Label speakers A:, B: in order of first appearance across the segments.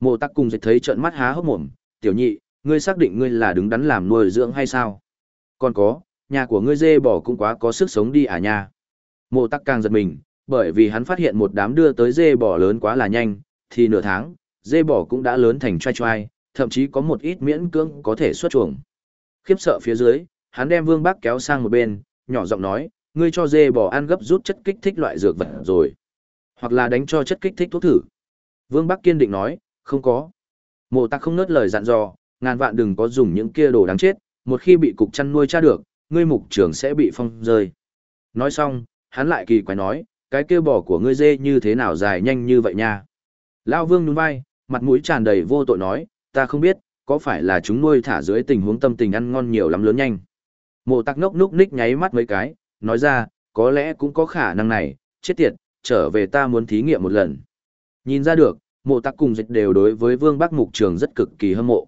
A: Mộ tắc cùng dịch thấy trợn mắt há hốc mồm, tiểu nhị, ngươi xác định ngươi là đứng đắn làm nuôi dưỡng hay sao? Còn có, nhà của ngươi dê bò cũng quá có sức sống đi à nha. Mộ tắc càng giật mình, bởi vì hắn phát hiện một đám đưa tới dê bò lớn quá là nhanh, thì nửa tháng, dê bò cũng đã lớn thành trai trai, thậm chí có một ít miễn cưỡng có thể xuất chuồng. Khiếp sợ phía dưới, hắn đem Vương Bác kéo sang một bên, nhỏ giọng nói, ngươi cho dê bò ăn gấp rút chất kích thích loại dược vật rồi. Hoặc là đánh cho chất kích thích thuốc thử. Vương Bắc kiên định nói, không có. Mộ tạc không nớt lời dặn dò, ngàn vạn đừng có dùng những kia đồ đáng chết, một khi bị cục chăn nuôi tra được, ngươi mục trưởng sẽ bị phong rơi. Nói xong, hắn lại kỳ quái nói, cái kia bò của ngươi dê như thế nào dài nhanh như vậy nha. Lao vương nhún vai, mặt mũi tràn đầy vô tội nói, ta không biết, có phải là chúng nuôi thả dưới tình huống tâm tình ăn ngon nhiều lắm lớn nhanh. Mộ tắc ngốc núc ních nháy mắt mấy cái, nói ra, có lẽ cũng có khả năng này, chết tiệt, trở về ta muốn thí nghiệm một lần. Nhìn ra được, mộ tặc cùng dịch đều đối với vương bắc mục trường rất cực kỳ hâm mộ.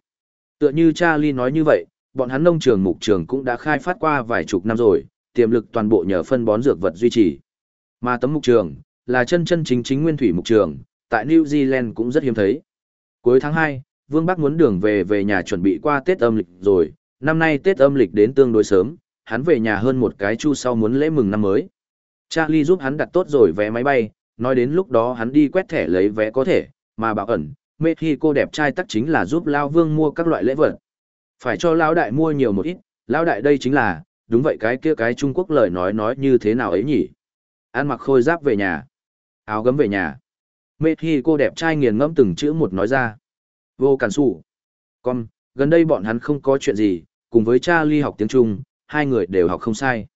A: Tựa như Charlie nói như vậy, bọn hắn nông trường mục trường cũng đã khai phát qua vài chục năm rồi, tiềm lực toàn bộ nhờ phân bón dược vật duy trì. Mà tấm mục trường, là chân chân chính chính nguyên thủy mục trường, tại New Zealand cũng rất hiếm thấy. Cuối tháng 2, Vương Bắc muốn đường về về nhà chuẩn bị qua Tết âm lịch rồi, năm nay Tết âm lịch đến tương đối sớm, hắn về nhà hơn một cái chu sau muốn lễ mừng năm mới. Charlie giúp hắn đặt tốt rồi vé máy bay, nói đến lúc đó hắn đi quét thẻ lấy vé có thể, mà bảo ẩn, mê khi cô đẹp trai tắc chính là giúp Lao Vương mua các loại lễ vật. Phải cho Lao Đại mua nhiều một ít, Lao Đại đây chính là, đúng vậy cái kia cái Trung Quốc lời nói nói như thế nào ấy nhỉ? Ăn mặc khôi giáp về nhà, áo gấm về nhà. Mê khi cô đẹp trai nghiền ngẫm từng chữ một nói ra. Vô cản xù Con, gần đây bọn hắn không có chuyện gì, cùng với cha ly học tiếng Trung, hai người đều học không sai.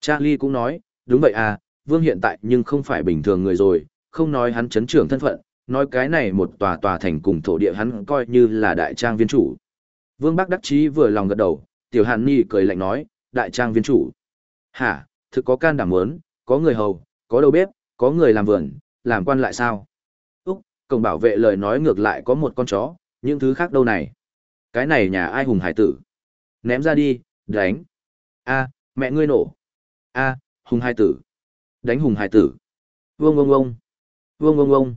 A: cha ly cũng nói, đúng vậy à, Vương hiện tại nhưng không phải bình thường người rồi, không nói hắn chấn trưởng thân phận, nói cái này một tòa tòa thành cùng thổ địa hắn coi như là đại trang viên chủ. Vương Bắc đắc chí vừa lòng gật đầu, Tiểu Hàn Nhi cười lạnh nói, đại trang viên chủ. Hả, thực có can đảm muốn, có người hầu, có đầu bếp, có người làm vườn, làm quan lại sao? Úc, cổng bảo vệ lời nói ngược lại có một con chó, những thứ khác đâu này? Cái này nhà ai hùng hải tử? Ném ra đi, đánh. a mẹ ngươi nổ. a hùng hải tử. Đánh hùng hải tử. Vương vương vương. Vương vương vương.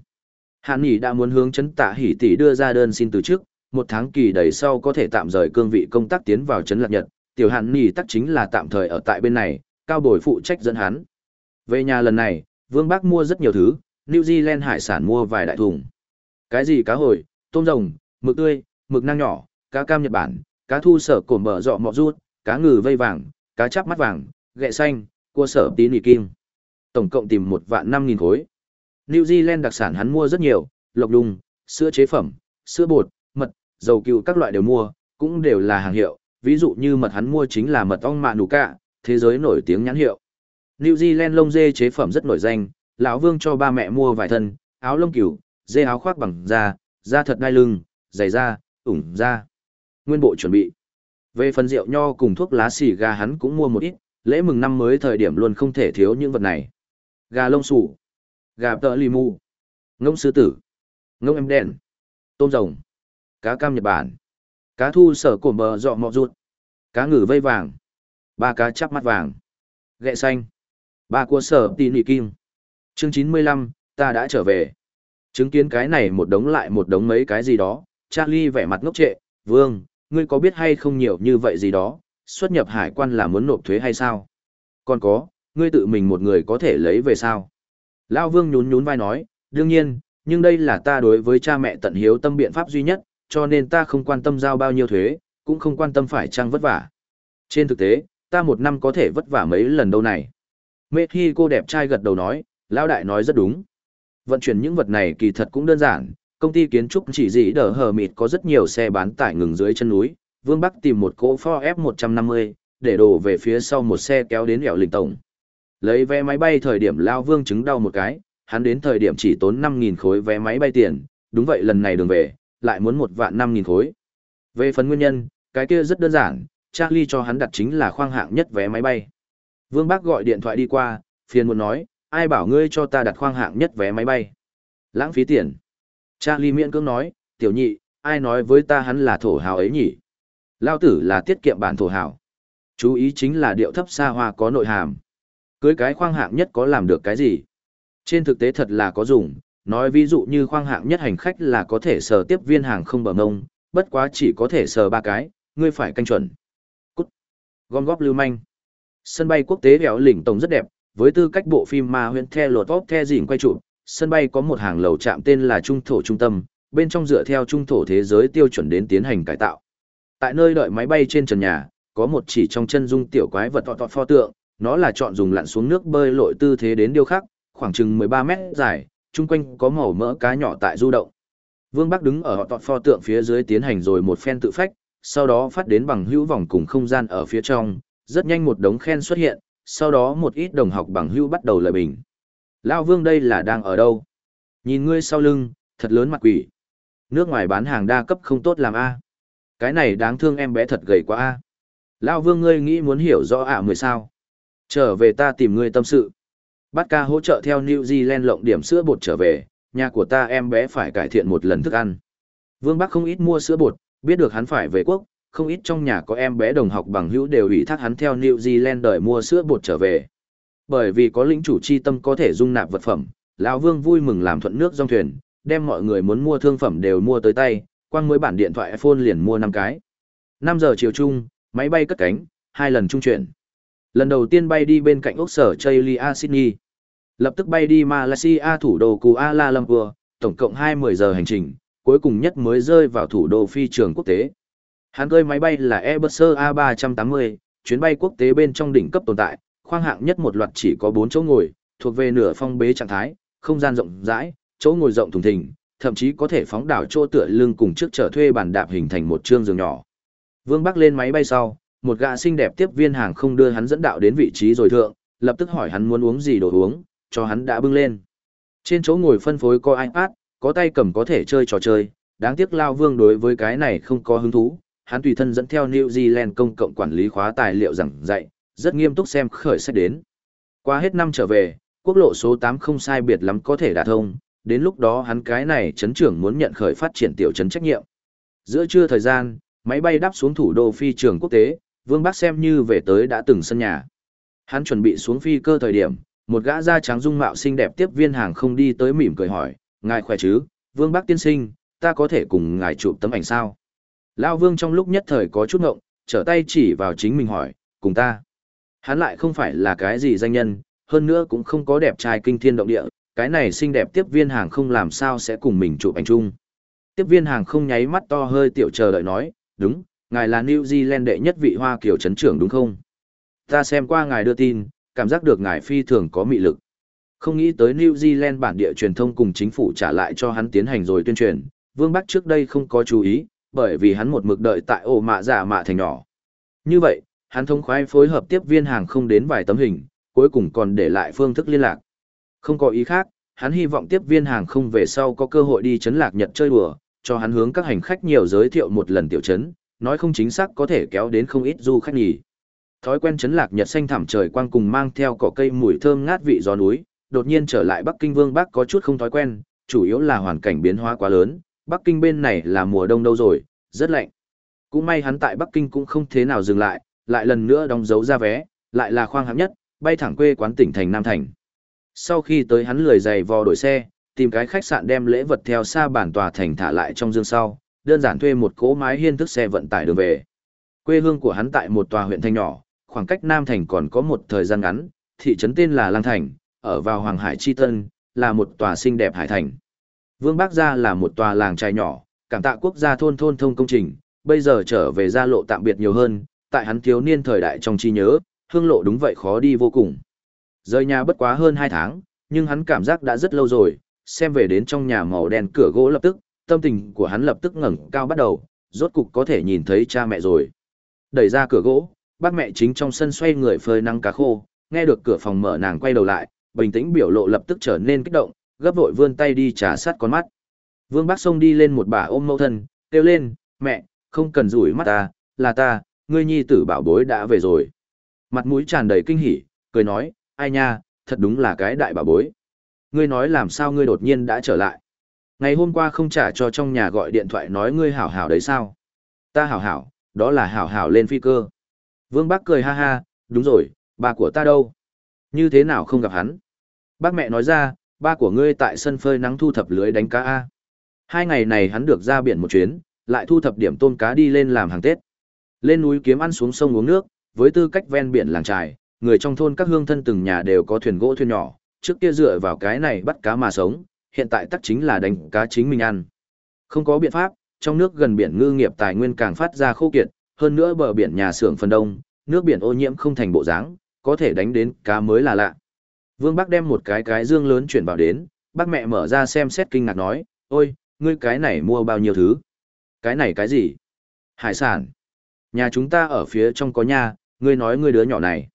A: Hàn Nghị đã muốn hướng chấn tạ hỉ tỷ đưa ra đơn xin từ chức, một tháng kỳ đầy sau có thể tạm rời cương vị công tác tiến vào chấn lạc nhật, tiểu Hàn Nghị tắc chính là tạm thời ở tại bên này, cao bồi phụ trách dẫn hắn. Về nhà lần này, Vương Bắc mua rất nhiều thứ, New Zealand hải sản mua vài đại thùng. Cái gì cá hồi, tôm rồng, mực tươi, mực nang nhỏ, cá cam Nhật Bản, cá thu sở cổ mở dọ mọ rút, cá ngừ vây vàng, cá chắp mắt vàng, ghẹ xanh, cua sở tí nỉ kim. Tổng cộng tìm một vạn năm nghìn khối. New Zealand đặc sản hắn mua rất nhiều, lộc đùng, sữa chế phẩm, sữa bột, mật, dầu cừu các loại đều mua, cũng đều là hàng hiệu, ví dụ như mật hắn mua chính là mật ong mạ nụ cạ, thế giới nổi tiếng nhãn hiệu. New Zealand lông dê chế phẩm rất nổi danh, lão Vương cho ba mẹ mua vài thân, áo lông cừu, dê áo khoác bằng da, da thật đai lưng, giày da, ủng da. Nguyên bộ chuẩn bị. Về phần rượu nho cùng thuốc lá xì gà hắn cũng mua một ít, lễ mừng năm mới thời điểm luôn không thể thiếu những vật này. Gà lông sủ, gà tợ lì mù, ngông sư tử, ngông em đen, tôm rồng, cá cam Nhật Bản, cá thu sở cổ bờ dọ mọ ruột, cá ngừ vây vàng, ba cá chắp mắt vàng, ghẹ xanh, ba cua sở tì nị kim. Chương chín mươi lăm ta đã trở về. Chứng kiến cái này một đống lại một đống mấy cái gì đó, Charlie vẻ mặt ngốc trệ, vương, ngươi có biết hay không nhiều như vậy gì đó, xuất nhập hải quan là muốn nộp thuế hay sao? Còn có, ngươi tự mình một người có thể lấy về sao? Lao vương nhún nhún vai nói, đương nhiên, nhưng đây là ta đối với cha mẹ tận hiếu tâm biện pháp duy nhất, cho nên ta không quan tâm giao bao nhiêu thuế, cũng không quan tâm phải trang vất vả. Trên thực tế, ta một năm có thể vất vả mấy lần đâu này. Mê Thi cô đẹp trai gật đầu nói, Lão đại nói rất đúng. Vận chuyển những vật này kỳ thật cũng đơn giản, công ty kiến trúc chỉ dĩ đỡ hờ mịt có rất nhiều xe bán tải ngừng dưới chân núi, Vương Bắc tìm một cỗ Ford F150, để đổ về phía sau một xe kéo đến hẻo lình tổng. Lấy vé máy bay thời điểm Lao Vương chứng đau một cái, hắn đến thời điểm chỉ tốn 5.000 khối vé máy bay tiền, đúng vậy lần này đường về, lại muốn một vạn 5.000 khối. Về phần nguyên nhân, cái kia rất đơn giản, Charlie cho hắn đặt chính là khoang hạng nhất vé máy bay. Vương bác gọi điện thoại đi qua, phiền muốn nói, ai bảo ngươi cho ta đặt khoang hạng nhất vé máy bay. Lãng phí tiền. Charlie miễn cưỡng nói, tiểu nhị, ai nói với ta hắn là thổ hào ấy nhỉ? Lao tử là tiết kiệm bản thổ hào. Chú ý chính là điệu thấp xa hoa có nội hàm. Cưới cái khoang hạng nhất có làm được cái gì? Trên thực tế thật là có dùng, nói ví dụ như khoang hạng nhất hành khách là có thể sờ tiếp viên hàng không bờ ngông, bất quá chỉ có thể sờ ba cái, ngươi phải canh chuẩn. Cút. Gom góp lưu manh. Sân bay quốc tế Béo Lỉnh Tổng rất đẹp, với tư cách bộ phim ma huyện The Lột Vóc The Dịnh quay chụp, sân bay có một hàng lầu trạm tên là Trung thổ trung tâm, bên trong dựa theo trung thổ thế giới tiêu chuẩn đến tiến hành cải tạo. Tại nơi đợi máy bay trên trần nhà, có một chỉ trong chân dung tiểu quái vật tọt tọt pho tượng, nó là chọn dùng lặn xuống nước bơi lội tư thế đến điêu khắc, khoảng chừng 13 mét dài, chung quanh có màu mỡ cá nhỏ tại du động. Vương Bắc đứng ở họ tọt pho tượng phía dưới tiến hành rồi một phen tự phách, sau đó phát đến bằng hữu vòng cùng không gian ở phía trong, rất nhanh một đống khen xuất hiện, sau đó một ít đồng học bằng hữu bắt đầu lời bình. Lao Vương đây là đang ở đâu? Nhìn ngươi sau lưng, thật lớn mặt quỷ. Nước ngoài bán hàng đa cấp không tốt làm A. Cái này đáng thương em bé thật gầy quá A. Lao Vương ngươi nghĩ muốn hiểu rõ ạ à mười sao. Trở về ta tìm ngươi tâm sự. Bát ca hỗ trợ theo New Zealand lộng điểm sữa bột trở về, nhà của ta em bé phải cải thiện một lần thức ăn. Vương Bắc không ít mua sữa bột, biết được hắn phải về quốc, không ít trong nhà có em bé đồng học bằng hữu đều ủy thác hắn theo New Zealand đợi mua sữa bột trở về. Bởi vì có lĩnh chủ chi tâm có thể dung nạp vật phẩm, lão Vương vui mừng làm thuận nước dòng thuyền, đem mọi người muốn mua thương phẩm đều mua tới tay, quang mới bản điện thoại iPhone liền mua 5 cái. 5 giờ chiều chung, máy bay cất cánh, hai lần trung chuyển. Lần đầu tiên bay đi bên cạnh ốc sở Chaylia Sydney. Lập tức bay đi Malaysia thủ đô Kuala Lumpur, tổng cộng 20 giờ hành trình, cuối cùng nhất mới rơi vào thủ đô phi trường quốc tế. Hắn cơi máy bay là Airbus A380, chuyến bay quốc tế bên trong đỉnh cấp tồn tại, khoang hạng nhất một loạt chỉ có 4 chỗ ngồi, thuộc về nửa phong bế trạng thái, không gian rộng rãi, chỗ ngồi rộng thùng thình, thậm chí có thể phóng đảo chỗ tựa lưng cùng trước trở thuê bàn đạp hình thành một trương giường nhỏ. Vương Bắc lên máy bay sau, một gã xinh đẹp tiếp viên hàng không đưa hắn dẫn đạo đến vị trí rồi thượng, lập tức hỏi hắn muốn uống gì đồ uống, cho hắn đã bưng lên. Trên chỗ ngồi phân phối có iPad, có tay cầm có thể chơi trò chơi, đáng tiếc Lao Vương đối với cái này không có hứng thú, hắn tùy thân dẫn theo New Zealand công cộng quản lý khóa tài liệu giảng dạy, rất nghiêm túc xem khởi sách đến. Qua hết năm trở về, quốc lộ số 8 không sai biệt lắm có thể đạt thông, đến lúc đó hắn cái này chấn trưởng muốn nhận khởi phát triển tiểu chấn trách nhiệm. Giữa trưa thời gian, máy bay đáp xuống thủ đô phi trường quốc tế, Vương Bắc xem như về tới đã từng sân nhà. Hắn chuẩn bị xuống phi cơ thời điểm, một gã da trắng dung mạo xinh đẹp tiếp viên hàng không đi tới mỉm cười hỏi, ngài khỏe chứ, Vương Bắc tiên sinh, ta có thể cùng ngài chụp tấm ảnh sao? Lao Vương trong lúc nhất thời có chút ngộng, trở tay chỉ vào chính mình hỏi, cùng ta. Hắn lại không phải là cái gì danh nhân, hơn nữa cũng không có đẹp trai kinh thiên động địa, cái này xinh đẹp tiếp viên hàng không làm sao sẽ cùng mình chụp ảnh chung. Tiếp viên hàng không nháy mắt to hơi tiểu chờ đợi nói, đúng, ngài là New Zealand đệ nhất vị Hoa Kiều chấn trưởng đúng không? Ta xem qua ngài đưa tin, cảm giác được ngài phi thường có mị lực. Không nghĩ tới New Zealand bản địa truyền thông cùng chính phủ trả lại cho hắn tiến hành rồi tuyên truyền, Vương Bắc trước đây không có chú ý, bởi vì hắn một mực đợi tại ổ mạ giả mạ thành nhỏ. Như vậy, hắn thông khoái phối hợp tiếp viên hàng không đến vài tấm hình, cuối cùng còn để lại phương thức liên lạc. Không có ý khác, hắn hy vọng tiếp viên hàng không về sau có cơ hội đi chấn lạc Nhật chơi đùa, cho hắn hướng các hành khách nhiều giới thiệu một lần tiểu chấn, nói không chính xác có thể kéo đến không ít du khách nhỉ. Thói quen chấn lạc Nhật xanh thảm trời quang cùng mang theo cỏ cây mùi thơm ngát vị gió núi, đột nhiên trở lại Bắc Kinh Vương Bắc có chút không thói quen, chủ yếu là hoàn cảnh biến hóa quá lớn, Bắc Kinh bên này là mùa đông đâu rồi, rất lạnh. Cũng may hắn tại Bắc Kinh cũng không thế nào dừng lại, lại lần nữa đóng dấu ra vé, lại là khoang hạng nhất, bay thẳng quê quán tỉnh thành Nam Thành. Sau khi tới hắn lười giày vò đổi xe, tìm cái khách sạn đem lễ vật theo xa bản tòa thành thả lại trong dương sau, đơn giản thuê một cỗ mái hiên thức xe vận tải đường về. Quê hương của hắn tại một tòa huyện thành nhỏ, khoảng cách Nam Thành còn có một thời gian ngắn, thị trấn tên là Lang Thành, ở vào Hoàng Hải Chi Tân, là một tòa xinh đẹp hải thành. Vương Bắc Gia là một tòa làng trai nhỏ, cảm tạ quốc gia thôn thôn thông công trình, bây giờ trở về gia lộ tạm biệt nhiều hơn, tại hắn thiếu niên thời đại trong trí nhớ, hương lộ đúng vậy khó đi vô cùng. Rời nhà bất quá hơn 2 tháng, nhưng hắn cảm giác đã rất lâu rồi, xem về đến trong nhà màu đen cửa gỗ lập tức, tâm tình của hắn lập tức ngẩng cao bắt đầu, rốt cục có thể nhìn thấy cha mẹ rồi. Đẩy ra cửa gỗ, bác mẹ chính trong sân xoay người phơi nắng cá khô, nghe được cửa phòng mở nàng quay đầu lại, bình tĩnh biểu lộ lập tức trở nên kích động, gấp vội vươn tay đi trà sát con mắt. Vương Bác Sông đi lên một bà ôm mẫu thân, kêu lên, mẹ, không cần rủi mắt ta, là ta, ngươi nhi tử bảo bối đã về rồi. Mặt mũi tràn đầy kinh hỉ, cười nói, ai nha, thật đúng là cái đại bảo bối. Ngươi nói làm sao ngươi đột nhiên đã trở lại. Ngày hôm qua không trả cho trong nhà gọi điện thoại nói ngươi hảo hảo đấy sao? Ta hảo hảo, đó là hảo hảo lên phi cơ. Vương Bác cười ha ha, đúng rồi, bà của ta đâu? Như thế nào không gặp hắn? Bác mẹ nói ra, ba của ngươi tại sân phơi nắng thu thập lưới đánh cá A. Hai ngày này hắn được ra biển một chuyến, lại thu thập điểm tôm cá đi lên làm hàng Tết. Lên núi kiếm ăn xuống sông uống nước, với tư cách ven biển làng trài, người trong thôn các hương thân từng nhà đều có thuyền gỗ thuyền nhỏ, trước kia dựa vào cái này bắt cá mà sống, hiện tại tắc chính là đánh cá chính mình ăn. Không có biện pháp, trong nước gần biển ngư nghiệp tài nguyên càng phát ra khô kiệt, hơn nữa bờ biển nhà xưởng phần đông, nước biển ô nhiễm không thành bộ dáng, có thể đánh đến cá mới là lạ. Vương Bắc đem một cái cái dương lớn chuyển vào đến, bác mẹ mở ra xem xét kinh ngạc nói, ôi, ngươi cái này mua bao nhiêu thứ? Cái này cái gì? Hải sản. Nhà chúng ta ở phía trong có nhà, ngươi nói ngươi đứa nhỏ này.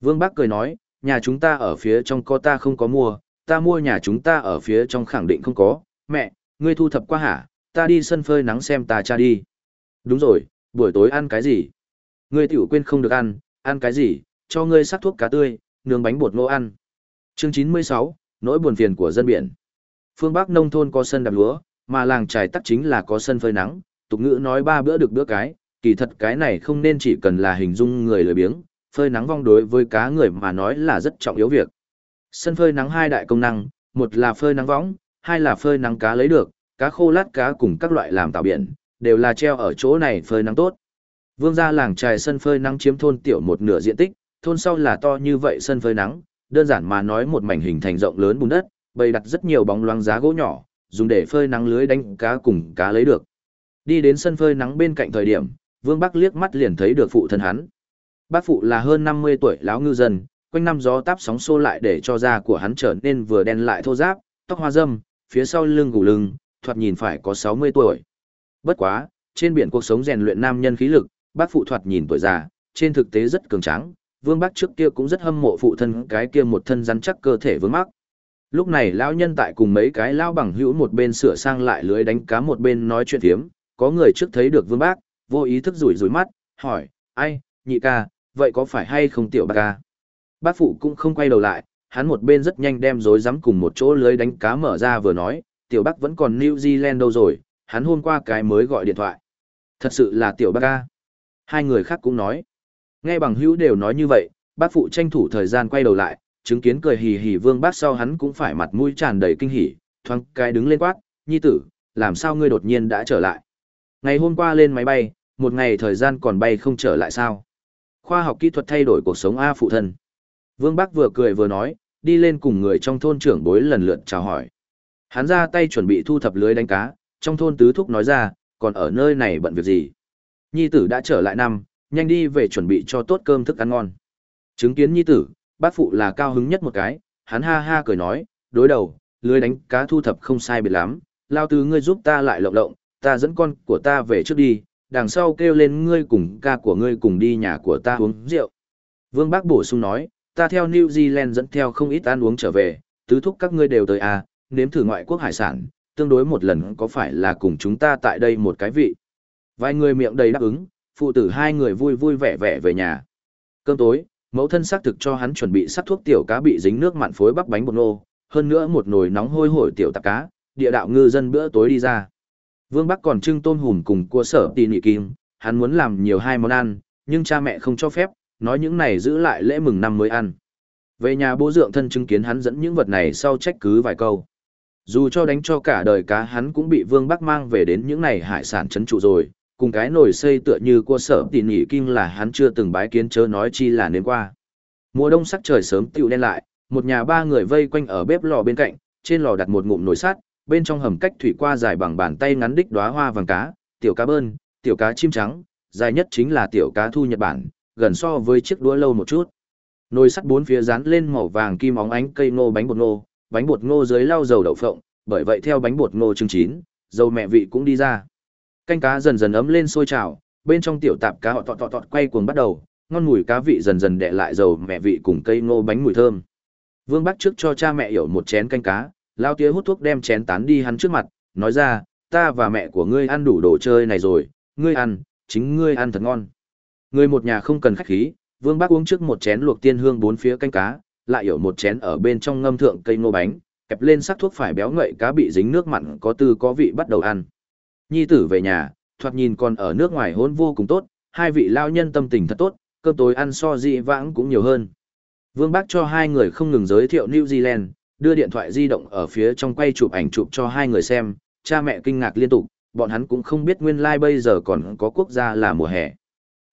A: Vương Bắc cười nói, nhà chúng ta ở phía trong có ta không có mua, ta mua nhà chúng ta ở phía trong khẳng định không có, mẹ, ngươi thu thập qua hả, ta đi sân phơi nắng xem ta cha đi. Đúng rồi, buổi tối ăn cái gì? Ngươi tiểu quên không được ăn, ăn cái gì, cho ngươi sắc thuốc cá tươi, nướng bánh bột ngô ăn. Chương 96, nỗi buồn phiền của dân biển. Phương Bắc nông thôn có sân đạp lúa, mà làng trài tắc chính là có sân phơi nắng, tục ngữ nói ba bữa được bữa cái, kỳ thật cái này không nên chỉ cần là hình dung người lười biếng, phơi nắng vong đối với cá người mà nói là rất trọng yếu việc. Sân phơi nắng hai đại công năng, một là phơi nắng võng, hai là phơi nắng cá lấy được, cá khô lát cá cùng các loại làm tạo biển, đều là treo ở chỗ này phơi nắng tốt. Vương gia làng trài sân phơi nắng chiếm thôn tiểu một nửa diện tích, thôn sau là to như vậy sân phơi nắng, đơn giản mà nói một mảnh hình thành rộng lớn bùn đất, bày đặt rất nhiều bóng loáng giá gỗ nhỏ, dùng để phơi nắng lưới đánh cá cùng cá lấy được. Đi đến sân phơi nắng bên cạnh thời điểm, Vương Bắc liếc mắt liền thấy được phụ thân hắn. Bác phụ là hơn 50 tuổi lão ngư dân, quanh năm gió táp sóng xô lại để cho da của hắn trở nên vừa đen lại thô ráp, tóc hoa râm, phía sau lưng gù lưng, thoạt nhìn phải có 60 tuổi. Bất quá, trên biển cuộc sống rèn luyện nam nhân khí lực, bác phụ thoạt nhìn tuổi già, trên thực tế rất cường tráng, Vương Bắc trước kia cũng rất hâm mộ phụ thân cái kia một thân rắn chắc cơ thể vướng mắc. Lúc này lão nhân tại cùng mấy cái lão bằng hữu một bên sửa sang lại lưới đánh cá một bên nói chuyện thiếm, có người trước thấy được Vương Bác, vô ý thức rủi rủi mắt, hỏi, ai, nhị ca, vậy có phải hay không tiểu bác ca? Bác phụ cũng không quay đầu lại, hắn một bên rất nhanh đem rối rắm cùng một chỗ lưới đánh cá mở ra vừa nói, tiểu bác vẫn còn New Zealand đâu rồi, hắn hôm qua cái mới gọi điện thoại. Thật sự là tiểu bác ca. Hai người khác cũng nói. Nghe bằng hữu đều nói như vậy, bác phụ tranh thủ thời gian quay đầu lại, chứng kiến cười hì hì vương bác sau hắn cũng phải mặt mũi tràn đầy kinh hỉ, thoáng cái đứng lên quát, nhi tử, làm sao ngươi đột nhiên đã trở lại. Ngày hôm qua lên máy bay, một ngày thời gian còn bay không trở lại sao. Khoa học kỹ thuật thay đổi cuộc sống A phụ thân. Vương Bắc vừa cười vừa nói, đi lên cùng người trong thôn trưởng bối lần lượt chào hỏi. Hắn ra tay chuẩn bị thu thập lưới đánh cá, trong thôn tứ thúc nói ra, còn ở nơi này bận việc gì. Nhi tử đã trở lại năm, nhanh đi về chuẩn bị cho tốt cơm thức ăn ngon. Chứng kiến nhi tử, bác phụ là cao hứng nhất một cái, hắn ha ha cười nói, đối đầu, lưới đánh cá thu thập không sai biệt lắm, lao tứ ngươi giúp ta lại lộng lộng, ta dẫn con của ta về trước đi, đằng sau kêu lên ngươi cùng ca của ngươi cùng đi nhà của ta uống rượu. Vương Bác bổ sung nói, ta theo New Zealand dẫn theo không ít ăn uống trở về, tứ thúc các ngươi đều tới à, nếm thử ngoại quốc hải sản, tương đối một lần có phải là cùng chúng ta tại đây một cái vị. Vài người miệng đầy đáp ứng, phụ tử hai người vui vui vẻ vẻ về nhà. Cơm tối, mẫu thân xác thực cho hắn chuẩn bị sắc thuốc tiểu cá bị dính nước mặn phối bắp bánh bột nô, hơn nữa một nồi nóng hôi hổi tiểu tạp cá, địa đạo ngư dân bữa tối đi ra. Vương Bắc còn trưng tôm hùm cùng cua sở tì nị kim, hắn muốn làm nhiều hai món ăn, nhưng cha mẹ không cho phép, nói những này giữ lại lễ mừng năm mới ăn. Về nhà bố dượng thân chứng kiến hắn dẫn những vật này sau trách cứ vài câu. Dù cho đánh cho cả đời cá hắn cũng bị Vương Bắc mang về đến những này hải sản chấn trụ rồi, cùng cái nồi xây tựa như cua sở tỉ nỉ kim là hắn chưa từng bái kiến chớ nói chi là nếm qua. Mùa đông sắc trời sớm tiêu đen lại, một nhà ba người vây quanh ở bếp lò bên cạnh, trên lò đặt một ngụm nồi sắt, bên trong hầm cách thủy qua dài bằng bàn tay ngắn đích đóa hoa vàng cá, tiểu cá bơn, tiểu cá chim trắng, dài nhất chính là tiểu cá thu Nhật Bản, gần so với chiếc đũa lâu một chút. Nồi sắt bốn phía dán lên màu vàng kim óng ánh cây ngô bánh bột ngô, bánh bột ngô dưới lau dầu đậu phộng, bởi vậy theo bánh bột ngô trứng chín, dầu mẹ vị cũng đi ra. Canh cá dần dần ấm lên sôi trào, bên trong tiểu tạp cá họ tọt tọt tọt quay cuồng bắt đầu, ngon mùi cá vị dần dần đè lại dầu mẹ vị cùng cây ngô bánh mùi thơm. Vương Bắc trước cho cha mẹ hiểu một chén canh cá, lao tía hút thuốc đem chén tán đi hắn trước mặt, nói ra, ta và mẹ của ngươi ăn đủ đồ chơi này rồi, ngươi ăn, chính ngươi ăn thật ngon. Người một nhà không cần khách khí, Vương Bác uống trước một chén luộc tiên hương bốn phía canh cá, lại hiểu một chén ở bên trong ngâm thượng cây ngô bánh, kẹp lên sắc thuốc phải béo ngậy cá bị dính nước mặn có tư có vị bắt đầu ăn. Nhi tử về nhà, thoạt nhìn còn ở nước ngoài hôn vô cùng tốt, hai vị lao nhân tâm tình thật tốt, cơm tối ăn so dị vãng cũng nhiều hơn. Vương Bác cho hai người không ngừng giới thiệu New Zealand, đưa điện thoại di động ở phía trong quay chụp ảnh chụp cho hai người xem, cha mẹ kinh ngạc liên tục, bọn hắn cũng không biết nguyên lai like bây giờ còn có quốc gia là mùa hè.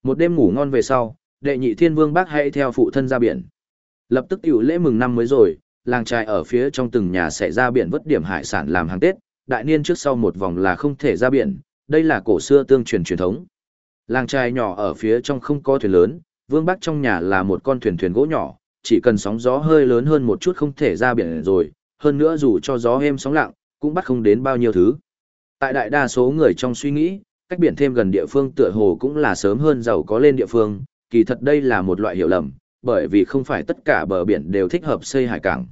A: Một đêm ngủ ngon về sau, đệ nhị thiên vương bác hãy theo phụ thân ra biển. Lập tức tiểu lễ mừng năm mới rồi, làng trài ở phía trong từng nhà sẽ ra biển vất điểm hải sản làm hàng Tết, đại niên trước sau một vòng là không thể ra biển, đây là cổ xưa tương truyền truyền thống. Làng trài nhỏ ở phía trong không có thuyền lớn, vương bác trong nhà là một con thuyền thuyền gỗ nhỏ, chỉ cần sóng gió hơi lớn hơn một chút không thể ra biển rồi, hơn nữa dù cho gió êm sóng lặng, cũng bắt không đến bao nhiêu thứ. Tại đại đa số người trong suy nghĩ, cách biển thêm gần địa phương tựa hồ cũng là sớm hơn giàu có lên địa phương, kỳ thật đây là một loại hiểu lầm, bởi vì không phải tất cả bờ biển đều thích hợp xây hải cảng.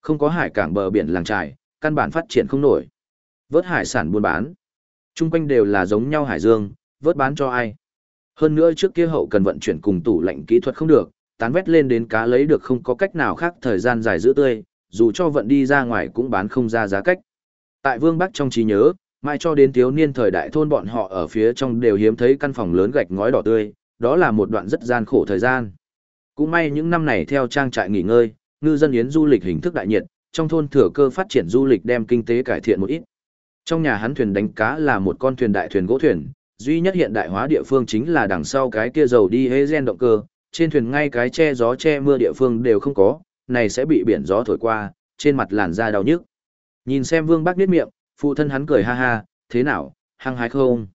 A: Không có hải cảng bờ biển làng trài, căn bản phát triển không nổi. Vớt hải sản buôn bán, chung quanh đều là giống nhau hải dương, vớt bán cho ai. Hơn nữa trước kia hậu cần vận chuyển cùng tủ lạnh kỹ thuật không được, tán vét lên đến cá lấy được không có cách nào khác thời gian dài giữ tươi, dù cho vận đi ra ngoài cũng bán không ra giá cách. Tại Vương Bắc trong trí nhớ, mai cho đến thiếu niên thời đại thôn bọn họ ở phía trong đều hiếm thấy căn phòng lớn gạch ngói đỏ tươi, đó là một đoạn rất gian khổ thời gian. Cũng may những năm này theo trang trại nghỉ ngơi, ngư dân yến du lịch hình thức đại nhiệt, trong thôn thừa cơ phát triển du lịch đem kinh tế cải thiện một ít. Trong nhà hắn thuyền đánh cá là một con thuyền đại thuyền gỗ thuyền, duy nhất hiện đại hóa địa phương chính là đằng sau cái kia dầu đi hê gen động cơ, trên thuyền ngay cái che gió che mưa địa phương đều không có, này sẽ bị biển gió thổi qua, trên mặt làn da đau nhức. Nhìn xem Vương Bắc niết miệng, phụ thân hắn cười ha ha, thế nào, hăng hái không?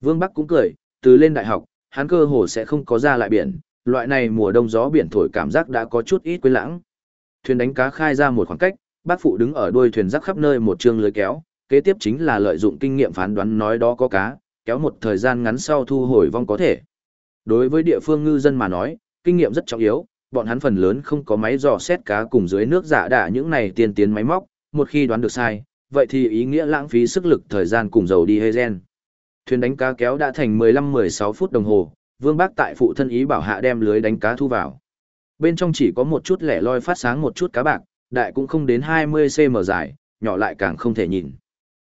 A: Vương Bắc cũng cười, từ lên đại học, hắn cơ hồ sẽ không có ra lại biển, loại này mùa đông gió biển thổi cảm giác đã có chút ít quên lãng. Thuyền đánh cá khai ra một khoảng cách, bác phụ đứng ở đuôi thuyền rắc khắp nơi một chương lưới kéo, kế tiếp chính là lợi dụng kinh nghiệm phán đoán nói đó có cá, kéo một thời gian ngắn sau thu hồi vong có thể. Đối với địa phương ngư dân mà nói, kinh nghiệm rất trọng yếu, bọn hắn phần lớn không có máy dò xét cá cùng dưới nước giả đạ những này tiên tiến máy móc, một khi đoán được sai, vậy thì ý nghĩa lãng phí sức lực thời gian cùng dầu đi hê gen. Thuyền đánh cá kéo đã thành 15-16 phút đồng hồ, Vương Bác tại phụ thân ý bảo hạ đem lưới đánh cá thu vào. Bên trong chỉ có một chút lẻ loi phát sáng một chút cá bạc, đại cũng không đến 20 cm dài, nhỏ lại càng không thể nhìn.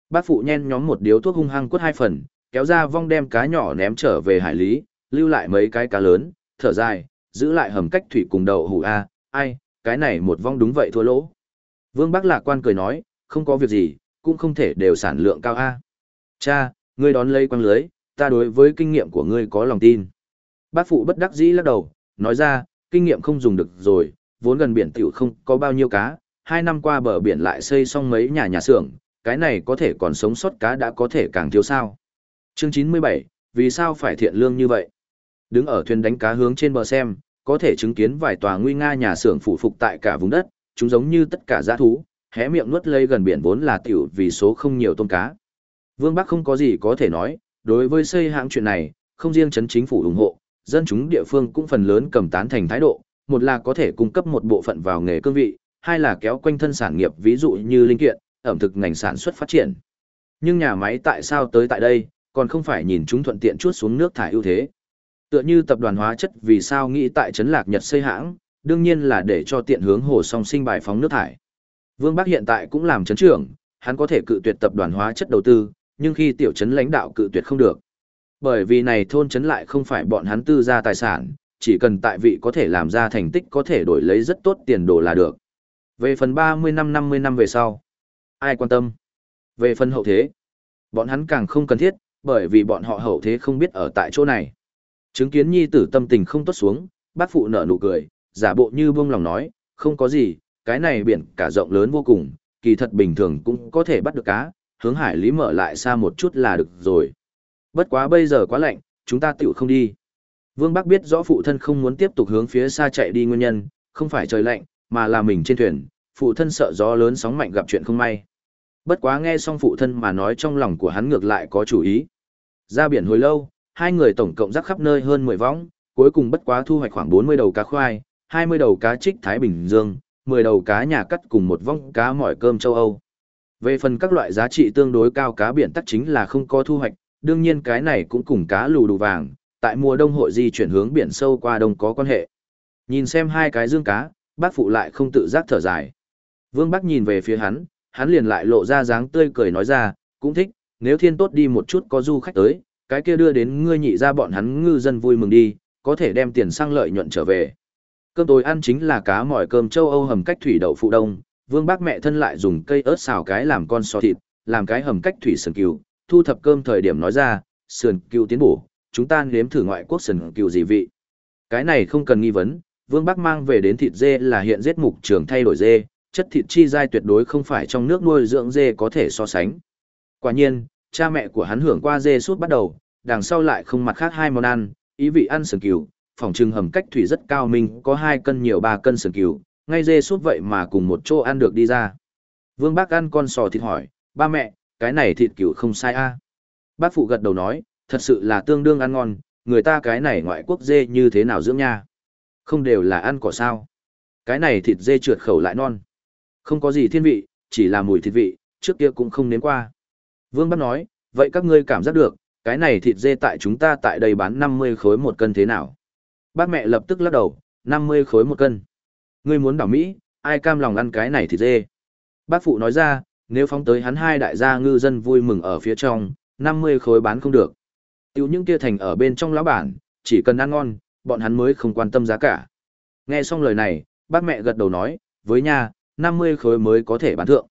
A: Bác phụ nhen nhóm một điếu thuốc hung hăng quất hai phần, kéo ra vong đem cá nhỏ ném trở về hải lý, lưu lại mấy cái cá lớn, thở dài, giữ lại hầm cách thủy cùng đầu hủ a, ai, cái này một vong đúng vậy thua lỗ. Vương Bắc Lạc quan cười nói, không có việc gì, cũng không thể đều sản lượng cao a. Cha, ngươi đón lấy quăng lưới, ta đối với kinh nghiệm của ngươi có lòng tin. Bác phụ bất đắc dĩ lắc đầu, nói ra, kinh nghiệm không dùng được rồi, vốn gần biển tiểu không có bao nhiêu cá, hai năm qua bờ biển lại xây xong mấy nhà nhà xưởng, cái này có thể còn sống sót cá đã có thể càng thiếu sao. Chương 97, vì sao phải thiện lương như vậy? Đứng ở thuyền đánh cá hướng trên bờ xem, có thể chứng kiến vài tòa nguy nga nhà xưởng phủ phục tại cả vùng đất, chúng giống như tất cả giã thú, hé miệng nuốt lây gần biển vốn là tiểu vì số không nhiều tôm cá. Vương Bắc không có gì có thể nói, đối với xây hãng chuyện này, không riêng chấn chính phủ ủng hộ, dân chúng địa phương cũng phần lớn cầm tán thành thái độ, một là có thể cung cấp một bộ phận vào nghề cương vị, hai là kéo quanh thân sản nghiệp ví dụ như linh kiện, ẩm thực ngành sản xuất phát triển. Nhưng nhà máy tại sao tới tại đây, còn không phải nhìn chúng thuận tiện chuốt xuống nước thải ưu thế. Tựa như tập đoàn hóa chất vì sao nghĩ tại trấn Lạc Nhật xây hãng, đương nhiên là để cho tiện hướng hồ song sinh bài phóng nước thải. Vương Bắc hiện tại cũng làm chấn trưởng, hắn có thể cự tuyệt tập đoàn hóa chất đầu tư, nhưng khi tiểu trấn lãnh đạo cự tuyệt không được. Bởi vì này thôn trấn lại không phải bọn hắn tư gia tài sản, chỉ cần tại vị có thể làm ra thành tích có thể đổi lấy rất tốt tiền đồ là được. Về phần 30 năm 50 năm về sau, ai quan tâm? Về phần hậu thế, bọn hắn càng không cần thiết, bởi vì bọn họ hậu thế không biết ở tại chỗ này. Chứng kiến nhi tử tâm tình không tốt xuống, bác phụ nở nụ cười, giả bộ như buông lòng nói, không có gì, cái này biển cả rộng lớn vô cùng, kỳ thật bình thường cũng có thể bắt được cá, hướng hải lý mở lại xa một chút là được rồi. Bất quá bây giờ quá lạnh, chúng ta tiểu không đi. Vương Bắc biết rõ phụ thân không muốn tiếp tục hướng phía xa chạy đi nguyên nhân, không phải trời lạnh, mà là mình trên thuyền, phụ thân sợ gió lớn sóng mạnh gặp chuyện không may. Bất quá nghe xong phụ thân mà nói trong lòng của hắn ngược lại có chủ ý. Ra biển hồi lâu, hai người tổng cộng rắc khắp nơi hơn 10 võng, cuối cùng bất quá thu hoạch khoảng 40 đầu cá khoai, 20 đầu cá trích Thái Bình Dương, 10 đầu cá nhà cắt cùng một vong cá mỏi cơm châu Âu. Về phần các loại giá trị tương đối cao cá biển tắc chính là không có thu hoạch, đương nhiên cái này cũng cùng cá lù đủ vàng, tại mùa đông hội di chuyển hướng biển sâu qua đông có quan hệ. Nhìn xem hai cái dương cá, bác phụ lại không tự giác thở dài. Vương Bắc nhìn về phía hắn, hắn liền lại lộ ra dáng tươi cười nói ra, cũng thích, nếu thiên tốt đi một chút có du khách tới, cái kia đưa đến ngươi nhị ra bọn hắn ngư dân vui mừng đi, có thể đem tiền sang lợi nhuận trở về. Cơm tối ăn chính là cá mỏi cơm châu Âu hầm cách thủy đậu phụ đông, Vương Bác mẹ thân lại dùng cây ớt xào cái làm con sò thịt, làm cái hầm cách thủy sườn cừu, thu thập cơm thời điểm nói ra, sườn cừu tiến bổ, chúng ta nếm thử ngoại quốc sườn cừu gì vị. Cái này không cần nghi vấn, Vương bác mang về đến thịt dê là hiện giết mục trường thay đổi dê, chất thịt chi dai tuyệt đối không phải trong nước nuôi dưỡng dê có thể so sánh. Quả nhiên, cha mẹ của hắn hưởng qua dê suốt bắt đầu, đằng sau lại không mặt khác hai món ăn, ý vị ăn sườn cừu, phòng trưng hầm cách thủy rất cao minh, có hai cân nhiều ba cân sườn cừu, ngay dê suốt vậy mà cùng một chỗ ăn được đi ra. Vương Bác ăn con sò thịt hỏi, ba mẹ, cái này thịt cừu không sai a Bác phụ gật đầu nói, thật sự là tương đương ăn ngon, người ta cái này ngoại quốc dê như thế nào dưỡng nha. Không đều là ăn cỏ sao. Cái này thịt dê trượt khẩu lại non. Không có gì thiên vị, chỉ là mùi thịt vị, trước kia cũng không nếm qua. Vương bác nói, vậy các ngươi cảm giác được, cái này thịt dê tại chúng ta tại đây bán 50 khối một cân thế nào? Bác mẹ lập tức lắc đầu, 50 khối một cân. Ngươi muốn đảo Mỹ, ai cam lòng ăn cái này thì dê? Bác phụ nói ra, nếu phóng tới hắn hai đại gia ngư dân vui mừng ở phía trong, 50 khối bán không được. Tiểu những kia thành ở bên trong lão bản, chỉ cần ăn ngon, bọn hắn mới không quan tâm giá cả. Nghe xong lời này, bác mẹ gật đầu nói, với nha, 50 khối mới có thể bán thượng.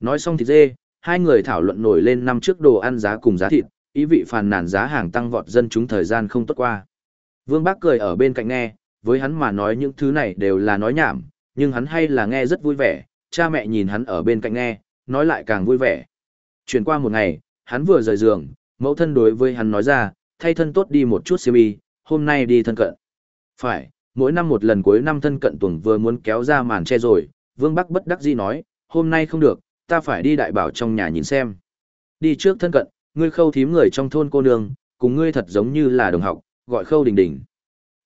A: Nói xong thịt dê, hai người thảo luận nổi lên năm trước đồ ăn giá cùng giá thịt, ý vị phàn nàn giá hàng tăng vọt dân chúng thời gian không tốt qua. Vương Bác cười ở bên cạnh nghe, với hắn mà nói những thứ này đều là nói nhảm, nhưng hắn hay là nghe rất vui vẻ, cha mẹ nhìn hắn ở bên cạnh nghe, nói lại càng vui vẻ. Chuyển qua một ngày, hắn vừa rời giường, mẫu thân đối với hắn nói ra, thay thân tốt đi một chút siêu y, hôm nay đi thân cận. Phải, mỗi năm một lần cuối năm thân cận tuần vừa muốn kéo ra màn che rồi, Vương Bắc bất đắc dĩ nói, hôm nay không được, ta phải đi đại bảo trong nhà nhìn xem. Đi trước thân cận, ngươi khâu thím người trong thôn cô nương, cùng ngươi thật giống như là đồng học, gọi khâu đình đình.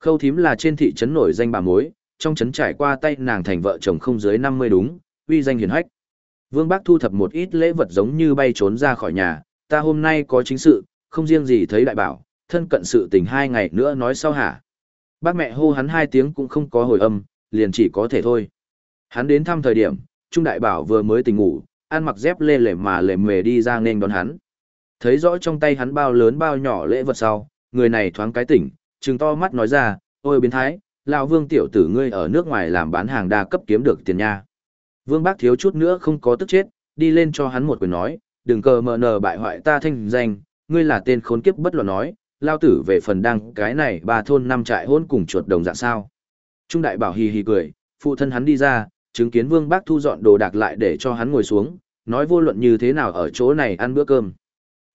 A: Khâu thím là trên thị trấn nổi danh bà mối, trong trấn trải qua tay nàng thành vợ chồng không dưới 50 đúng, uy danh hiển hách. Vương Bác thu thập một ít lễ vật giống như bay trốn ra khỏi nhà, ta hôm nay có chính sự, không riêng gì thấy đại bảo, thân cận sự tình hai ngày nữa nói sau hả. Bác mẹ hô hắn hai tiếng cũng không có hồi âm, liền chỉ có thể thôi. Hắn đến thăm thời điểm, Trung Đại Bảo vừa mới tỉnh ngủ, ăn mặc dép lê lề mà lề mề đi ra nên đón hắn. Thấy rõ trong tay hắn bao lớn bao nhỏ lễ vật sau, người này thoáng cái tỉnh, trừng to mắt nói ra, ôi biến thái, lão vương tiểu tử ngươi ở nước ngoài làm bán hàng đa cấp kiếm được tiền nha. Vương bác thiếu chút nữa không có tức chết, đi lên cho hắn một quyền nói, đừng cờ mờ nờ bại hoại ta thanh danh, ngươi là tên khốn kiếp bất luận nói, lao tử về phần đăng cái này ba thôn năm trại hôn cùng chuột đồng dạng sao. Trung đại bảo hì hì cười, phụ thân hắn đi ra, chứng kiến vương bác thu dọn đồ đạc lại để cho hắn ngồi xuống, nói vô luận như thế nào ở chỗ này ăn bữa cơm.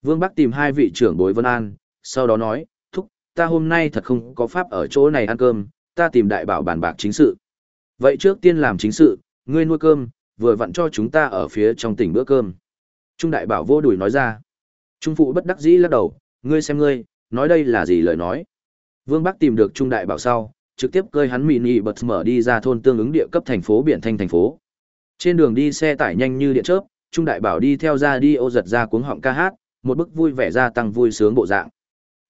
A: Vương bác tìm hai vị trưởng bối vân an, sau đó nói, thúc, ta hôm nay thật không có pháp ở chỗ này ăn cơm, ta tìm đại bảo bàn bạc chính sự. Vậy trước tiên làm chính sự, ngươi nuôi cơm, vừa vặn cho chúng ta ở phía trong tỉnh bữa cơm. Trung đại bảo vô đùi nói ra. Trung phụ bất đắc dĩ lắc đầu, ngươi xem ngươi, nói đây là gì lời nói. Vương Bắc tìm được Trung đại bảo sau, trực tiếp cơi hắn mini bật mở đi ra thôn tương ứng địa cấp thành phố biển thanh thành phố. Trên đường đi xe tải nhanh như điện chớp, Trung đại bảo đi theo ra đi ô giật ra cuống họng ca hát, một bức vui vẻ ra tăng vui sướng bộ dạng.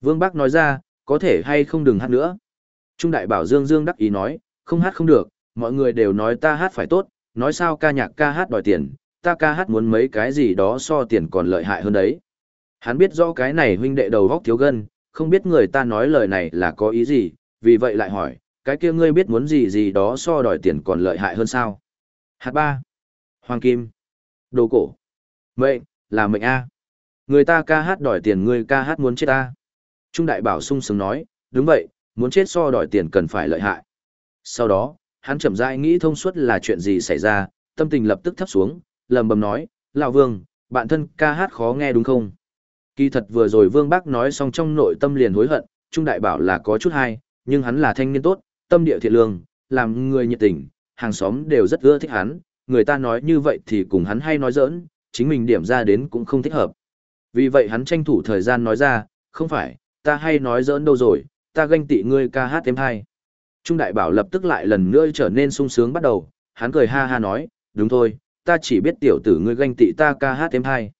A: Vương Bắc nói ra, có thể hay không đừng hát nữa. Trung đại bảo dương dương đắc ý nói, không hát không được, mọi người đều nói ta hát phải tốt, nói sao ca nhạc ca hát đòi tiền, ta ca hát muốn mấy cái gì đó so tiền còn lợi hại hơn đấy. Hắn biết rõ cái này huynh đệ đầu góc thiếu gân, không biết người ta nói lời này là có ý gì, vì vậy lại hỏi, cái kia ngươi biết muốn gì gì đó so đòi tiền còn lợi hại hơn sao? Hát ba, Hoàng Kim, Đồ Cổ, Mệnh, là mệnh A. Người ta ca hát đòi tiền ngươi ca hát muốn chết ta. Trung đại bảo sung sướng nói, đúng vậy, muốn chết so đòi tiền cần phải lợi hại. Sau đó, hắn chậm rãi nghĩ thông suốt là chuyện gì xảy ra, tâm tình lập tức thấp xuống, lầm bầm nói, lão vương, bạn thân ca hát khó nghe đúng không? Kỳ thật vừa rồi vương bác nói xong trong nội tâm liền hối hận, Trung đại bảo là có chút hay, nhưng hắn là thanh niên tốt, tâm địa thiện lương, làm người nhiệt tình, hàng xóm đều rất ưa thích hắn, người ta nói như vậy thì cùng hắn hay nói giỡn, chính mình điểm ra đến cũng không thích hợp. Vì vậy hắn tranh thủ thời gian nói ra, không phải, ta hay nói giỡn đâu rồi, ta ganh tị ngươi ca hát thêm hay. Trung đại bảo lập tức lại lần nữa trở nên sung sướng bắt đầu, hắn cười ha ha nói, đúng thôi, ta chỉ biết tiểu tử ngươi ganh tị ta ca hát thêm hay.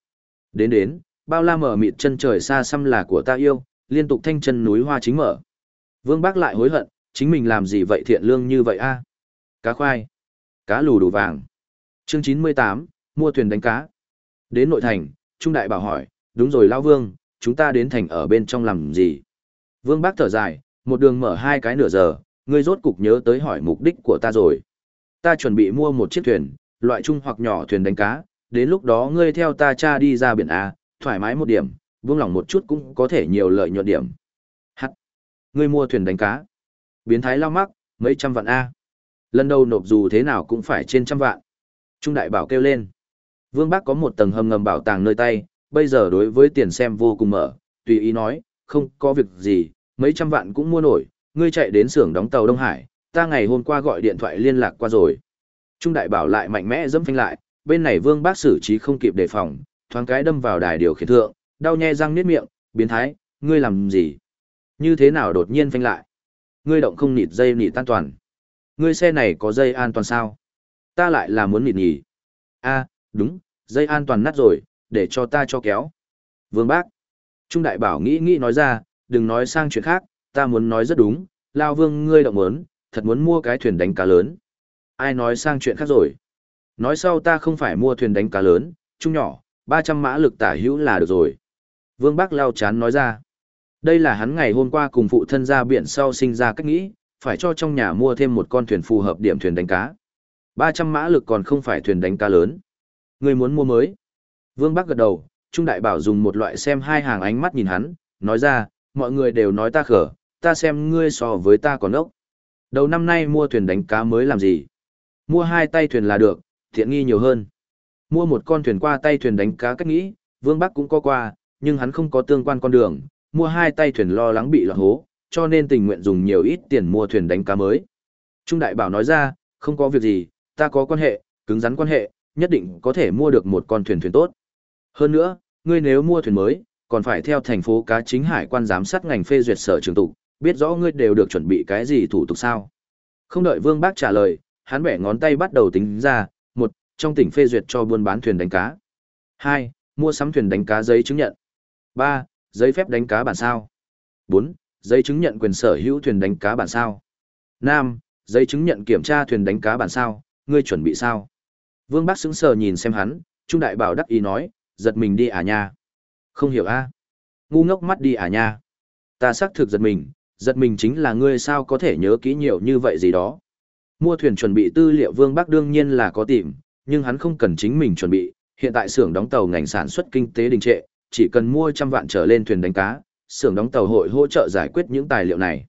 A: Đến đến, bao la mở mịt chân trời xa xăm là của ta yêu, liên tục thanh chân núi hoa chính mở. Vương Bác lại hối hận, chính mình làm gì vậy thiện lương như vậy a Cá khoai, cá lù đủ vàng. Chương chín mươi tám mua thuyền đánh cá. Đến nội thành, Trung đại bảo hỏi, đúng rồi lão Vương, chúng ta đến thành ở bên trong làm gì? Vương Bác thở dài, một đường mở hai cái nửa giờ, ngươi rốt cục nhớ tới hỏi mục đích của ta rồi. Ta chuẩn bị mua một chiếc thuyền, loại chung hoặc nhỏ thuyền đánh cá, đến lúc đó ngươi theo ta cha đi ra biển A, thoải mái một điểm, vương lòng một chút cũng có thể nhiều lợi nhuận điểm. Hắc. Ngươi mua thuyền đánh cá. Biến thái lao mắc, mấy trăm vạn A. Lần đầu nộp dù thế nào cũng phải trên trăm vạn. Trung đại bảo kêu lên. Vương Bác có một tầng hầm ngầm bảo tàng nơi tay, bây giờ đối với tiền xem vô cùng mở, tùy ý nói, không có việc gì, mấy trăm vạn cũng mua nổi, ngươi chạy đến xưởng đóng tàu Đông Hải, ta ngày hôm qua gọi điện thoại liên lạc qua rồi. Trung đại bảo lại mạnh mẽ dẫm phanh lại, bên này Vương Bác xử trí không kịp đề phòng, thoáng cái đâm vào đài điều khiển thượng, đau nhe răng niết miệng, biến thái, ngươi làm gì? Như thế nào đột nhiên phanh lại? Ngươi động không nịt dây nịt an toàn. Ngươi xe này có dây an toàn sao? Ta lại là muốn nịt nhỉ? A, đúng, dây an toàn nát rồi, để cho ta cho kéo. Vương Bác. Trung đại bảo nghĩ nghĩ nói ra, đừng nói sang chuyện khác, ta muốn nói rất đúng, Lao Vương ngươi động muốn, thật muốn mua cái thuyền đánh cá lớn. Ai nói sang chuyện khác rồi? Nói sau ta không phải mua thuyền đánh cá lớn, trung nhỏ, 300 mã lực tả hữu là được rồi. Vương bác lao chán nói ra. Đây là hắn ngày hôm qua cùng phụ thân ra biển sau sinh ra cách nghĩ, phải cho trong nhà mua thêm một con thuyền phù hợp điểm thuyền đánh cá. 300 mã lực còn không phải thuyền đánh cá lớn. Người muốn mua mới. Vương Bắc gật đầu, Trung Đại Bảo dùng một loại xem hai hàng ánh mắt nhìn hắn, nói ra, mọi người đều nói ta khở, ta xem ngươi so với ta còn ốc. Đầu năm nay mua thuyền đánh cá mới làm gì? Mua hai tay thuyền là được, tiện nghi nhiều hơn. Mua một con thuyền qua tay thuyền đánh cá cách nghĩ, Vương Bắc cũng có qua, nhưng hắn không có tương quan con đường, mua hai tay thuyền lo lắng bị lọt hố, cho nên tình nguyện dùng nhiều ít tiền mua thuyền đánh cá mới. Trung Đại Bảo nói ra, không có việc gì, ta có quan hệ, cứng rắn quan hệ, nhất định có thể mua được một con thuyền thuyền tốt. Hơn nữa, ngươi nếu mua thuyền mới, còn phải theo thành phố cá chính hải quan giám sát ngành phê duyệt sở trường tục, biết rõ ngươi đều được chuẩn bị cái gì thủ tục sao. Không đợi Vương Bác trả lời, hắn bẻ ngón tay bắt đầu tính ra, một, trong tỉnh phê duyệt cho buôn bán thuyền đánh cá. hai, mua sắm thuyền đánh cá giấy chứng nhận. ba, giấy phép đánh cá bản sao. bốn, giấy chứng nhận quyền sở hữu thuyền đánh cá bản sao. năm, giấy chứng nhận kiểm tra thuyền đánh cá bản sao, ngươi chuẩn bị sao? Vương Bác sững sờ nhìn xem hắn, Trung Đại Bảo đắc ý nói, giật mình đi à nha. Không hiểu a Ngu ngốc mắt đi à nha. Ta xác thực giật mình, giật mình chính là ngươi sao có thể nhớ kỹ nhiều như vậy gì đó. Mua thuyền chuẩn bị tư liệu Vương Bắc đương nhiên là có tìm, nhưng hắn không cần chính mình chuẩn bị, hiện tại xưởng đóng tàu ngành sản xuất kinh tế đình trệ, chỉ cần mua trăm vạn trở lên thuyền đánh cá, xưởng đóng tàu hội hỗ trợ giải quyết những tài liệu này.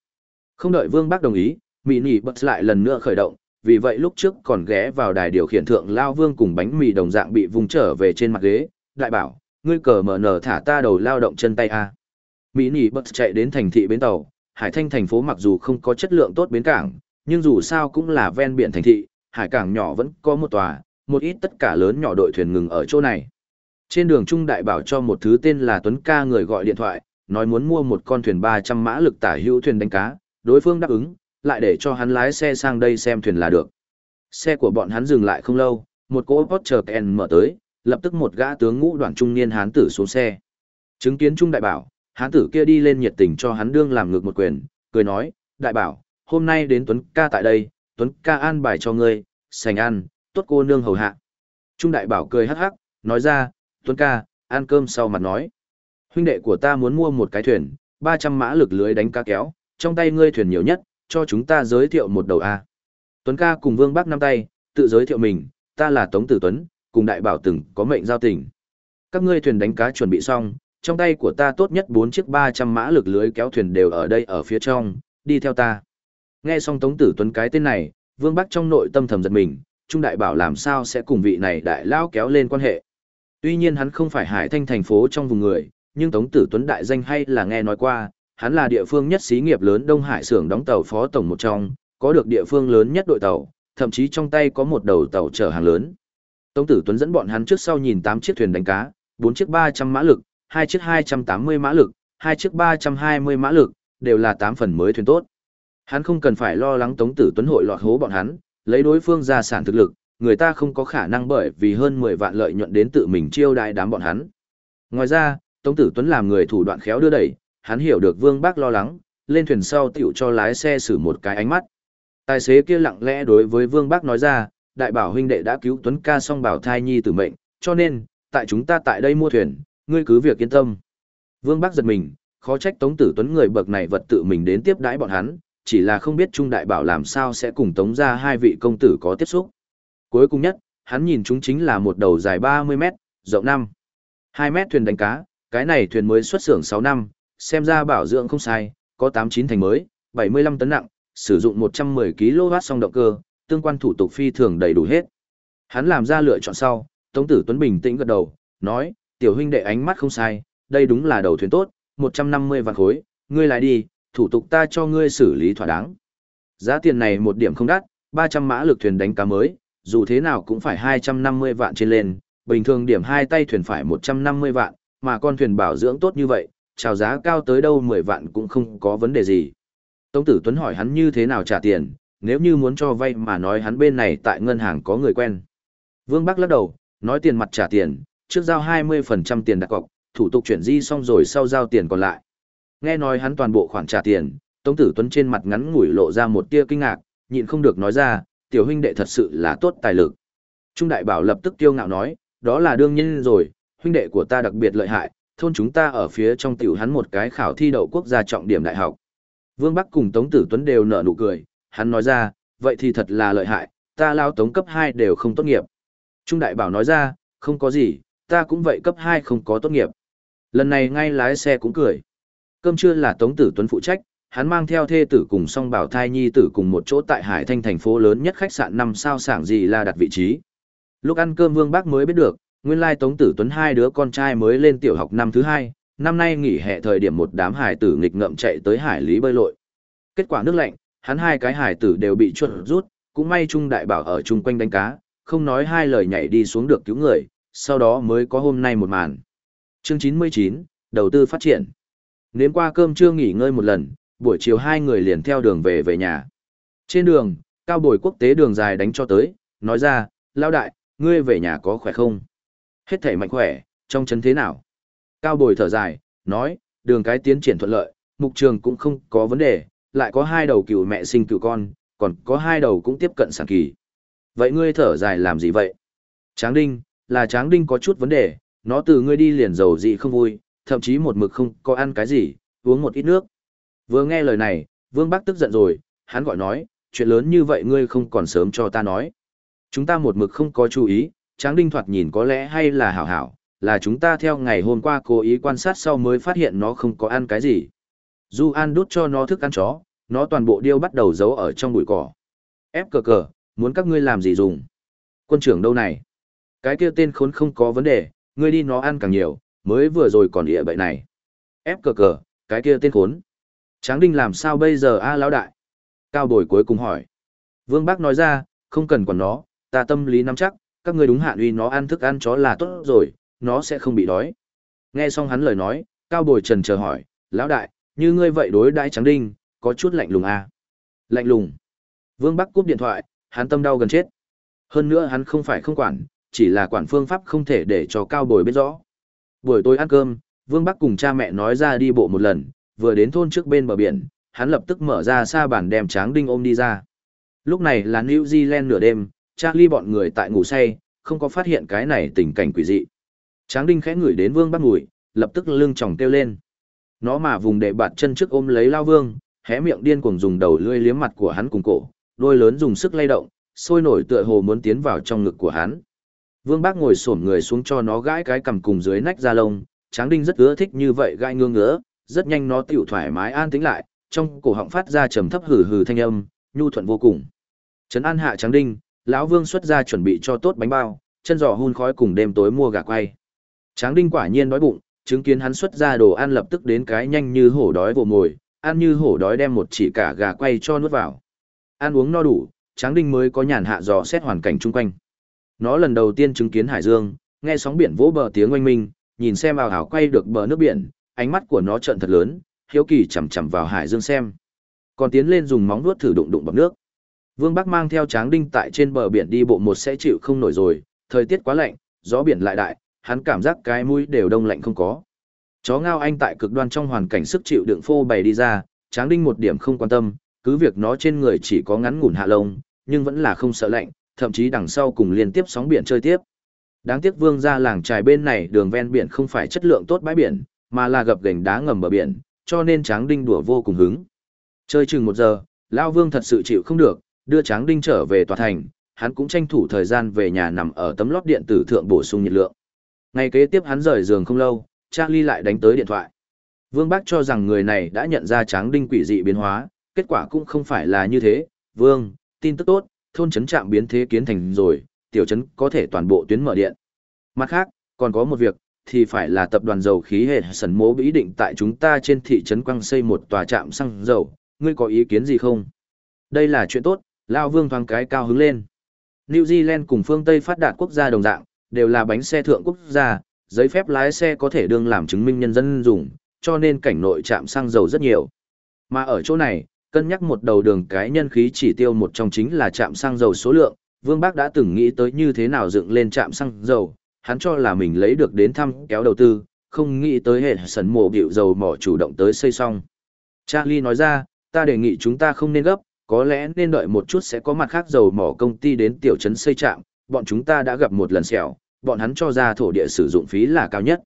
A: Không đợi Vương Bắc đồng ý, Mỹ Nỉ bật lại lần nữa khởi động, vì vậy lúc trước còn ghé vào đài điều khiển thượng Lao Vương cùng bánh mì đồng dạng bị vùng trở về trên mặt ghế, đại bảo, ngươi cờ mở nở thả ta đầu lao động chân tay a. Mỹ Nỉ bật chạy đến thành thị bến tàu, Hải Thanh thành phố mặc dù không có chất lượng tốt bến cảng, nhưng dù sao cũng là ven biển thành thị, hải cảng nhỏ vẫn có một tòa, một ít tất cả lớn nhỏ đội thuyền ngừng ở chỗ này. Trên đường Trung Đại bảo cho một thứ tên là Tuấn Ca người gọi điện thoại, nói muốn mua một con thuyền 300 mã lực tả hữu thuyền đánh cá, đối phương đáp ứng, lại để cho hắn lái xe sang đây xem thuyền là được. Xe của bọn hắn dừng lại không lâu, một cỗ Porsche Cayenne mở tới, lập tức một gã tướng ngũ đoàn trung niên hán tử xuống xe. Chứng kiến Trung Đại Bảo, hán tử kia đi lên nhiệt tình cho hắn đương làm ngược một quyền, cười nói, Đại Bảo, hôm nay đến Tuấn ca tại đây, Tuấn ca an bài cho ngươi, sành ăn, tốt cô nương hầu hạ. Trung Đại Bảo cười hắc hắc, nói ra, Tuấn ca, ăn cơm sau mặt nói. Huynh đệ của ta muốn mua một cái thuyền, 300 mã lực lưới đánh cá kéo, trong tay ngươi thuyền nhiều nhất, cho chúng ta giới thiệu một đầu A. Tuấn ca cùng Vương Bắc năm tay, tự giới thiệu mình, ta là Tống Tử Tuấn, cùng đại bảo từng có mệnh giao tình. Các ngươi thuyền đánh cá chuẩn bị xong, trong tay của ta tốt nhất 4 chiếc 300 mã lực lưới kéo thuyền đều ở đây ở phía trong, đi theo ta. Nghe xong Tống Tử Tuấn cái tên này, Vương Bắc trong nội tâm thầm giật mình, Trung Đại Bảo làm sao sẽ cùng vị này đại lao kéo lên quan hệ. Tuy nhiên hắn không phải hải thanh thành phố trong vùng người, nhưng Tống Tử Tuấn đại danh hay là nghe nói qua, hắn là địa phương nhất xí nghiệp lớn Đông Hải xưởng đóng tàu phó tổng một trong, có được địa phương lớn nhất đội tàu, thậm chí trong tay có một đầu tàu chở hàng lớn. Tống Tử Tuấn dẫn bọn hắn trước sau nhìn 8 chiếc thuyền đánh cá, 4 chiếc 300 mã lực, 2 chiếc 280 mã lực, 2 chiếc 320 mã lực, đều là 8 phần mới thuyền tốt. Hắn không cần phải lo lắng Tống Tử Tuấn hội lọt hố bọn hắn, lấy đối phương ra sản thực lực, người ta không có khả năng bởi vì hơn 10 vạn lợi nhuận đến tự mình chiêu đại đám bọn hắn. Ngoài ra, Tống Tử Tuấn làm người thủ đoạn khéo đưa đẩy, hắn hiểu được Vương Bác lo lắng, lên thuyền sau tiểu cho lái xe xử một cái ánh mắt. Tài xế kia lặng lẽ đối với Vương Bác nói ra, đại bảo huynh đệ đã cứu Tuấn ca xong bảo thai nhi tử mệnh, cho nên, tại chúng ta tại đây mua thuyền, ngươi cứ việc yên tâm. Vương Bắc giật mình, khó trách Tống Tử Tuấn người bậc này vật tự mình đến tiếp đãi bọn hắn, chỉ là không biết Trung Đại Bảo làm sao sẽ cùng Tống ra hai vị công tử có tiếp xúc. Cuối cùng nhất, hắn nhìn chúng chính là một đầu dài 30 mét, rộng 5. 2 mét thuyền đánh cá, cái này thuyền mới xuất xưởng 6 năm, xem ra bảo dưỡng không sai, có 89 thành mới, 75 tấn nặng, sử dụng 110 kW song động cơ, tương quan thủ tục phi thường đầy đủ hết. Hắn làm ra lựa chọn sau, Tống Tử Tuấn bình tĩnh gật đầu, nói, tiểu huynh đệ ánh mắt không sai, đây đúng là đầu thuyền tốt, 150 vạn khối, ngươi lại đi, thủ tục ta cho ngươi xử lý thỏa đáng. Giá tiền này một điểm không đắt, 300 mã lực thuyền đánh cá mới, dù thế nào cũng phải 250 vạn trên lên, bình thường điểm hai tay thuyền phải 150 vạn, mà con thuyền bảo dưỡng tốt như vậy, chào giá cao tới đâu 10 vạn cũng không có vấn đề gì. Tống Tử Tuấn hỏi hắn như thế nào trả tiền, nếu như muốn cho vay mà nói hắn bên này tại ngân hàng có người quen. Vương Bắc lắc đầu, nói tiền mặt trả tiền, trước giao 20% tiền đặt cọc, thủ tục chuyển di xong rồi sau giao tiền còn lại. Nghe nói hắn toàn bộ khoản trả tiền, Tống Tử Tuấn trên mặt ngắn ngủi lộ ra một tia kinh ngạc, nhịn không được nói ra, tiểu huynh đệ thật sự là tốt tài lực. Trung đại bảo lập tức tiêu ngạo nói, đó là đương nhiên rồi, huynh đệ của ta đặc biệt lợi hại, thôn chúng ta ở phía trong tiểu hắn một cái khảo thi đậu quốc gia trọng điểm đại học. Vương Bắc cùng Tống Tử Tuấn đều nở nụ cười, hắn nói ra, vậy thì thật là lợi hại, ta lao tống cấp 2 đều không tốt nghiệp. Trung đại bảo nói ra, không có gì, ta cũng vậy cấp 2 không có tốt nghiệp. Lần này ngay lái xe cũng cười. Cơm trưa là Tống Tử Tuấn phụ trách, hắn mang theo thê tử cùng song bảo thai nhi tử cùng một chỗ tại Hải Thanh thành phố lớn nhất khách sạn năm sao sảng gì là đặt vị trí. Lúc ăn cơm Vương Bác mới biết được, nguyên lai Tống Tử Tuấn hai đứa con trai mới lên tiểu học năm thứ hai, năm nay nghỉ hè thời điểm một đám hải tử nghịch ngợm chạy tới hải lý bơi lội. Kết quả nước lạnh, hắn hai cái hải tử đều bị chuột rút, cũng may Trung Đại Bảo ở chung quanh đánh cá, không nói hai lời nhảy đi xuống được cứu người, sau đó mới có hôm nay một màn. Chương 99, đầu tư phát triển. Nếm qua cơm trưa nghỉ ngơi một lần, buổi chiều hai người liền theo đường về về nhà. Trên đường, cao bồi quốc tế đường dài đánh cho tới, nói ra, lao đại, ngươi về nhà có khỏe không? Hết thể mạnh khỏe, trong chấn thế nào? Cao bồi thở dài, nói, đường cái tiến triển thuận lợi, mục trường cũng không có vấn đề, lại có hai đầu cựu mẹ sinh cựu con, còn có hai đầu cũng tiếp cận sản kỳ. Vậy ngươi thở dài làm gì vậy? Tráng đinh, là tráng đinh có chút vấn đề, nó từ ngươi đi liền dầu gì không vui, thậm chí một mực không có ăn cái gì, uống một ít nước. Vừa nghe lời này, Vương Bắc tức giận rồi, hắn gọi nói, chuyện lớn như vậy ngươi không còn sớm cho ta nói. Chúng ta một mực không có chú ý, Tráng Đinh thoạt nhìn có lẽ hay là hảo hảo, là chúng ta theo ngày hôm qua cố ý quan sát sau mới phát hiện nó không có ăn cái gì. Du An đút cho nó thức ăn chó, nó toàn bộ điêu bắt đầu giấu ở trong bụi cỏ. Ép cờ cờ, muốn các ngươi làm gì dùng? Quân trưởng đâu này? Cái kia tên khốn không có vấn đề, ngươi đi nó ăn càng nhiều, mới vừa rồi còn địa bậy này. Ép cờ cờ, cái kia tên khốn. Tráng Đinh làm sao bây giờ a lão đại? Cao bồi cuối cùng hỏi. Vương Bác nói ra, không cần quản nó, ta tâm lý nắm chắc, các ngươi đúng hạn uy nó ăn thức ăn chó là tốt rồi, nó sẽ không bị đói. Nghe xong hắn lời nói, Cao bồi trần chờ hỏi, lão đại, như ngươi vậy đối đãi Tráng Đinh, có chút lạnh lùng à? Lạnh lùng. Vương Bắc cúp điện thoại, hắn tâm đau gần chết. Hơn nữa hắn không phải không quản, chỉ là quản phương pháp không thể để cho Cao bồi biết rõ. Buổi tối ăn cơm, Vương Bắc cùng cha mẹ nói ra đi bộ một lần, vừa đến thôn trước bên bờ biển, hắn lập tức mở ra xa bản đem Tráng Đinh ôm đi ra. Lúc này là New Zealand nửa đêm, Charlie bọn người tại ngủ say, không có phát hiện cái này tình cảnh quỷ dị. Tráng Đinh khẽ ngửi đến Vương Bắc ngủi, lập tức lưng tròng kêu lên. Nó mà vùng để bạt chân trước ôm lấy Lao Vương, hé miệng điên cuồng dùng đầu lưỡi liếm mặt của hắn cùng cổ, đôi lớn dùng sức lay động, sôi nổi tựa hồ muốn tiến vào trong ngực của hắn. Vương Bác ngồi xổm người xuống cho nó gãi cái cằm cùng dưới nách da lông, Tráng Đinh rất ưa thích như vậy gãi ngứa ngứa, rất nhanh nó tiểu thoải mái an tĩnh lại, trong cổ họng phát ra trầm thấp hừ hừ thanh âm, nhu thuận vô cùng. Trấn An hạ Tráng Đinh, lão Vương xuất ra chuẩn bị cho tốt bánh bao, chân giò hun khói cùng đêm tối mua gà quay. Tráng Đinh quả nhiên đói bụng, chứng kiến hắn xuất ra đồ ăn lập tức đến cái nhanh như hổ đói vồ mồi, ăn như hổ đói đem một chỉ cả gà quay cho nuốt vào. Ăn uống no đủ, Tráng Đinh mới có nhàn hạ dò xét hoàn cảnh chung quanh. Nó lần đầu tiên chứng kiến hải dương, nghe sóng biển vỗ bờ tiếng oanh minh, nhìn xem ảo ảo quay được bờ nước biển, ánh mắt của nó trợn thật lớn, hiếu kỳ chằm chằm vào hải dương xem. Còn tiến lên dùng móng vuốt thử đụng đụng bọt nước. Vương Bắc mang theo Tráng Đinh tại trên bờ biển đi bộ một sẽ chịu không nổi rồi, thời tiết quá lạnh, gió biển lại đại, hắn cảm giác cái mũi đều đông lạnh không có. Chó ngao anh tại cực đoan trong hoàn cảnh sức chịu đựng phô bày đi ra, Tráng Đinh một điểm không quan tâm, cứ việc nó trên người chỉ có ngắn ngủn hạ lông, nhưng vẫn là không sợ lạnh, thậm chí đằng sau cùng liên tiếp sóng biển chơi tiếp. Đáng tiếc vương gia làng trài bên này đường ven biển không phải chất lượng tốt bãi biển, mà là gập gành đá ngầm bờ biển, cho nên tráng đinh đùa vô cùng hứng. Chơi chừng một giờ, Lao Vương thật sự chịu không được, đưa tráng đinh trở về tòa thành, hắn cũng tranh thủ thời gian về nhà nằm ở tấm lót điện tử thượng bổ sung nhiệt lượng. Ngày kế tiếp hắn rời giường không lâu, Charlie lại đánh tới điện thoại. Vương Bác cho rằng người này đã nhận ra tráng đinh quỷ dị biến hóa, kết quả cũng không phải là như thế. Vương, tin tức tốt, thôn trấn trạm biến thế kiến thành rồi, tiểu trấn có thể toàn bộ tuyến mở điện. Mặt khác, còn có một việc, thì phải là tập đoàn dầu khí hệ sần mố ý định tại chúng ta trên thị trấn quăng xây một tòa trạm xăng dầu, ngươi có ý kiến gì không? Đây là chuyện tốt, Lao Vương thoáng cái cao hứng lên. New Zealand cùng phương Tây phát đạt quốc gia đồng dạng, đều là bánh xe thượng quốc gia, giấy phép lái xe có thể đương làm chứng minh nhân dân dùng, cho nên cảnh nội trạm xăng dầu rất nhiều. Mà ở chỗ này, cân nhắc một đầu đường cái nhân khí chỉ tiêu một trong chính là trạm xăng dầu số lượng, Vương Bác đã từng nghĩ tới như thế nào dựng lên trạm xăng dầu, hắn cho là mình lấy được đến thăm kéo đầu tư, không nghĩ tới hệ sấn mộ biểu dầu mỏ chủ động tới xây xong. Charlie nói ra, ta đề nghị chúng ta không nên gấp, có lẽ nên đợi một chút sẽ có mặt khác dầu mỏ công ty đến tiểu trấn xây trạm, bọn chúng ta đã gặp một lần xẻo, bọn hắn cho ra thổ địa sử dụng phí là cao nhất.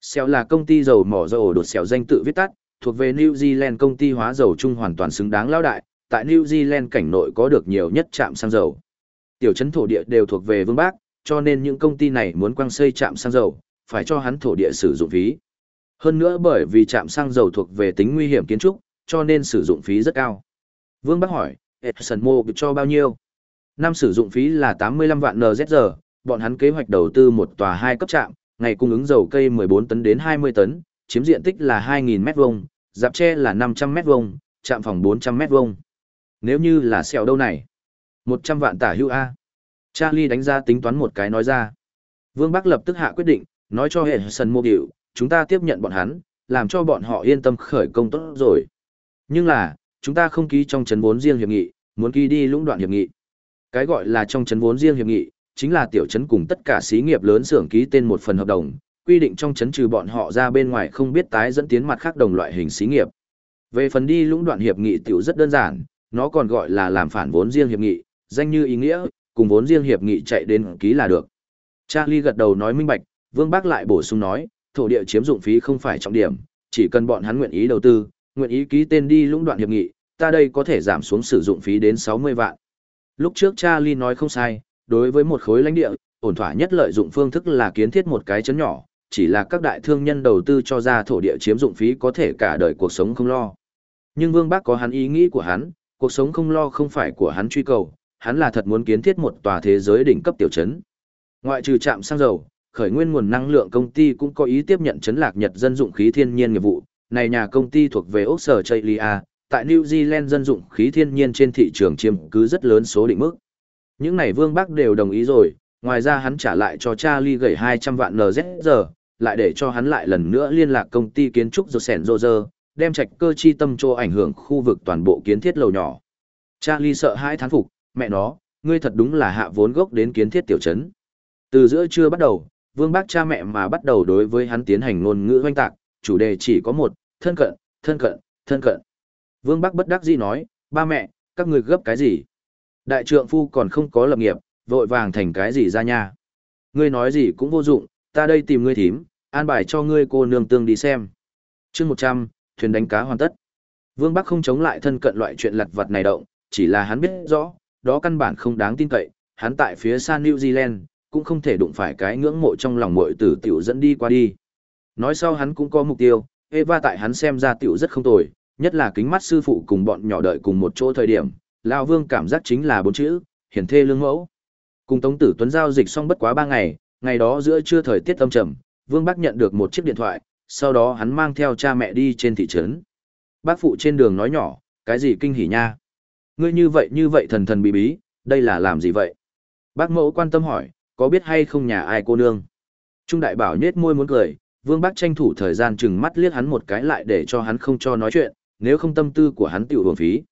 A: Xẻo là công ty dầu mỏ dầu đột xẻo danh tự viết tắt, thuộc về New Zealand công ty hóa dầu chung hoàn toàn xứng đáng lao đại, tại New Zealand cảnh nội có được nhiều nhất trạm xăng dầu. Tiểu trấn thổ địa đều thuộc về Vương Bác, cho nên những công ty này muốn quăng xây trạm xăng dầu, phải cho hắn thổ địa sử dụng phí. Hơn nữa bởi vì trạm xăng dầu thuộc về tính nguy hiểm kiến trúc, cho nên sử dụng phí rất cao. Vương Bắc hỏi, Edson Mô cho bao nhiêu? Năm sử dụng phí là 85 vạn NZR, bọn hắn kế hoạch đầu tư một tòa hai cấp trạm, ngày cung ứng dầu cây 14 tấn đến 20 tấn, chiếm diện tích là 2.000 mét vuông, dạp tre là 500 mét vuông, trạm phòng 400 mét vuông. Nếu như là xèo đâu này? 100 vạn tả hữu A. Charlie đánh ra tính toán một cái nói ra. Vương Bắc lập tức hạ quyết định, nói cho hệ sân mô điệu, chúng ta tiếp nhận bọn hắn, làm cho bọn họ yên tâm khởi công tốt rồi. Nhưng là, chúng ta không ký trong chấn vốn riêng hiệp nghị, muốn ký đi lũng đoạn hiệp nghị. Cái gọi là trong chấn vốn riêng hiệp nghị, chính là tiểu chấn cùng tất cả xí nghiệp lớn xưởng ký tên một phần hợp đồng, quy định trong chấn trừ bọn họ ra bên ngoài không biết tái dẫn tiến mặt khác đồng loại hình xí nghiệp. Về phần đi lũng đoạn hiệp nghị tiểu rất đơn giản, nó còn gọi là làm phản vốn riêng hiệp nghị, danh như ý nghĩa, cùng vốn riêng hiệp nghị chạy đến ký là được. Charlie gật đầu nói minh bạch, Vương Bác lại bổ sung nói, thổ địa chiếm dụng phí không phải trọng điểm, chỉ cần bọn hắn nguyện ý đầu tư, nguyện ý ký tên đi lũng đoạn hiệp nghị, ta đây có thể giảm xuống sử dụng phí đến 60 vạn. Lúc trước Charlie nói không sai, đối với một khối lãnh địa, ổn thỏa nhất lợi dụng phương thức là kiến thiết một cái chấn nhỏ, chỉ là các đại thương nhân đầu tư cho ra thổ địa chiếm dụng phí có thể cả đời cuộc sống không lo. Nhưng Vương Bác có hắn ý nghĩ của hắn, cuộc sống không lo không phải của hắn truy cầu, hắn là thật muốn kiến thiết một tòa thế giới đỉnh cấp tiểu trấn. Ngoại trừ trạm xăng dầu, khởi nguyên nguồn năng lượng công ty cũng có ý tiếp nhận chấn lạc Nhật dân dụng khí thiên nhiên nghiệp vụ. Này nhà công ty thuộc về Úc Sở Chaylia, tại New Zealand dân dụng khí thiên nhiên trên thị trường chiếm cứ rất lớn số định mức. Những này Vương Bắc đều đồng ý rồi, ngoài ra hắn trả lại cho Charlie gửi 200 vạn NZR, lại để cho hắn lại lần nữa liên lạc công ty kiến trúc Josen Roger, đem trạch cơ chi tâm cho ảnh hưởng khu vực toàn bộ kiến thiết lầu nhỏ. Charlie sợ hãi thán phục, mẹ nó, ngươi thật đúng là hạ vốn gốc đến kiến thiết tiểu trấn. Từ giữa trưa bắt đầu, Vương Bác cha mẹ mà bắt đầu đối với hắn tiến hành ngôn ngữ hoanh tạc, chủ đề chỉ có một, thân cận, thân cận, thân cận. Vương Bắc bất đắc dĩ nói, ba mẹ, các người gấp cái gì? Đại trượng phu còn không có lập nghiệp, vội vàng thành cái gì ra nha? Ngươi nói gì cũng vô dụng, ta đây tìm ngươi thím, an bài cho ngươi cô nương tương đi xem. chương 100, thuyền đánh cá hoàn tất. Vương Bắc không chống lại thân cận loại chuyện lặt vặt này động, chỉ là hắn biết rõ, đó căn bản không đáng tin cậy, hắn tại phía xa New Zealand, cũng không thể đụng phải cái ngưỡng mộ trong lòng muội tử tiểu dẫn đi qua đi. Nói sau hắn cũng có mục tiêu, Eva tại hắn xem ra tiểu rất không tồi, nhất là kính mắt sư phụ cùng bọn nhỏ đợi cùng một chỗ thời điểm, Lão Vương cảm giác chính là bốn chữ, hiển thê lương mẫu. Cùng Tống Tử Tuấn giao dịch xong bất quá ba ngày, ngày đó giữa trưa thời tiết âm trầm, Vương Bắc nhận được một chiếc điện thoại, sau đó hắn mang theo cha mẹ đi trên thị trấn. Bác phụ trên đường nói nhỏ, cái gì kinh hỉ nha? Ngươi như vậy như vậy thần thần bí bí, đây là làm gì vậy? Bác mẫu quan tâm hỏi, có biết hay không nhà ai cô nương? Trung đại bảo nhết môi muốn cười, vương bác tranh thủ thời gian chừng mắt liếc hắn một cái lại để cho hắn không cho nói chuyện, nếu không tâm tư của hắn tiểu hưởng phí.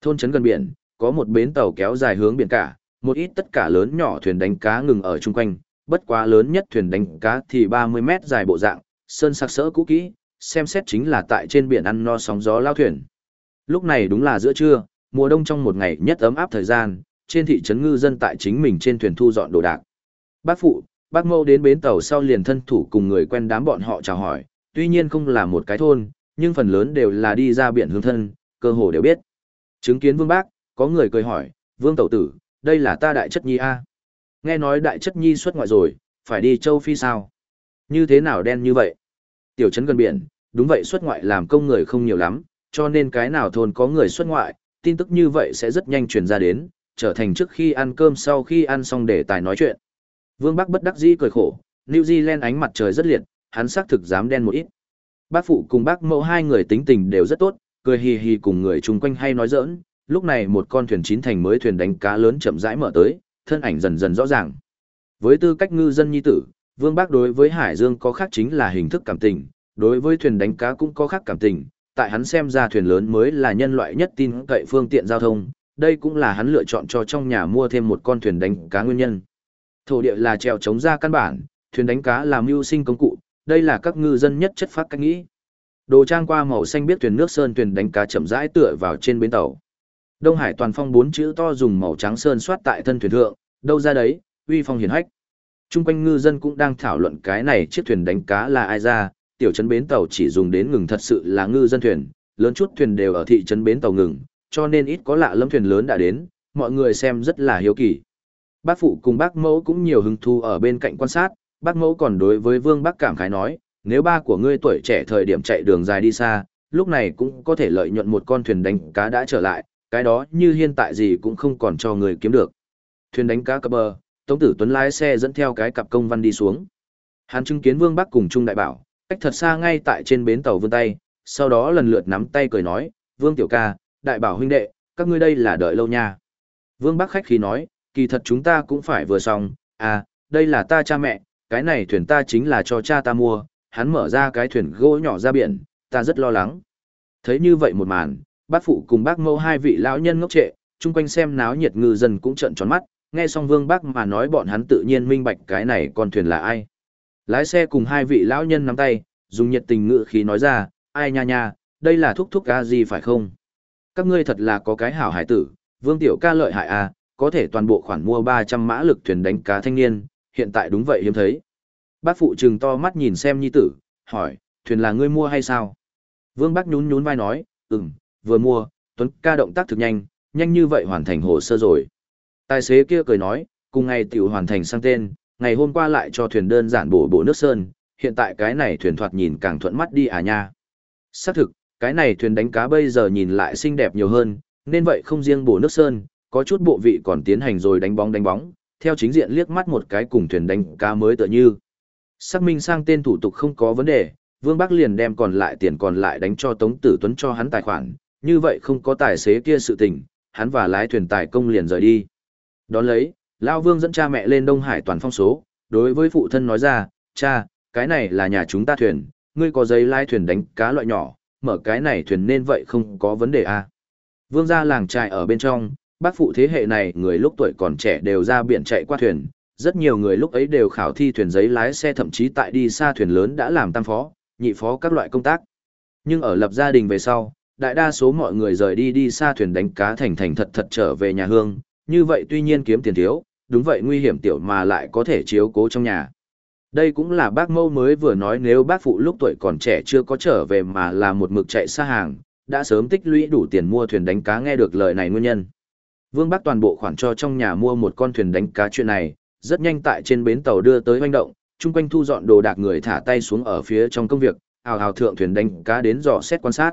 A: Thôn trấn gần biển, có một bến tàu kéo dài hướng biển cả, một ít tất cả lớn nhỏ thuyền đánh cá ngừng ở chung quanh, bất quá lớn nhất thuyền đánh cá thì 30 mét dài bộ dạng, sơn sắc sỡ cũ kỹ, xem xét chính là tại trên biển ăn no sóng gió lao thuyền. Lúc này đúng là giữa trưa, mùa đông trong một ngày nhất ấm áp thời gian, trên thị trấn ngư dân tại chính mình trên thuyền thu dọn đồ đạc. Bác phụ, bác mâu đến bến tàu sau liền thân thủ cùng người quen đám bọn họ chào hỏi, tuy nhiên không là một cái thôn, nhưng phần lớn đều là đi ra biển hương thân, cơ hồ đều biết. Chứng kiến vương bác, có người cười hỏi, vương tẩu tử, đây là ta đại chất nhi a. Nghe nói đại chất nhi xuất ngoại rồi, phải đi châu Phi sao? Như thế nào đen như vậy? Tiểu trấn gần biển, đúng vậy xuất ngoại làm công người không nhiều lắm, cho nên cái nào thôn có người xuất ngoại, tin tức như vậy sẽ rất nhanh truyền ra đến, trở thành trước khi ăn cơm sau khi ăn xong để tài nói chuyện. Vương Bắc bất đắc dĩ cười khổ, New Zealand ánh mặt trời rất liệt, hắn xác thực dám đen một ít. Bác phụ cùng bác mẫu hai người tính tình đều rất tốt, cười hì hì cùng người chung quanh hay nói giỡn, lúc này một con thuyền chín thành mới thuyền đánh cá lớn chậm rãi mở tới, thân ảnh dần dần rõ ràng. Với tư cách ngư dân nhi tử, Vương Bác đối với Hải Dương có khác chính là hình thức cảm tình, đối với thuyền đánh cá cũng có khác cảm tình, tại hắn xem ra thuyền lớn mới là nhân loại nhất tin cậy phương tiện giao thông, đây cũng là hắn lựa chọn cho trong nhà mua thêm một con thuyền đánh cá nguyên nhân. Thổ địa là treo chống ra căn bản, thuyền đánh cá làm mưu sinh công cụ, đây là các ngư dân nhất chất phát cách nghĩ. Đồ trang qua màu xanh biết thuyền nước sơn thuyền đánh cá chậm rãi tựa vào trên bến tàu. Đông Hải toàn phong bốn chữ to dùng màu trắng sơn soát tại thân thuyền thượng, đâu ra đấy, uy phong hiển hách. Trung quanh ngư dân cũng đang thảo luận cái này chiếc thuyền đánh cá là ai ra, tiểu trấn bến tàu chỉ dùng đến ngừng thật sự là ngư dân thuyền, lớn chút thuyền đều ở thị trấn bến tàu ngừng, cho nên ít có lạ lâm thuyền lớn đã đến, mọi người xem rất là hiếu kỳ. Bác phụ cùng bác mẫu cũng nhiều hứng thú ở bên cạnh quan sát, bác mẫu còn đối với vương bác cảm khái nói, nếu ba của ngươi tuổi trẻ thời điểm chạy đường dài đi xa, lúc này cũng có thể lợi nhuận một con thuyền đánh cá đã trở lại, cái đó như hiện tại gì cũng không còn cho người kiếm được. Thuyền đánh cá cập bờ, Tống Tử Tuấn lái xe dẫn theo cái cặp công văn đi xuống. Hắn chứng kiến Vương Bắc cùng Trung Đại Bảo, cách thật xa ngay tại trên bến tàu vươn tay, sau đó lần lượt nắm tay cười nói, Vương Tiểu ca, Đại Bảo huynh đệ, các ngươi đây là đợi lâu nha. Vương Bắc khách khí nói, kỳ thật chúng ta cũng phải vừa xong, à, đây là ta cha mẹ, cái này thuyền ta chính là cho cha ta mua, hắn mở ra cái thuyền gỗ nhỏ ra biển, ta rất lo lắng. Thấy như vậy một màn, bác phụ cùng bác mẫu hai vị lão nhân ngốc trệ, chung quanh xem náo nhiệt ngư dân cũng trợn tròn mắt, nghe xong vương bác mà nói bọn hắn tự nhiên minh bạch cái này con thuyền là ai. Lái xe cùng hai vị lão nhân nắm tay, dùng nhiệt tình ngữ khí nói ra, ai nha nha, đây là thúc thúc ca gì phải không? Các ngươi thật là có cái hảo hải tử, vương tiểu ca lợi hại à, có thể toàn bộ khoản mua 300 mã lực thuyền đánh cá thanh niên, hiện tại đúng vậy hiếm thấy. Bác phụ trừng to mắt nhìn xem nhi tử, hỏi, thuyền là ngươi mua hay sao? Vương bác nhún nhún vai nói, ừm, vừa mua, Tuấn ca động tác thực nhanh, nhanh như vậy hoàn thành hồ sơ rồi. Tài xế kia cười nói, cùng ngày tiểu hoàn thành sang tên, ngày hôm qua lại cho thuyền đơn giản bổ bổ nước sơn, hiện tại cái này thuyền thoạt nhìn càng thuận mắt đi à nha. Xác thực, cái này thuyền đánh cá bây giờ nhìn lại xinh đẹp nhiều hơn, nên vậy không riêng bổ nước sơn, có chút bộ vị còn tiến hành rồi đánh bóng đánh bóng, theo chính diện liếc mắt một cái cùng thuyền đánh cá mới tựa như. Xác minh sang tên thủ tục không có vấn đề, Vương Bắc liền đem còn lại tiền còn lại đánh cho Tống Tử Tuấn cho hắn tài khoản, như vậy không có tài xế kia sự tình, hắn và lái thuyền tài công liền rời đi. Đón lấy, Lao Vương dẫn cha mẹ lên Đông Hải toàn phong số, đối với phụ thân nói ra, cha, cái này là nhà chúng ta thuyền, ngươi có giấy lái thuyền đánh cá loại nhỏ, mở cái này thuyền nên vậy không có vấn đề à. Vương gia làng trại ở bên trong, bác phụ thế hệ này người lúc tuổi còn trẻ đều ra biển chạy qua thuyền, rất nhiều người lúc ấy đều khảo thi thuyền giấy lái xe thậm chí tại đi xa thuyền lớn đã làm tam phó, nhị phó các loại công tác. Nhưng ở lập gia đình về sau, đại đa số mọi người rời đi đi xa thuyền đánh cá thành thành thật thật trở về nhà hương, như vậy tuy nhiên kiếm tiền thiếu, đúng vậy nguy hiểm tiểu mà lại có thể chiếu cố trong nhà. Đây cũng là bác mâu mới vừa nói nếu bác phụ lúc tuổi còn trẻ chưa có trở về mà là một mực chạy xa hàng, đã sớm tích lũy đủ tiền mua thuyền đánh cá nghe được lời này nguyên nhân. Vương Bắc toàn bộ khoản cho trong nhà mua một con thuyền đánh cá chuyện này, rất nhanh tại trên bến tàu đưa tới hoành động, chung quanh thu dọn đồ đạc người thả tay xuống ở phía trong công việc, ào ào thượng thuyền đánh cá đến dò xét quan sát.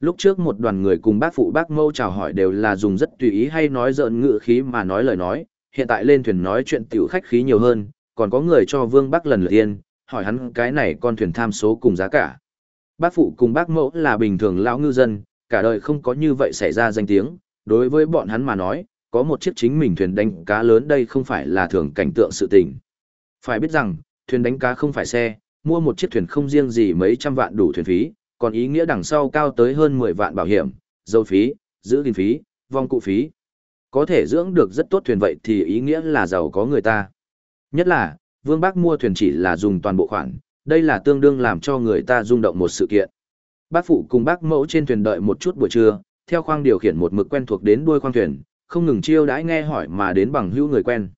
A: Lúc trước một đoàn người cùng bác phụ bác mâu chào hỏi đều là dùng rất tùy ý hay nói giỡn ngữ khí mà nói lời nói, hiện tại lên thuyền nói chuyện tiểu khách khí nhiều hơn, còn có người cho Vương Bắc lần lượt tiên, hỏi hắn cái này con thuyền tham số cùng giá cả. Bác phụ cùng bác mẫu là bình thường lão ngư dân, cả đời không có như vậy xảy ra danh tiếng, đối với bọn hắn mà nói, có một chiếc chính mình thuyền đánh cá lớn đây không phải là thường cảnh tượng sự tình. Phải biết rằng, thuyền đánh cá không phải xe, mua một chiếc thuyền không riêng gì mấy trăm vạn đủ thuyền phí, còn ý nghĩa đằng sau cao tới hơn 10 vạn bảo hiểm, dầu phí, giữ gìn phí, vong cụ phí. Có thể dưỡng được rất tốt thuyền vậy thì ý nghĩa là giàu có người ta. Nhất là, Vương Bác mua thuyền chỉ là dùng toàn bộ khoản, đây là tương đương làm cho người ta rung động một sự kiện. Bác phụ cùng bác mẫu trên thuyền đợi một chút buổi trưa, theo khoang điều khiển một mực quen thuộc đến đuôi khoang thuyền, không ngừng chiêu đãi nghe hỏi mà đến bằng hữu người quen.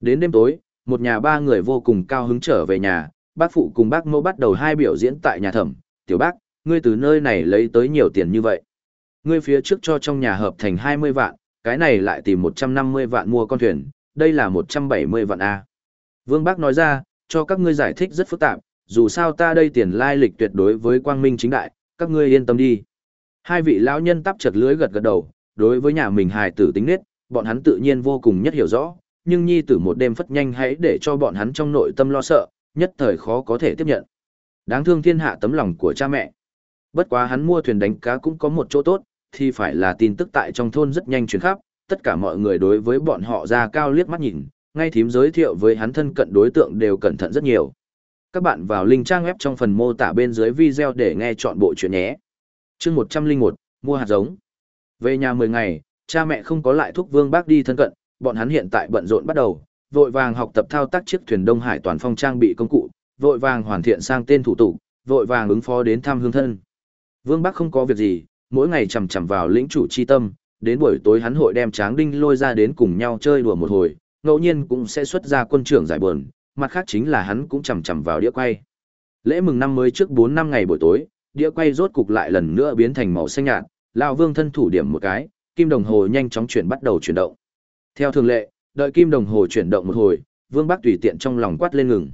A: Đến đêm tối, một nhà ba người vô cùng cao hứng trở về nhà, bác phụ cùng bác mẫu bắt đầu hai biểu diễn tại nhà thẩm, tiểu bác, ngươi từ nơi này lấy tới nhiều tiền như vậy. Ngươi phía trước cho trong nhà hợp thành 20 vạn, cái này lại tìm 150 vạn mua con thuyền, đây là 170 vạn A. Vương Bác nói ra, cho các ngươi giải thích rất phức tạp, dù sao ta đây tiền lai lịch tuyệt đối với quang minh chính đại, các ngươi yên tâm đi. Hai vị lão nhân tắp chật lưới gật gật đầu, đối với nhà mình hài tử tính nết, bọn hắn tự nhiên vô cùng nhất hiểu rõ, nhưng nhi tử một đêm phất nhanh hãy để cho bọn hắn trong nội tâm lo sợ, nhất thời khó có thể tiếp nhận. Đáng thương thiên hạ tấm lòng của cha mẹ. Bất quá hắn mua thuyền đánh cá cũng có một chỗ tốt, thì phải là tin tức tại trong thôn rất nhanh truyền khắp, tất cả mọi người đối với bọn họ ra cao liếc mắt nhìn, ngay thím giới thiệu với hắn thân cận đối tượng đều cẩn thận rất nhiều. Các bạn vào link trang web trong phần mô tả bên dưới video để nghe chọn bộ chuyện nhé chương 101, mua hạt giống. Về nhà 10 ngày, cha mẹ không có lại thúc vương bác đi thân cận, bọn hắn hiện tại bận rộn bắt đầu, vội vàng học tập thao tác chiếc thuyền Đông Hải toàn phong trang bị công cụ, vội vàng hoàn thiện sang tên thủ tục, vội vàng ứng phó đến thăm hương thân. Vương Bắc không có việc gì, mỗi ngày chầm chầm vào lĩnh chủ chi tâm, đến buổi tối hắn hội đem Tráng Đinh lôi ra đến cùng nhau chơi đùa một hồi, ngẫu nhiên cũng sẽ xuất ra quân trưởng giải buồn, mặt khác chính là hắn cũng chầm chầm vào đĩa quay. Lễ mừng năm mới trước bốn năm ngày buổi tối, đĩa quay rốt cục lại lần nữa biến thành màu xanh nhạt, lão Vương thân thủ điểm một cái, kim đồng hồ nhanh chóng chuyển bắt đầu chuyển động. Theo thường lệ, đợi kim đồng hồ chuyển động một hồi, Vương Bắc tùy tiện trong lòng quát lên ngừng.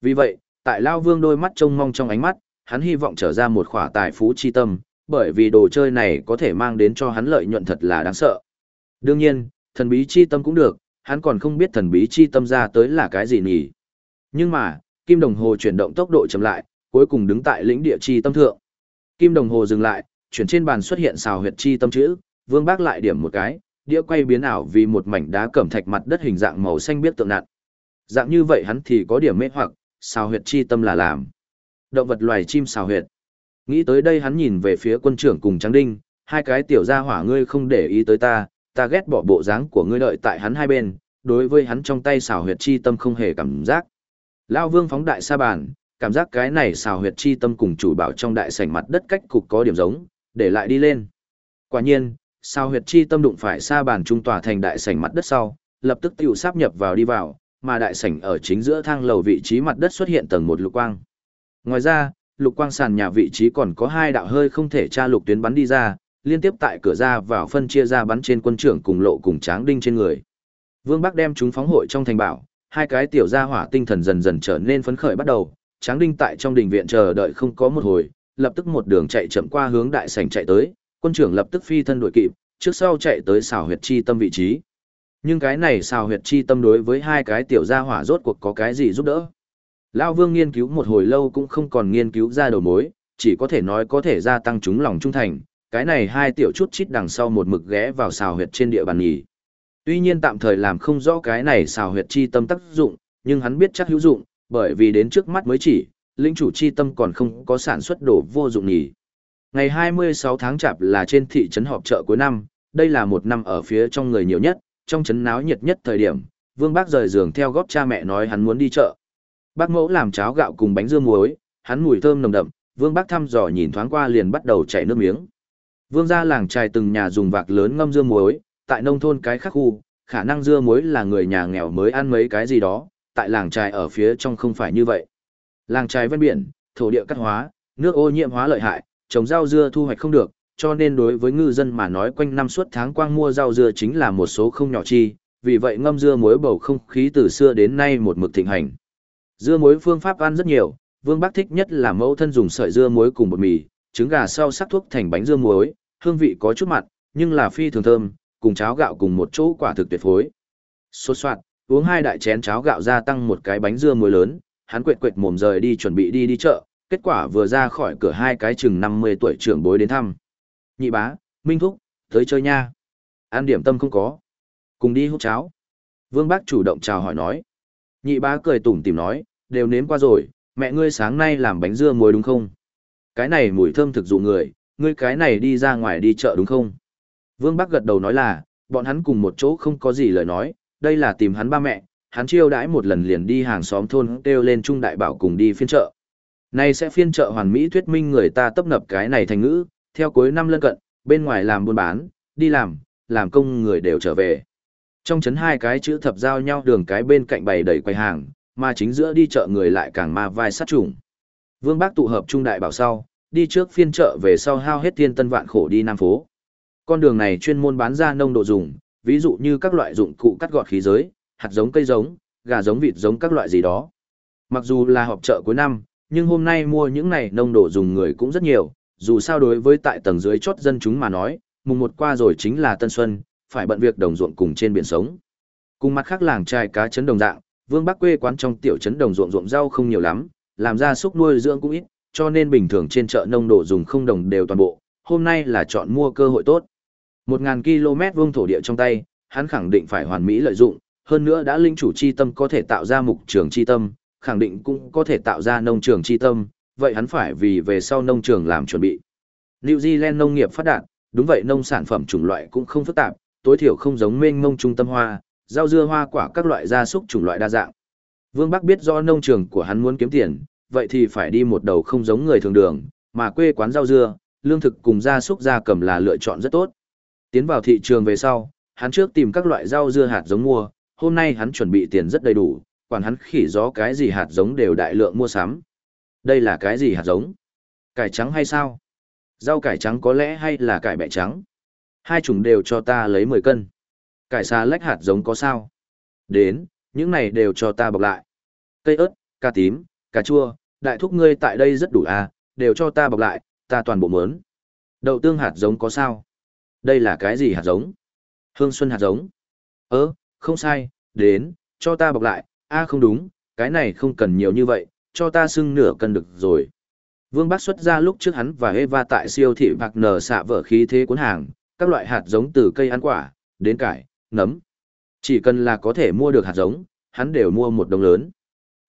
A: Vì vậy, tại Lao Vương đôi mắt trông mong trong ánh mắt, hắn hy vọng trở ra một khỏa tài phú chi tâm, bởi vì đồ chơi này có thể mang đến cho hắn lợi nhuận thật là đáng sợ. Đương nhiên, thần bí chi tâm cũng được, hắn còn không biết thần bí chi tâm ra tới là cái gì nhỉ. Nhưng mà, kim đồng hồ chuyển động tốc độ chậm lại, cuối cùng đứng tại lĩnh địa chi tâm thượng. Kim đồng hồ dừng lại, chuyển trên bàn xuất hiện xào huyệt chi tâm chữ, Vương Bác lại điểm một cái, đĩa quay biến ảo vì một mảnh đá cẩm thạch mặt đất hình dạng màu xanh biết tượng nặn. Dạng như vậy hắn thì có điểm mê hoặc, xào huyệt chi tâm là làm. Động vật loài chim xào huyệt. Nghĩ tới đây hắn nhìn về phía quân trưởng cùng Tráng Đinh, hai cái tiểu gia hỏa ngươi không để ý tới ta, ta ghét bỏ bộ dáng của ngươi đợi tại hắn hai bên, đối với hắn trong tay xào huyệt chi tâm không hề cảm giác. Lao Vương phóng đại sa bàn, cảm giác cái này xào huyệt chi tâm cùng chủ bảo trong đại sảnh mặt đất cách cục có điểm giống, để lại đi lên. Quả nhiên, sao huyệt chi tâm đụng phải xa bàn trung tòa thành đại sảnh mặt đất sau, lập tức tiểu sáp nhập vào đi vào, mà đại sảnh ở chính giữa thang lầu vị trí mặt đất xuất hiện tầng một lục quang. Ngoài ra, lục quang sàn nhà vị trí còn có hai đạo hơi không thể tra lục tuyến bắn đi ra, liên tiếp tại cửa ra vào phân chia ra bắn trên quân trưởng cùng lộ cùng tráng đinh trên người. Vương Bắc đem chúng phóng hội trong thành bảo, hai cái tiểu gia hỏa tinh thần dần dần trở nên phấn khởi bắt đầu, tráng đinh tại trong đình viện chờ đợi không có một hồi, lập tức một đường chạy chậm qua hướng đại sảnh chạy tới, quân trưởng lập tức phi thân đuổi kịp, trước sau chạy tới xào huyệt chi tâm vị trí. Nhưng cái này xào huyệt chi tâm đối với hai cái tiểu gia hỏa rốt cuộc có cái gì giúp đỡ. Lão Vương nghiên cứu một hồi lâu cũng không còn nghiên cứu ra đầu mối, chỉ có thể nói có thể gia tăng chúng lòng trung thành, cái này hai tiểu chút chít đằng sau một mực ghé vào xào huyệt trên địa bàn nhỉ. Tuy nhiên tạm thời làm không rõ cái này xào huyệt chi tâm tác dụng, nhưng hắn biết chắc hữu dụng, bởi vì đến trước mắt mới chỉ, linh chủ chi tâm còn không có sản xuất đồ vô dụng nhỉ. Ngày 26 tháng chạp là trên thị trấn họp chợ cuối năm, đây là một năm ở phía trong người nhiều nhất, trong trấn náo nhiệt nhất thời điểm, Vương Bác rời giường theo góp cha mẹ nói hắn muốn đi chợ. Bác mẫu làm cháo gạo cùng bánh dưa muối, hắn mùi thơm nồng đậm, Vương Bác thăm dò nhìn thoáng qua liền bắt đầu chảy nước miếng. Vương gia làng trài từng nhà dùng vạc lớn ngâm dưa muối, tại nông thôn cái khác khu, khả năng dưa muối là người nhà nghèo mới ăn mấy cái gì đó, tại làng trài ở phía trong không phải như vậy. Làng trài ven biển, thổ địa cắt hóa, nước ô nhiễm hóa lợi hại, trồng rau dưa thu hoạch không được, cho nên đối với ngư dân mà nói quanh năm suốt tháng quang mua rau dưa chính là một số không nhỏ chi, vì vậy ngâm dưa muối bầu không khí từ xưa đến nay một mực thịnh hành. Dưa muối phương pháp ăn rất nhiều, Vương Bắc thích nhất là mẫu thân dùng sợi dưa muối cùng bột mì, trứng gà sau sắc thuốc thành bánh dưa muối, hương vị có chút mặn, nhưng là phi thường thơm, cùng cháo gạo cùng một chỗ quả thực tuyệt phối. Sốt soạt, uống hai đại chén cháo gạo ra tăng một cái bánh dưa muối lớn, hắn quệt quệt mồm rời đi chuẩn bị đi đi chợ, kết quả vừa ra khỏi cửa hai cái chừng 50 tuổi trưởng bối đến thăm. Nhị bá, Minh Thúc, tới chơi nha. An điểm tâm không có. Cùng đi hút cháo. Vương Bác chủ động chào hỏi nói. Nhị bá cười tủm tìm nói, đều nếm qua rồi, mẹ ngươi sáng nay làm bánh dưa muối đúng không? Cái này mùi thơm thực dụ người, ngươi cái này đi ra ngoài đi chợ đúng không? Vương Bác gật đầu nói là, bọn hắn cùng một chỗ không có gì lời nói, đây là tìm hắn ba mẹ, hắn chiêu đãi một lần liền đi hàng xóm thôn kêu lên Trung Đại Bảo cùng đi phiên chợ. Này sẽ phiên chợ hoàn mỹ thuyết minh người ta tấp nập cái này thành ngữ, theo cuối năm lân cận, bên ngoài làm buôn bán, đi làm, làm công người đều trở về. Trong chấn hai cái chữ thập giao nhau đường cái bên cạnh bày đầy quầy hàng, mà chính giữa đi chợ người lại càng ma vai sát trùng. Vương Bác tụ hợp trung đại bảo sau, đi trước phiên chợ về sau hao hết thiên tân vạn khổ đi Nam phố. Con đường này chuyên môn bán ra nông độ dùng, ví dụ như các loại dụng cụ cắt gọt khí giới, hạt giống cây giống, gà giống vịt giống các loại gì đó. Mặc dù là họp chợ cuối năm, nhưng hôm nay mua những này nông độ dùng người cũng rất nhiều, dù sao đối với tại tầng dưới chốt dân chúng mà nói, mùng một qua rồi chính là Tân Xuân, phải bận việc đồng ruộng cùng trên biển sống. Cùng mặt khác làng trai cá chấn đồng dạng, Vương Bắc quê quán trong tiểu trấn đồng ruộng ruộng rau không nhiều lắm, làm ra súc nuôi dưỡng cũng ít, cho nên bình thường trên chợ nông độ dùng không đồng đều toàn bộ, hôm nay là chọn mua cơ hội tốt. Một ngàn km vuông thổ địa trong tay, hắn khẳng định phải hoàn mỹ lợi dụng, hơn nữa đã linh chủ chi tâm có thể tạo ra mục trường chi tâm, khẳng định cũng có thể tạo ra nông trường chi tâm, vậy hắn phải vì về sau nông trường làm chuẩn bị. New Zealand nông nghiệp phát đạt, đúng vậy nông sản phẩm chủng loại cũng không phức tạp, tối thiểu không giống mênh mông trung tâm hoa, rau dưa hoa quả các loại gia súc chủng loại đa dạng. Vương Bắc biết do nông trường của hắn muốn kiếm tiền, vậy thì phải đi một đầu không giống người thường đường, mà quê quán rau dưa, lương thực cùng gia súc gia cầm là lựa chọn rất tốt. Tiến vào thị trường về sau, hắn trước tìm các loại rau dưa hạt giống mua, hôm nay hắn chuẩn bị tiền rất đầy đủ, quản hắn khỉ gió cái gì hạt giống đều đại lượng mua sắm. Đây là cái gì hạt giống? Cải trắng hay sao? Rau cải trắng có lẽ hay là cải bẹ trắng? Hai chủng đều cho ta lấy 10 cân. Cải xà lách hạt giống có sao? Đến, những này đều cho ta bọc lại. Cây ớt, cà tím, cà chua, đại thúc ngươi tại đây rất đủ à, đều cho ta bọc lại, ta toàn bộ mớn. Đậu tương hạt giống có sao? Đây là cái gì hạt giống? Hương xuân hạt giống. Ơ, không sai, đến, cho ta bọc lại, a không đúng, cái này không cần nhiều như vậy, cho ta xưng nửa cân được rồi. Vương Bác xuất ra lúc trước hắn và Eva tại siêu thị bạc nở xạ vở khí thế cuốn hàng, các loại hạt giống từ cây ăn quả, đến cải, nấm. Chỉ cần là có thể mua được hạt giống, hắn đều mua một đồng lớn.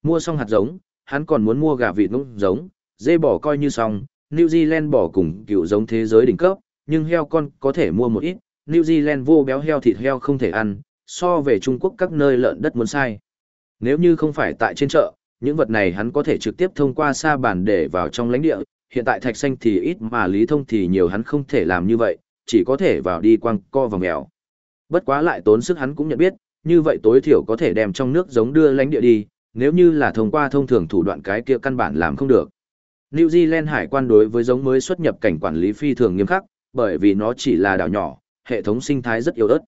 A: Mua xong hạt giống, hắn còn muốn mua gà vịt ngỗng giống, dê bò coi như xong, New Zealand bò cùng cựu giống thế giới đỉnh cấp, nhưng heo con có thể mua một ít, New Zealand vô béo heo thịt heo không thể ăn, so về Trung Quốc các nơi lợn đất muốn sai. Nếu như không phải tại trên chợ, những vật này hắn có thể trực tiếp thông qua xa bản để vào trong lãnh địa, hiện tại thạch xanh thì ít mà lý thông thì nhiều hắn không thể làm như vậy, chỉ có thể vào đi quăng co vào mèo. Bất quá lại tốn sức hắn cũng nhận biết, như vậy tối thiểu có thể đem trong nước giống đưa lãnh địa đi, nếu như là thông qua thông thường thủ đoạn cái kia căn bản làm không được. New Zealand hải quan đối với giống mới xuất nhập cảnh quản lý phi thường nghiêm khắc, bởi vì nó chỉ là đảo nhỏ, hệ thống sinh thái rất yếu ớt.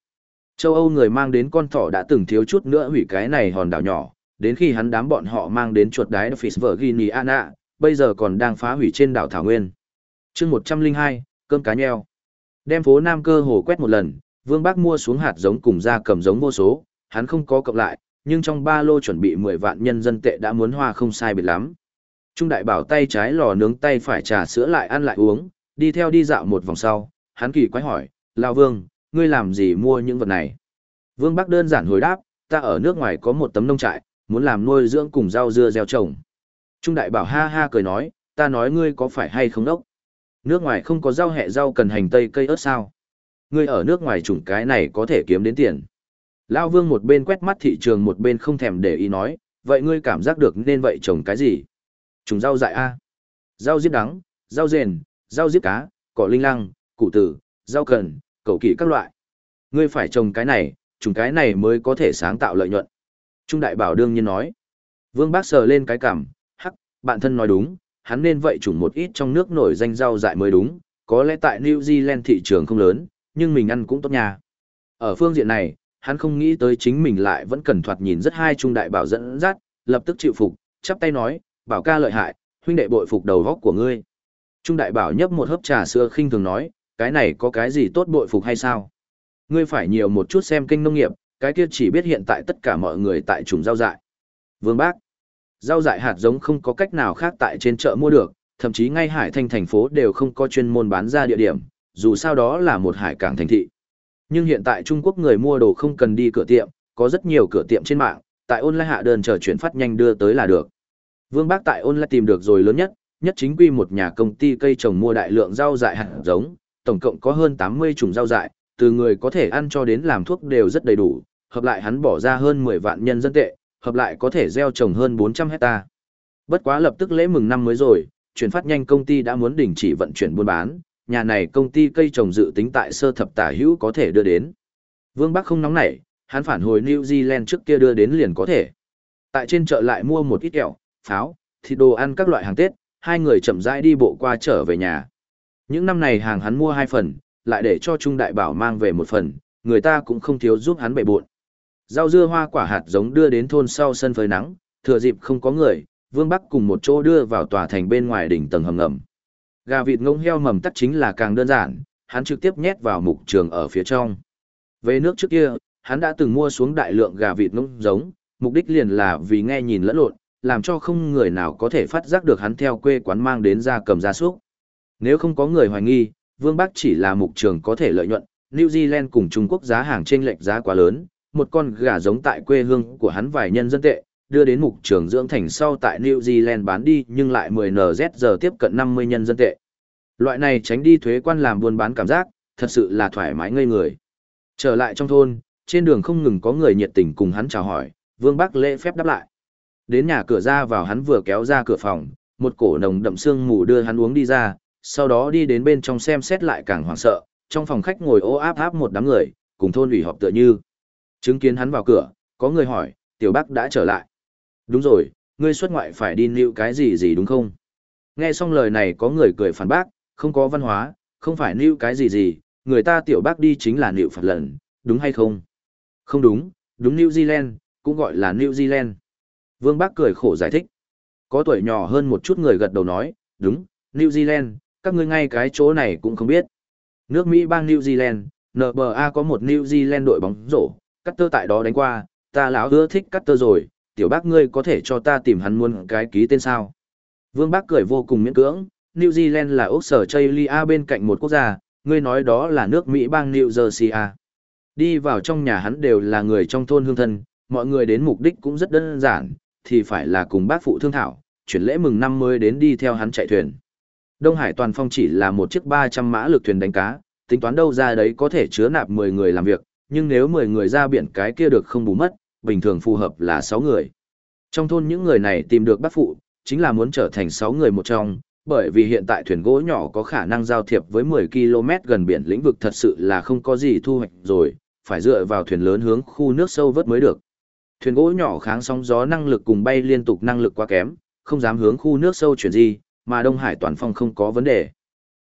A: Châu Âu người mang đến con thỏ đã từng thiếu chút nữa hủy cái này hòn đảo nhỏ, đến khi hắn đám bọn họ mang đến chuột đái Fish Virginiana, bây giờ còn đang phá hủy trên đảo Thảo Nguyên. chương 102, cơm cá nheo. Đem phố Nam cơ hồ quét một lần, Vương Bác mua xuống hạt giống cùng ra cầm giống vô số, hắn không có cộng lại, nhưng trong ba lô chuẩn bị 10 vạn nhân dân tệ đã muốn hoa không sai biệt lắm. Trung đại bảo tay trái lò nướng tay phải trà sữa lại ăn lại uống, đi theo đi dạo một vòng sau, hắn kỳ quái hỏi, Lão Vương, ngươi làm gì mua những vật này? Vương Bắc đơn giản hồi đáp, ta ở nước ngoài có một tấm nông trại, muốn làm nuôi dưỡng cùng rau dưa gieo trồng. Trung đại bảo ha ha cười nói, ta nói ngươi có phải hay không đốc? Nước ngoài không có rau hẹ rau cần hành tây cây ớt sao? Ngươi ở nước ngoài chủng cái này có thể kiếm đến tiền. Lão Vương một bên quét mắt thị trường một bên không thèm để ý nói, vậy ngươi cảm giác được nên vậy trồng cái gì? Trồng rau dại a, rau diếp đắng, rau rền, rau diếp cá, cỏ linh lăng, củ tử, rau cần, cầu kỳ các loại. Ngươi phải trồng cái này, trùng cái này mới có thể sáng tạo lợi nhuận. Trung đại bảo đương nhiên nói. Vương Bác sờ lên cái cằm, hắc, bạn thân nói đúng, hắn nên vậy trùng một ít trong nước nổi danh rau dại mới đúng, có lẽ tại New Zealand thị trường không lớn, nhưng mình ăn cũng tốt nha. Ở phương diện này, hắn không nghĩ tới chính mình lại vẫn cần thoạt nhìn rất hai trung đại bảo dẫn dắt, lập tức chịu phục, chắp tay nói, bảo ca lợi hại, huynh đệ bội phục đầu góc của ngươi. Trung đại bảo nhấp một hớp trà sữa khinh thường nói, cái này có cái gì tốt bội phục hay sao? Ngươi phải nhiều một chút xem kinh nông nghiệp, cái kia chỉ biết hiện tại tất cả mọi người tại trùng rau dại. Vương Bác, rau dại hạt giống không có cách nào khác tại trên chợ mua được, thậm chí ngay hải thanh thành phố đều không có chuyên môn bán ra địa điểm, dù sao đó là một hải cảng thành thị. Nhưng hiện tại Trung Quốc người mua đồ không cần đi cửa tiệm, có rất nhiều cửa tiệm trên mạng, tại online hạ đơn chờ chuyển phát nhanh đưa tới là được. Vương Bác tại online tìm được rồi lớn nhất, nhất chính quy một nhà công ty cây trồng mua đại lượng rau dại hạt giống, tổng cộng có hơn 80 chủng rau dại, từ người có thể ăn cho đến làm thuốc đều rất đầy đủ, hợp lại hắn bỏ ra hơn 10 vạn nhân dân tệ, hợp lại có thể gieo trồng hơn 400 hecta. Bất quá lập tức lễ mừng năm mới rồi, chuyển phát nhanh công ty đã muốn đình chỉ vận chuyển buôn bán, nhà này công ty cây trồng dự tính tại sơ thập tả hữu có thể đưa đến. Vương Bắc không nóng nảy, hắn phản hồi New Zealand trước kia đưa đến liền có thể. Tại trên chợ lại mua một ít kẹo, pháo, thịt đồ ăn các loại hàng Tết, hai người chậm rãi đi bộ qua trở về nhà. Những năm này hàng hắn mua hai phần, lại để cho Trung Đại Bảo mang về một phần, người ta cũng không thiếu giúp hắn bệ buộn. Rau dưa hoa quả hạt giống đưa đến thôn sau sân phơi nắng, thừa dịp không có người, Vương Bắc cùng một chỗ đưa vào tòa thành bên ngoài đỉnh tầng hầm ngầm. Gà vịt ngông heo mầm tắt chính là càng đơn giản, hắn trực tiếp nhét vào mục trường ở phía trong. Về nước trước kia, hắn đã từng mua xuống đại lượng gà vịt ngông giống, mục đích liền là vì nghe nhìn lẫn lộn, làm cho không người nào có thể phát giác được hắn theo quê quán mang đến ra cầm gia súc. Nếu không có người hoài nghi, Vương Bắc chỉ là mục trường có thể lợi nhuận, New Zealand cùng Trung Quốc giá hàng trên lệch giá quá lớn, một con gà giống tại quê hương của hắn vài nhân dân tệ, đưa đến mục trường dưỡng thành sau tại New Zealand bán đi nhưng lại 10 NZ giờ tiếp cận 50 nhân dân tệ. Loại này tránh đi thuế quan làm buôn bán cảm giác, thật sự là thoải mái ngây người. Trở lại trong thôn, trên đường không ngừng có người nhiệt tình cùng hắn chào hỏi, Vương Bắc lễ phép đáp lại. Đến nhà cửa ra vào hắn vừa kéo ra cửa phòng, một cổ nồng đậm sương mù đưa hắn uống đi ra, sau đó đi đến bên trong xem xét lại càng hoảng sợ, trong phòng khách ngồi ô áp áp một đám người, cùng thôn ủy họp tựa như. Chứng kiến hắn vào cửa, có người hỏi, tiểu bác đã trở lại. Đúng rồi, ngươi xuất ngoại phải đi nịu cái gì gì đúng không? Nghe xong lời này có người cười phản bác, không có văn hóa, không phải nịu cái gì gì, người ta tiểu bác đi chính là nịu phật lần, đúng hay không? Không đúng, đúng New Zealand, cũng gọi là New Zealand. Vương Bác cười khổ giải thích. Có tuổi nhỏ hơn một chút người gật đầu nói, đúng, New Zealand, các ngươi ngay cái chỗ này cũng không biết. Nước Mỹ bang New Zealand, NBA có một New Zealand đội bóng rổ, cắt tơ tại đó đánh qua, ta lão ưa thích cắt tơ rồi, tiểu bác ngươi có thể cho ta tìm hắn muốn cái ký tên sao. Vương Bác cười vô cùng miễn cưỡng, New Zealand là ốc sở Chaylia bên cạnh một quốc gia, ngươi nói đó là nước Mỹ bang New Jersey à. Đi vào trong nhà hắn đều là người trong thôn hương thân, mọi người đến mục đích cũng rất đơn giản, thì phải là cùng bác phụ thương thảo, chuyển lễ mừng năm mới đến đi theo hắn chạy thuyền. Đông Hải Toàn Phong chỉ là một chiếc 300 mã lực thuyền đánh cá, tính toán đâu ra đấy có thể chứa nạp 10 người làm việc, nhưng nếu 10 người ra biển cái kia được không bù mất, bình thường phù hợp là 6 người. Trong thôn những người này tìm được bác phụ, chính là muốn trở thành 6 người một trong, bởi vì hiện tại thuyền gỗ nhỏ có khả năng giao thiệp với 10 km gần biển lĩnh vực thật sự là không có gì thu hoạch rồi, phải dựa vào thuyền lớn hướng khu nước sâu vớt mới được. Thuyền gỗ nhỏ kháng sóng gió năng lực cùng bay liên tục năng lực quá kém, không dám hướng khu nước sâu chuyển gì, mà Đông Hải toàn phong không có vấn đề.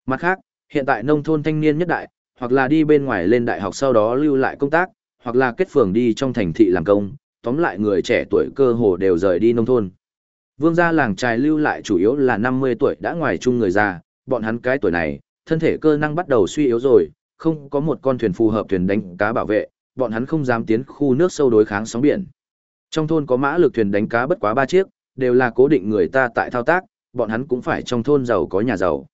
A: Mặt khác, hiện tại nông thôn thanh niên nhất đại, hoặc là đi bên ngoài lên đại học sau đó lưu lại công tác, hoặc là kết phường đi trong thành thị làm công, tóm lại người trẻ tuổi cơ hồ đều rời đi nông thôn. Vương gia làng trài lưu lại chủ yếu là 50 tuổi đã ngoài chung người già, bọn hắn cái tuổi này, thân thể cơ năng bắt đầu suy yếu rồi, không có một con thuyền phù hợp thuyền đánh cá bảo vệ, bọn hắn không dám tiến khu nước sâu đối kháng sóng biển. Trong thôn có mã lực thuyền đánh cá bất quá ba chiếc, đều là cố định người ta tại thao tác, bọn hắn cũng phải trong thôn giàu có nhà giàu.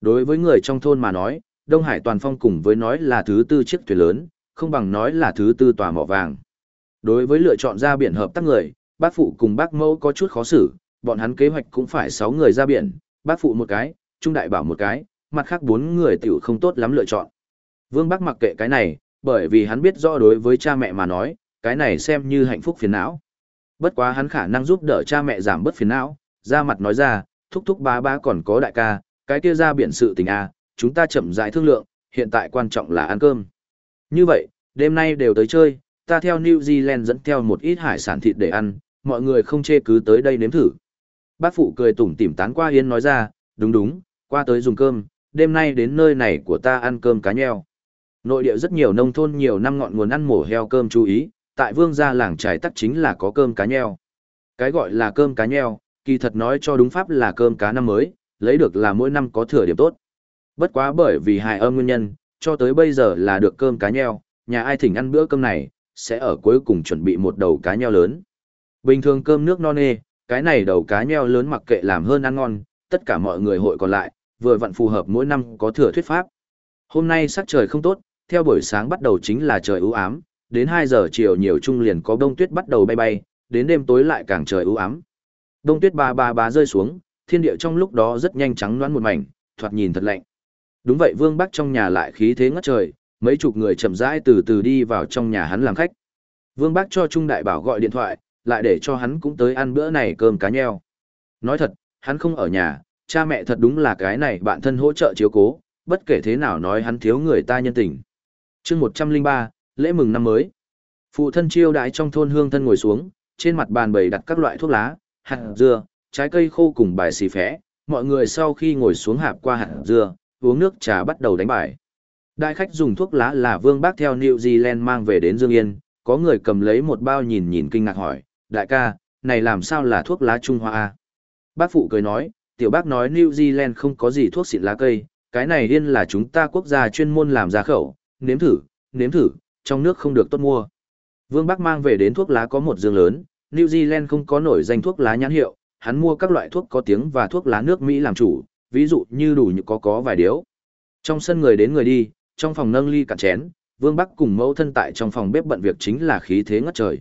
A: Đối với người trong thôn mà nói, Đông Hải Toàn Phong cùng với nói là thứ tư chiếc thuyền lớn, không bằng nói là thứ tư tòa mỏ vàng. Đối với lựa chọn ra biển hợp tác người, bác phụ cùng bác mẫu có chút khó xử, bọn hắn kế hoạch cũng phải 6 người ra biển, bác phụ một cái, Trung Đại Bảo một cái, mặt khác 4 người tiểu không tốt lắm lựa chọn. Vương Bác mặc kệ cái này, bởi vì hắn biết rõ đối với cha mẹ mà nói, cái này xem như hạnh phúc phiền não. Bất quá hắn khả năng giúp đỡ cha mẹ giảm bớt phiền não, ra mặt nói ra, thúc thúc ba ba còn có đại ca, cái kia ra biển sự tình a, chúng ta chậm rãi thương lượng, hiện tại quan trọng là ăn cơm. Như vậy, đêm nay đều tới chơi, ta theo New Zealand dẫn theo một ít hải sản thịt để ăn, mọi người không chê cứ tới đây nếm thử. Bác phụ cười tủm tỉm tán qua yên nói ra, đúng đúng, qua tới dùng cơm, đêm nay đến nơi này của ta ăn cơm cá nheo. Nội địa rất nhiều nông thôn nhiều năm ngọn nguồn ăn mổ heo cơm chú ý, tại vương gia làng trải tắc chính là có cơm cá nheo. Cái gọi là cơm cá nheo, kỳ thật nói cho đúng pháp là cơm cá năm mới, lấy được là mỗi năm có thừa điểm tốt. Bất quá bởi vì hài âm nguyên nhân, cho tới bây giờ là được cơm cá nheo, nhà ai thỉnh ăn bữa cơm này, sẽ ở cuối cùng chuẩn bị một đầu cá nheo lớn. Bình thường cơm nước non nê, cái này đầu cá nheo lớn mặc kệ làm hơn ăn ngon, tất cả mọi người hội còn lại, vừa vặn phù hợp mỗi năm có thừa thuyết pháp. Hôm nay sắc trời không tốt, theo buổi sáng bắt đầu chính là trời ưu ám, đến 2 giờ chiều nhiều trung liền có đông tuyết bắt đầu bay bay, đến đêm tối lại càng trời ưu ám. Đông tuyết ba ba ba rơi xuống, thiên địa trong lúc đó rất nhanh trắng loãng một mảnh, thoạt nhìn thật lạnh. Đúng vậy Vương Bắc trong nhà lại khí thế ngất trời, mấy chục người chậm rãi từ từ đi vào trong nhà hắn làm khách. Vương Bắc cho Trung Đại Bảo gọi điện thoại, lại để cho hắn cũng tới ăn bữa này cơm cá nheo. Nói thật, hắn không ở nhà, cha mẹ thật đúng là cái này bạn thân hỗ trợ chiếu cố, bất kể thế nào nói hắn thiếu người ta nhân tình. chương 103, lễ mừng năm mới. Phụ thân chiêu đãi trong thôn hương thân ngồi xuống, trên mặt bàn bày đặt các loại thuốc lá, hạt dưa, trái cây khô cùng bài xì phé. Mọi người sau khi ngồi xuống hạp qua hạt dưa, uống nước trà bắt đầu đánh bài. Đại khách dùng thuốc lá là Vương Bác theo New Zealand mang về đến Dương Yên, có người cầm lấy một bao nhìn nhìn kinh ngạc hỏi, đại ca, này làm sao là thuốc lá Trung Hoa a? Bác phụ cười nói, tiểu bác nói New Zealand không có gì thuốc xịn lá cây, cái này điên là chúng ta quốc gia chuyên môn làm ra khẩu, nếm thử, nếm thử, trong nước không được tốt mua. Vương Bắc mang về đến thuốc lá có một dương lớn, New Zealand không có nổi danh thuốc lá nhãn hiệu, hắn mua các loại thuốc có tiếng và thuốc lá nước Mỹ làm chủ, ví dụ như đủ như có có vài điếu. Trong sân người đến người đi, trong phòng nâng ly cạn chén, Vương Bắc cùng mẫu thân tại trong phòng bếp bận việc chính là khí thế ngất trời.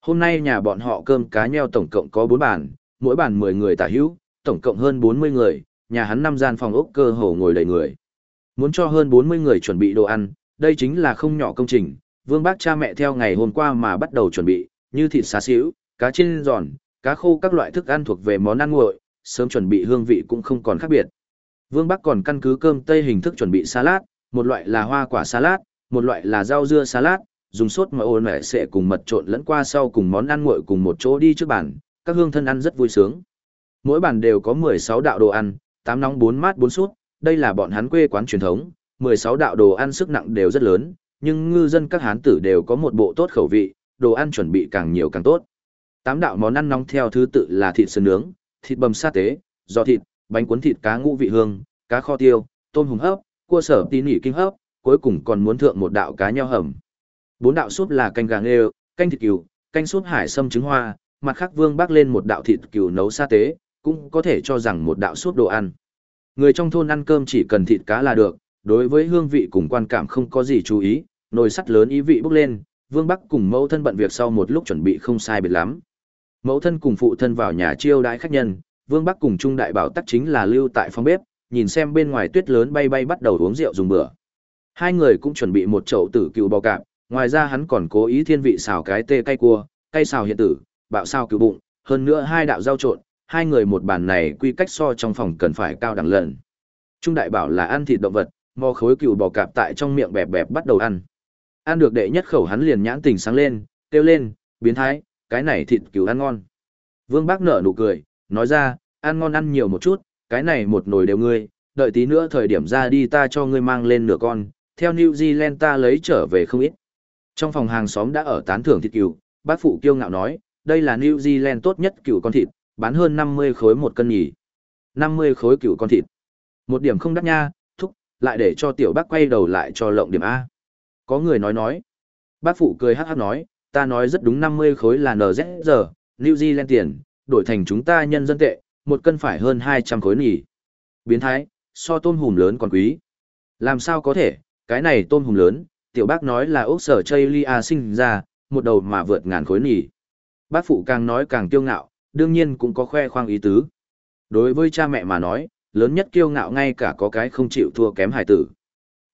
A: Hôm nay nhà bọn họ cơm cá nheo tổng cộng có 4 bàn, mỗi bàn 10 người tả hữu, tổng cộng hơn 40 người, nhà hắn năm gian phòng ốc cơ hồ ngồi đầy người. Muốn cho hơn 40 người chuẩn bị đồ ăn, đây chính là không nhỏ công trình, Vương Bác cha mẹ theo ngày hôm qua mà bắt đầu chuẩn bị, như thịt xá xíu, cá chiên giòn, cá khô các loại thức ăn thuộc về món ăn nguội, sớm chuẩn bị hương vị cũng không còn khác biệt. Vương Bắc còn căn cứ cơm tây hình thức chuẩn bị salad, một loại là hoa quả salad, một loại là rau dưa salad, dùng sốt mà ôn mẹ sẽ cùng mật trộn lẫn qua sau cùng món ăn nguội cùng một chỗ đi trước bàn, các hương thân ăn rất vui sướng. Mỗi bàn đều có 16 đạo đồ ăn, 8 nóng 4 mát 4 sút, đây là bọn hắn quê quán truyền thống, 16 đạo đồ ăn sức nặng đều rất lớn, nhưng ngư dân các hán tử đều có một bộ tốt khẩu vị, đồ ăn chuẩn bị càng nhiều càng tốt. Tám đạo món ăn nóng theo thứ tự là thịt sườn nướng, thịt bầm sa tế, giò thịt, bánh cuốn thịt cá ngũ vị hương, cá kho tiêu, tôm hùm hấp, cua sở tí nỉ kinh hấp, cuối cùng còn muốn thượng một đạo cá nho hầm. Bốn đạo súp là canh gà nghêu, canh thịt cừu, canh súp hải sâm trứng hoa, mặt khác vương bác lên một đạo thịt cừu nấu sa tế, cũng có thể cho rằng một đạo súp đồ ăn. Người trong thôn ăn cơm chỉ cần thịt cá là được, đối với hương vị cùng quan cảm không có gì chú ý, nồi sắt lớn ý vị bốc lên, Vương Bắc cùng mẫu thân bận việc sau một lúc chuẩn bị không sai biệt lắm. Mẫu thân cùng phụ thân vào nhà chiêu đãi khách nhân, Vương Bắc cùng Trung Đại Bảo tắc chính là lưu tại phòng bếp, nhìn xem bên ngoài tuyết lớn bay bay bắt đầu uống rượu dùng bữa. Hai người cũng chuẩn bị một chậu tử cừu bò cạp, ngoài ra hắn còn cố ý thiên vị xào cái tê cay cua, cay xào hiện tử, bạo sao cừu bụng, hơn nữa hai đạo rau trộn, hai người một bàn này quy cách so trong phòng cần phải cao đẳng lần. Trung Đại Bảo là ăn thịt động vật, mò khối cừu bò cạp tại trong miệng bẹp bẹp bắt đầu ăn. Ăn được đệ nhất khẩu hắn liền nhãn tình sáng lên, kêu lên, biến thái, cái này thịt cừu ăn ngon. Vương Bác nở nụ cười, nói ra, ăn ngon ăn nhiều một chút, cái này một nồi đều ngươi, đợi tí nữa thời điểm ra đi ta cho ngươi mang lên nửa con, theo New Zealand ta lấy trở về không ít. Trong phòng hàng xóm đã ở tán thưởng thịt cừu, bác phụ kiêu ngạo nói, đây là New Zealand tốt nhất cừu con thịt, bán hơn 50 khối một cân nhỉ. 50 khối cừu con thịt. Một điểm không đắt nha, lại để cho tiểu bác quay đầu lại cho lộng điểm A. Có người nói nói. Bác phụ cười hát hát nói, ta nói rất đúng 50 khối là NZ giờ, New Zealand tiền, đổi thành chúng ta nhân dân tệ, một cân phải hơn 200 khối nỉ Biến thái, so tôm hùm lớn còn quý. Làm sao có thể, cái này tôm hùm lớn, tiểu bác nói là ốc sở Chaylia sinh ra, một đầu mà vượt ngàn khối nỉ Bác phụ càng nói càng kiêu ngạo, đương nhiên cũng có khoe khoang ý tứ. Đối với cha mẹ mà nói, lớn nhất kiêu ngạo ngay cả có cái không chịu thua kém hải tử.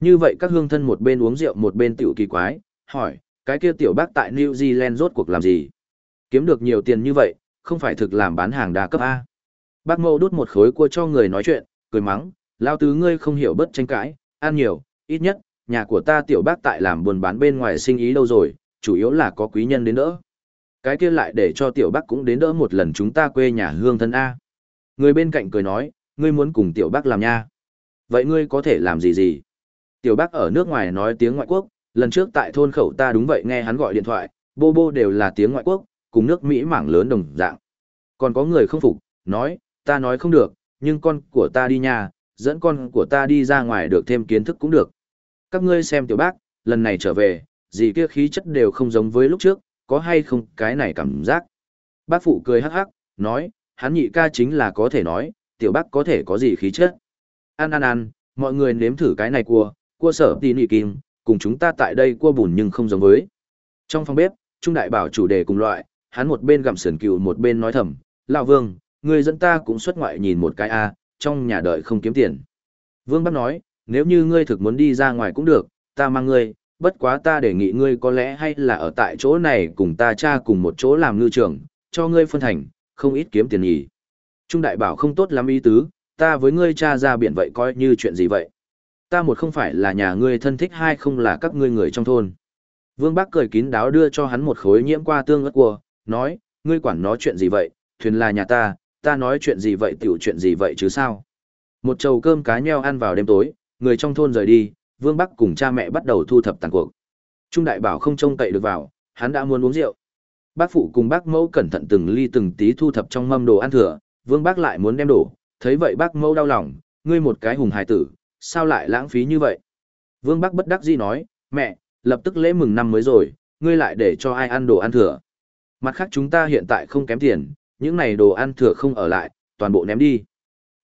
A: Như vậy các hương thân một bên uống rượu một bên tiểu kỳ quái, hỏi, cái kia tiểu bác tại New Zealand rốt cuộc làm gì? Kiếm được nhiều tiền như vậy, không phải thực làm bán hàng đa cấp A. Bác mâu đút một khối cua cho người nói chuyện, cười mắng, lao tứ ngươi không hiểu bất tranh cãi, ăn nhiều, ít nhất, nhà của ta tiểu bác tại làm buôn bán bên ngoài sinh ý đâu rồi, chủ yếu là có quý nhân đến đỡ. Cái kia lại để cho tiểu bác cũng đến đỡ một lần chúng ta quê nhà hương thân A. Người bên cạnh cười nói, ngươi muốn cùng tiểu bác làm nha. Vậy ngươi có thể làm gì gì? Tiểu bác ở nước ngoài nói tiếng ngoại quốc, lần trước tại thôn khẩu ta đúng vậy nghe hắn gọi điện thoại, bô bô đều là tiếng ngoại quốc, cùng nước Mỹ mảng lớn đồng dạng. Còn có người không phục, nói, ta nói không được, nhưng con của ta đi nhà, dẫn con của ta đi ra ngoài được thêm kiến thức cũng được. Các ngươi xem tiểu bác, lần này trở về, gì kia khí chất đều không giống với lúc trước, có hay không cái này cảm giác. Bác phụ cười hắc hắc, nói, hắn nhị ca chính là có thể nói, tiểu bác có thể có gì khí chất. Ăn ăn ăn, mọi người nếm thử cái này cua, cua sở tì nị kim, cùng chúng ta tại đây cua bùn nhưng không giống với. Trong phòng bếp, Trung Đại bảo chủ đề cùng loại, hắn một bên gặm sườn cừu một bên nói thầm, Lão Vương, người dẫn ta cũng xuất ngoại nhìn một cái a, trong nhà đợi không kiếm tiền. Vương bác nói, nếu như ngươi thực muốn đi ra ngoài cũng được, ta mang ngươi, bất quá ta đề nghị ngươi có lẽ hay là ở tại chỗ này cùng ta cha cùng một chỗ làm ngư trường, cho ngươi phân thành, không ít kiếm tiền nhỉ. Trung đại bảo không tốt lắm ý tứ, ta với ngươi cha ra biển vậy coi như chuyện gì vậy. Ta một không phải là nhà ngươi thân thích hai không là các ngươi người trong thôn. Vương Bắc cười kín đáo đưa cho hắn một khối nhiễm qua tương ớt cua, nói, ngươi quản nó chuyện gì vậy, thuyền là nhà ta, ta nói chuyện gì vậy tiểu chuyện gì vậy chứ sao. Một chầu cơm cá nheo ăn vào đêm tối, người trong thôn rời đi, Vương Bắc cùng cha mẹ bắt đầu thu thập tàn cuộc. Trung đại bảo không trông cậy được vào, hắn đã muốn uống rượu. Bác phụ cùng bác mẫu cẩn thận từng ly từng tí thu thập trong mâm đồ ăn thừa, Vương Bác lại muốn đem đổ, thấy vậy bác mâu đau lòng, ngươi một cái hùng hài tử, sao lại lãng phí như vậy? Vương Bác bất đắc dĩ nói, mẹ, lập tức lễ mừng năm mới rồi, ngươi lại để cho ai ăn đồ ăn thừa. Mặt khác chúng ta hiện tại không kém tiền, những này đồ ăn thừa không ở lại, toàn bộ ném đi.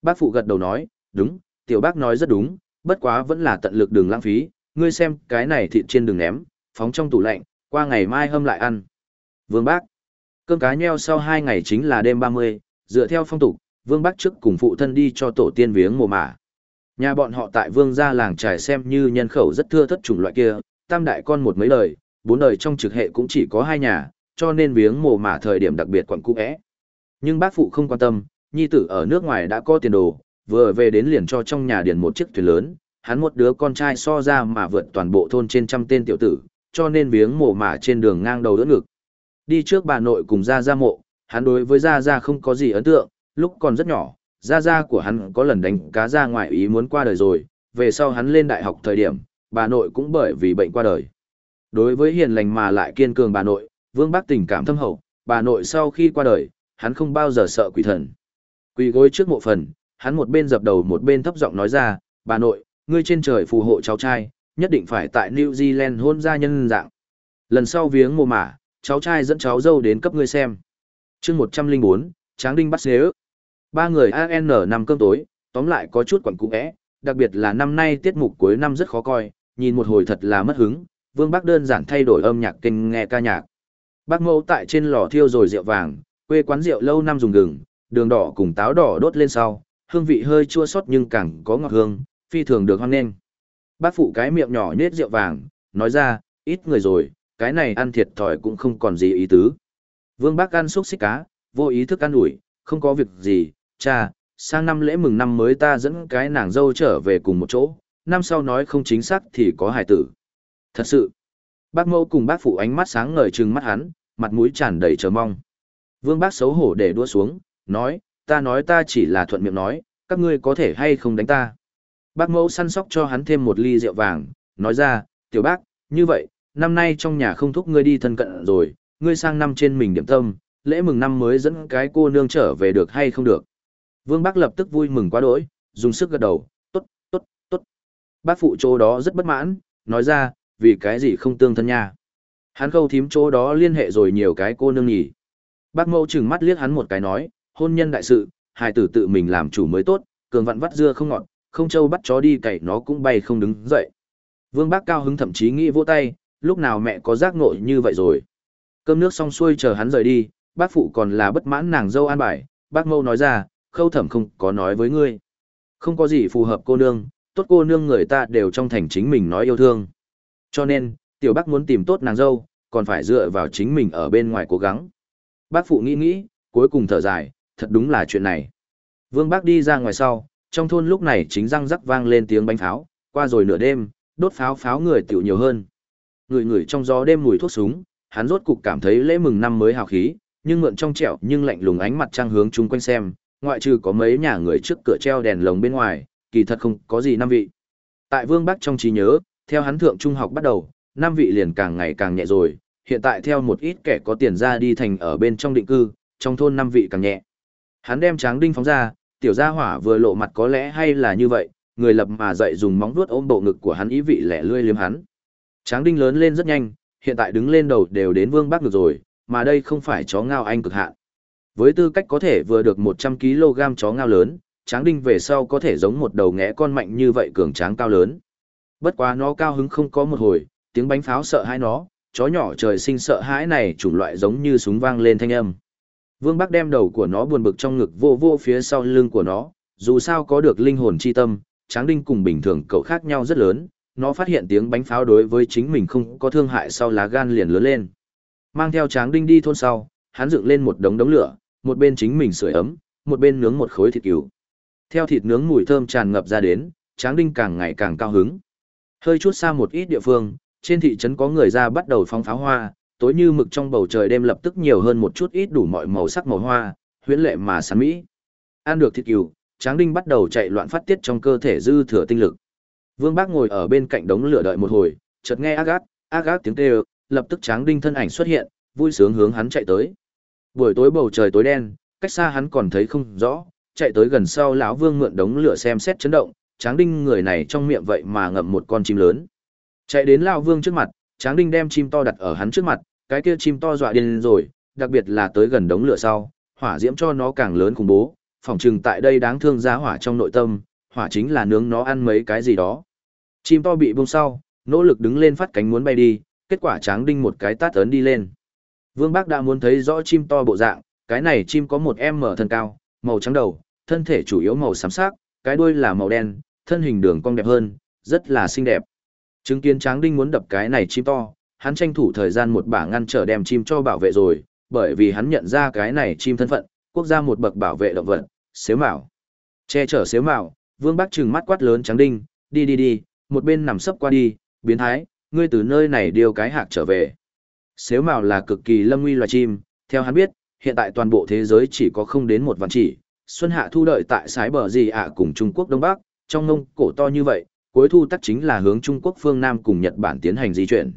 A: Bác phụ gật đầu nói, đúng, tiểu bác nói rất đúng, bất quá vẫn là tận lực đừng lãng phí, ngươi xem cái này thịt trên đường ném, phóng trong tủ lạnh, qua ngày mai hâm lại ăn. Vương Bác Cơm cá nheo sau hai ngày chính là đêm 30, dựa theo phong tục, Vương Bắc trước cùng phụ thân đi cho tổ tiên viếng mồ mả. Nhà bọn họ tại Vương gia làng trải xem như nhân khẩu rất thưa thất chủng loại kia, tam đại con một mấy lời, bốn đời trong trực hệ cũng chỉ có hai nhà, cho nên viếng mồ mả thời điểm đặc biệt quẩn cũ é. Nhưng bác phụ không quan tâm, nhi tử ở nước ngoài đã có tiền đồ, vừa về đến liền cho trong nhà điền một chiếc thuyền lớn, hắn một đứa con trai so ra mà vượt toàn bộ thôn trên trăm tên tiểu tử, cho nên viếng mồ mả trên đường ngang đầu đỡ ngực. Đi trước bà nội cùng ra ra mộ, hắn đối với ra ra không có gì ấn tượng, lúc còn rất nhỏ, ra ra của hắn có lần đánh cá ra ngoài ý muốn qua đời rồi, về sau hắn lên đại học thời điểm, bà nội cũng bởi vì bệnh qua đời. Đối với hiền lành mà lại kiên cường bà nội, Vương Bắc tình cảm thâm hậu, bà nội sau khi qua đời, hắn không bao giờ sợ quỷ thần. Quỳ gối trước mộ phần, hắn một bên dập đầu một bên thấp giọng nói ra, bà nội, ngươi trên trời phù hộ cháu trai, nhất định phải tại New Zealand hôn gia nhân dạng. Lần sau viếng mồ mả, cháu trai dẫn cháu dâu đến cấp ngươi xem chương 104, Tráng Đinh bắt xế ức Ba người AN nằm cơm tối, tóm lại có chút quẩn cũ ẽ, đặc biệt là năm nay tiết mục cuối năm rất khó coi, nhìn một hồi thật là mất hứng, Vương Bắc đơn giản thay đổi âm nhạc kênh nghe ca nhạc. Bác mẫu tại trên lò thiêu rồi rượu vàng, quê quán rượu lâu năm dùng gừng, đường đỏ cùng táo đỏ đốt lên sau, hương vị hơi chua xót nhưng càng có ngọt hương, phi thường được hoan nghênh. Bác phụ cái miệng nhỏ nết rượu vàng, nói ra, ít người rồi, cái này ăn thiệt thòi cũng không còn gì ý tứ. Vương Bác ăn xúc xích cá, vô ý thức ăn ủi, không có việc gì, cha, sang năm lễ mừng năm mới ta dẫn cái nàng dâu trở về cùng một chỗ, năm sau nói không chính xác thì có hài tử. Thật sự, bác mẫu cùng bác phụ ánh mắt sáng ngời trừng mắt hắn, mặt mũi tràn đầy chờ mong. Vương bác xấu hổ để đua xuống, nói, ta nói ta chỉ là thuận miệng nói, các ngươi có thể hay không đánh ta. Bác mẫu săn sóc cho hắn thêm một ly rượu vàng, nói ra, tiểu bác, như vậy, năm nay trong nhà không thúc ngươi đi thân cận rồi, ngươi sang năm trên mình điểm tâm, lễ mừng năm mới dẫn cái cô nương trở về được hay không được. Vương Bắc lập tức vui mừng quá đỗi, dùng sức gật đầu, tốt, tốt, tốt. Bác phụ chỗ đó rất bất mãn, nói ra, vì cái gì không tương thân nha. Hắn khâu thím chỗ đó liên hệ rồi nhiều cái cô nương nhỉ. Bác mẫu chừng mắt liếc hắn một cái nói, hôn nhân đại sự, hài tử tự mình làm chủ mới tốt, cường vặn vắt dưa không ngọt, không châu bắt chó đi cày nó cũng bay không đứng dậy. Vương Bác cao hứng thậm chí nghĩ vỗ tay, lúc nào mẹ có giác ngộ như vậy rồi. Cơm nước xong xuôi chờ hắn rời đi, bác phụ còn là bất mãn nàng dâu an bài, bác mâu nói ra, khâu thẩm không có nói với ngươi. Không có gì phù hợp cô nương, tốt cô nương người ta đều trong thành chính mình nói yêu thương. Cho nên, tiểu bác muốn tìm tốt nàng dâu, còn phải dựa vào chính mình ở bên ngoài cố gắng. Bác phụ nghĩ nghĩ, cuối cùng thở dài, thật đúng là chuyện này. Vương bác đi ra ngoài sau, trong thôn lúc này chính răng rắc vang lên tiếng bánh pháo, qua rồi nửa đêm, đốt pháo pháo người tiểu nhiều hơn. Người người trong gió đêm mùi thuốc súng, hắn rốt cục cảm thấy lễ mừng năm mới hào khí, nhưng mượn trong trẻo nhưng lạnh lùng ánh mặt trăng hướng chung quanh xem, ngoại trừ có mấy nhà người trước cửa treo đèn lồng bên ngoài, kỳ thật không có gì năm vị. Tại Vương Bắc trong trí nhớ, theo hắn thượng trung học bắt đầu, năm vị liền càng ngày càng nhẹ rồi, hiện tại theo một ít kẻ có tiền ra đi thành ở bên trong định cư, trong thôn năm vị càng nhẹ. Hắn đem tráng đinh phóng ra, tiểu gia hỏa vừa lộ mặt có lẽ hay là như vậy, người lập mà dậy dùng móng vuốt ôm bộ ngực của hắn ý vị lẻ lươi liếm hắn. Tráng đinh lớn lên rất nhanh, hiện tại đứng lên đầu đều đến vương bác được rồi, mà đây không phải chó ngao anh cực hạn. Với tư cách có thể vừa được 100kg chó ngao lớn, tráng đinh về sau có thể giống một đầu ngẽ con mạnh như vậy cường tráng cao lớn. Bất quá nó cao hứng không có một hồi, tiếng bánh pháo sợ hãi nó, chó nhỏ trời sinh sợ hãi này chủng loại giống như súng vang lên thanh âm. Vương Bắc đem đầu của nó buồn bực trong ngực vô vô phía sau lưng của nó, dù sao có được linh hồn chi tâm, tráng đinh cùng bình thường cậu khác nhau rất lớn, nó phát hiện tiếng bánh pháo đối với chính mình không có thương hại sau lá gan liền lớn lên. Mang theo tráng đinh đi thôn sau, hắn dựng lên một đống đống lửa, một bên chính mình sưởi ấm, một bên nướng một khối thịt cừu. Theo thịt nướng mùi thơm tràn ngập ra đến, tráng đinh càng ngày càng cao hứng. Hơi chút xa một ít địa phương, trên thị trấn có người ra bắt đầu phóng pháo hoa, tối như mực trong bầu trời đêm lập tức nhiều hơn một chút ít đủ mọi màu sắc màu hoa, huyễn lệ mà sán mỹ. Ăn được thịt cừu, Tráng Đinh bắt đầu chạy loạn phát tiết trong cơ thể dư thừa tinh lực. Vương Bác ngồi ở bên cạnh đống lửa đợi một hồi, chợt nghe Agat, Agat tiếng kêu, lập tức Tráng Đinh thân ảnh xuất hiện, vui sướng hướng hắn chạy tới. Buổi tối bầu trời tối đen, cách xa hắn còn thấy không rõ, chạy tới gần sau lão Vương mượn đống lửa xem xét chấn động, Tráng Đinh người này trong miệng vậy mà ngậm một con chim lớn. Chạy đến lão Vương trước mặt, Tráng Đinh đem chim to đặt ở hắn trước mặt, cái kia chim to dọa điên rồi, đặc biệt là tới gần đống lửa sau, hỏa diễm cho nó càng lớn khủng bố, phòng trừng tại đây đáng thương giá hỏa trong nội tâm, hỏa chính là nướng nó ăn mấy cái gì đó. Chim to bị buông sau, nỗ lực đứng lên phát cánh muốn bay đi, kết quả tráng đinh một cái tát ấn đi lên. Vương Bác đã muốn thấy rõ chim to bộ dạng, cái này chim có một em mở thân cao, màu trắng đầu, thân thể chủ yếu màu xám sắc, cái đuôi là màu đen, thân hình đường cong đẹp hơn, rất là xinh đẹp. Chứng kiến tráng đinh muốn đập cái này chim to, hắn tranh thủ thời gian một bả ngăn trở đem chim cho bảo vệ rồi, bởi vì hắn nhận ra cái này chim thân phận, quốc gia một bậc bảo vệ động vật, xếu mạo. Che chở xếu mạo, Vương Bắc trừng mắt quát lớn trắng đinh, đi đi đi, một bên nằm sấp qua đi, biến thái, ngươi từ nơi này điều cái hạc trở về. Xếu màu là cực kỳ lâm nguy loài chim, theo hắn biết, hiện tại toàn bộ thế giới chỉ có không đến một vạn chỉ. Xuân hạ thu đợi tại sái bờ gì ạ cùng Trung Quốc Đông Bắc, trong ngông cổ to như vậy, cuối thu tắc chính là hướng Trung Quốc phương Nam cùng Nhật Bản tiến hành di chuyển.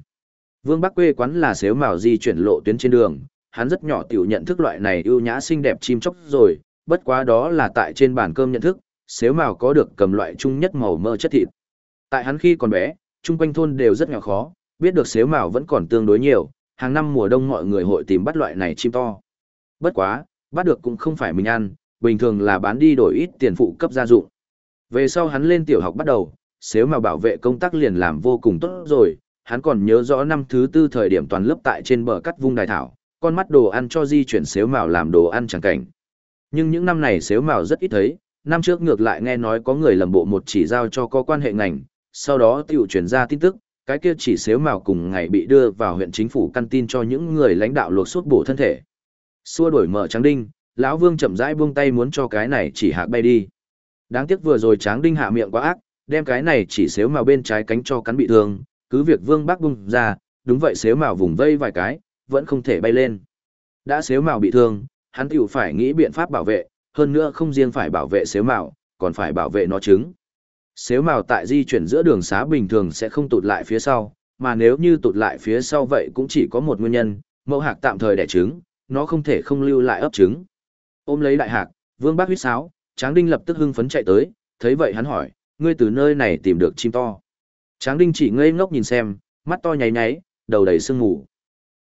A: Vương Bắc quê quán là xếu màu di chuyển lộ tuyến trên đường, hắn rất nhỏ tiểu nhận thức loại này ưu nhã xinh đẹp chim chóc rồi, bất quá đó là tại trên bàn cơm nhận thức, xếu mào có được cầm loại chung nhất màu mơ chất thịt. Tại hắn khi còn bé, chung quanh thôn đều rất nhỏ khó, biết được xếu mào vẫn còn tương đối nhiều, hàng năm mùa đông mọi người hội tìm bắt loại này chim to. Bất quá, bắt được cũng không phải mình ăn, bình thường là bán đi đổi ít tiền phụ cấp gia dụng. Về sau hắn lên tiểu học bắt đầu, xếu mào bảo vệ công tác liền làm vô cùng tốt rồi, hắn còn nhớ rõ năm thứ tư thời điểm toàn lớp tại trên bờ cắt vung đài thảo, con mắt đồ ăn cho di chuyển xếu mào làm đồ ăn chẳng cảnh. Nhưng những năm này xếu mào rất ít thấy, năm trước ngược lại nghe nói có người lầm bộ một chỉ giao cho có quan hệ ngành, sau đó tiểu truyền ra tin tức, cái kia chỉ xếu mào cùng ngày bị đưa vào huyện chính phủ căn tin cho những người lãnh đạo luộc suốt bổ thân thể. Xua đổi mở tráng đinh, lão vương chậm rãi buông tay muốn cho cái này chỉ hạ bay đi. Đáng tiếc vừa rồi tráng đinh hạ miệng quá ác, đem cái này chỉ xếu mào bên trái cánh cho cắn bị thương, cứ việc vương bác bung ra, đúng vậy xếu mào vùng vây vài cái, vẫn không thể bay lên. Đã xếu mào bị thương, hắn tiểu phải nghĩ biện pháp bảo vệ, hơn nữa không riêng phải bảo vệ xếu mạo, còn phải bảo vệ nó trứng. Xếu mạo tại di chuyển giữa đường xá bình thường sẽ không tụt lại phía sau, mà nếu như tụt lại phía sau vậy cũng chỉ có một nguyên nhân, mẫu hạc tạm thời đẻ trứng, nó không thể không lưu lại ấp trứng. Ôm lấy đại hạc, vương bác huýt sáo, Tráng Đinh lập tức hưng phấn chạy tới, thấy vậy hắn hỏi, ngươi từ nơi này tìm được chim to. Tráng Đinh chỉ ngây ngốc nhìn xem, mắt to nháy nháy, đầu đầy sương mù.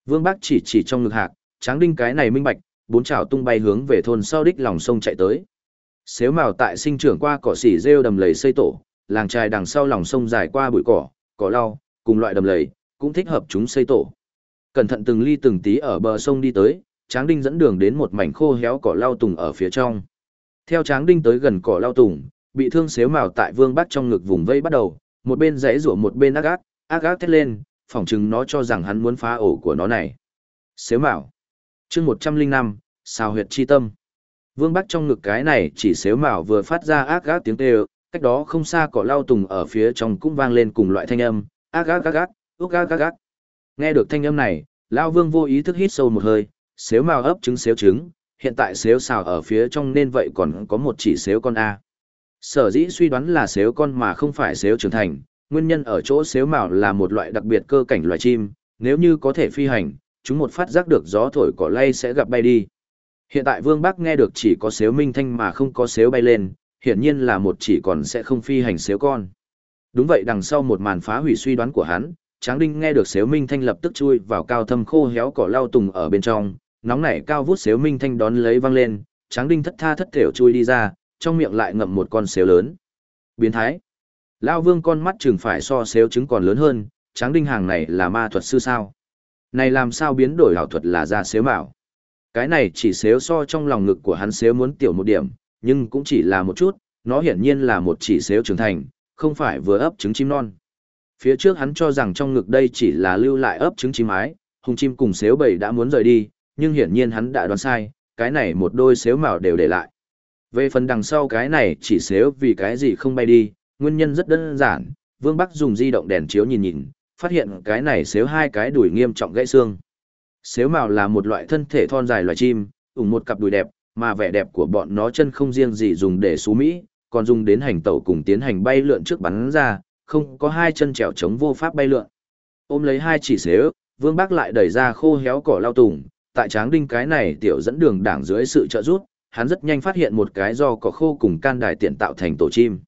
A: Vương Bác chỉ chỉ trong ngực hạc, Tráng Đinh cái này minh bạch, bốn chảo tung bay hướng về thôn sau đích lòng sông chạy tới. Xếu mào tại sinh trưởng qua cỏ xỉ rêu đầm lầy xây tổ, làng trài đằng sau lòng sông dài qua bụi cỏ, cỏ lau, cùng loại đầm lầy, cũng thích hợp chúng xây tổ. Cẩn thận từng ly từng tí ở bờ sông đi tới, Tráng Đinh dẫn đường đến một mảnh khô héo cỏ lau tùng ở phía trong. Theo Tráng Đinh tới gần cỏ lau tùng, bị thương xếu mào tại Vương Bắc trong ngực vùng vây bắt đầu, một bên rẽ rủa một bên ác ác, ác ác thét lên, phỏng chừng nó cho rằng hắn muốn phá ổ của nó này. Xếu mào chương một trăm linh năm sao huyệt chi tâm. Vương bắc trong ngực cái này chỉ xếu mào vừa phát ra ác gác tiếng tê cách đó không xa cỏ lau tùng ở phía trong cũng vang lên cùng loại thanh âm, ác gác gác gác úc gác gác gác. Nghe được thanh âm này lao vương vô ý thức hít sâu một hơi, xếu mào ấp trứng xếu trứng, hiện tại xếu xào ở phía trong nên vậy còn có một chỉ xếu con a. Sở dĩ suy đoán là xếu con mà không phải xếu trưởng thành, nguyên nhân ở chỗ xếu mào là một loại đặc biệt cơ cảnh loài chim, nếu như có thể phi hành, chúng một phát giác được gió thổi cỏ lay sẽ gặp bay đi. Hiện tại Vương Bắc nghe được chỉ có xếu minh thanh mà không có xếu bay lên, hiển nhiên là một chỉ còn sẽ không phi hành xếu con. Đúng vậy đằng sau một màn phá hủy suy đoán của hắn, Tráng Đinh nghe được xếu minh thanh lập tức chui vào cao thâm khô héo cỏ lau tùng ở bên trong, nóng nảy cao vút xếu minh thanh đón lấy văng lên, Tráng Đinh thất tha thất thểu chui đi ra, trong miệng lại ngậm một con xếu lớn. Biến thái. Lao Vương con mắt chừng phải so xếu trứng còn lớn hơn, Tráng Đinh hàng này là ma thuật sư sao? Này làm sao biến đổi ảo thuật là ra xếu bảo? Cái này chỉ xếu so trong lòng ngực của hắn xếu muốn tiểu một điểm, nhưng cũng chỉ là một chút, nó hiển nhiên là một chỉ xếu trưởng thành, không phải vừa ấp trứng chim non. Phía trước hắn cho rằng trong ngực đây chỉ là lưu lại ấp trứng chim ái, hùng chim cùng xếu bầy đã muốn rời đi, nhưng hiển nhiên hắn đã đoán sai, cái này một đôi xếu màu đều để lại. Về phần đằng sau cái này chỉ xếu vì cái gì không bay đi, nguyên nhân rất đơn giản, Vương Bắc dùng di động đèn chiếu nhìn nhìn, phát hiện cái này xếu hai cái đuổi nghiêm trọng gãy xương. Xếu mào là một loại thân thể thon dài loài chim, ủng một cặp đùi đẹp, mà vẻ đẹp của bọn nó chân không riêng gì dùng để xú mỹ, còn dùng đến hành tẩu cùng tiến hành bay lượn trước bắn ra, không có hai chân trèo chống vô pháp bay lượn. Ôm lấy hai chỉ xế Vương Bác lại đẩy ra khô héo cỏ lao tùng, tại Tráng Đinh cái này tiểu dẫn đường đảng dưới sự trợ giúp, hắn rất nhanh phát hiện một cái do cỏ khô cùng can đài tiện tạo thành tổ chim.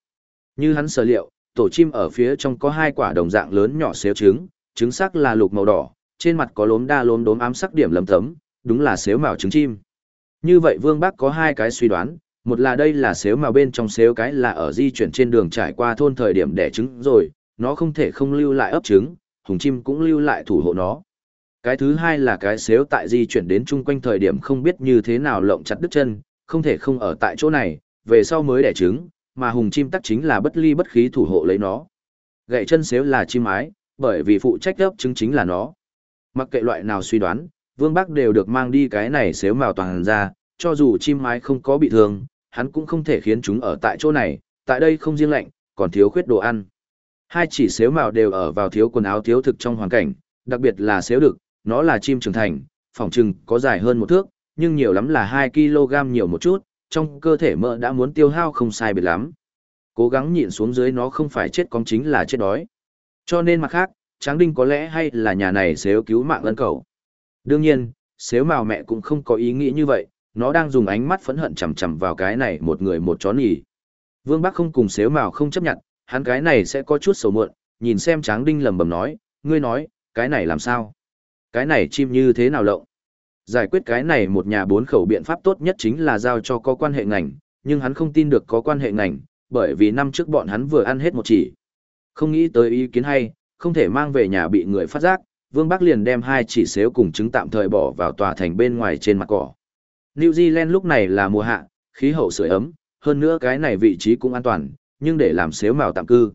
A: Như hắn sở liệu, tổ chim ở phía trong có hai quả đồng dạng lớn nhỏ xếu trứng, trứng sắc là lục màu đỏ, trên mặt có lốm đa lốm đốm ám sắc điểm lấm tấm, đúng là xếu mào trứng chim. Như vậy Vương Bác có hai cái suy đoán, một là đây là xếu mào bên trong xếu cái là ở di chuyển trên đường trải qua thôn thời điểm đẻ trứng rồi, nó không thể không lưu lại ấp trứng, hùng chim cũng lưu lại thủ hộ nó. Cái thứ hai là cái xếu tại di chuyển đến chung quanh thời điểm không biết như thế nào lộng chặt đứt chân, không thể không ở tại chỗ này, về sau mới đẻ trứng, mà hùng chim tắc chính là bất ly bất khí thủ hộ lấy nó. Gậy chân xếu là chim ái, bởi vì phụ trách ấp trứng chính là nó. Mặc kệ loại nào suy đoán, Vương Bắc đều được mang đi cái này xếu màu toàn ra, cho dù chim ái không có bị thương, hắn cũng không thể khiến chúng ở tại chỗ này, tại đây không riêng lạnh, còn thiếu khuyết đồ ăn. Hai chỉ xếu màu đều ở vào thiếu quần áo thiếu thực trong hoàn cảnh, đặc biệt là xếu đực, nó là chim trưởng thành, phòng trừng có dài hơn một thước, nhưng nhiều lắm là 2 kg nhiều một chút, trong cơ thể mỡ đã muốn tiêu hao không sai biệt lắm. Cố gắng nhịn xuống dưới nó không phải chết con chính là chết đói. Cho nên mặt khác, Tráng Đinh có lẽ hay là nhà này xếu cứu mạng ân cầu. Đương nhiên, xếu màu mẹ cũng không có ý nghĩ như vậy, nó đang dùng ánh mắt phẫn hận chằm chằm vào cái này một người một chó nhỉ. Vương Bắc không cùng xếu màu không chấp nhận, hắn cái này sẽ có chút sầu muộn, nhìn xem Tráng Đinh lầm bầm nói, ngươi nói, cái này làm sao? Cái này chim như thế nào lộng? Giải quyết cái này một nhà bốn khẩu biện pháp tốt nhất chính là giao cho có quan hệ ngành, nhưng hắn không tin được có quan hệ ngành, bởi vì năm trước bọn hắn vừa ăn hết một chỉ. Không nghĩ tới ý kiến hay, không thể mang về nhà bị người phát giác, Vương Bắc liền đem hai chỉ xếu cùng trứng tạm thời bỏ vào tòa thành bên ngoài trên mặt cỏ. New Zealand lúc này là mùa hạ, khí hậu sưởi ấm, hơn nữa cái này vị trí cũng an toàn, nhưng để làm xếu mạo tạm cư.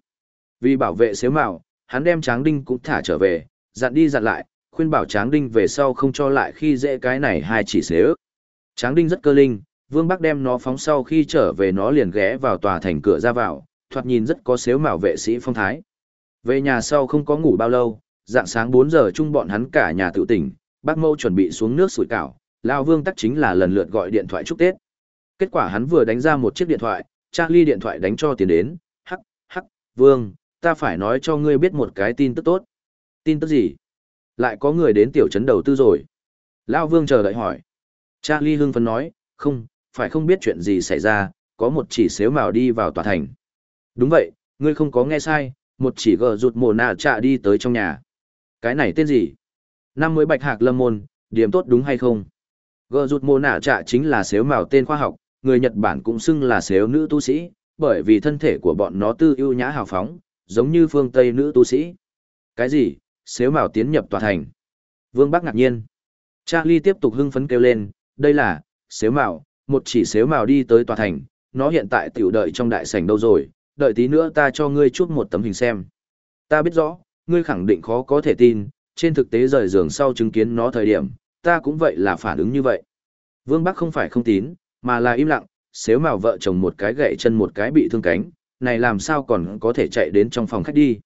A: Vì bảo vệ xếu mạo, hắn đem Tráng Đinh cũng thả trở về, dặn đi dặn lại, khuyên bảo Tráng Đinh về sau không cho lại khi dễ cái này hai chỉ xếu. Tráng Đinh rất cơ linh, Vương Bắc đem nó phóng sau khi trở về nó liền ghé vào tòa thành cửa ra vào, thoạt nhìn rất có xếu mạo vệ sĩ phong thái. Về nhà sau không có ngủ bao lâu, dạng sáng 4 giờ chung bọn hắn cả nhà tự tỉnh, bác mâu chuẩn bị xuống nước sủi cảo, Lao Vương tắc chính là lần lượt gọi điện thoại chúc Tết. Kết quả hắn vừa đánh ra một chiếc điện thoại, Charlie điện thoại đánh cho tiền đến, hắc, hắc, Vương, ta phải nói cho ngươi biết một cái tin tức tốt. Tin tức gì? Lại có người đến tiểu trấn đầu tư rồi. Lao Vương chờ đợi hỏi. Charlie hưng phấn nói, không, phải không biết chuyện gì xảy ra, có một chỉ xếu màu đi vào tòa thành. Đúng vậy, ngươi không có nghe sai, một chỉ gờ rụt mồ nạ trạ đi tới trong nhà. Cái này tên gì? Năm mới bạch hạc lâm môn, điểm tốt đúng hay không? Gờ rụt mồ nạ trạ chính là xếu màu tên khoa học, người Nhật Bản cũng xưng là xếu nữ tu sĩ, bởi vì thân thể của bọn nó tư ưu nhã hào phóng, giống như phương Tây nữ tu sĩ. Cái gì? Xếu màu tiến nhập tòa thành. Vương Bắc ngạc nhiên. Charlie tiếp tục hưng phấn kêu lên, đây là, xếu màu, một chỉ xếu màu đi tới tòa thành, nó hiện tại tiểu đợi trong đại sảnh đâu rồi, đợi tí nữa ta cho ngươi chút một tấm hình xem. Ta biết rõ, ngươi khẳng định khó có thể tin, trên thực tế rời giường sau chứng kiến nó thời điểm, ta cũng vậy là phản ứng như vậy. Vương Bắc không phải không tín, mà là im lặng, xếu màu vợ chồng một cái gậy chân một cái bị thương cánh, này làm sao còn có thể chạy đến trong phòng khách đi.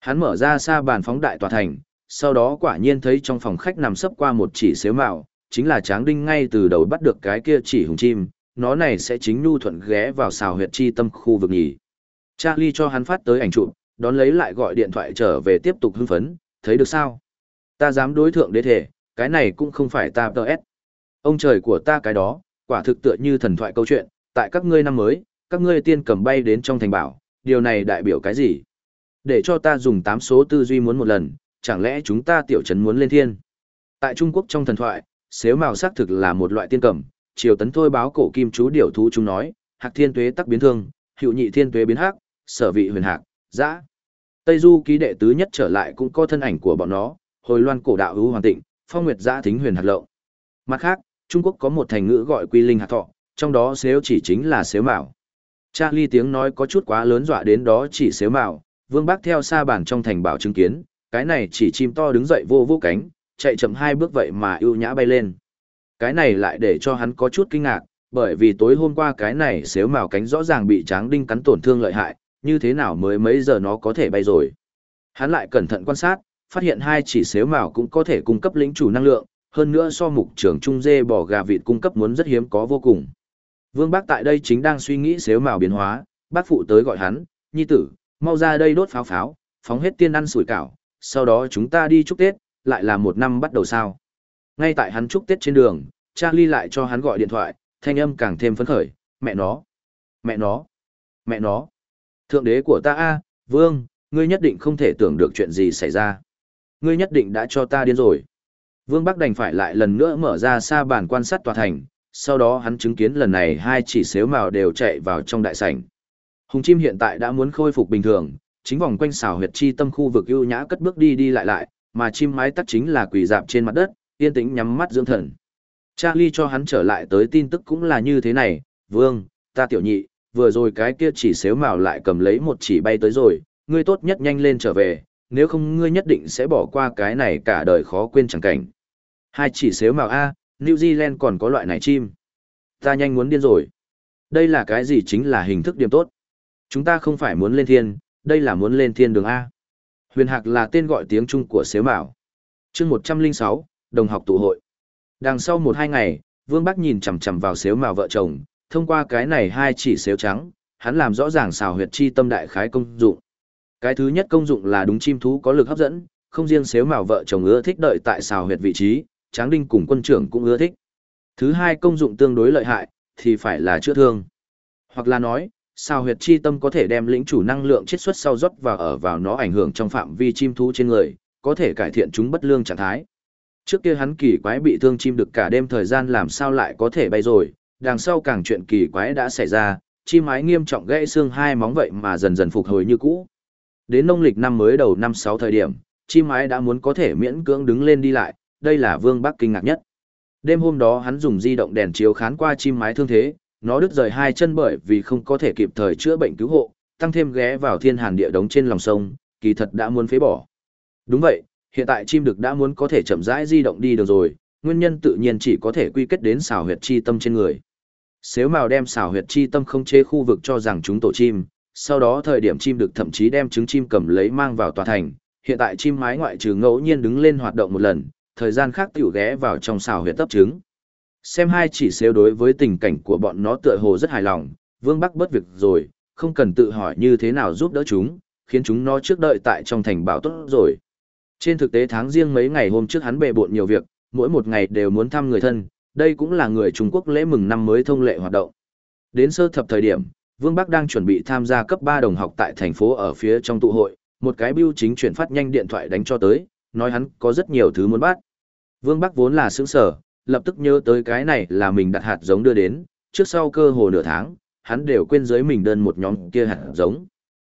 A: Hắn mở ra xa bàn phóng đại tòa thành, sau đó quả nhiên thấy trong phòng khách nằm sấp qua một chỉ xếu mạo, chính là tráng đinh ngay từ đầu bắt được cái kia chỉ hùng chim, nó này sẽ chính nhu thuận ghé vào xào huyệt chi tâm khu vực nhỉ. Charlie cho hắn phát tới ảnh chụp, đón lấy lại gọi điện thoại trở về tiếp tục hưng phấn, thấy được sao? Ta dám đối thượng đế thể, cái này cũng không phải ta tờ ép. Ông trời của ta cái đó, quả thực tựa như thần thoại câu chuyện, tại các ngươi năm mới, các ngươi tiên cầm bay đến trong thành bảo, điều này đại biểu cái gì? Để cho ta dùng tám số tư duy muốn một lần, chẳng lẽ chúng ta tiểu trấn muốn lên thiên? Tại Trung Quốc trong thần thoại, xếu màu xác thực là một loại tiên cầm, triều tấn thôi báo cổ kim chú điểu thú chúng nói, hạc thiên tuế tắc biến thương, hiệu nhị thiên tuế biến hắc, sở vị huyền hạc, dã. Tây Du ký đệ tứ nhất trở lại cũng có thân ảnh của bọn nó, hồi loan cổ đạo hữu hoàn tịnh, phong nguyệt dã thính huyền hạt lậu. Mặt khác, Trung Quốc có một thành ngữ gọi quy linh hạt thọ, trong đó xếu chỉ chính là xếu mạo. Charlie tiếng nói có chút quá lớn dọa đến đó chỉ xếu mạo, vương bác theo xa bản trong thành bảo chứng kiến, cái này chỉ chim to đứng dậy vô vô cánh, chạy chậm hai bước vậy mà ưu nhã bay lên. Cái này lại để cho hắn có chút kinh ngạc, bởi vì tối hôm qua cái này xếu mào cánh rõ ràng bị tráng đinh cắn tổn thương lợi hại, như thế nào mới mấy giờ nó có thể bay rồi. Hắn lại cẩn thận quan sát, phát hiện hai chỉ xếu mào cũng có thể cung cấp lĩnh chủ năng lượng, hơn nữa so mục trưởng trung dê bò gà vịt cung cấp muốn rất hiếm có vô cùng. Vương Bác tại đây chính đang suy nghĩ xếu mào biến hóa, bác phụ tới gọi hắn, nhi tử, Mau ra đây đốt pháo pháo, phóng hết tiên ăn sủi cảo, sau đó chúng ta đi chúc Tết, lại là một năm bắt đầu sao. Ngay tại hắn chúc Tết trên đường, Charlie lại cho hắn gọi điện thoại, thanh âm càng thêm phấn khởi, mẹ nó, mẹ nó, mẹ nó. Thượng đế của ta a, Vương, ngươi nhất định không thể tưởng được chuyện gì xảy ra. Ngươi nhất định đã cho ta điên rồi. Vương Bắc đành phải lại lần nữa mở ra xa bản quan sát tòa thành, sau đó hắn chứng kiến lần này hai chỉ xếu màu đều chạy vào trong đại sảnh. Hùng chim hiện tại đã muốn khôi phục bình thường, chính vòng quanh xào huyệt chi tâm khu vực ưu nhã cất bước đi đi lại lại, mà chim mái tắt chính là quỳ dạp trên mặt đất, yên tĩnh nhắm mắt dưỡng thần. Charlie cho hắn trở lại tới tin tức cũng là như thế này, vương, ta tiểu nhị, vừa rồi cái kia chỉ xếu màu lại cầm lấy một chỉ bay tới rồi, ngươi tốt nhất nhanh lên trở về, nếu không ngươi nhất định sẽ bỏ qua cái này cả đời khó quên chẳng cảnh. Hai chỉ xếu màu A, New Zealand còn có loại này chim. Ta nhanh muốn điên rồi. Đây là cái gì chính là hình thức điểm tốt. Chúng ta không phải muốn lên thiên, đây là muốn lên thiên đường A. Huyền Hạc là tên gọi tiếng Trung của xếu mào chương 106, đồng học tụ hội. Đằng sau một hai ngày, Vương Bắc nhìn chằm chằm vào xếu mào vợ chồng, thông qua cái này hai chỉ xếu trắng, hắn làm rõ ràng xào huyệt chi tâm đại khái công dụng. Cái thứ nhất công dụng là đúng chim thú có lực hấp dẫn, không riêng xếu mào vợ chồng ưa thích đợi tại xào huyệt vị trí, Tráng Đinh cùng quân trưởng cũng ưa thích. Thứ hai công dụng tương đối lợi hại, thì phải là chữa thương. Hoặc là nói, xào huyệt chi tâm có thể đem lĩnh chủ năng lượng chiết xuất sau rót và ở vào nó ảnh hưởng trong phạm vi chim thú trên người, có thể cải thiện chúng bất lương trạng thái. Trước kia hắn kỳ quái bị thương chim được cả đêm thời gian làm sao lại có thể bay rồi, đằng sau càng chuyện kỳ quái đã xảy ra, chim mái nghiêm trọng gãy xương hai móng vậy mà dần dần phục hồi như cũ. Đến nông lịch năm mới đầu năm sáu thời điểm, chim mái đã muốn có thể miễn cưỡng đứng lên đi lại, đây là Vương Bắc kinh ngạc nhất. Đêm hôm đó hắn dùng di động đèn chiếu khán qua chim mái thương thế, nó đứt rời hai chân bởi vì không có thể kịp thời chữa bệnh cứu hộ, tăng thêm ghé vào thiên hàn địa đống trên lòng sông, kỳ thật đã muốn phế bỏ. Đúng vậy, hiện tại chim đực đã muốn có thể chậm rãi di động đi được rồi, nguyên nhân tự nhiên chỉ có thể quy kết đến xào huyệt chi tâm trên người. Xếu màu đem xào huyệt chi tâm không chế khu vực cho rằng chúng tổ chim, sau đó thời điểm chim được thậm chí đem trứng chim cầm lấy mang vào tòa thành, hiện tại chim mái ngoại trừ ngẫu nhiên đứng lên hoạt động một lần, thời gian khác tiểu ghé vào trong xào huyệt tấp trứng. Xem hai chỉ xếu đối với tình cảnh của bọn nó tựa hồ rất hài lòng, Vương Bắc bất việc rồi, không cần tự hỏi như thế nào giúp đỡ chúng, khiến chúng nó trước đợi tại trong thành bảo tốt rồi. Trên thực tế tháng riêng mấy ngày hôm trước hắn bề bộn nhiều việc, mỗi một ngày đều muốn thăm người thân, đây cũng là người Trung Quốc lễ mừng năm mới thông lệ hoạt động. Đến sơ thập thời điểm, Vương Bắc đang chuẩn bị tham gia cấp 3 đồng học tại thành phố ở phía trong tụ hội, một cái bưu chính chuyển phát nhanh điện thoại đánh cho tới, nói hắn có rất nhiều thứ muốn bắt. Vương Bắc vốn là sướng sở, lập tức nhớ tới cái này là mình đặt hạt giống đưa đến, trước sau cơ hồ nửa tháng, hắn đều quên dưới mình đơn một nhóm kia hạt giống.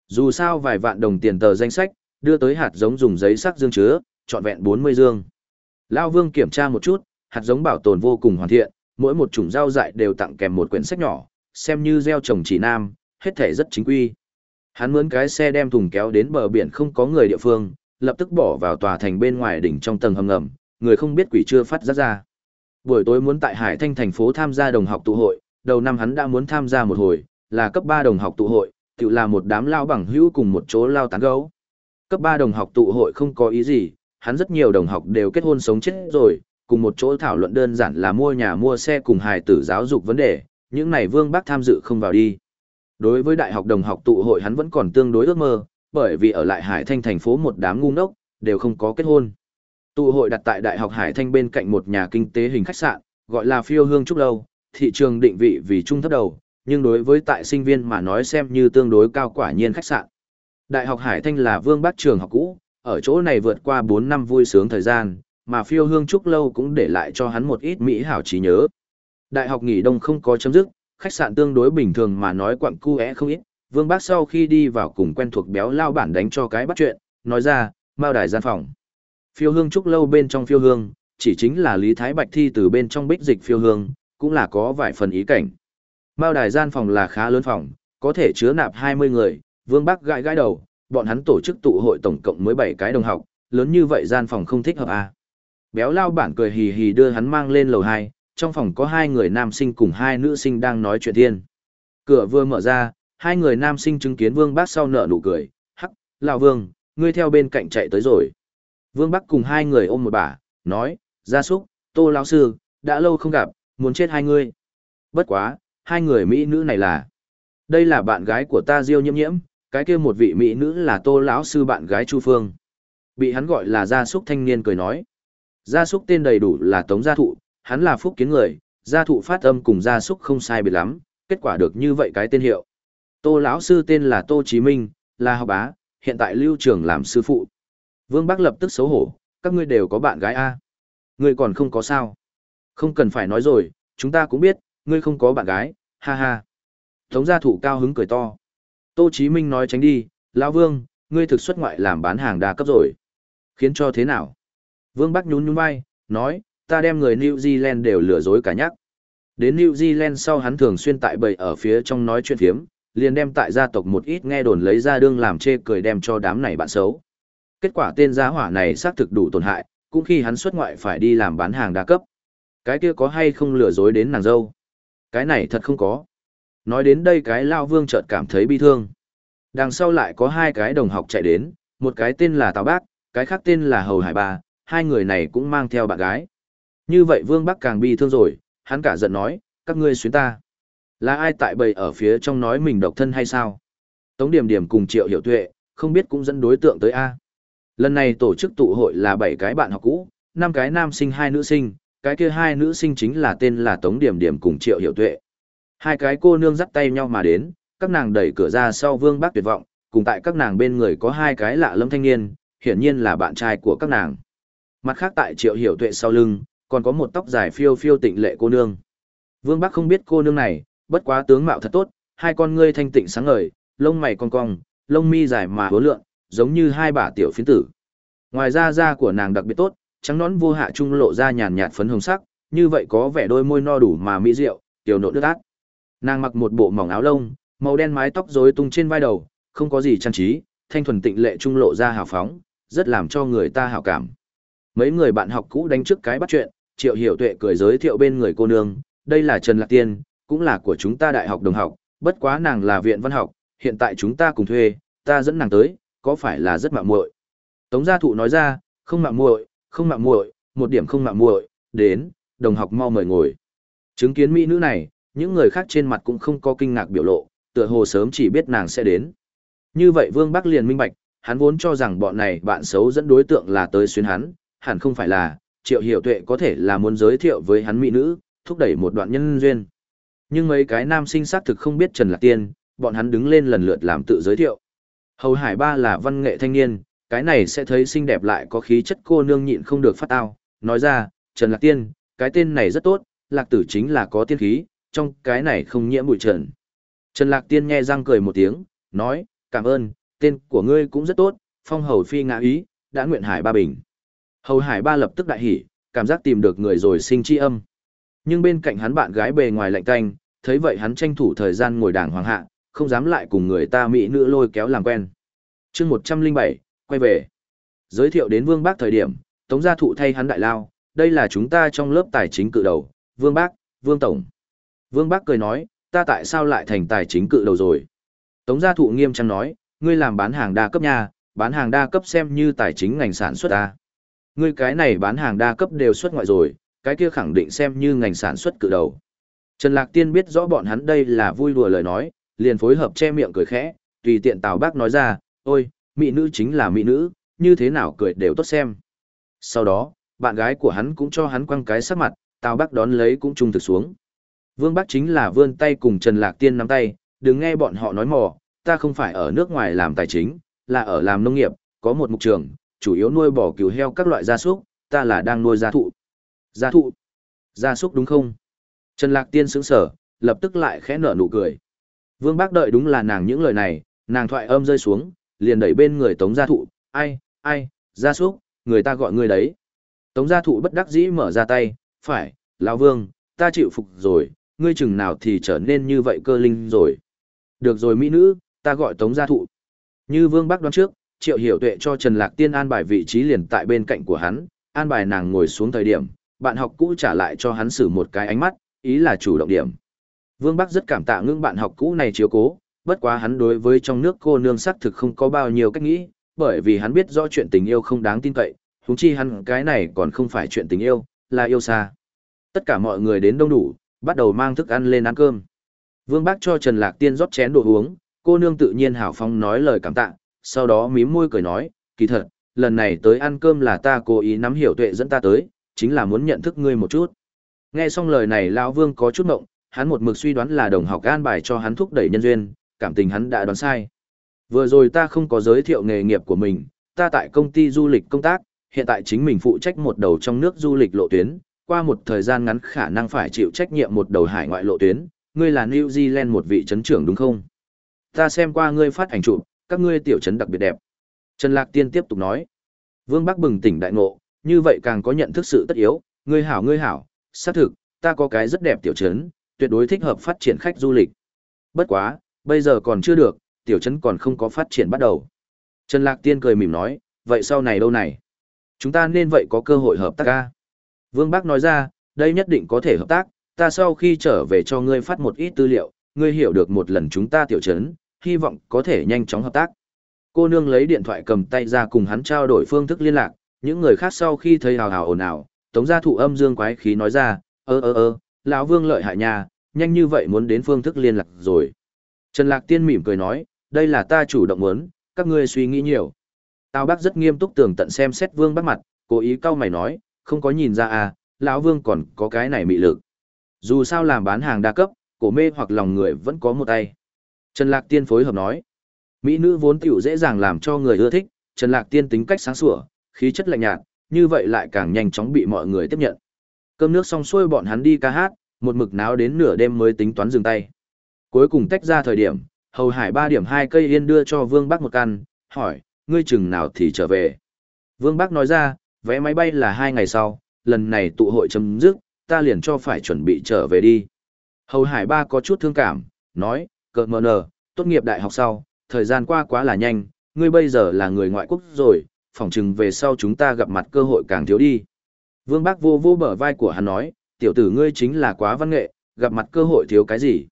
A: Dù sao vài vạn đồng tiền tờ danh sách, đưa tới hạt giống dùng giấy sắc dương chứa, trọn vẹn 40 dương. Lao Vương kiểm tra một chút, hạt giống bảo tồn vô cùng hoàn thiện, mỗi một chủng rau dại đều tặng kèm một quyển sách nhỏ, xem như gieo trồng chỉ nam, hết thể rất chính quy. Hắn mướn cái xe đem thùng kéo đến bờ biển không có người địa phương, lập tức bỏ vào tòa thành bên ngoài đỉnh trong tầng hầm ngầm, người không biết quỷ chưa phát ra ra. Buổi tối muốn tại Hải Thanh thành phố tham gia đồng học tụ hội, đầu năm hắn đã muốn tham gia một hồi, là cấp 3 đồng học tụ hội, tự là một đám lao bằng hữu cùng một chỗ lao tán gấu. Cấp 3 đồng học tụ hội không có ý gì, hắn rất nhiều đồng học đều kết hôn sống chết rồi, cùng một chỗ thảo luận đơn giản là mua nhà mua xe cùng hài tử giáo dục vấn đề, những này Vương Bắc tham dự không vào đi. Đối với đại học đồng học tụ hội hắn vẫn còn tương đối ước mơ, bởi vì ở lại Hải Thanh thành phố một đám ngu ngốc, đều không có kết hôn. Tụ hội đặt tại Đại học Hải Thanh bên cạnh một nhà kinh tế hình khách sạn, gọi là phiêu hương trúc lâu, thị trường định vị vì trung thấp đầu, nhưng đối với tại sinh viên mà nói xem như tương đối cao quả nhiên khách sạn. Đại học Hải Thanh là vương bắc trường học cũ, ở chỗ này vượt qua 4 năm vui sướng thời gian, mà phiêu hương trúc lâu cũng để lại cho hắn một ít mỹ hảo trí nhớ. Đại học nghỉ đông không có chấm dứt, khách sạn tương đối bình thường mà nói quặng cu không ít, vương bác sau khi đi vào cùng quen thuộc béo lao bản đánh cho cái bắt chuyện, nói ra, mao đài gian phòng. Phiêu hương trúc lâu bên trong phiêu hương, chỉ chính là Lý Thái Bạch thi từ bên trong bích dịch phiêu hương, cũng là có vài phần ý cảnh. Mao đài gian phòng là khá lớn phòng, có thể chứa nạp 20 người, Vương Bắc gãi gãi đầu, bọn hắn tổ chức tụ hội tổng cộng mới 7 cái đồng học, lớn như vậy gian phòng không thích hợp à. Béo lao bản cười hì hì đưa hắn mang lên lầu 2, trong phòng có hai người nam sinh cùng hai nữ sinh đang nói chuyện thiên. Cửa vừa mở ra, hai người nam sinh chứng kiến Vương Bác sau nở nụ cười, hắc, lão Vương, ngươi theo bên cạnh chạy tới rồi. Vương Bắc cùng hai người ôm một bà, nói, gia súc, tô lão sư, đã lâu không gặp, muốn chết hai người. Bất quá, hai người Mỹ nữ này là. Đây là bạn gái của ta Diêu nhiễm nhiễm, cái kia một vị mỹ nữ là tô lão sư bạn gái chu phương bị hắn gọi là gia súc thanh niên cười nói gia súc tên đầy đủ là tống gia thụ, hắn là phúc kiến người, gia thụ phát âm cùng gia súc không sai biệt lắm, kết quả được như vậy cái tên hiệu. Tô lão sư tên là tô chí minh, là học bá, hiện tại lưu trường làm sư phụ. Vương bắc lập tức xấu hổ, các ngươi đều có bạn gái a. Ngươi còn không có sao. Không cần phải nói rồi, chúng ta cũng biết, ngươi không có bạn gái, ha ha. Tống gia thụ cao hứng cười to. Tô chí minh nói tránh đi, lão vương, ngươi thực xuất ngoại làm bán hàng đa cấp rồi. Khiến cho thế nào? Vương bắc nhún nhún vai nói ta đem người new zealand đều lừa dối cả nhắc đến new zealand sau hắn thường xuyên tại bầy ở phía trong nói chuyện thiếm, liền đem tại gia tộc một ít nghe đồn lấy ra đương làm chê cười đem cho đám này bạn xấu. Kết quả tên gia hỏa này xác thực đủ tổn hại cũng khi hắn xuất ngoại phải đi làm bán hàng đa cấp. Cái kia có hay không lừa dối đến nàng dâu? Cái này thật không có. Nói đến đây cái lao vương chợt cảm thấy bi thương. Đằng sau lại có hai cái đồng học chạy đến một cái tên là tào bác cái khác tên là hầu hải ba hai người này cũng mang theo bạn gái. Như vậy vương bắc càng bi thương rồi, hắn cả giận nói, các ngươi xuyến ta. Là ai tại bầy ở phía trong nói mình độc thân hay sao? Tống điểm điểm cùng triệu hiểu tuệ, không biết cũng dẫn đối tượng tới a. Lần này tổ chức tụ hội là bảy cái bạn học cũ, năm cái nam sinh, hai nữ sinh. Cái kia hai nữ sinh chính là tên là tống điểm điểm cùng triệu hiểu tuệ. Hai cái cô nương dắt tay nhau mà đến, các nàng đẩy cửa ra sau vương bác tuyệt vọng. Cùng tại các nàng bên người có hai cái lạ lâm thanh niên, hiển nhiên là bạn trai của các nàng mặt khác tại triệu hiểu tuệ sau lưng, còn có một tóc dài phiêu phiêu tịnh lệ cô nương. Vương bắc không biết cô nương này, bất quá tướng mạo thật tốt, hai con ngươi thanh tịnh sáng ngời, lông mày cong cong, lông mi dài mà hứa lượn, giống như hai bả tiểu phiến tử. Ngoài ra da của nàng đặc biệt tốt, trắng nón vô hạ trung lộ ra nhàn nhạt phấn hồng sắc, như vậy có vẻ đôi môi no đủ mà mỹ rượu tiểu nộ nước át. Nàng mặc một bộ mỏng áo lông, màu đen mái tóc rối tung trên vai đầu, không có gì trang trí, thanh thuần tịnh lệ trung lộ ra hào phóng, rất làm cho người ta hảo cảm mấy người bạn học cũ đánh trước cái bắt chuyện, triệu hiểu tuệ cười giới thiệu bên người cô nương, đây là trần lạc tiên, cũng là của chúng ta đại học đồng học, bất quá nàng là viện văn học, hiện tại chúng ta cùng thuê, ta dẫn nàng tới, có phải là rất mạo muội? Tống gia thụ nói ra, không mạo muội, không mạo muội, một điểm không mạo muội, đến, đồng học mau mời ngồi. Chứng kiến mỹ nữ này, những người khác trên mặt cũng không có kinh ngạc biểu lộ, tựa hồ sớm chỉ biết nàng sẽ đến. Như vậy vương bắc liền minh bạch, hắn vốn cho rằng bọn này bạn xấu dẫn đối tượng là tới xuyên hắn hẳn không phải là, triệu hiểu tuệ có thể là muốn giới thiệu với hắn mỹ nữ, thúc đẩy một đoạn nhân duyên. Nhưng mấy cái nam sinh xác thực không biết trần lạc tiên, bọn hắn đứng lên lần lượt làm tự giới thiệu. Hầu hải ba là văn nghệ thanh niên, cái này sẽ thấy xinh đẹp lại có khí chất cô nương nhịn không được phát tao. Nói ra, trần lạc tiên, cái tên này rất tốt, lạc tử chính là có tiên khí, trong cái này không nhiễm bụi trần. Trần lạc tiên nghe răng cười một tiếng, nói, cảm ơn, tên của ngươi cũng rất tốt, phong hầu phi ngã ý, đã nguyện hải ba bình hầu hải ba lập tức đại hỉ cảm giác tìm được người rồi sinh chi âm. Nhưng bên cạnh hắn bạn gái bề ngoài lạnh tanh, thấy vậy hắn tranh thủ thời gian ngồi đàng hoàng hạ không dám lại cùng người ta mỹ nữ lôi kéo làm quen. Chương một trăm linh bảy quay về. Giới thiệu đến vương bác thời điểm tống gia thụ thay hắn đại lao đây là chúng ta trong lớp tài chính cự đầu vương bác vương tổng. Vương bác cười nói ta tại sao lại thành tài chính cự đầu rồi? Tống gia thụ nghiêm trang nói ngươi làm bán hàng đa cấp nha bán hàng đa cấp xem như tài chính ngành sản xuất ta ngươi cái này bán hàng đa cấp đều xuất ngoại rồi cái kia khẳng định xem như ngành sản xuất cự đầu trần lạc tiên biết rõ bọn hắn đây là vui đùa lời nói liền phối hợp che miệng cười khẽ tùy tiện tào bác nói ra ôi mỹ nữ chính là mỹ nữ, như thế nào cười đều tốt xem. Sau đó, bạn gái của hắn cũng cho hắn quăng cái sắc mặt, Tào Bác đón lấy cũng trung thực xuống. Vương Bắc chính là vươn tay cùng Trần Lạc Tiên nắm tay, đừng nghe bọn họ nói mò, ta không phải ở nước ngoài làm tài chính, là ở làm nông nghiệp, có một mục trường, chủ yếu nuôi bò cừu heo các loại gia súc, ta là đang nuôi gia thụ. Gia thụ? Gia súc đúng không? Trần Lạc Tiên sững sở, lập tức lại khẽ nở nụ cười. Vương Bác đợi đúng là nàng những lời này, nàng thoại âm rơi xuống, liền đẩy bên người Tống Gia Thụ, ai, ai, gia súc, người ta gọi người đấy. Tống Gia Thụ bất đắc dĩ mở ra tay, phải, lão Vương, ta chịu phục rồi, ngươi chừng nào thì trở nên như vậy cơ linh rồi. Được rồi mỹ nữ, ta gọi Tống Gia Thụ. Như Vương Bắc đoán trước, Triệu Hiểu Tuệ cho Trần Lạc Tiên an bài vị trí liền tại bên cạnh của hắn, an bài nàng ngồi xuống thời điểm, bạn học cũ trả lại cho hắn xử một cái ánh mắt, ý là chủ động điểm. Vương Bắc rất cảm tạ ngưng bạn học cũ này chiếu cố, bất quá hắn đối với trong nước cô nương sắc thực không có bao nhiêu cách nghĩ, bởi vì hắn biết rõ chuyện tình yêu không đáng tin cậy, huống chi hắn cái này còn không phải chuyện tình yêu, là yêu xa. Tất cả mọi người đến đông đủ, bắt đầu mang thức ăn lên ăn cơm. Vương Bác cho Trần Lạc Tiên rót chén đồ uống, Cô nương tự nhiên hào phong nói lời cảm tạ, sau đó mím môi cười nói, kỳ thật, lần này tới ăn cơm là ta cố ý nắm hiểu tuệ dẫn ta tới, chính là muốn nhận thức ngươi một chút. Nghe xong lời này lão Vương có chút ngộng, hắn một mực suy đoán là đồng học an bài cho hắn thúc đẩy nhân duyên, cảm tình hắn đã đoán sai. Vừa rồi ta không có giới thiệu nghề nghiệp của mình, ta tại công ty du lịch công tác, hiện tại chính mình phụ trách một đầu trong nước du lịch lộ tuyến, qua một thời gian ngắn khả năng phải chịu trách nhiệm một đầu hải ngoại lộ tuyến, ngươi là New Zealand một vị trấn trưởng đúng không? Ta xem qua ngươi phát ảnh chụp, các ngươi tiểu trấn đặc biệt đẹp. Trần Lạc Tiên tiếp tục nói. Vương Bắc bừng tỉnh đại ngộ, như vậy càng có nhận thức sự tất yếu, ngươi hảo ngươi hảo, xác thực, ta có cái rất đẹp tiểu trấn, tuyệt đối thích hợp phát triển khách du lịch. Bất quá, bây giờ còn chưa được, tiểu trấn còn không có phát triển bắt đầu. Trần Lạc Tiên cười mỉm nói, vậy sau này đâu này? Chúng ta nên vậy có cơ hội hợp tác ca. Vương Bắc nói ra, đây nhất định có thể hợp tác, ta sau khi trở về cho ngươi phát một ít tư liệu, ngươi hiểu được một lần chúng ta tiểu trấn, hy vọng có thể nhanh chóng hợp tác. Cô nương lấy điện thoại cầm tay ra cùng hắn trao đổi phương thức liên lạc, những người khác sau khi thấy hào hào ồn ào, tống gia thụ âm dương quái khí nói ra, ơ ơ ơ, lão vương lợi hại nhà, nhanh như vậy muốn đến phương thức liên lạc rồi. Trần Lạc Tiên mỉm cười nói, đây là ta chủ động muốn, các ngươi suy nghĩ nhiều. tao bác rất nghiêm túc tường tận xem xét vương bắt mặt, cố ý cau mày nói, không có nhìn ra à, lão vương còn có cái này mị lực. Dù sao làm bán hàng đa cấp, cổ mê hoặc lòng người vẫn có một tay. Trần Lạc Tiên phối hợp nói, mỹ nữ vốn tiểu dễ dàng làm cho người ưa thích, Trần Lạc Tiên tính cách sáng sủa, khí chất lạnh nhạt, như vậy lại càng nhanh chóng bị mọi người tiếp nhận. Cơm nước xong xuôi bọn hắn đi ca hát, một mực náo đến nửa đêm mới tính toán dừng tay. Cuối cùng tách ra thời điểm, Hầu Hải ba điểm hai cây yên đưa cho Vương Bắc một căn, hỏi, ngươi chừng nào thì trở về. Vương Bắc nói ra, vé máy bay là hai ngày sau, lần này tụ hội chấm dứt, ta liền cho phải chuẩn bị trở về đi. Hầu Hải ba có chút thương cảm, nói, cờ mờ nờ, tốt nghiệp đại học sau, thời gian qua quá là nhanh, ngươi bây giờ là người ngoại quốc rồi, phỏng chừng về sau chúng ta gặp mặt cơ hội càng thiếu đi. Vương Bác vô vô bờ vai của hắn nói, tiểu tử ngươi chính là quá văn nghệ, gặp mặt cơ hội thiếu cái gì.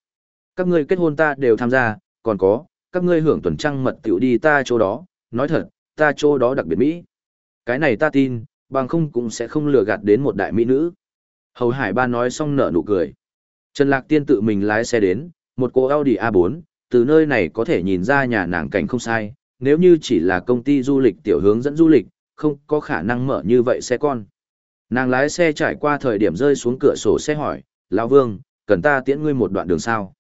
A: Các ngươi kết hôn ta đều tham gia, còn có, các ngươi hưởng tuần trăng mật tiểu đi ta chỗ đó, nói thật, ta chỗ đó đặc biệt Mỹ. Cái này ta tin, bằng không cũng sẽ không lừa gạt đến một đại mỹ nữ. Hầu Hải Ba nói xong nở nụ cười. Trần Lạc Tiên tự mình lái xe đến, một cô Audi A4, từ nơi này có thể nhìn ra nhà nàng cảnh không sai, nếu như chỉ là công ty du lịch tiểu hướng dẫn du lịch, không có khả năng mở như vậy xe con. Nàng lái xe trải qua thời điểm rơi xuống cửa sổ xe hỏi, Lão Vương, cần ta tiễn ngươi một đoạn đường sao?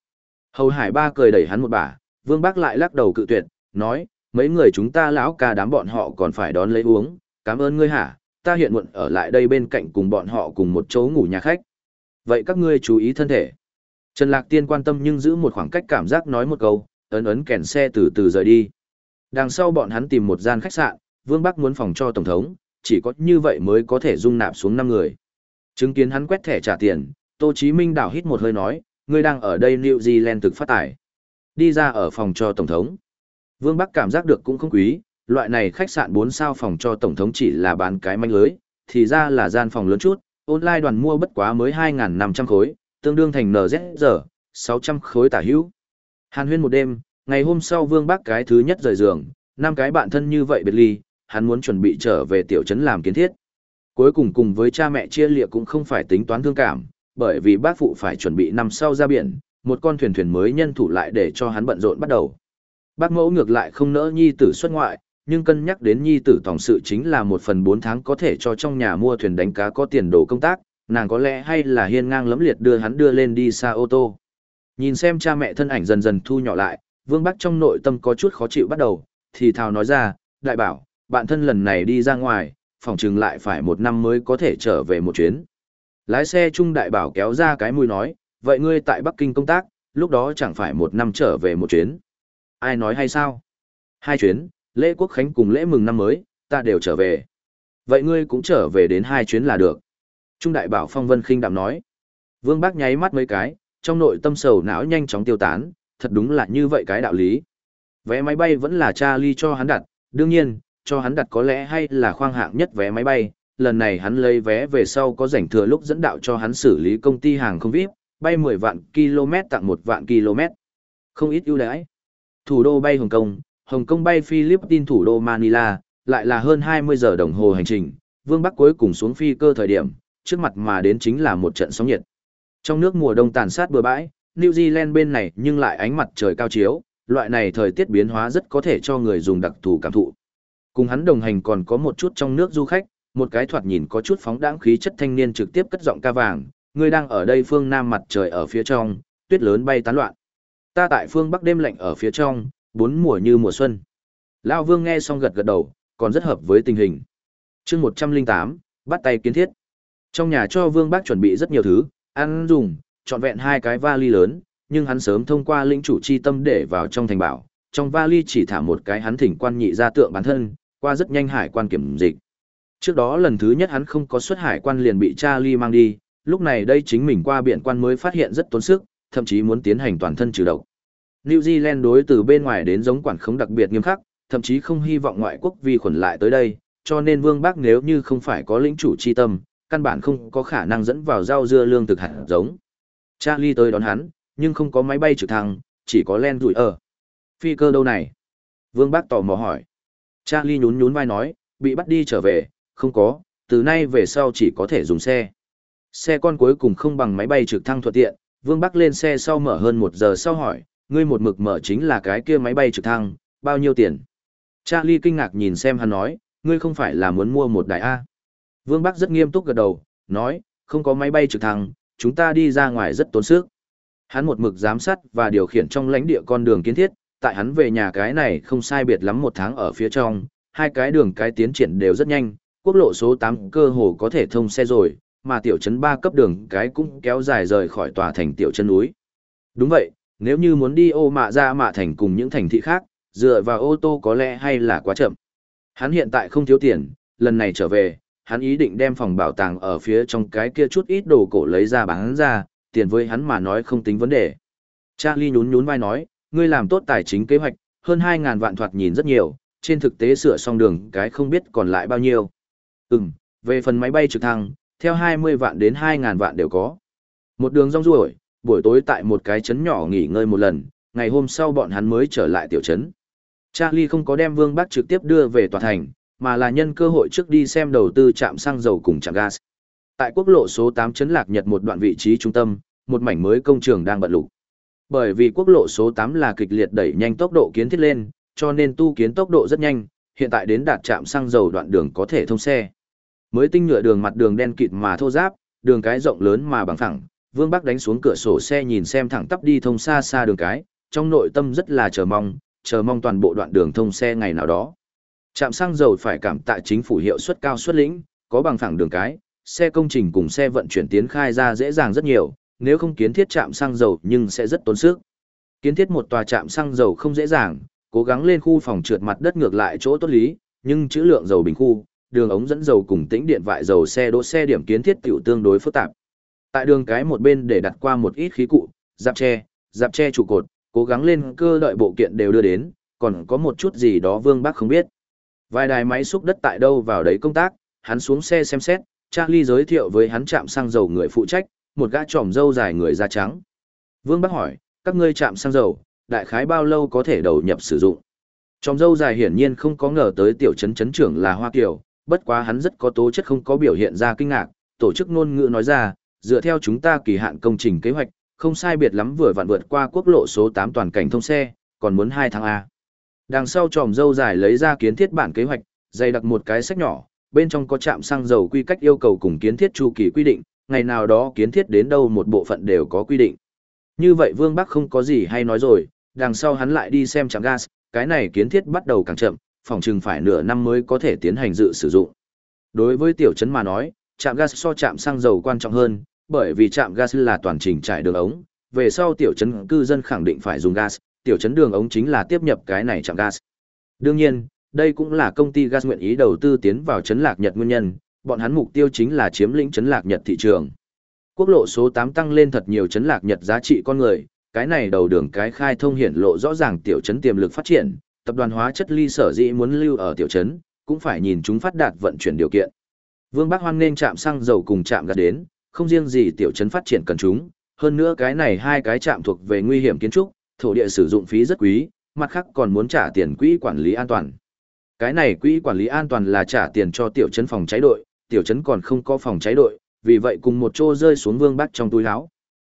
A: Hầu Hải Ba cười đẩy hắn một bả, Vương Bác lại lắc đầu cự tuyệt, nói, mấy người chúng ta lão ca đám bọn họ còn phải đón lấy uống, cảm ơn ngươi hả, ta hiện muộn ở lại đây bên cạnh cùng bọn họ cùng một chỗ ngủ nhà khách. Vậy các ngươi chú ý thân thể. Trần Lạc Tiên quan tâm nhưng giữ một khoảng cách cảm giác nói một câu, ấn ấn kèn xe từ từ rời đi. Đằng sau bọn hắn tìm một gian khách sạn, Vương Bắc muốn phòng cho Tổng thống, chỉ có như vậy mới có thể dung nạp xuống 5 người. Chứng kiến hắn quét thẻ trả tiền, Tô Chí Minh đảo hít một hơi nói, ngươi đang ở đây New Zealand thực phát tải. Đi ra ở phòng cho Tổng thống. Vương Bắc cảm giác được cũng không quý, loại này khách sạn 4 sao phòng cho Tổng thống chỉ là bán cái manh lưới, thì ra là gian phòng lớn chút, online đoàn mua bất quá mới 2.500 khối, tương đương thành NZ giờ, 600 khối tả hữu. Hàn huyên một đêm, ngày hôm sau Vương bác cái thứ nhất rời giường, năm cái bạn thân như vậy biệt ly, hắn muốn chuẩn bị trở về tiểu trấn làm kiến thiết. Cuối cùng cùng với cha mẹ chia lịa cũng không phải tính toán thương cảm, bởi vì bác phụ phải chuẩn bị năm sau ra biển, một con thuyền thuyền mới nhân thủ lại để cho hắn bận rộn bắt đầu. Bác mẫu ngược lại không nỡ nhi tử xuất ngoại, nhưng cân nhắc đến nhi tử tổng sự chính là một phần bốn tháng có thể cho trong nhà mua thuyền đánh cá có tiền đồ công tác, nàng có lẽ hay là hiên ngang lấm liệt đưa hắn đưa lên đi xa ô tô. Nhìn xem cha mẹ thân ảnh dần dần thu nhỏ lại, Vương Bắc trong nội tâm có chút khó chịu bắt đầu, thì thào nói ra, đại bảo, bạn thân lần này đi ra ngoài, phòng trừng lại phải một năm mới có thể trở về một chuyến. Lái xe Trung Đại Bảo kéo ra cái mùi nói, vậy ngươi tại Bắc Kinh công tác, lúc đó chẳng phải một năm trở về một chuyến. Ai nói hay sao? Hai chuyến, lễ quốc khánh cùng lễ mừng năm mới, ta đều trở về. Vậy ngươi cũng trở về đến hai chuyến là được. Trung Đại Bảo Phong Vân khinh đạm nói. Vương Bác nháy mắt mấy cái, trong nội tâm sầu não nhanh chóng tiêu tán, thật đúng là như vậy cái đạo lý. Vé máy bay vẫn là Charlie cho hắn đặt, đương nhiên, cho hắn đặt có lẽ hay là khoang hạng nhất vé máy bay, lần này hắn lấy vé về sau có rảnh thừa lúc dẫn đạo cho hắn xử lý công ty hàng không VIP, bay 10 vạn km tặng 1 vạn km. Không ít ưu đãi. Thủ đô bay Hồng Kông, Hồng Kông bay Philippines thủ đô Manila, lại là hơn 20 giờ đồng hồ hành trình, Vương Bắc cuối cùng xuống phi cơ thời điểm, trước mặt mà đến chính là một trận sóng nhiệt. Trong nước mùa đông tàn sát bừa bãi, New Zealand bên này nhưng lại ánh mặt trời cao chiếu, loại này thời tiết biến hóa rất có thể cho người dùng đặc thù cảm thụ. Cùng hắn đồng hành còn có một chút trong nước du khách, một cái thoạt nhìn có chút phóng đãng khí chất thanh niên trực tiếp cất giọng ca vàng, người đang ở đây phương nam mặt trời ở phía trong, tuyết lớn bay tán loạn. Ta tại phương bắc đêm lạnh ở phía trong, bốn mùa như mùa xuân. Lão Vương nghe xong gật gật đầu, còn rất hợp với tình hình. Chương 108, bắt tay kiến thiết. Trong nhà cho Vương Bác chuẩn bị rất nhiều thứ, ăn dùng, trọn vẹn hai cái vali lớn, nhưng hắn sớm thông qua lĩnh chủ chi tâm để vào trong thành bảo, trong vali chỉ thả một cái hắn thỉnh quan nhị ra tượng bản thân, qua rất nhanh hải quan kiểm dịch. Trước đó lần thứ nhất hắn không có xuất hải quan liền bị Charlie mang đi, lúc này đây chính mình qua biển quan mới phát hiện rất tốn sức, thậm chí muốn tiến hành toàn thân trừ độc. New Zealand đối từ bên ngoài đến giống quản khống đặc biệt nghiêm khắc, thậm chí không hy vọng ngoại quốc vi khuẩn lại tới đây, cho nên Vương Bác nếu như không phải có lĩnh chủ chi tâm, căn bản không có khả năng dẫn vào rau dưa lương thực hạt giống. Charlie tới đón hắn, nhưng không có máy bay trực thăng, chỉ có len rủi ở. Phi cơ đâu này? Vương Bác tò mò hỏi. Charlie nhún nhún vai nói, bị bắt đi trở về, không có, từ nay về sau chỉ có thể dùng xe. Xe con cuối cùng không bằng máy bay trực thăng thuận tiện, Vương Bắc lên xe sau mở hơn một giờ sau hỏi, ngươi một mực mở chính là cái kia máy bay trực thăng, bao nhiêu tiền? Charlie kinh ngạc nhìn xem hắn nói, ngươi không phải là muốn mua một đại A. Vương Bắc rất nghiêm túc gật đầu, nói, không có máy bay trực thăng, chúng ta đi ra ngoài rất tốn sức. Hắn một mực giám sát và điều khiển trong lãnh địa con đường kiến thiết, tại hắn về nhà cái này không sai biệt lắm một tháng ở phía trong, hai cái đường cái tiến triển đều rất nhanh, quốc lộ số 8 cơ hồ có thể thông xe rồi, mà tiểu trấn 3 cấp đường cái cũng kéo dài rời khỏi tòa thành tiểu trấn núi. Đúng vậy, nếu như muốn đi ô mạ ra mạ thành cùng những thành thị khác, dựa vào ô tô có lẽ hay là quá chậm. Hắn hiện tại không thiếu tiền, lần này trở về, hắn ý định đem phòng bảo tàng ở phía trong cái kia chút ít đồ cổ lấy ra bán ra, tiền với hắn mà nói không tính vấn đề. Charlie nhún nhún vai nói, ngươi làm tốt tài chính kế hoạch, hơn 2.000 vạn thoạt nhìn rất nhiều, trên thực tế sửa xong đường cái không biết còn lại bao nhiêu. Ừm, về phần máy bay trực thăng, theo 20 vạn đến 2.000 vạn đều có. Một đường rong ruổi, buổi tối tại một cái trấn nhỏ nghỉ ngơi một lần, ngày hôm sau bọn hắn mới trở lại tiểu trấn. Charlie không có đem Vương Bắc trực tiếp đưa về tòa thành, mà là nhân cơ hội trước đi xem đầu tư trạm xăng dầu cùng trạm gas. Tại quốc lộ số 8 trấn Lạc Nhật một đoạn vị trí trung tâm, một mảnh mới công trường đang bận lục. Bởi vì quốc lộ số 8 là kịch liệt đẩy nhanh tốc độ kiến thiết lên, cho nên tu kiến tốc độ rất nhanh, hiện tại đến đạt trạm xăng dầu đoạn đường có thể thông xe. Mới tinh nhựa đường mặt đường đen kịt mà thô ráp, đường cái rộng lớn mà bằng phẳng, Vương Bắc đánh xuống cửa sổ xe nhìn xem thẳng tắp đi thông xa xa đường cái, trong nội tâm rất là chờ mong, chờ mong toàn bộ đoạn đường thông xe ngày nào đó. Trạm xăng dầu phải cảm tạ chính phủ hiệu suất cao xuất lĩnh, có bằng phẳng đường cái, xe công trình cùng xe vận chuyển tiến khai ra dễ dàng rất nhiều, nếu không kiến thiết trạm xăng dầu nhưng sẽ rất tốn sức. Kiến thiết một tòa trạm xăng dầu không dễ dàng, cố gắng lên khu phòng trượt mặt đất ngược lại chỗ tốt lý, nhưng chữ lượng dầu bình khu, đường ống dẫn dầu cùng tĩnh điện vại dầu xe đỗ xe điểm kiến thiết tiểu tương đối phức tạp. Tại đường cái một bên để đặt qua một ít khí cụ, dạp tre, dạp tre trụ cột, cố gắng lên cơ đợi bộ kiện đều đưa đến, còn có một chút gì đó Vương Bắc không biết. Vài đài máy xúc đất tại đâu vào đấy công tác, hắn xuống xe xem xét, Charlie giới thiệu với hắn chạm xăng dầu người phụ trách, một gã tròm dâu dài người da trắng. Vương Bắc hỏi, các ngươi chạm xăng dầu, đại khái bao lâu có thể đầu nhập sử dụng? Tròm dâu dài hiển nhiên không có ngờ tới tiểu trấn trấn trưởng là Hoa Kiều, bất quá hắn rất có tố chất không có biểu hiện ra kinh ngạc, tổ chức ngôn ngữ nói ra, dựa theo chúng ta kỳ hạn công trình kế hoạch, không sai biệt lắm vừa vặn vượt qua quốc lộ số 8 toàn cảnh thông xe, còn muốn 2 tháng A. Đằng sau tròm dâu dài lấy ra kiến thiết bản kế hoạch, dày đặt một cái sách nhỏ, bên trong có trạm xăng dầu quy cách yêu cầu cùng kiến thiết chu kỳ quy định, ngày nào đó kiến thiết đến đâu một bộ phận đều có quy định. Như vậy Vương Bắc không có gì hay nói rồi, đằng sau hắn lại đi xem trạm gas, cái này kiến thiết bắt đầu càng chậm, phòng chừng phải nửa năm mới có thể tiến hành dự sử dụng. Đối với tiểu trấn mà nói, trạm gas so trạm xăng dầu quan trọng hơn, bởi vì trạm gas là toàn trình trải đường ống, về sau tiểu trấn cư dân khẳng định phải dùng gas, tiểu trấn đường ống chính là tiếp nhập cái này trạm gas. Đương nhiên, đây cũng là công ty gas nguyện ý đầu tư tiến vào trấn lạc Nhật nguyên nhân, bọn hắn mục tiêu chính là chiếm lĩnh trấn lạc Nhật thị trường. Quốc lộ số 8 tăng lên thật nhiều trấn lạc Nhật giá trị con người, cái này đầu đường cái khai thông hiển lộ rõ ràng tiểu trấn tiềm lực phát triển, tập đoàn hóa chất ly sở dĩ muốn lưu ở tiểu trấn, cũng phải nhìn chúng phát đạt vận chuyển điều kiện. Vương Bắc Hoan nên chạm xăng dầu cùng chạm gạt đến, không riêng gì tiểu trấn phát triển cần chúng, hơn nữa cái này hai cái chạm thuộc về nguy hiểm kiến trúc, thổ địa sử dụng phí rất quý, mặt khác còn muốn trả tiền quỹ quản lý an toàn. Cái này quỹ quản lý an toàn là trả tiền cho tiểu trấn phòng cháy đội, tiểu trấn còn không có phòng cháy đội, vì vậy cùng một chỗ rơi xuống Vương Bắc trong túi áo.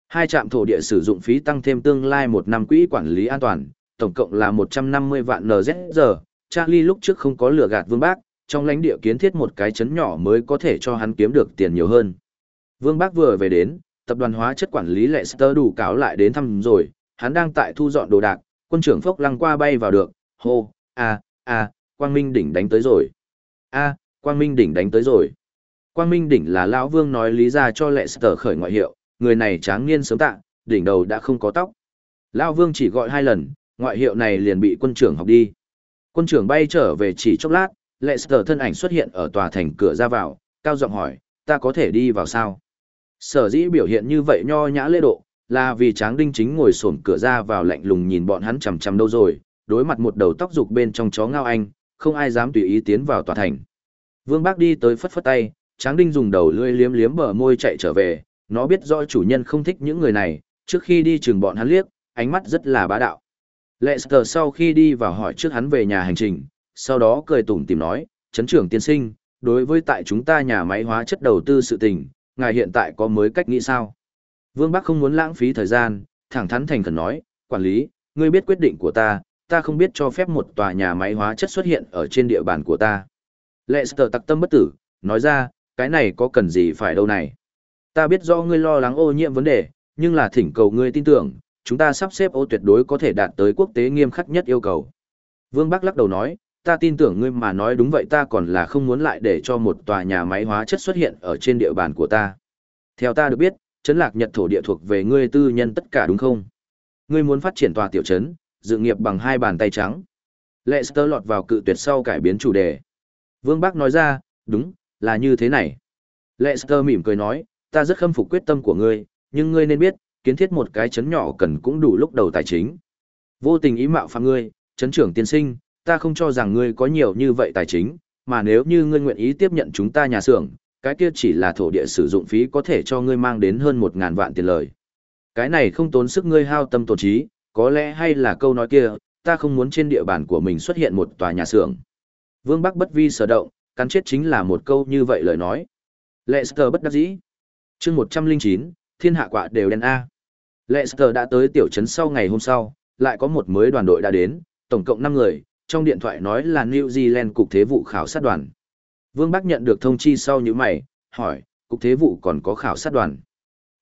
A: Hai trạm thổ địa sử dụng phí tăng thêm tương lai một năm quỹ quản lý an toàn, tổng cộng là 150 vạn NZ Charlie lúc trước không có lừa gạt Vương Bác, trong lãnh địa kiến thiết một cái chấn nhỏ mới có thể cho hắn kiếm được tiền nhiều hơn. Vương Bác vừa về đến, tập đoàn hóa chất quản lý Lexter đủ cáo lại đến thăm rồi, hắn đang tại thu dọn đồ đạc, quân trưởng Phốc lăng qua bay vào được, hô, a, a, Quang Minh đỉnh đánh tới rồi. A, Quang Minh đỉnh đánh tới rồi. Quang Minh đỉnh là lão Vương nói lý ra cho Lexter khởi ngoại hiệu, người này tráng niên sớm tạ, đỉnh đầu đã không có tóc. Lão Vương chỉ gọi hai lần, ngoại hiệu này liền bị quân trưởng học đi. Quân trưởng bay trở về chỉ chốc lát, Lexter thân ảnh xuất hiện ở tòa thành cửa ra vào, cao giọng hỏi, ta có thể đi vào sao? Sở dĩ biểu hiện như vậy nho nhã lễ độ, là vì Tráng Đinh chính ngồi xổm cửa ra vào lạnh lùng nhìn bọn hắn chằm chằm đâu rồi, đối mặt một đầu tóc dục bên trong chó ngao anh, không ai dám tùy ý tiến vào tòa thành. Vương Bác đi tới phất phất tay, Tráng Đinh dùng đầu lưỡi liếm liếm bờ môi chạy trở về, nó biết rõ chủ nhân không thích những người này, trước khi đi chừng bọn hắn liếc, ánh mắt rất là bá đạo. lệ sờ sau khi đi vào hỏi trước hắn về nhà hành trình, sau đó cười tủm tìm nói, chấn trưởng tiên sinh, đối với tại chúng ta nhà máy hóa chất đầu tư sự tình, ngài hiện tại có mới cách nghĩ sao? Vương Bắc không muốn lãng phí thời gian, thẳng thắn thành khẩn nói, quản lý, ngươi biết quyết định của ta, ta không biết cho phép một tòa nhà máy hóa chất xuất hiện ở trên địa bàn của ta. Lester tặc tâm bất tử, nói ra, cái này có cần gì phải đâu này. Ta biết do ngươi lo lắng ô nhiễm vấn đề, nhưng là thỉnh cầu ngươi tin tưởng, chúng ta sắp xếp ô tuyệt đối có thể đạt tới quốc tế nghiêm khắc nhất yêu cầu. Vương Bắc lắc đầu nói, ta tin tưởng ngươi mà nói đúng vậy ta còn là không muốn lại để cho một tòa nhà máy hóa chất xuất hiện ở trên địa bàn của ta. Theo ta được biết, chấn lạc nhật thổ địa thuộc về ngươi tư nhân tất cả đúng không? Ngươi muốn phát triển tòa tiểu trấn, dự nghiệp bằng hai bàn tay trắng. Lester lọt vào cự tuyệt sau cải biến chủ đề. Vương Bắc nói ra, đúng, là như thế này. Lester mỉm cười nói, ta rất khâm phục quyết tâm của ngươi, nhưng ngươi nên biết, kiến thiết một cái chấn nhỏ cần cũng đủ lúc đầu tài chính. Vô tình ý mạo phạm ngươi, chấn trưởng tiên sinh, ta không cho rằng ngươi có nhiều như vậy tài chính, mà nếu như ngươi nguyện ý tiếp nhận chúng ta nhà xưởng, cái kia chỉ là thổ địa sử dụng phí có thể cho ngươi mang đến hơn một ngàn vạn tiền lời. Cái này không tốn sức ngươi hao tâm tổn trí, có lẽ hay là câu nói kia, ta không muốn trên địa bàn của mình xuất hiện một tòa nhà xưởng. Vương Bắc bất vi sở động, cắn chết chính là một câu như vậy lời nói. Lester bất đắc dĩ. chương 109, thiên hạ quạ đều đen A. Lester đã tới tiểu trấn sau ngày hôm sau, lại có một mới đoàn đội đã đến, tổng cộng 5 người, trong điện thoại nói là New Zealand Cục Thế vụ khảo sát đoàn. Vương Bắc nhận được thông chi sau như mày, hỏi, Cục Thế vụ còn có khảo sát đoàn.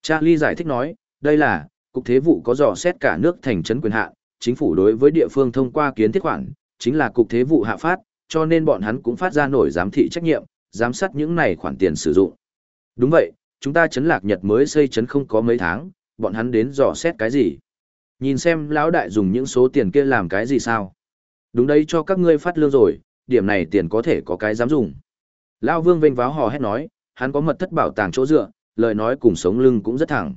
A: Charlie giải thích nói, đây là, Cục Thế vụ có dò xét cả nước thành trấn quyền hạn, chính phủ đối với địa phương thông qua kiến thiết khoản, chính là Cục Thế vụ hạ phát, cho nên bọn hắn cũng phát ra nổi giám thị trách nhiệm, giám sát những này khoản tiền sử dụng. Đúng vậy, chúng ta chấn lạc Nhật mới xây chấn không có mấy tháng, bọn hắn đến dò xét cái gì? Nhìn xem lão đại dùng những số tiền kia làm cái gì sao? Đúng đấy cho các ngươi phát lương rồi, điểm này tiền có thể có cái dám dùng. Lão Vương vênh váo hò hét nói, hắn có mật thất bảo tàng chỗ dựa, lời nói cùng sống lưng cũng rất thẳng.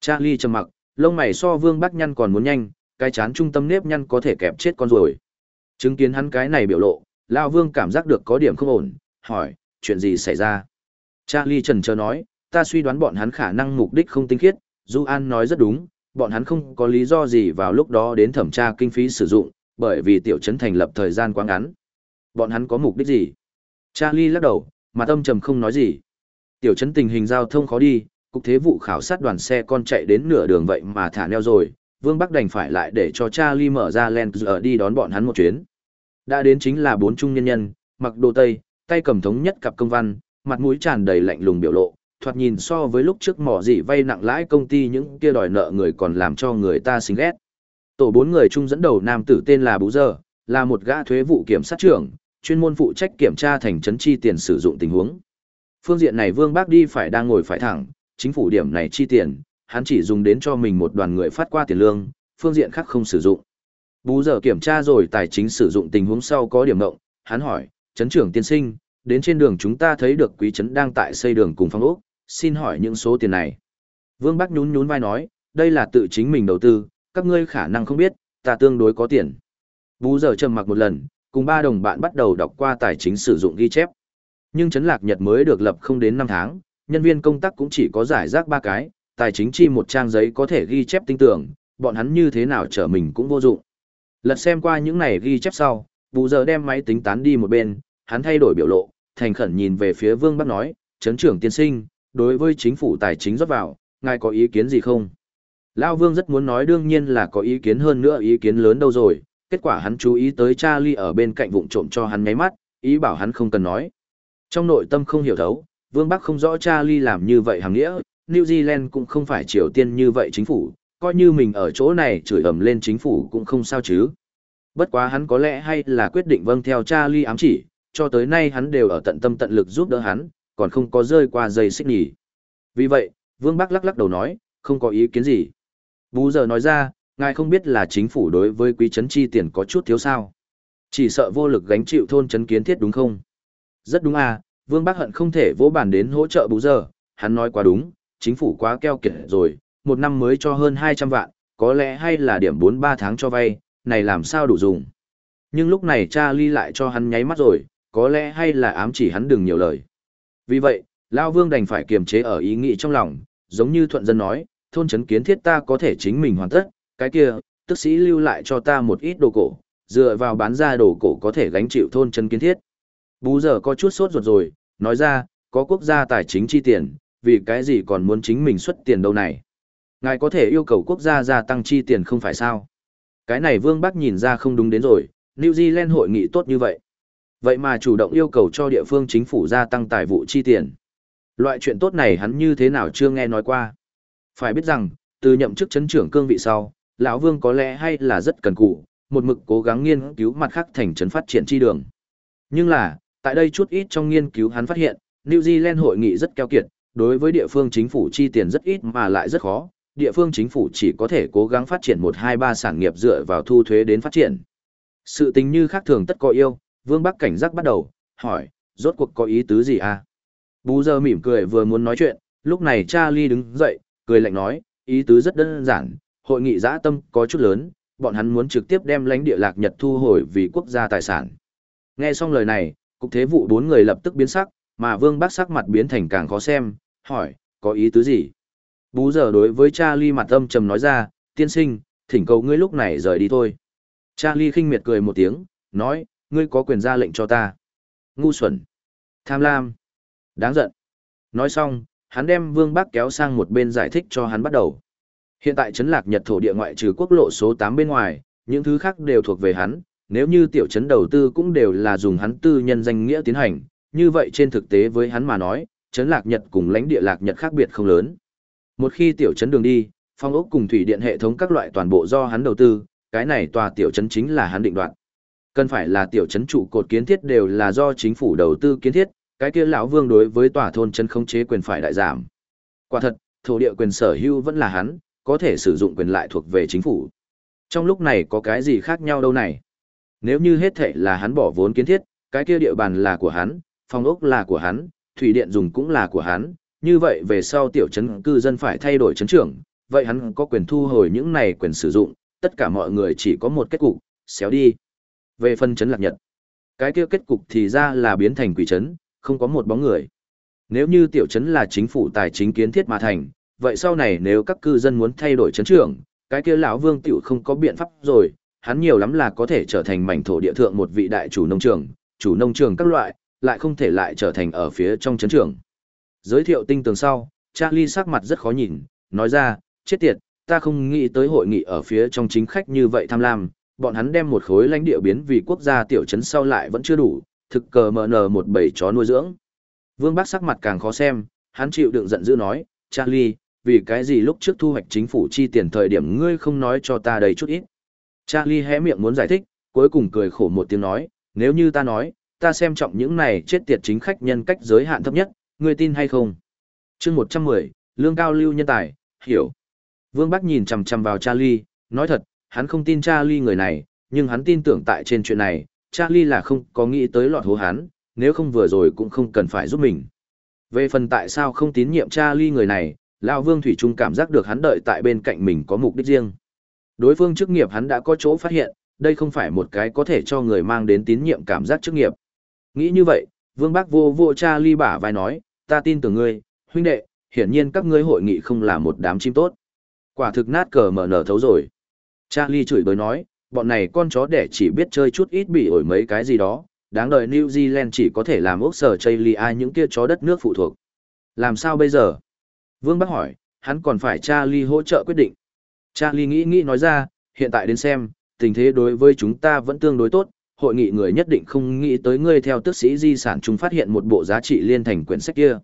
A: Charlie trầm mặc, lông mày so Vương Bắc nhăn còn muốn nhanh, cái chán trung tâm nếp nhăn có thể kẹp chết con rồi. Chứng kiến hắn cái này biểu lộ, Lão Vương cảm giác được có điểm không ổn, hỏi, chuyện gì xảy ra? Charlie trần chờ nói, ta suy đoán bọn hắn khả năng mục đích không tinh khiết, Du An nói rất đúng, bọn hắn không có lý do gì vào lúc đó đến thẩm tra kinh phí sử dụng, bởi vì tiểu trấn thành lập thời gian quá ngắn. Bọn hắn có mục đích gì? Charlie lắc đầu, mà tâm trầm không nói gì. Tiểu trấn tình hình giao thông khó đi, cục thế vụ khảo sát đoàn xe con chạy đến nửa đường vậy mà thả neo rồi, Vương Bắc đành phải lại để cho Charlie mở ra Land ở đi đón bọn hắn một chuyến. Đã đến chính là bốn trung nhân nhân, mặc đồ tây, tay cầm thống nhất cặp công văn, mặt mũi tràn đầy lạnh lùng biểu lộ, thoạt nhìn so với lúc trước mỏ gì vay nặng lãi công ty những kia đòi nợ người còn làm cho người ta xinh ghét. Tổ bốn người chung dẫn đầu nam tử tên là Bú Giờ, là một gã thuế vụ kiểm sát trưởng, chuyên môn phụ trách kiểm tra thành trấn chi tiền sử dụng tình huống. Phương diện này Vương Bác đi phải đang ngồi phải thẳng, chính phủ điểm này chi tiền, hắn chỉ dùng đến cho mình một đoàn người phát qua tiền lương, phương diện khác không sử dụng. Bú Giờ kiểm tra rồi tài chính sử dụng tình huống sau có điểm động, hắn hỏi, trấn trưởng tiên sinh, đến trên đường chúng ta thấy được quý trấn đang tại xây đường cùng phong ốc, xin hỏi những số tiền này. Vương Bắc nhún nhún vai nói, đây là tự chính mình đầu tư, các ngươi khả năng không biết, ta tương đối có tiền. Bú giờ trầm mặc một lần, cùng ba đồng bạn bắt đầu đọc qua tài chính sử dụng ghi chép. Nhưng chấn lạc Nhật mới được lập không đến 5 tháng, nhân viên công tác cũng chỉ có giải rác ba cái, tài chính chi một trang giấy có thể ghi chép tinh tưởng, bọn hắn như thế nào trở mình cũng vô dụng. Lật xem qua những này ghi chép sau, bù giờ đem máy tính tán đi một bên, hắn thay đổi biểu lộ, thành khẩn nhìn về phía Vương Bắc nói, chấn trưởng tiên sinh, đối với chính phủ tài chính rót vào, ngài có ý kiến gì không? Lao Vương rất muốn nói đương nhiên là có ý kiến hơn nữa ý kiến lớn đâu rồi, kết quả hắn chú ý tới Charlie ở bên cạnh vụng trộm cho hắn nháy mắt, ý bảo hắn không cần nói. Trong nội tâm không hiểu thấu, Vương Bắc không rõ Charlie làm như vậy hàng nghĩa, New Zealand cũng không phải Triều Tiên như vậy chính phủ, coi như mình ở chỗ này chửi ầm lên chính phủ cũng không sao chứ. Bất quá hắn có lẽ hay là quyết định vâng theo Charlie ám chỉ, cho tới nay hắn đều ở tận tâm tận lực giúp đỡ hắn, còn không có rơi qua dây xích nhỉ. Vì vậy, Vương Bắc lắc lắc đầu nói, không có ý kiến gì. Bú giờ nói ra, ngài không biết là chính phủ đối với quý trấn chi tiền có chút thiếu sao. Chỉ sợ vô lực gánh chịu thôn trấn kiến thiết đúng không? Rất đúng à, Vương Bắc hận không thể vỗ bàn đến hỗ trợ bú giờ, hắn nói quá đúng, chính phủ quá keo kiệt rồi, một năm mới cho hơn 200 vạn, có lẽ hay là điểm 4-3 tháng cho vay, này làm sao đủ dùng. Nhưng lúc này cha ly lại cho hắn nháy mắt rồi, có lẽ hay là ám chỉ hắn đừng nhiều lời. Vì vậy, Lao Vương đành phải kiềm chế ở ý nghĩ trong lòng, giống như thuận dân nói, thôn trấn kiến thiết ta có thể chính mình hoàn tất, cái kia, tức sĩ lưu lại cho ta một ít đồ cổ, dựa vào bán ra đồ cổ có thể gánh chịu thôn chân kiến thiết. Bú giờ có chút sốt ruột rồi, nói ra, có quốc gia tài chính chi tiền, vì cái gì còn muốn chính mình xuất tiền đâu này. Ngài có thể yêu cầu quốc gia gia tăng chi tiền không phải sao. Cái này Vương Bắc nhìn ra không đúng đến rồi, New Zealand hội nghị tốt như vậy. Vậy mà chủ động yêu cầu cho địa phương chính phủ gia tăng tài vụ chi tiền. Loại chuyện tốt này hắn như thế nào chưa nghe nói qua. Phải biết rằng, từ nhậm chức chấn trưởng cương vị sau, lão Vương có lẽ hay là rất cần cù, một mực cố gắng nghiên cứu mặt khác thành trấn phát triển chi đường. Nhưng là, tại đây chút ít trong nghiên cứu hắn phát hiện, New Zealand hội nghị rất keo kiệt, đối với địa phương chính phủ chi tiền rất ít mà lại rất khó, địa phương chính phủ chỉ có thể cố gắng phát triển một hai ba sản nghiệp dựa vào thu thuế đến phát triển. Sự tình như khác thường tất có yêu, Vương Bắc cảnh giác bắt đầu, hỏi, rốt cuộc có ý tứ gì à? Bú giờ mỉm cười vừa muốn nói chuyện, lúc này Charlie đứng dậy, cười lạnh nói, ý tứ rất đơn giản, hội nghị giã tâm có chút lớn, bọn hắn muốn trực tiếp đem lãnh địa lạc Nhật thu hồi vì quốc gia tài sản. Nghe xong lời này, cục thế vụ bốn người lập tức biến sắc, mà Vương bác sắc mặt biến thành càng khó xem, hỏi, có ý tứ gì? Bú giờ đối với Charlie mặt âm trầm nói ra, tiên sinh, thỉnh cầu ngươi lúc này rời đi thôi. Charlie khinh miệt cười một tiếng, nói, ngươi có quyền ra lệnh cho ta. Ngu xuẩn. Tham lam. Đáng giận. Nói xong, hắn đem Vương bác kéo sang một bên giải thích cho hắn bắt đầu. Hiện tại trấn lạc Nhật thổ địa ngoại trừ quốc lộ số 8 bên ngoài, những thứ khác đều thuộc về hắn, nếu như tiểu trấn đầu tư cũng đều là dùng hắn tư nhân danh nghĩa tiến hành, như vậy trên thực tế với hắn mà nói, trấn lạc Nhật cùng lãnh địa lạc Nhật khác biệt không lớn. Một khi tiểu trấn đường đi, phong ốc cùng thủy điện hệ thống các loại toàn bộ do hắn đầu tư, cái này tòa tiểu trấn chính là hắn định đoạt. Cần phải là tiểu trấn trụ cột kiến thiết đều là do chính phủ đầu tư kiến thiết, cái kia lão vương đối với tòa thôn trấn khống chế quyền phải đại giảm. Quả thật, thổ địa quyền sở hữu vẫn là hắn, có thể sử dụng quyền lại thuộc về chính phủ. Trong lúc này có cái gì khác nhau đâu này? Nếu như hết thể là hắn bỏ vốn kiến thiết, cái kia địa bàn là của hắn, phòng ốc là của hắn, thủy điện dùng cũng là của hắn, như vậy về sau tiểu trấn cư dân phải thay đổi trấn trưởng, vậy hắn có quyền thu hồi những này quyền sử dụng, tất cả mọi người chỉ có một kết cục, xéo đi. Về phân trấn lạc nhật, cái kia kết cục thì ra là biến thành quỷ trấn, không có một bóng người. Nếu như tiểu trấn là chính phủ tài chính kiến thiết mà thành, vậy sau này nếu các cư dân muốn thay đổi chấn trưởng, cái kia lão vương tiểu không có biện pháp rồi, hắn nhiều lắm là có thể trở thành mảnh thổ địa thượng một vị đại chủ nông trường, chủ nông trường các loại, lại không thể lại trở thành ở phía trong chấn trưởng. Giới thiệu tinh tường sau, Charlie sắc mặt rất khó nhìn, nói ra, chết tiệt, ta không nghĩ tới hội nghị ở phía trong chính khách như vậy tham lam, bọn hắn đem một khối lãnh địa biến vì quốc gia tiểu trấn sau lại vẫn chưa đủ, thực cờ mờ nờ một bầy chó nuôi dưỡng. Vương Bác sắc mặt càng khó xem, hắn chịu đựng giận dữ nói, Charlie, vì cái gì lúc trước thu hoạch chính phủ chi tiền thời điểm ngươi không nói cho ta đầy chút ít. Charlie hé miệng muốn giải thích, cuối cùng cười khổ một tiếng nói, nếu như ta nói, ta xem trọng những này chết tiệt chính khách nhân cách giới hạn thấp nhất, ngươi tin hay không? chương 110, lương cao lưu nhân tài, hiểu. Vương Bắc nhìn chầm chầm vào Charlie, nói thật, hắn không tin Charlie người này, nhưng hắn tin tưởng tại trên chuyện này, Charlie là không có nghĩ tới lọt hố hắn, nếu không vừa rồi cũng không cần phải giúp mình. Về phần tại sao không tín nhiệm Charlie người này, Lão Vương Thủy Trung cảm giác được hắn đợi tại bên cạnh mình có mục đích riêng. Đối phương chức nghiệp hắn đã có chỗ phát hiện, đây không phải một cái có thể cho người mang đến tín nhiệm cảm giác chức nghiệp. Nghĩ như vậy, Vương Bác vô vô cha ly bả vai nói, ta tin tưởng ngươi, huynh đệ, hiển nhiên các ngươi hội nghị không là một đám chim tốt. Quả thực nát cờ mở nở thấu rồi. Charlie chửi bới nói, bọn này con chó đẻ chỉ biết chơi chút ít bị ổi mấy cái gì đó, đáng đời New Zealand chỉ có thể làm ốc sở ai những kia chó đất nước phụ thuộc. Làm sao bây giờ? Vương Bắc hỏi, hắn còn phải Charlie hỗ trợ quyết định. Charlie nghĩ nghĩ nói ra, hiện tại đến xem, tình thế đối với chúng ta vẫn tương đối tốt, hội nghị người nhất định không nghĩ tới ngươi theo tước sĩ di sản chúng phát hiện một bộ giá trị liên thành quyển sách kia.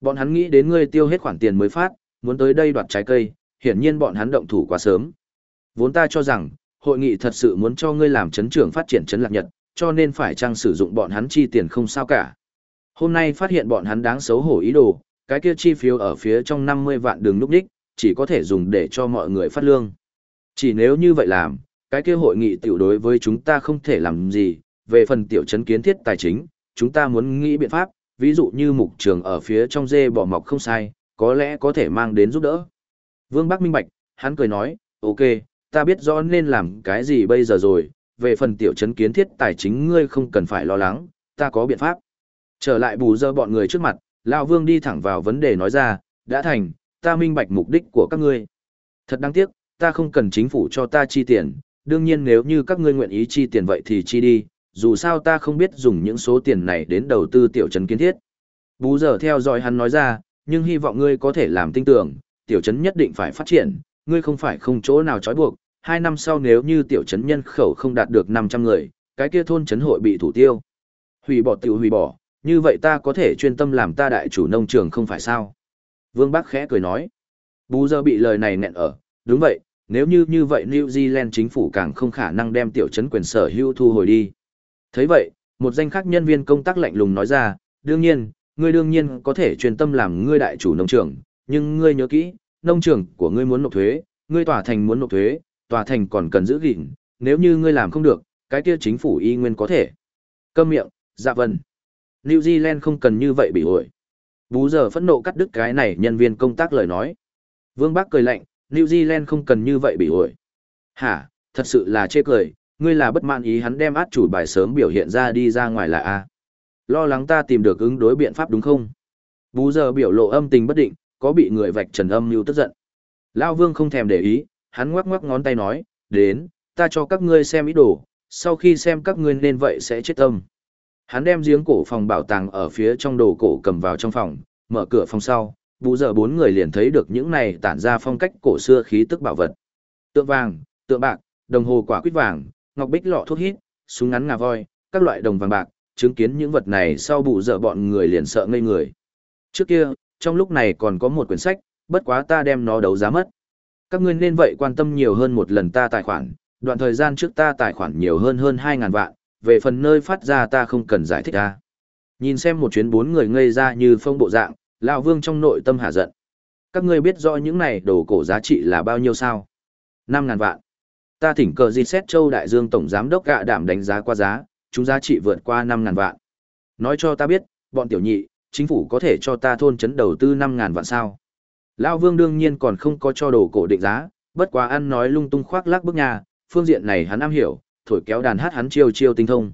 A: Bọn hắn nghĩ đến ngươi tiêu hết khoản tiền mới phát, muốn tới đây đoạt trái cây, hiển nhiên bọn hắn động thủ quá sớm. Vốn ta cho rằng, hội nghị thật sự muốn cho ngươi làm chấn trưởng phát triển chấn lạc nhật, cho nên phải chăng sử dụng bọn hắn chi tiền không sao cả. Hôm nay phát hiện bọn hắn đáng xấu hổ ý đồ, cái kia chi phiếu ở phía trong 50 vạn đường núp đích, chỉ có thể dùng để cho mọi người phát lương. Chỉ nếu như vậy làm, cái kia hội nghị tiểu đối với chúng ta không thể làm gì, về phần tiểu trấn kiến thiết tài chính, chúng ta muốn nghĩ biện pháp, ví dụ như mục trường ở phía trong dê bỏ mọc không sai, có lẽ có thể mang đến giúp đỡ. Vương Bắc minh bạch, hắn cười nói, ok, ta biết rõ nên làm cái gì bây giờ rồi, về phần tiểu trấn kiến thiết tài chính ngươi không cần phải lo lắng, ta có biện pháp. Trở lại bù dơ bọn người trước mặt, Lão Vương đi thẳng vào vấn đề nói ra, đã thành, ta minh bạch mục đích của các ngươi. Thật đáng tiếc, ta không cần chính phủ cho ta chi tiền, đương nhiên nếu như các ngươi nguyện ý chi tiền vậy thì chi đi, dù sao ta không biết dùng những số tiền này đến đầu tư tiểu trấn kiến thiết. Bú giờ theo dõi hắn nói ra, nhưng hy vọng ngươi có thể làm tin tưởng, tiểu trấn nhất định phải phát triển, ngươi không phải không chỗ nào trói buộc, hai năm sau nếu như tiểu trấn nhân khẩu không đạt được 500 người, cái kia thôn trấn hội bị thủ tiêu. Hủy bỏ tiểu hủy bỏ, như vậy ta có thể chuyên tâm làm ta đại chủ nông trường không phải sao? Vương Bắc khẽ cười nói. Bú giờ bị lời này nẹn ở, đúng vậy, nếu như như vậy New Zealand chính phủ càng không khả năng đem tiểu trấn quyền sở hữu thu hồi đi. thấy vậy, một danh khác nhân viên công tác lạnh lùng nói ra, đương nhiên, ngươi đương nhiên có thể truyền tâm làm ngươi đại chủ nông trường, nhưng ngươi nhớ kỹ, nông trường của ngươi muốn nộp thuế, ngươi tòa thành muốn nộp thuế, tòa thành còn cần giữ gìn, nếu như ngươi làm không được, cái kia chính phủ y nguyên có thể. Câm miệng, dạ vân. New Zealand không cần như vậy bị ổi. Bú giờ phẫn nộ cắt đứt cái này nhân viên công tác lời nói. Vương Bắc cười lạnh, New Zealand không cần như vậy bị ổi. Hả, thật sự là chê cười, ngươi là bất mãn ý hắn đem át chủ bài sớm biểu hiện ra đi ra ngoài là A. Lo lắng ta tìm được ứng đối biện pháp đúng không? Bú giờ biểu lộ âm tình bất định, có bị người vạch trần âm như tức giận. Lao vương không thèm để ý, hắn ngoắc ngoắc ngón tay nói, đến, ta cho các ngươi xem ý đồ, sau khi xem các ngươi nên vậy sẽ chết tâm. Hắn đem giếng cổ phòng bảo tàng ở phía trong đồ cổ cầm vào trong phòng, mở cửa phòng sau, bù giờ bốn người liền thấy được những này tản ra phong cách cổ xưa khí tức bảo vật. Tượng vàng, tượng bạc, đồng hồ quả quýt vàng, ngọc bích lọ thuốc hít, súng ngắn ngà voi, các loại đồng vàng bạc, chứng kiến những vật này sau bù giờ bọn người liền sợ ngây người. Trước kia, trong lúc này còn có một quyển sách, bất quá ta đem nó đấu giá mất. Các ngươi nên vậy quan tâm nhiều hơn một lần ta tài khoản, đoạn thời gian trước ta tài khoản nhiều hơn hơn 2.000 vạn, về phần nơi phát ra ta không cần giải thích ta. Nhìn xem một chuyến bốn người ngây ra như phong bộ dạng, Lão Vương trong nội tâm hạ giận. Các ngươi biết rõ những này đồ cổ giá trị là bao nhiêu sao? Năm ngàn vạn. Ta thỉnh cờ di xét châu đại dương tổng giám đốc gạ đảm đánh giá qua giá, chúng giá trị vượt qua năm ngàn vạn. Nói cho ta biết, bọn tiểu nhị, chính phủ có thể cho ta thôn chấn đầu tư năm ngàn vạn sao? Lão Vương đương nhiên còn không có cho đồ cổ định giá, bất quá ăn nói lung tung khoác lác bước nhà, phương diện này hắn am hiểu, thổi kéo đàn hát hắn chiêu chiêu tinh thông.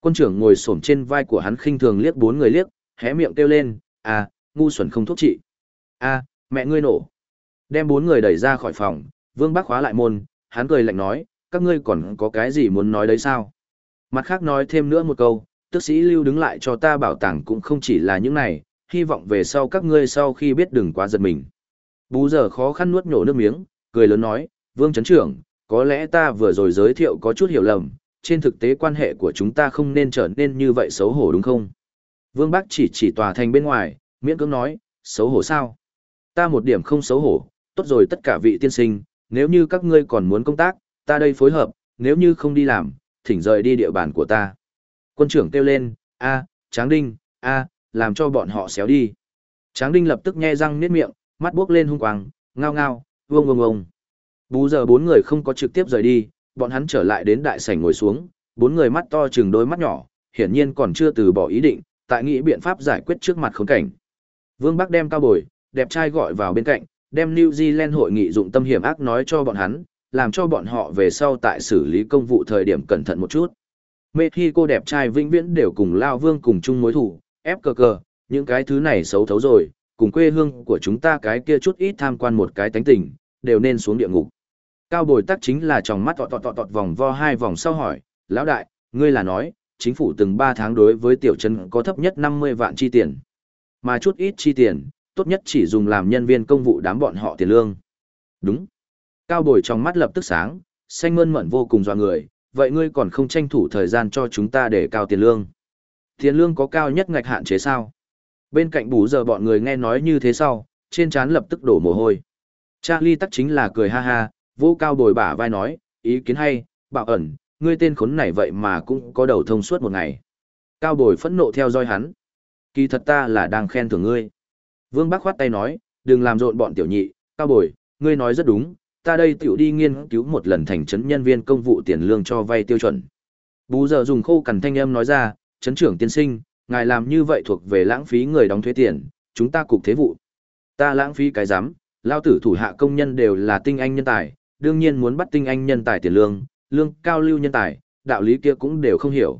A: Quân trưởng ngồi xổm trên vai của hắn khinh thường liếc bốn người liếc, hé miệng kêu lên, "À, ngu xuẩn không thuốc trị. A, mẹ ngươi nổ." Đem bốn người đẩy ra khỏi phòng, Vương Bắc khóa lại môn, hắn cười lạnh nói, "Các ngươi còn có cái gì muốn nói đấy sao?" Mặt khác nói thêm nữa một câu, tức sĩ Lưu đứng lại cho ta bảo tàng cũng không chỉ là những này, hy vọng về sau các ngươi sau khi biết đừng quá giật mình. Bú giờ khó khăn nuốt nhổ nước miếng, cười lớn nói, Vương Trấn Trưởng, có lẽ ta vừa rồi giới thiệu có chút hiểu lầm, trên thực tế quan hệ của chúng ta không nên trở nên như vậy xấu hổ đúng không? Vương Bắc chỉ chỉ tòa thành bên ngoài, miễn cưỡng nói, xấu hổ sao? Ta một điểm không xấu hổ, tốt rồi tất cả vị tiên sinh, nếu như các ngươi còn muốn công tác, ta đây phối hợp, nếu như không đi làm, thỉnh rời đi địa bàn của ta. Quân trưởng kêu lên, a, Tráng Đinh, a, làm cho bọn họ xéo đi. Tráng Đinh lập tức nhe răng niết miệng, mắt buốc lên hung quang, ngao ngao, vương vương vương. Bú giờ bốn người không có trực tiếp rời đi, bọn hắn trở lại đến đại sảnh ngồi xuống, bốn người mắt to chừng đôi mắt nhỏ, hiển nhiên còn chưa từ bỏ ý định, tại nghĩ biện pháp giải quyết trước mặt khốn cảnh. Vương Bắc đem cao bồi, đẹp trai gọi vào bên cạnh, đem New Zealand hội nghị dụng tâm hiểm ác nói cho bọn hắn, làm cho bọn họ về sau tại xử lý công vụ thời điểm cẩn thận một chút. Mê khi cô đẹp trai vĩnh viễn đều cùng Lao Vương cùng chung mối thủ, ép cờ cờ, những cái thứ này xấu thấu rồi, cùng quê hương của chúng ta cái kia chút ít tham quan một cái tánh tình, đều nên xuống địa ngục. Cao bồi tắc chính là tròng mắt tọt tọt tọt tọt vòng vo hai vòng sau hỏi, lão đại, ngươi là nói, chính phủ từng 3 tháng đối với tiểu trấn có thấp nhất 50 vạn chi tiền. Mà chút ít chi tiền, tốt nhất chỉ dùng làm nhân viên công vụ đám bọn họ tiền lương. Đúng. Cao bồi trong mắt lập tức sáng, xanh mơn mận vô cùng dọa người, vậy ngươi còn không tranh thủ thời gian cho chúng ta để cao tiền lương. Tiền lương có cao nhất ngạch hạn chế sao? Bên cạnh bù giờ bọn người nghe nói như thế sau, trên trán lập tức đổ mồ hôi. Charlie tắc chính là cười ha ha, vô cao bồi bả vai nói, ý kiến hay, bảo ẩn, ngươi tên khốn này vậy mà cũng có đầu thông suốt một ngày. Cao bồi phẫn nộ theo dõi hắn. Kỳ thật ta là đang khen thưởng ngươi. Vương Bắc khoát tay nói, đừng làm rộn bọn tiểu nhị, cao bồi, ngươi nói rất đúng, ta đây tiểu đi nghiên cứu một lần thành trấn nhân viên công vụ tiền lương cho vay tiêu chuẩn. Bú giờ dùng khô cằn thanh âm nói ra, trấn trưởng tiên sinh, ngài làm như vậy thuộc về lãng phí người đóng thuế tiền, chúng ta cục thế vụ. Ta lãng phí cái giám, lao tử thủ hạ công nhân đều là tinh anh nhân tài, đương nhiên muốn bắt tinh anh nhân tài tiền lương, lương cao lưu nhân tài, đạo lý kia cũng đều không hiểu.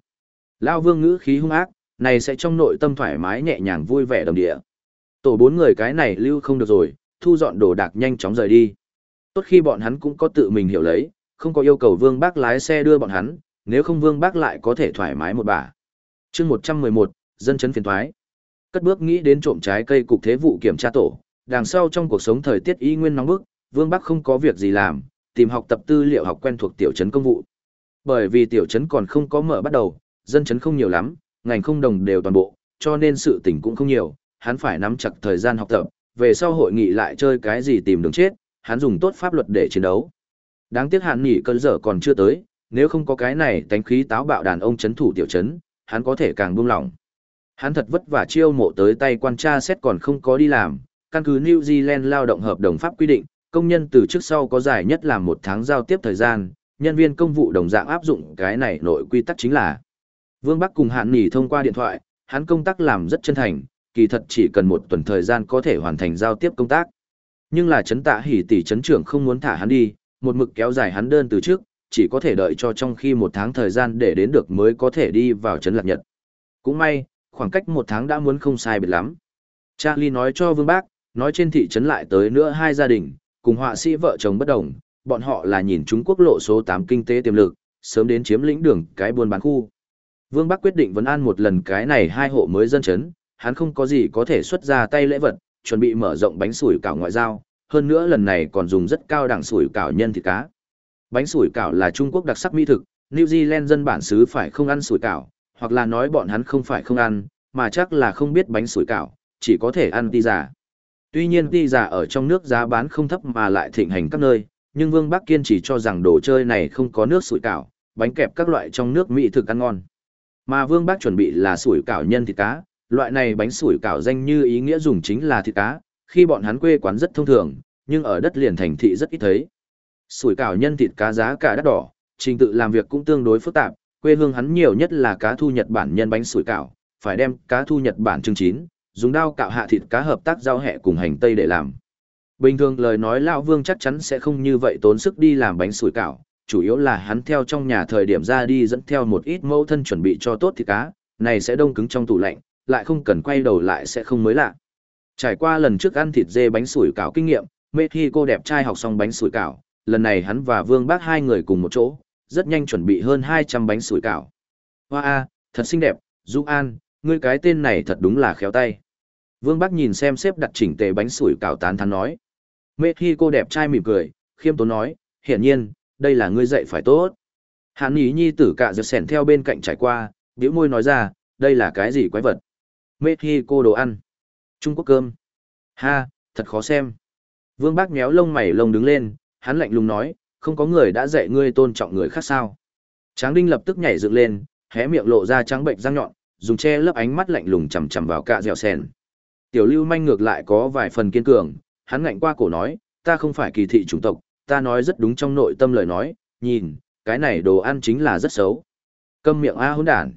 A: Lao vương ngữ khí hung ác, này sẽ trong nội tâm thoải mái nhẹ nhàng vui vẻ đồng địa. Tổ bốn người cái này lưu không được rồi, thu dọn đồ đạc nhanh chóng rời đi. Tốt khi bọn hắn cũng có tự mình hiểu lấy, không có yêu cầu vương bác lái xe đưa bọn hắn, nếu không vương bác lại có thể thoải mái một bà. chương 111, dân chấn phiền thoái. Cất bước nghĩ đến trộm trái cây cục thế vụ kiểm tra tổ, đằng sau trong cuộc sống thời tiết y nguyên nóng bức, vương bác không có việc gì làm, tìm học tập tư liệu học quen thuộc tiểu trấn công vụ. Bởi vì tiểu trấn còn không có mở bắt đầu, dân chấn không nhiều lắm, ngành không đồng đều toàn bộ, cho nên sự tình cũng không nhiều, hắn phải nắm chặt thời gian học tập, về sau hội nghị lại chơi cái gì tìm đường chết, hắn dùng tốt pháp luật để chiến đấu. Đáng tiếc hạn nghỉ cơn giờ còn chưa tới, nếu không có cái này tánh khí táo bạo đàn ông chấn thủ tiểu chấn, hắn có thể càng buông lỏng. Hắn thật vất vả chiêu mộ tới tay quan tra xét còn không có đi làm, căn cứ New Zealand lao động hợp đồng pháp quy định, công nhân từ trước sau có dài nhất là một tháng giao tiếp thời gian, nhân viên công vụ đồng dạng áp dụng cái này nội quy tắc chính là Vương Bắc cùng Hạn Nghị thông qua điện thoại, hắn công tác làm rất chân thành, kỳ thật chỉ cần một tuần thời gian có thể hoàn thành giao tiếp công tác. Nhưng là chấn tạ hỉ tỷ chấn trưởng không muốn thả hắn đi, một mực kéo dài hắn đơn từ trước, chỉ có thể đợi cho trong khi một tháng thời gian để đến được mới có thể đi vào chấn lạc nhật. Cũng may, khoảng cách một tháng đã muốn không sai biệt lắm. Charlie nói cho Vương Bác, nói trên thị trấn lại tới nữa hai gia đình, cùng họa sĩ vợ chồng bất đồng, bọn họ là nhìn Trung Quốc lộ số 8 kinh tế tiềm lực, sớm đến chiếm lĩnh đường cái buôn bán khu. Vương Bắc quyết định vấn an một lần cái này hai hộ mới dân chấn, hắn không có gì có thể xuất ra tay lễ vật, chuẩn bị mở rộng bánh sủi cảo ngoại giao, hơn nữa lần này còn dùng rất cao đẳng sủi cảo nhân thịt cá. Bánh sủi cảo là Trung Quốc đặc sắc mỹ thực, New Zealand dân bản xứ phải không ăn sủi cảo, hoặc là nói bọn hắn không phải không ăn, mà chắc là không biết bánh sủi cảo, chỉ có thể ăn ti giả. Tuy nhiên ti giả ở trong nước giá bán không thấp mà lại thịnh hành các nơi, nhưng Vương Bắc kiên chỉ cho rằng đồ chơi này không có nước sủi cảo, bánh kẹp các loại trong nước mỹ thực ăn ngon. Mà Vương Bắc chuẩn bị là sủi cảo nhân thịt cá, loại này bánh sủi cảo danh như ý nghĩa dùng chính là thịt cá, khi bọn hắn quê quán rất thông thường, nhưng ở đất liền thành thị rất ít thấy. Sủi cảo nhân thịt cá giá cả đắt đỏ, trình tự làm việc cũng tương đối phức tạp, quê hương hắn nhiều nhất là cá thu Nhật Bản nhân bánh sủi cảo, phải đem cá thu Nhật Bản trưng chín, dùng dao cạo hạ thịt cá hợp tác giao hẹ cùng hành tây để làm. Bình thường lời nói lão Vương chắc chắn sẽ không như vậy tốn sức đi làm bánh sủi cảo, chủ yếu là hắn theo trong nhà thời điểm ra đi dẫn theo một ít mẫu thân chuẩn bị cho tốt thịt cá, này sẽ đông cứng trong tủ lạnh, lại không cần quay đầu lại sẽ không mới lạ. Trải qua lần trước ăn thịt dê bánh sủi cảo kinh nghiệm, mê khi cô đẹp trai học xong bánh sủi cảo, lần này hắn và Vương Bác hai người cùng một chỗ, rất nhanh chuẩn bị hơn 200 bánh sủi cảo. Hoa a, thật xinh đẹp, Du An, ngươi cái tên này thật đúng là khéo tay. Vương Bác nhìn xem xếp đặt chỉnh tề bánh sủi cảo tán thán nói. Mê khi cô đẹp trai mỉm cười, khiêm tốn nói, hiển nhiên, đây là ngươi dạy phải tốt. Hàn ý nhi tử cạ giật sẻn theo bên cạnh trải qua, biểu môi nói ra, đây là cái gì quái vật. Mê khi cô đồ ăn. Trung Quốc cơm. Ha, thật khó xem. Vương Bác méo lông mày lông đứng lên, hắn lạnh lùng nói, không có người đã dạy ngươi tôn trọng người khác sao. Tráng Đinh lập tức nhảy dựng lên, hé miệng lộ ra trắng bệnh răng nhọn, dùng che lấp ánh mắt lạnh lùng chằm chằm vào cạ dẻo sen. Tiểu Lưu manh ngược lại có vài phần kiên cường, hắn ngạnh qua cổ nói, ta không phải kỳ thị chủng tộc, ta nói rất đúng trong nội tâm lời nói, nhìn, cái này đồ ăn chính là rất xấu. Câm miệng a hỗn đản.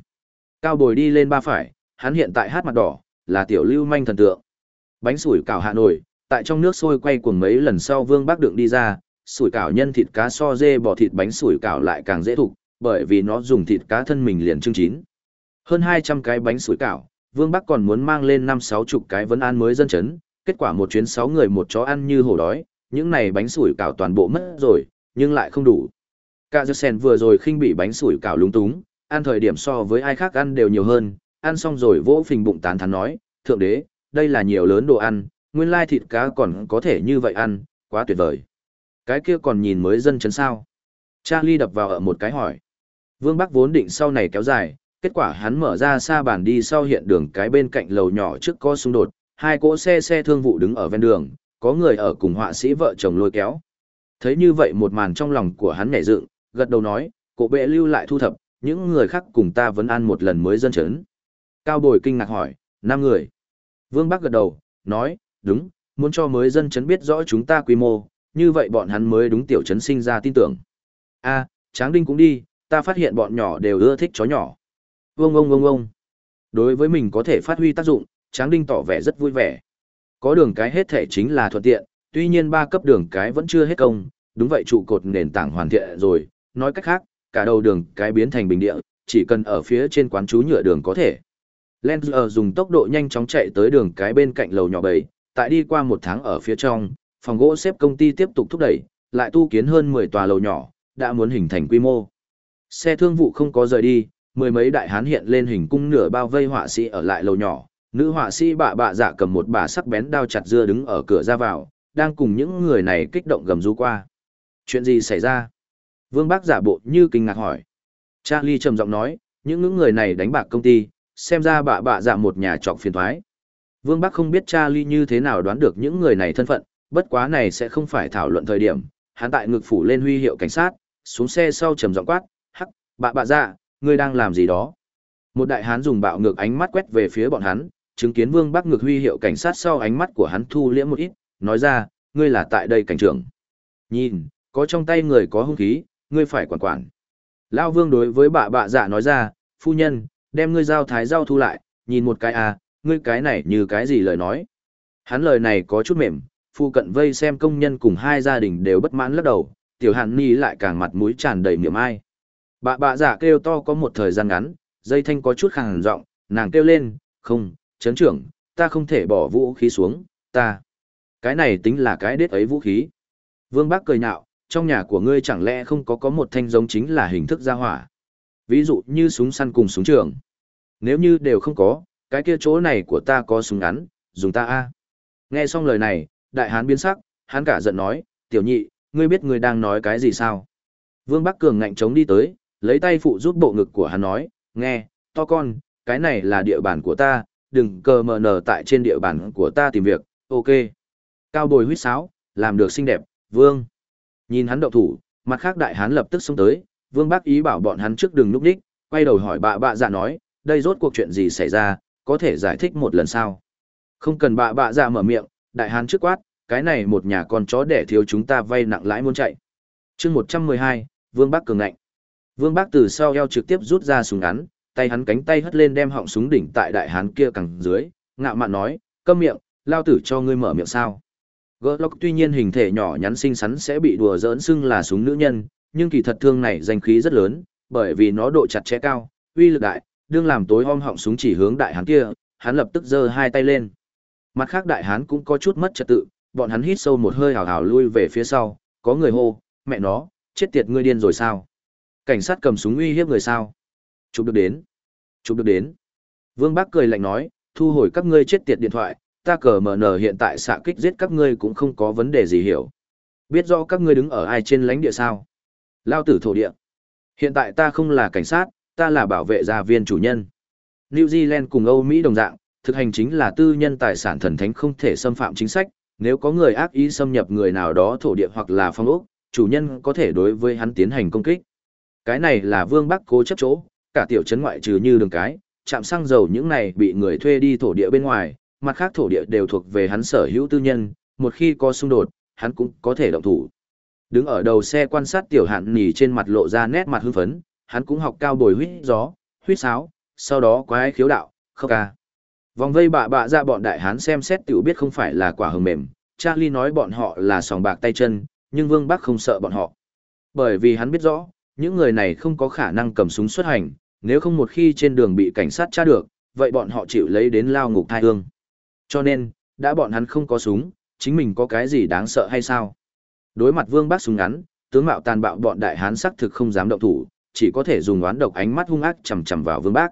A: Cao Bồi đi lên ba phải, hắn hiện tại hát mặt đỏ, là tiểu lưu manh thần tượng. Bánh sủi cảo Hà Nội, tại trong nước sôi quay cuồng mấy lần sau Vương Bắc Đượng đi ra, sủi cảo nhân thịt cá so dê bò thịt bánh sủi cảo lại càng dễ thục, bởi vì nó dùng thịt cá thân mình liền trưng chín. Hơn 200 cái bánh sủi cảo, Vương Bắc còn muốn mang lên 5-6 chục cái vấn an mới dân chấn, kết quả một chuyến 6 người một chó ăn như hổ đói, những này bánh sủi cảo toàn bộ mất rồi, nhưng lại không đủ. Cả giật sen vừa rồi khinh bị bánh sủi cảo lúng túng, ăn thời điểm so với ai khác ăn đều nhiều hơn, ăn xong rồi vỗ phình bụng tán thán nói, thượng đế, đây là nhiều lớn đồ ăn, nguyên lai thịt cá còn có thể như vậy ăn, quá tuyệt vời. Cái kia còn nhìn mới dân chấn sao? Charlie đập vào ở một cái hỏi. Vương Bắc vốn định sau này kéo dài, kết quả hắn mở ra xa bàn đi sau hiện đường cái bên cạnh lầu nhỏ trước có xung đột, hai cỗ xe xe thương vụ đứng ở ven đường, có người ở cùng họa sĩ vợ chồng lôi kéo. Thấy như vậy một màn trong lòng của hắn nhảy dựng, gật đầu nói, cổ bệ lưu lại thu thập, những người khác cùng ta vẫn ăn một lần mới dân chấn. Cao bồi kinh ngạc hỏi, năm người. Vương Bắc gật đầu, nói, đúng, muốn cho mới dân chấn biết rõ chúng ta quy mô, như vậy bọn hắn mới đúng tiểu chấn sinh ra tin tưởng. a Tráng Đinh cũng đi, ta phát hiện bọn nhỏ đều ưa thích chó nhỏ. Vông ông ông ông. Đối với mình có thể phát huy tác dụng, Tráng Đinh tỏ vẻ rất vui vẻ. Có đường cái hết thể chính là thuận tiện, tuy nhiên ba cấp đường cái vẫn chưa hết công, đúng vậy trụ cột nền tảng hoàn thiện rồi, nói cách khác, cả đầu đường cái biến thành bình địa, chỉ cần ở phía trên quán chú nhựa đường có thể. Lenzer dùng tốc độ nhanh chóng chạy tới đường cái bên cạnh lầu nhỏ bầy, tại đi qua một tháng ở phía trong, phòng gỗ xếp công ty tiếp tục thúc đẩy, lại tu kiến hơn 10 tòa lầu nhỏ, đã muốn hình thành quy mô. Xe thương vụ không có rời đi, mười mấy đại hán hiện lên hình cung nửa bao vây họa sĩ ở lại lầu nhỏ, nữ họa sĩ bạ bạ dạ cầm một bà sắc bén đao chặt dưa đứng ở cửa ra vào, đang cùng những người này kích động gầm rú qua. Chuyện gì xảy ra? Vương Bác giả bộ như kinh ngạc hỏi. Charlie trầm giọng nói, những những người này đánh bạc công ty, xem ra bạ bạ dạ một nhà trọc phiền thoái. Vương Bắc không biết Charlie như thế nào đoán được những người này thân phận, bất quá này sẽ không phải thảo luận thời điểm. Hắn tại ngực phủ lên huy hiệu cảnh sát, xuống xe sau trầm giọng quát, hắc, bạ bạ dạ, ngươi đang làm gì đó? Một đại hán dùng bạo ngược ánh mắt quét về phía bọn hắn, chứng kiến Vương Bắc ngược huy hiệu cảnh sát sau ánh mắt của hắn thu liễm một ít, nói ra, ngươi là tại đây cảnh trưởng. Nhìn, có trong tay người có hung khí, ngươi phải quản quản. Lao Vương đối với bà bạ dạ nói ra, phu nhân, đem ngươi giao thái giao thu lại, nhìn một cái à, ngươi cái này như cái gì lời nói. Hắn lời này có chút mềm, phu cận vây xem công nhân cùng hai gia đình đều bất mãn lắc đầu, tiểu hàn ni lại càng mặt mũi tràn đầy miệng ai. Bà bà giả kêu to có một thời gian ngắn, dây thanh có chút khàn giọng, nàng kêu lên, không, chấn trưởng, ta không thể bỏ vũ khí xuống, ta. Cái này tính là cái đết ấy vũ khí. Vương Bác cười nhạo, trong nhà của ngươi chẳng lẽ không có có một thanh giống chính là hình thức gia hỏa. Ví dụ như súng săn cùng súng trường. Nếu như đều không có, cái kia chỗ này của ta có súng ngắn, dùng ta a. Nghe xong lời này, đại hán biến sắc, hắn cả giận nói, tiểu nhị, ngươi biết ngươi đang nói cái gì sao? Vương Bắc Cường ngạnh chống đi tới, lấy tay phụ giúp bộ ngực của hắn nói, nghe, to con, cái này là địa bàn của ta, đừng cờ mờ nở tại trên địa bàn của ta tìm việc, ok. Cao bồi huyết sáo, làm được xinh đẹp, vương. Nhìn hắn động thủ, mặt khác đại hán lập tức xông tới, vương bác ý bảo bọn hắn trước đừng núp đích, quay đầu hỏi bạ bạ dạ nói, đây rốt cuộc chuyện gì xảy ra, có thể giải thích một lần sao. Không cần bạ bạ dạ mở miệng, đại hán trước quát, cái này một nhà con chó để thiếu chúng ta vay nặng lãi muốn chạy. chương 112, vương bác cường ngạnh. Vương bác từ sau eo trực tiếp rút ra súng ngắn, tay hắn cánh tay hất lên đem họng súng đỉnh tại đại hán kia cẳng dưới, ngạo mạn nói, câm miệng, lao tử cho ngươi mở miệng sao. Glock tuy nhiên hình thể nhỏ nhắn xinh xắn sẽ bị đùa giỡn xưng là súng nữ nhân, nhưng kỳ thật thương này danh khí rất lớn, bởi vì nó độ chặt chẽ cao, uy lực đại, đương làm tối om họng súng chỉ hướng đại hán kia, hắn lập tức giơ hai tay lên. Mặt khác đại hán cũng có chút mất trật tự, bọn hắn hít sâu một hơi hào hào lui về phía sau, có người hô, mẹ nó, chết tiệt ngươi điên rồi sao? Cảnh sát cầm súng uy hiếp người sao? Chụp được đến. Chụp được đến. Vương Bắc cười lạnh nói, thu hồi các ngươi chết tiệt điện thoại, ta cờ mở nở hiện tại xạ kích giết các ngươi cũng không có vấn đề gì hiểu. Biết rõ các ngươi đứng ở ai trên lãnh địa sao? Lao tử thổ địa. Hiện tại ta không là cảnh sát, ta là bảo vệ gia viên chủ nhân. New Zealand cùng Âu Mỹ đồng dạng, thực hành chính là tư nhân tài sản thần thánh không thể xâm phạm chính sách, nếu có người ác ý xâm nhập người nào đó thổ địa hoặc là phong ốc, chủ nhân có thể đối với hắn tiến hành công kích. Cái này là Vương Bắc cố chấp chỗ, cả tiểu trấn ngoại trừ như đường cái, chạm xăng dầu những này bị người thuê đi thổ địa bên ngoài, mặt khác thổ địa đều thuộc về hắn sở hữu tư nhân, một khi có xung đột, hắn cũng có thể động thủ. Đứng ở đầu xe quan sát tiểu hạn nỉ trên mặt lộ ra nét mặt hưng phấn, hắn cũng học cao bồi huyết gió, huyết sáo, sau đó quái khiếu đạo, khóc ca. Vòng vây bạ bạ ra bọn đại hán xem xét tiểu biết không phải là quả hồng mềm, Charlie nói bọn họ là sòng bạc tay chân, nhưng Vương Bắc không sợ bọn họ. Bởi vì hắn biết rõ, những người này không có khả năng cầm súng xuất hành, nếu không một khi trên đường bị cảnh sát tra được, vậy bọn họ chịu lấy đến lao ngục thai hương. Cho nên, đã bọn hắn không có súng, chính mình có cái gì đáng sợ hay sao? Đối mặt Vương Bác súng ngắn, tướng mạo tàn bạo bọn đại hán sắc thực không dám động thủ, chỉ có thể dùng oán độc ánh mắt hung ác chằm chằm vào Vương Bác.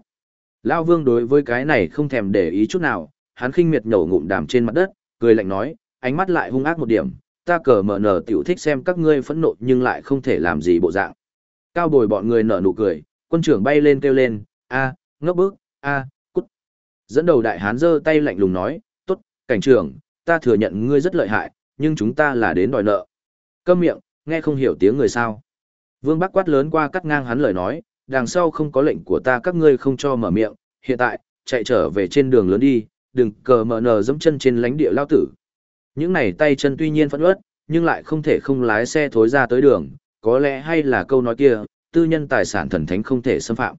A: Lao Vương đối với cái này không thèm để ý chút nào, hắn khinh miệt nhổ ngụm đàm trên mặt đất, cười lạnh nói, ánh mắt lại hung ác một điểm, ta cờ mở nở tiểu thích xem các ngươi phẫn nộ nhưng lại không thể làm gì bộ dạng. Cao bồi bọn người nở nụ cười, quân trưởng bay lên kêu lên, a, ngốc bức, a, cút. Dẫn đầu đại hán giơ tay lạnh lùng nói, tốt, cảnh trưởng, ta thừa nhận ngươi rất lợi hại, nhưng chúng ta là đến đòi nợ. Câm miệng, nghe không hiểu tiếng người sao. Vương Bắc quát lớn qua cắt ngang hắn lời nói, đằng sau không có lệnh của ta các ngươi không cho mở miệng, hiện tại, chạy trở về trên đường lớn đi, đừng cờ mở nở dẫm chân trên lánh địa lao tử. Những này tay chân tuy nhiên phẫn uất, nhưng lại không thể không lái xe thối ra tới đường, có lẽ hay là câu nói kia, tư nhân tài sản thần thánh không thể xâm phạm.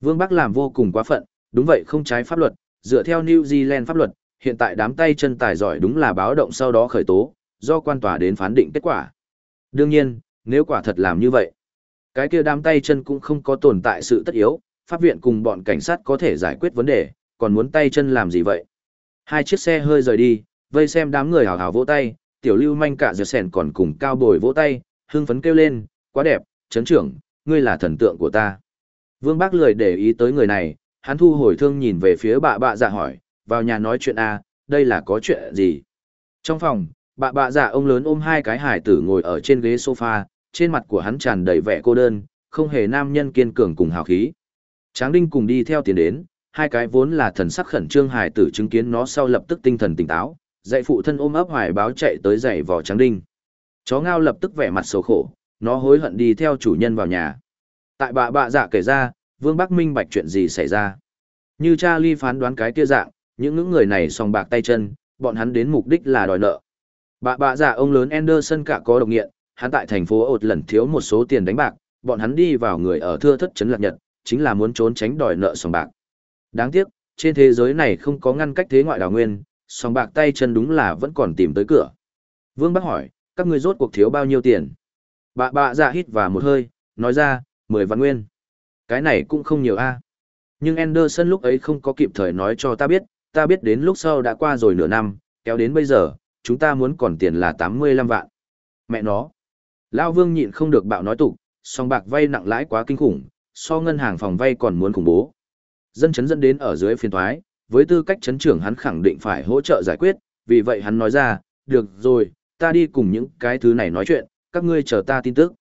A: Vương Bắc làm vô cùng quá phận, đúng vậy không trái pháp luật, dựa theo New Zealand pháp luật, hiện tại đám tay chân tài giỏi đúng là báo động sau đó khởi tố, do quan tòa đến phán định kết quả. Đương nhiên, nếu quả thật làm như vậy, cái kia đám tay chân cũng không có tồn tại sự tất yếu, pháp viện cùng bọn cảnh sát có thể giải quyết vấn đề, còn muốn tay chân làm gì vậy? Hai chiếc xe hơi rời đi, vây xem đám người hào hào vỗ tay, tiểu lưu manh cả giật sèn còn cùng cao bồi vỗ tay, hưng phấn kêu lên, quá đẹp, chấn trưởng, ngươi là thần tượng của ta. Vương Bác lười để ý tới người này, hắn thu hồi thương nhìn về phía bà bạ dạ hỏi, vào nhà nói chuyện a đây là có chuyện gì? Trong phòng, bà bạ dạ ông lớn ôm hai cái hải tử ngồi ở trên ghế sofa, trên mặt của hắn tràn đầy vẻ cô đơn, không hề nam nhân kiên cường cùng hào khí. Tráng Đinh cùng đi theo tiền đến, hai cái vốn là thần sắc khẩn trương hải tử chứng kiến nó sau lập tức tinh thần tỉnh táo, dạy phụ thân ôm ấp hoài báo chạy tới dạy vò Tráng Đinh. Chó ngao lập tức vẻ mặt sầu khổ, nó hối hận đi theo chủ nhân vào nhà. Tại bà bạ dạ kể ra, Vương Bắc Minh bạch chuyện gì xảy ra. Như cha ly phán đoán cái kia dạng, những những người này song bạc tay chân, bọn hắn đến mục đích là đòi nợ. Bà bạ dạ ông lớn Anderson cả có độc nghiện, hắn tại thành phố ột lần thiếu một số tiền đánh bạc, bọn hắn đi vào người ở thưa thất trấn lạc nhật, chính là muốn trốn tránh đòi nợ sòng bạc. Đáng tiếc, trên thế giới này không có ngăn cách thế ngoại đào nguyên, sòng bạc tay chân đúng là vẫn còn tìm tới cửa. Vương Bắc hỏi, các ngươi rốt cuộc thiếu bao nhiêu tiền? Bà bạ dạ hít và một hơi, nói ra, mười vạn nguyên. Cái này cũng không nhiều a. Nhưng Anderson lúc ấy không có kịp thời nói cho ta biết, ta biết đến lúc sau đã qua rồi nửa năm, kéo đến bây giờ, chúng ta muốn còn tiền là 85 vạn. Mẹ nó. Lao Vương nhịn không được bạo nói tục, song bạc vay nặng lãi quá kinh khủng, so ngân hàng phòng vay còn muốn khủng bố. Dân chấn dẫn đến ở dưới phiên thoái, với tư cách chấn trưởng hắn khẳng định phải hỗ trợ giải quyết, vì vậy hắn nói ra, được rồi, ta đi cùng những cái thứ này nói chuyện, các ngươi chờ ta tin tức.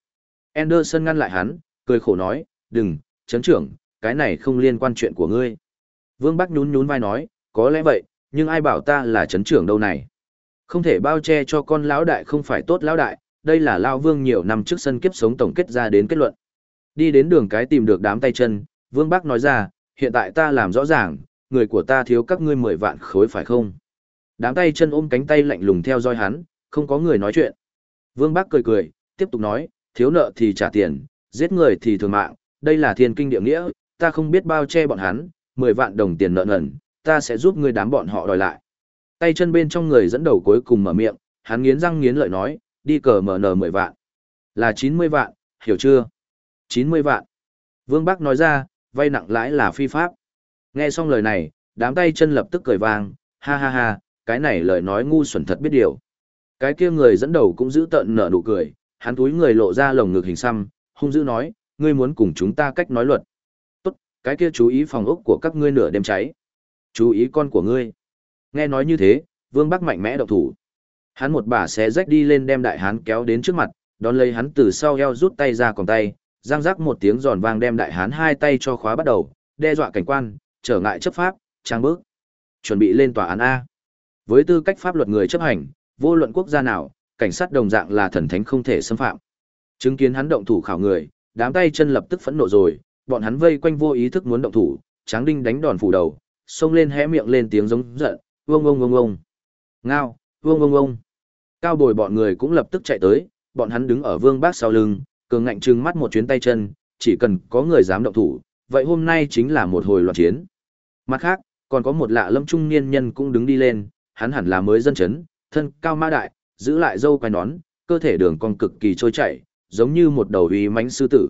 A: Anderson ngăn lại hắn, cười khổ nói, đừng, chấn trưởng, cái này không liên quan chuyện của ngươi. Vương Bắc nhún nhún vai nói, có lẽ vậy, nhưng ai bảo ta là chấn trưởng đâu này. Không thể bao che cho con lão đại không phải tốt lão đại, đây là Lao Vương nhiều năm trước sân kiếp sống tổng kết ra đến kết luận. Đi đến đường cái tìm được đám tay chân, Vương Bắc nói ra, hiện tại ta làm rõ ràng, người của ta thiếu các ngươi mười vạn khối phải không? Đám tay chân ôm cánh tay lạnh lùng theo dõi hắn, không có người nói chuyện. Vương Bắc cười cười, tiếp tục nói, thiếu nợ thì trả tiền, giết người thì thường mạng, đây là thiên kinh địa nghĩa, ta không biết bao che bọn hắn, mười vạn đồng tiền nợ nần, ta sẽ giúp ngươi đám bọn họ đòi lại. Tay chân bên trong người dẫn đầu cuối cùng mở miệng, hắn nghiến răng nghiến lợi nói, đi cờ mở nờ mười vạn. Là chín mươi vạn, hiểu chưa? Chín mươi vạn. Vương Bắc nói ra, vay nặng lãi là phi pháp. Nghe xong lời này, đám tay chân lập tức cười vang, ha ha ha, cái này lời nói ngu xuẩn thật biết điều. Cái kia người dẫn đầu cũng giữ tận nở nụ cười, hắn túi người lộ ra lồng ngực hình xăm, hung dữ nói, ngươi muốn cùng chúng ta cách nói luật. Tốt, cái kia chú ý phòng ốc của các ngươi nửa đêm cháy. Chú ý con của ngươi. Nghe nói như thế, Vương Bắc mạnh mẽ động thủ. Hắn một bà xé rách đi lên đem đại hán kéo đến trước mặt, đón lấy hắn từ sau eo rút tay ra còn tay, giang rắc một tiếng giòn vang đem đại hán hai tay cho khóa bắt đầu, đe dọa cảnh quan, trở ngại chấp pháp, trang bước. Chuẩn bị lên tòa án A. Với tư cách pháp luật người chấp hành, vô luận quốc gia nào, cảnh sát đồng dạng là thần thánh không thể xâm phạm. Chứng kiến hắn động thủ khảo người, đám tay chân lập tức phẫn nộ rồi, bọn hắn vây quanh vô ý thức muốn động thủ, Tráng Đinh đánh đòn phủ đầu, xông lên hé miệng lên tiếng giống giận, "Vông vông vông vông." Ngao, "Vông vông vông." Cao bồi bọn người cũng lập tức chạy tới, bọn hắn đứng ở Vương Bác sau lưng, cường ngạnh trừng mắt một chuyến tay chân, chỉ cần có người dám động thủ, vậy hôm nay chính là một hồi loạn chiến. Mặt khác, còn có một lạ lâm trung niên nhân cũng đứng đi lên, hắn hẳn là mới dân chấn, thân cao ma đại, giữ lại dâu quai nón, cơ thể đường cong cực kỳ trôi chảy, giống như một đầu uy mãnh sư tử.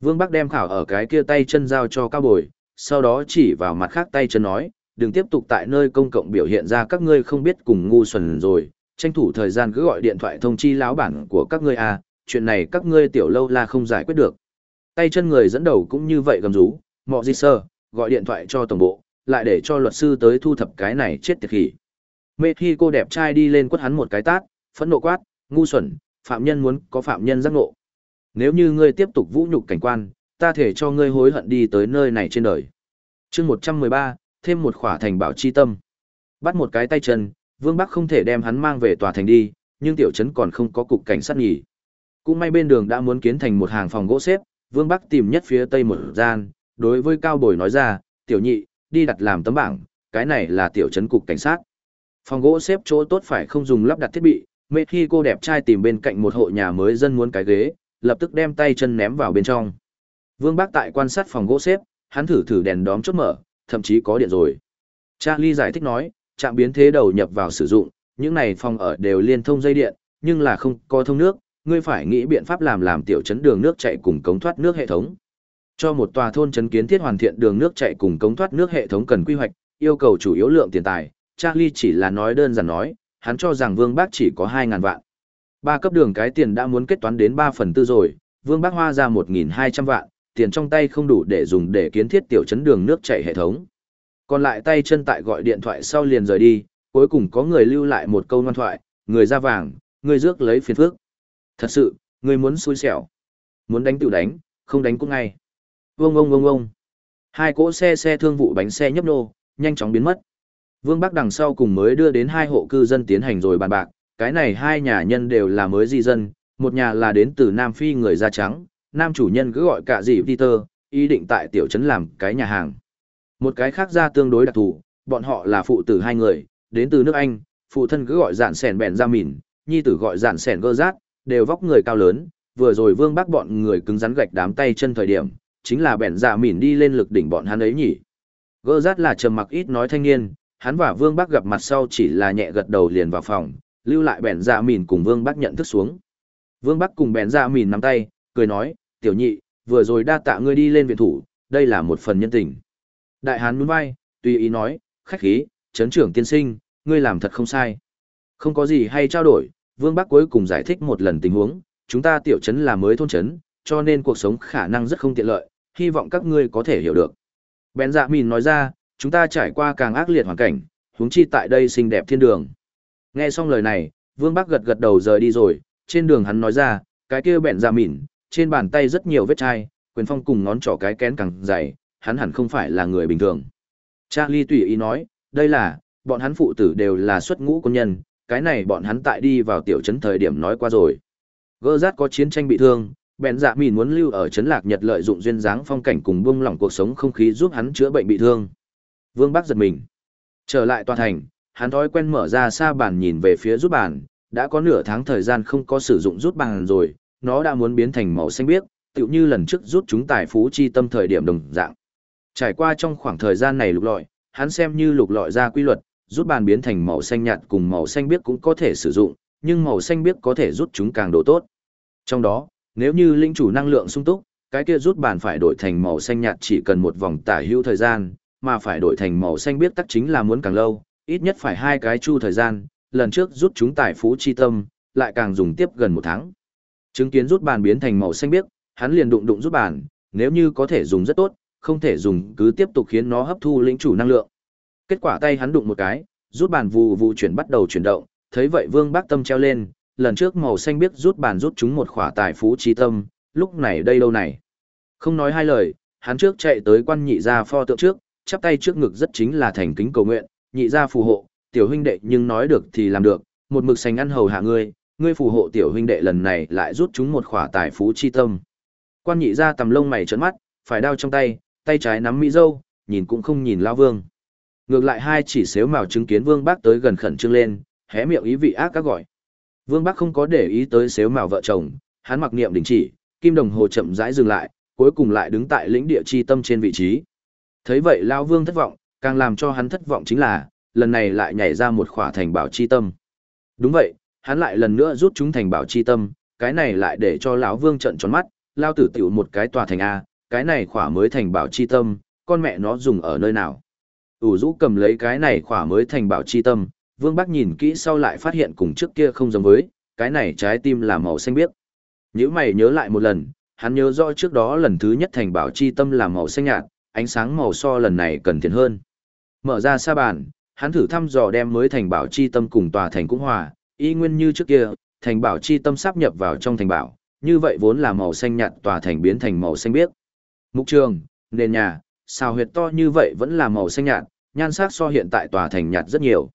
A: Vương Bắc đem khảo ở cái kia tay chân giao cho cao bồi, sau đó chỉ vào mặt khác tay chân nói, đừng tiếp tục tại nơi công cộng biểu hiện ra các ngươi không biết cùng ngu xuẩn rồi, tranh thủ thời gian cứ gọi điện thoại thông chi lão bản của các ngươi à, chuyện này các ngươi tiểu lâu là không giải quyết được. Tay chân người dẫn đầu cũng như vậy gầm rú, mọ gì sơ, gọi điện thoại cho tổng bộ, lại để cho luật sư tới thu thập cái này chết tiệt khỉ. Mê khi cô đẹp trai đi lên quất hắn một cái tát, phẫn nộ quát, Ngu xuẩn, phạm nhân muốn có phạm nhân giác ngộ. Nếu như ngươi tiếp tục vũ nhục cảnh quan, ta thể cho ngươi hối hận đi tới nơi này trên đời. chương 113, thêm một khỏa thành bảo chi tâm. Bắt một cái tay chân, Vương Bắc không thể đem hắn mang về tòa thành đi, nhưng tiểu trấn còn không có cục cảnh sát nghỉ. Cũng may bên đường đã muốn kiến thành một hàng phòng gỗ xếp, Vương Bắc tìm nhất phía tây một gian, đối với Cao Bồi nói ra, tiểu nhị, đi đặt làm tấm bảng, cái này là tiểu trấn cục cảnh sát. Phòng gỗ xếp chỗ tốt phải không dùng lắp đặt thiết bị, mê khi cô đẹp trai tìm bên cạnh một hộ nhà mới dân muốn cái ghế, lập tức đem tay chân ném vào bên trong. Vương Bác tại quan sát phòng gỗ xếp, hắn thử thử đèn đóm chốt mở, thậm chí có điện rồi. Charlie giải thích nói, trạm biến thế đầu nhập vào sử dụng, những này phòng ở đều liên thông dây điện, nhưng là không có thông nước, ngươi phải nghĩ biện pháp làm làm tiểu chấn đường nước chạy cùng cống thoát nước hệ thống. Cho một tòa thôn chấn kiến thiết hoàn thiện đường nước chạy cùng cống thoát nước hệ thống cần quy hoạch, yêu cầu chủ yếu lượng tiền tài, Charlie chỉ là nói đơn giản nói, hắn cho rằng Vương Bác chỉ có 2.000 vạn. Ba cấp đường cái tiền đã muốn kết toán đến 3 phần tư rồi, Vương Bác hoa ra 1.200 vạn, tiền trong tay không đủ để dùng để kiến thiết tiểu chấn đường nước chảy hệ thống. Còn lại tay chân tại gọi điện thoại sau liền rời đi, cuối cùng có người lưu lại một câu ngoan thoại, người ra vàng, người rước lấy phiền phước. Thật sự, người muốn xui xẻo. Muốn đánh tự đánh, không đánh cũng ngay. Vông ông vông ông. Hai cỗ xe xe thương vụ bánh xe nhấp nô, nhanh chóng biến mất. Vương Bắc đằng sau cùng mới đưa đến hai hộ cư dân tiến hành rồi bàn bạc, cái này hai nhà nhân đều là mới di dân, một nhà là đến từ Nam Phi người da trắng, nam chủ nhân cứ gọi cả gì Peter, ý định tại tiểu trấn làm cái nhà hàng. Một cái khác ra tương đối đặc thù, bọn họ là phụ tử hai người, đến từ nước Anh, phụ thân cứ gọi dạn sẻn bèn ra mìn, nhi tử gọi dạn sẻn gơ rát, đều vóc người cao lớn, vừa rồi vương bác bọn người cứng rắn gạch đám tay chân thời điểm, chính là bèn ra mìn đi lên lực đỉnh bọn hắn ấy nhỉ. Gơ rát là trầm mặc ít nói thanh niên, hắn và vương bác gặp mặt sau chỉ là nhẹ gật đầu liền vào phòng, lưu lại bèn dạ mìn cùng vương bác nhận thức xuống. Vương bác cùng bèn dạ mìn nắm tay, cười nói, tiểu nhị, vừa rồi đa tạ ngươi đi lên viện thủ, đây là một phần nhân tình. Đại hán muốn vai, tùy ý nói, khách khí, chấn trưởng tiên sinh, ngươi làm thật không sai. Không có gì hay trao đổi, Vương Bắc cuối cùng giải thích một lần tình huống, chúng ta tiểu trấn là mới thôn trấn, cho nên cuộc sống khả năng rất không tiện lợi, hy vọng các ngươi có thể hiểu được. Bèn dạ mìn nói ra, chúng ta trải qua càng ác liệt hoàn cảnh, huống chi tại đây xinh đẹp thiên đường. Nghe xong lời này, Vương Bắc gật gật đầu rời đi rồi, trên đường hắn nói ra, cái kia bẹn ra mịn, trên bàn tay rất nhiều vết chai, quyền phong cùng ngón trỏ cái kén càng dày, hắn hẳn không phải là người bình thường. Charlie tùy ý nói, đây là, bọn hắn phụ tử đều là xuất ngũ quân nhân, cái này bọn hắn tại đi vào tiểu trấn thời điểm nói qua rồi. Gơ rát có chiến tranh bị thương, bèn dạ mìn muốn lưu ở trấn lạc nhật lợi dụng duyên dáng phong cảnh cùng buông lỏng cuộc sống không khí giúp hắn chữa bệnh bị thương. Vương Bắc giật mình. Trở lại tòa thành, hắn thói quen mở ra xa bàn nhìn về phía rút bàn, đã có nửa tháng thời gian không có sử dụng rút bàn rồi, nó đã muốn biến thành màu xanh biếc, tựu như lần trước rút chúng tài phú chi tâm thời điểm đồng dạng. Trải qua trong khoảng thời gian này lục lọi, hắn xem như lục lọi ra quy luật, rút bàn biến thành màu xanh nhạt cùng màu xanh biếc cũng có thể sử dụng, nhưng màu xanh biếc có thể rút chúng càng độ tốt. Trong đó, nếu như linh chủ năng lượng sung túc, cái kia rút bàn phải đổi thành màu xanh nhạt chỉ cần một vòng tả hữu thời gian, mà phải đổi thành màu xanh biếc tắc chính là muốn càng lâu, ít nhất phải hai cái chu thời gian, lần trước rút chúng tài phú chi tâm, lại càng dùng tiếp gần một tháng. Chứng kiến rút bàn biến thành màu xanh biếc, hắn liền đụng đụng rút bàn, nếu như có thể dùng rất tốt, không thể dùng cứ tiếp tục khiến nó hấp thu lĩnh chủ năng lượng. Kết quả tay hắn đụng một cái, rút bàn vù vù chuyển bắt đầu chuyển động, thấy vậy Vương Bác Tâm treo lên, lần trước màu xanh biếc rút bàn rút chúng một khỏa tài phú trí tâm, lúc này đây đâu này. Không nói hai lời, hắn trước chạy tới quan nhị gia pho tượng trước, chắp tay trước ngực rất chính là thành kính cầu nguyện, nhị gia phù hộ, tiểu huynh đệ nhưng nói được thì làm được, một mực sành ăn hầu hạ ngươi, ngươi phù hộ tiểu huynh đệ lần này lại rút chúng một khỏa tài phú chi tâm. Quan nhị gia tầm lông mày trợn mắt, phải đao trong tay, tay trái nắm mỹ dâu, nhìn cũng không nhìn lao vương. Ngược lại hai chỉ xếu mào chứng kiến vương bác tới gần khẩn trương lên, hé miệng ý vị ác các gọi. Vương bác không có để ý tới xếu mào vợ chồng, hắn mặc niệm đình chỉ, kim đồng hồ chậm rãi dừng lại, cuối cùng lại đứng tại lĩnh địa chi tâm trên vị trí. Thấy vậy lao vương thất vọng, càng làm cho hắn thất vọng chính là, lần này lại nhảy ra một khỏa thành bảo chi tâm. Đúng vậy, hắn lại lần nữa rút chúng thành bảo chi tâm, cái này lại để cho lão vương trận tròn mắt, lao tử tiểu một cái tòa thành A, cái này khỏa mới thành bảo chi tâm, con mẹ nó dùng ở nơi nào. ủ rũ cầm lấy cái này khỏa mới thành bảo chi tâm, vương bác nhìn kỹ sau lại phát hiện cùng trước kia không giống với, cái này trái tim là màu xanh biếc. Nếu mày nhớ lại một lần, hắn nhớ rõ trước đó lần thứ nhất thành bảo chi tâm là màu xanh nhạt, ánh sáng màu so lần này cần thiện hơn. Mở ra sa bàn, hắn thử thăm dò đem mới thành bảo chi tâm cùng tòa thành cũng hòa, y nguyên như trước kia, thành bảo chi tâm sáp nhập vào trong thành bảo, như vậy vốn là màu xanh nhạt tòa thành biến thành màu xanh biếc. Mục trường, nền nhà, sao huyệt to như vậy vẫn là màu xanh nhạt, nhan sắc so hiện tại tòa thành nhạt rất nhiều.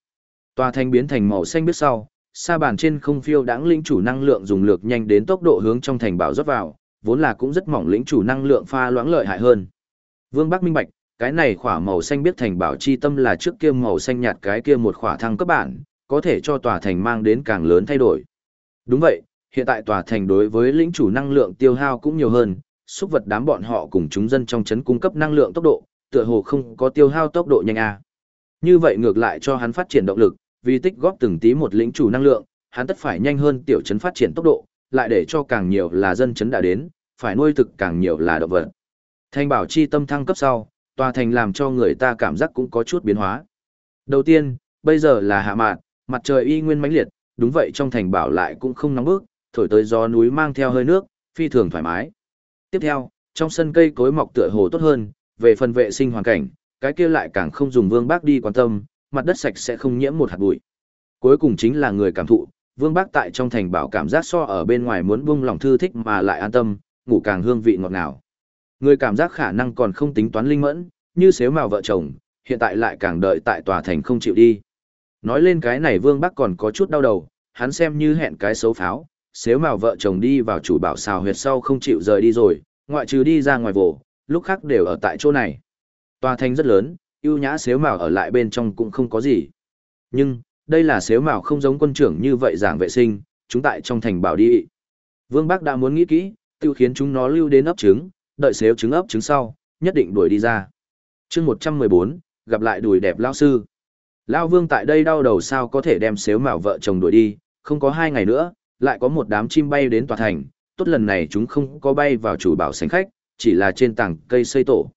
A: Tòa thành biến thành màu xanh biếc sau, sa bàn trên không phiêu đãng lĩnh chủ năng lượng dùng lược nhanh đến tốc độ hướng trong thành bảo rót vào, vốn là cũng rất mỏng lĩnh chủ năng lượng pha loãng lợi hại hơn. Vương Bắc minh bạch, cái này khỏa màu xanh biết thành bảo chi tâm là trước kia màu xanh nhạt cái kia một khỏa thăng cấp bản, có thể cho tòa thành mang đến càng lớn thay đổi. Đúng vậy, hiện tại tòa thành đối với lĩnh chủ năng lượng tiêu hao cũng nhiều hơn, xúc vật đám bọn họ cùng chúng dân trong chấn cung cấp năng lượng tốc độ, tựa hồ không có tiêu hao tốc độ nhanh a. Như vậy ngược lại cho hắn phát triển động lực, vì tích góp từng tí một lĩnh chủ năng lượng, hắn tất phải nhanh hơn tiểu chấn phát triển tốc độ, lại để cho càng nhiều là dân chấn đã đến, phải nuôi thực càng nhiều là động vật. Thành bảo chi tâm thăng cấp sau, tòa thành làm cho người ta cảm giác cũng có chút biến hóa. Đầu tiên, bây giờ là hạ mạn, mặt trời y nguyên mãnh liệt, đúng vậy trong thành bảo lại cũng không nóng bức, thổi tới gió núi mang theo hơi nước, phi thường thoải mái. Tiếp theo, trong sân cây cối mọc tựa hồ tốt hơn, về phần vệ sinh hoàn cảnh, cái kia lại càng không dùng Vương Bác đi quan tâm, mặt đất sạch sẽ không nhiễm một hạt bụi. Cuối cùng chính là người cảm thụ, Vương Bác tại trong thành bảo cảm giác so ở bên ngoài muốn buông lòng thư thích mà lại an tâm, ngủ càng hương vị ngọt ngào. Người cảm giác khả năng còn không tính toán linh mẫn, như xếu mào vợ chồng, hiện tại lại càng đợi tại tòa thành không chịu đi. Nói lên cái này Vương Bắc còn có chút đau đầu, hắn xem như hẹn cái xấu pháo, xếu mào vợ chồng đi vào chủ bảo xào huyệt sau không chịu rời đi rồi, ngoại trừ đi ra ngoài vổ, lúc khác đều ở tại chỗ này. Tòa thành rất lớn, ưu nhã xếu mào ở lại bên trong cũng không có gì. Nhưng, đây là xếu mào không giống quân trưởng như vậy giảng vệ sinh, chúng tại trong thành bảo đi. Vương Bắc đã muốn nghĩ kỹ, tiêu khiến chúng nó lưu đến ấp trứng, đợi xếu trứng ấp trứng sau, nhất định đuổi đi ra. chương 114, gặp lại đùi đẹp lao sư. Lao vương tại đây đau đầu sao có thể đem xếu mạo vợ chồng đuổi đi, không có hai ngày nữa, lại có một đám chim bay đến tòa thành, tốt lần này chúng không có bay vào chủ bảo sánh khách, chỉ là trên tảng cây xây tổ.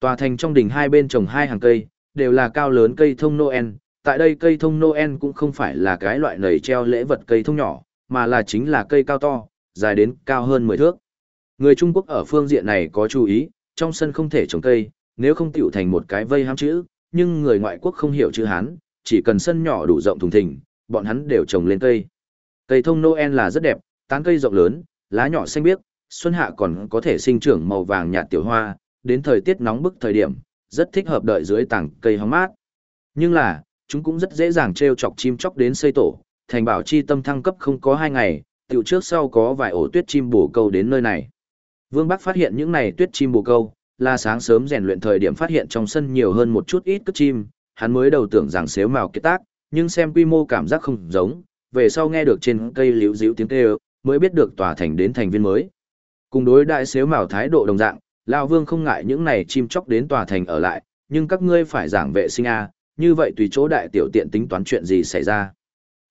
A: Tòa thành trong đỉnh hai bên trồng hai hàng cây, đều là cao lớn cây thông Noel, tại đây cây thông Noel cũng không phải là cái loại nầy treo lễ vật cây thông nhỏ, mà là chính là cây cao to, dài đến cao hơn 10 thước. Người Trung Quốc ở phương diện này có chú ý, trong sân không thể trồng cây, nếu không tiểu thành một cái vây hám chữ, nhưng người ngoại quốc không hiểu chữ Hán, chỉ cần sân nhỏ đủ rộng thùng thình, bọn hắn đều trồng lên cây. Cây thông Noel là rất đẹp, tán cây rộng lớn, lá nhỏ xanh biếc, xuân hạ còn có thể sinh trưởng màu vàng nhạt tiểu hoa, đến thời tiết nóng bức thời điểm, rất thích hợp đợi dưới tảng cây hóng mát. Nhưng là, chúng cũng rất dễ dàng treo chọc chim chóc đến xây tổ, thành bảo chi tâm thăng cấp không có hai ngày, tiểu trước sau có vài ổ tuyết chim bổ câu đến nơi này. Vương Bắc phát hiện những này tuyết chim bồ câu, là sáng sớm rèn luyện thời điểm phát hiện trong sân nhiều hơn một chút ít cất chim, hắn mới đầu tưởng rằng xếu màu kết tác, nhưng xem quy mô cảm giác không giống, về sau nghe được trên cây liễu díu tiếng kêu, mới biết được tòa thành đến thành viên mới. Cùng đối đại xếu màu thái độ đồng dạng, Lão Vương không ngại những này chim chóc đến tòa thành ở lại, nhưng các ngươi phải giảng vệ sinh a, như vậy tùy chỗ đại tiểu tiện tính toán chuyện gì xảy ra.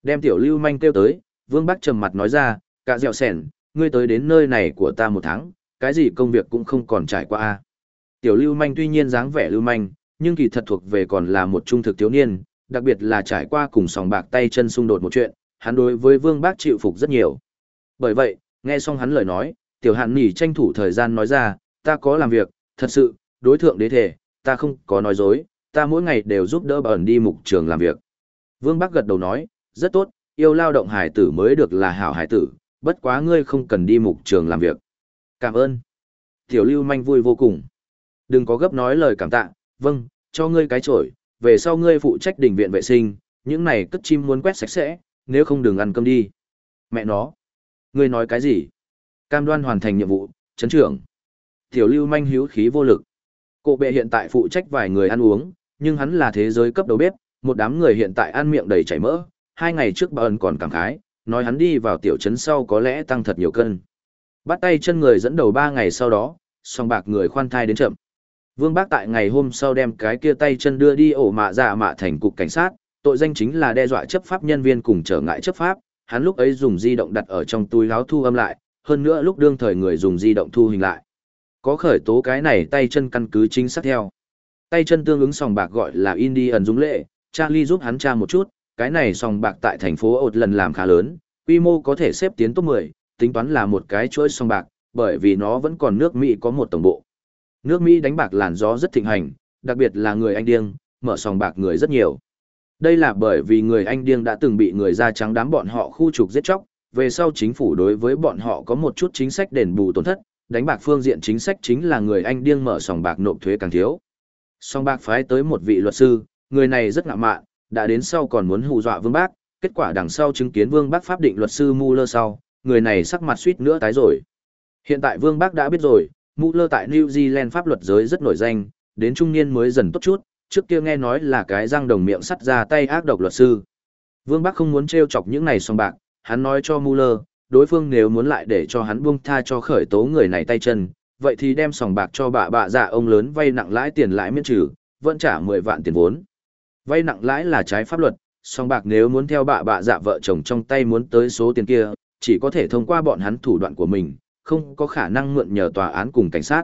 A: Đem tiểu lưu manh kêu tới, Vương Bắc trầm mặt nói ra, cả dẻo sẻn, ngươi tới đến nơi này của ta một tháng, cái gì công việc cũng không còn trải qua a. Tiểu lưu manh tuy nhiên dáng vẻ lưu manh, nhưng kỳ thật thuộc về còn là một trung thực thiếu niên, đặc biệt là trải qua cùng sòng bạc tay chân xung đột một chuyện, hắn đối với Vương Bác chịu phục rất nhiều. Bởi vậy, nghe xong hắn lời nói, tiểu hạn nỉ tranh thủ thời gian nói ra, ta có làm việc, thật sự, đối tượng đế thể, ta không có nói dối, ta mỗi ngày đều giúp đỡ bẩn đi mục trường làm việc. Vương Bác gật đầu nói, rất tốt, yêu lao động hải tử mới được là hảo hải tử, bất quá ngươi không cần đi mục trường làm việc. Cảm ơn. Tiểu lưu manh vui vô cùng. Đừng có gấp nói lời cảm tạ, vâng, cho ngươi cái chổi, về sau ngươi phụ trách đình viện vệ sinh, những này cất chim muốn quét sạch sẽ, nếu không đừng ăn cơm đi. Mẹ nó. Ngươi nói cái gì? Cam đoan hoàn thành nhiệm vụ, chấn trưởng. Tiểu lưu manh hiếu khí vô lực. Cổ bệ hiện tại phụ trách vài người ăn uống, nhưng hắn là thế giới cấp đầu bếp, một đám người hiện tại ăn miệng đầy chảy mỡ. Hai ngày trước bà ân còn cảm khái, nói hắn đi vào tiểu trấn sau có lẽ tăng thật nhiều cân. Bắt tay chân người dẫn đầu ba ngày sau đó, song bạc người khoan thai đến chậm. Vương Bác tại ngày hôm sau đem cái kia tay chân đưa đi ổ mạ dạ mạ thành cục cảnh sát, tội danh chính là đe dọa chấp pháp nhân viên cùng trở ngại chấp pháp, hắn lúc ấy dùng di động đặt ở trong túi áo thu âm lại, hơn nữa lúc đương thời người dùng di động thu hình lại. Có khởi tố cái này tay chân căn cứ chính xác theo. Tay chân tương ứng sòng bạc gọi là Indian Dũng Lệ, Charlie giúp hắn tra một chút, cái này sòng bạc tại thành phố ột lần làm khá lớn, quy mô có thể xếp tiến top 10, tính toán là một cái chuỗi song bạc, bởi vì nó vẫn còn nước Mỹ có một tổng bộ. Nước Mỹ đánh bạc làn gió rất thịnh hành, đặc biệt là người Anh Điêng, mở sòng bạc người rất nhiều. Đây là bởi vì người Anh Điêng đã từng bị người da trắng đám bọn họ khu trục giết chóc, về sau chính phủ đối với bọn họ có một chút chính sách đền bù tổn thất, đánh bạc phương diện chính sách chính là người Anh Điêng mở sòng bạc nộp thuế càng thiếu. Song bạc phái tới một vị luật sư, người này rất ngạo mạn, đã đến sau còn muốn hù dọa Vương Bác, kết quả đằng sau chứng kiến Vương Bác pháp định luật sư Muller sau, người này sắc mặt suýt nữa tái rồi. Hiện tại Vương Bác đã biết rồi, Muller tại New Zealand pháp luật giới rất nổi danh, đến trung niên mới dần tốt chút, trước kia nghe nói là cái răng đồng miệng sắt ra tay ác độc luật sư. Vương Bác không muốn trêu chọc những này song bạc, hắn nói cho Muller, đối phương nếu muốn lại để cho hắn buông tha cho khởi tố người này tay chân, vậy thì đem sòng bạc cho bà bạ dạ ông lớn vay nặng lãi tiền lãi miễn trừ, vẫn trả 10 vạn tiền vốn. Vay nặng lãi là trái pháp luật, song bạc nếu muốn theo bà bạ dạ vợ chồng trong tay muốn tới số tiền kia, chỉ có thể thông qua bọn hắn thủ đoạn của mình, không có khả năng mượn nhờ tòa án cùng cảnh sát.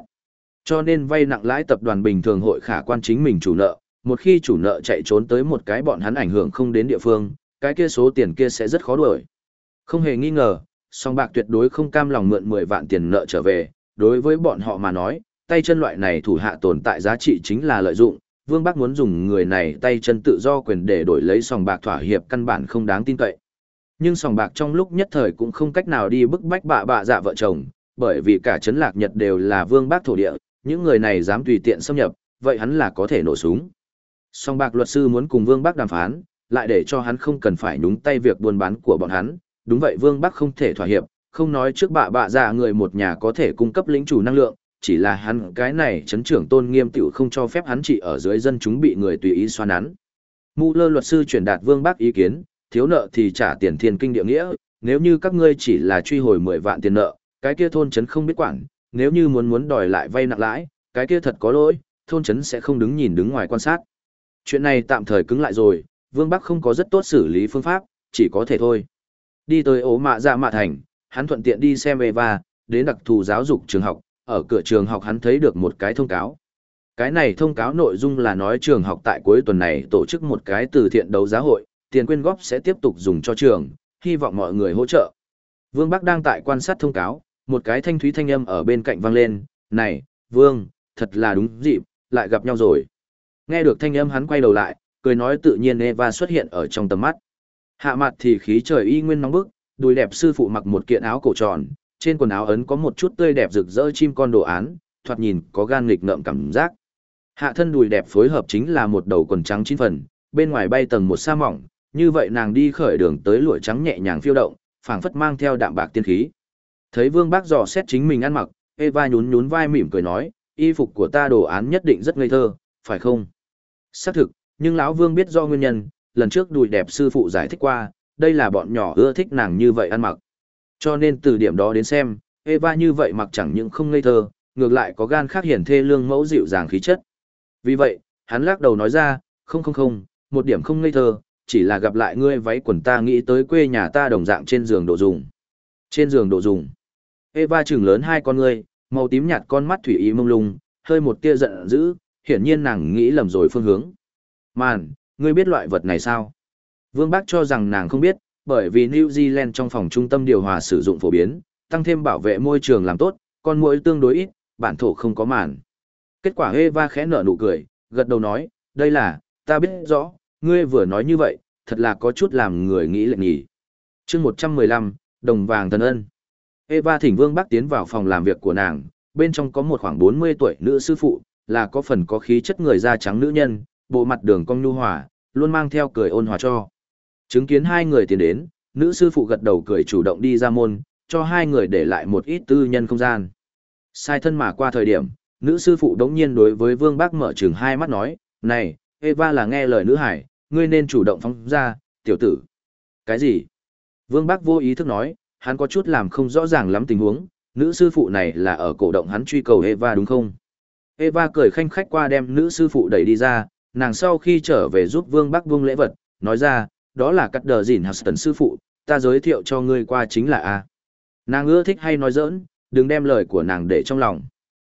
A: Cho nên vay nặng lãi tập đoàn bình thường hội khả quan chính mình chủ nợ, một khi chủ nợ chạy trốn tới một cái bọn hắn ảnh hưởng không đến địa phương, cái kia số tiền kia sẽ rất khó đuổi. Không hề nghi ngờ, song bạc tuyệt đối không cam lòng mượn 10 vạn tiền nợ trở về, đối với bọn họ mà nói, tay chân loại này thủ hạ tồn tại giá trị chính là lợi dụng, Vương Bắc muốn dùng người này tay chân tự do quyền để đổi lấy sòng bạc thỏa hiệp căn bản không đáng tin cậy. Nhưng sòng bạc trong lúc nhất thời cũng không cách nào đi bức bách bạ bạ dạ vợ chồng, bởi vì cả chấn lạc Nhật đều là Vương Bác thổ địa, những người này dám tùy tiện xâm nhập, vậy hắn là có thể nổ súng. Song bạc luật sư muốn cùng Vương Bác đàm phán, lại để cho hắn không cần phải nhúng tay việc buôn bán của bọn hắn, đúng vậy Vương Bác không thể thỏa hiệp, không nói trước bạ bạ dạ người một nhà có thể cung cấp lĩnh chủ năng lượng, chỉ là hắn cái này chấn trưởng tôn nghiêm tiểu không cho phép hắn chỉ ở dưới dân chúng bị người tùy ý xoan nắn. Mù lơ luật sư truyền đạt Vương Bác ý kiến, thiếu nợ thì trả tiền thiên kinh địa nghĩa, nếu như các ngươi chỉ là truy hồi 10 vạn tiền nợ, cái kia thôn chấn không biết quản, nếu như muốn muốn đòi lại vay nặng lãi, cái kia thật có lỗi, thôn chấn sẽ không đứng nhìn đứng ngoài quan sát. Chuyện này tạm thời cứng lại rồi, Vương Bắc không có rất tốt xử lý phương pháp, chỉ có thể thôi. Đi tới ố mạ dạ mạ thành, hắn thuận tiện đi xem Eva, đến đặc thù giáo dục trường học, ở cửa trường học hắn thấy được một cái thông cáo. Cái này thông cáo nội dung là nói trường học tại cuối tuần này tổ chức một cái từ thiện đấu giá hội, tiền quyên góp sẽ tiếp tục dùng cho trường, hy vọng mọi người hỗ trợ. Vương Bắc đang tại quan sát thông cáo, một cái thanh thúy thanh âm ở bên cạnh vang lên, này, Vương, thật là đúng dịp, lại gặp nhau rồi. Nghe được thanh âm hắn quay đầu lại, cười nói tự nhiên Eva xuất hiện ở trong tầm mắt. Hạ mặt thì khí trời y nguyên nóng bức, đùi đẹp sư phụ mặc một kiện áo cổ tròn, trên quần áo ấn có một chút tươi đẹp rực rỡ chim con đồ án, thoạt nhìn có gan nghịch ngợm cảm giác. Hạ thân đùi đẹp phối hợp chính là một đầu quần trắng chín phần, bên ngoài bay tầng một sa mỏng, như vậy nàng đi khởi đường tới lụa trắng nhẹ nhàng phiêu động, phảng phất mang theo đạm bạc tiên khí. Thấy Vương Bác dò xét chính mình ăn mặc, Eva nhún nhún vai mỉm cười nói, y phục của ta đồ án nhất định rất ngây thơ, phải không? Xác thực, nhưng lão Vương biết do nguyên nhân, lần trước đùi đẹp sư phụ giải thích qua, đây là bọn nhỏ ưa thích nàng như vậy ăn mặc. Cho nên từ điểm đó đến xem, Eva như vậy mặc chẳng những không ngây thơ, ngược lại có gan khác hiển thê lương mẫu dịu dàng khí chất. Vì vậy, hắn lắc đầu nói ra, không không không, một điểm không ngây thơ, chỉ là gặp lại ngươi váy quần ta nghĩ tới quê nhà ta đồng dạng trên giường độ dùng. Trên giường độ dùng. Eva trừng lớn hai con ngươi, màu tím nhạt con mắt thủy ý mông lung, hơi một tia giận dữ, hiển nhiên nàng nghĩ lầm rồi phương hướng. Màn, ngươi biết loại vật này sao? Vương Bác cho rằng nàng không biết, bởi vì New Zealand trong phòng trung tâm điều hòa sử dụng phổ biến, tăng thêm bảo vệ môi trường làm tốt, con muỗi tương đối ít, bản thổ không có màn. Kết quả Eva khẽ nở nụ cười, gật đầu nói, đây là, ta biết rõ, ngươi vừa nói như vậy, thật là có chút làm người nghĩ lệnh nhỉ. chương 115, đồng vàng thần ân. Eva thỉnh Vương Bắc tiến vào phòng làm việc của nàng, bên trong có một khoảng 40 tuổi nữ sư phụ, là có phần có khí chất người da trắng nữ nhân, bộ mặt đường cong nhu hòa, luôn mang theo cười ôn hòa cho. Chứng kiến hai người tiến đến, nữ sư phụ gật đầu cười chủ động đi ra môn, cho hai người để lại một ít tư nhân không gian. Sai thân mà qua thời điểm, nữ sư phụ đống nhiên đối với Vương Bác mở trừng hai mắt nói, này, Eva là nghe lời nữ hải, ngươi nên chủ động phóng ra, tiểu tử. Cái gì? Vương Bắc vô ý thức nói, hắn có chút làm không rõ ràng lắm tình huống, nữ sư phụ này là ở cổ động hắn truy cầu Eva đúng không? Eva cười khanh khách qua đem nữ sư phụ đẩy đi ra, nàng sau khi trở về giúp Vương Bắc Vương lễ vật, nói ra, đó là cắt đờ dìn Huston sư phụ, ta giới thiệu cho ngươi qua chính là A. Nàng ưa thích hay nói giỡn, đừng đem lời của nàng để trong lòng.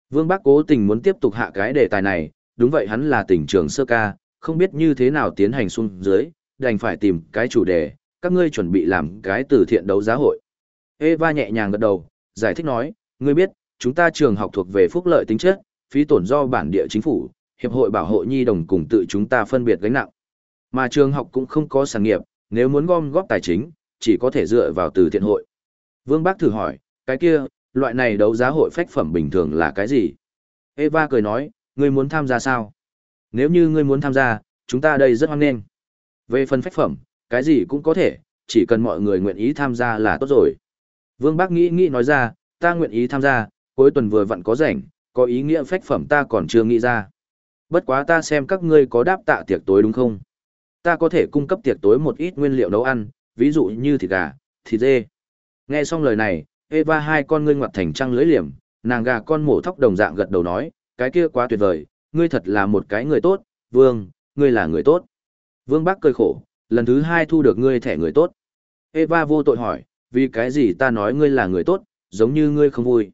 A: Vương Bắc cố tình muốn tiếp tục hạ cái đề tài này, đúng vậy hắn là tỉnh trường sơ ca, không biết như thế nào tiến hành xuống dưới, đành phải tìm cái chủ đề, các ngươi chuẩn bị làm cái từ thiện đấu giá hội. Eva nhẹ nhàng gật đầu, giải thích nói, ngươi biết, chúng ta trường học thuộc về phúc lợi tính chất, phí tổn do bản địa chính phủ, hiệp hội bảo hộ nhi đồng cùng tự chúng ta phân biệt gánh nặng. Mà trường học cũng không có sản nghiệp, nếu muốn gom góp tài chính, chỉ có thể dựa vào từ thiện hội. Vương Bác thử hỏi, cái kia, loại này đấu giá hội phách phẩm bình thường là cái gì? Eva cười nói, ngươi muốn tham gia sao? Nếu như ngươi muốn tham gia, chúng ta đây rất hoan nghênh. Về phần phách phẩm, cái gì cũng có thể, chỉ cần mọi người nguyện ý tham gia là tốt rồi. Vương Bác nghĩ nghĩ nói ra, ta nguyện ý tham gia, cuối tuần vừa vặn có rảnh, có ý nghĩa phách phẩm ta còn chưa nghĩ ra. Bất quá ta xem các ngươi có đáp tạ tiệc tối đúng không? Ta có thể cung cấp tiệc tối một ít nguyên liệu nấu ăn, ví dụ như thịt gà, thịt dê. Nghe xong lời này, Eva hai con ngươi ngoặt thành trăng lưới liềm, nàng gà con mổ thóc đồng dạng gật đầu nói, cái kia quá tuyệt vời, ngươi thật là một cái người tốt, Vương, ngươi là người tốt. Vương Bác cười khổ, lần thứ hai thu được ngươi thẻ người tốt. Eva vô tội hỏi, vì cái gì ta nói ngươi là người tốt, giống như ngươi không vui.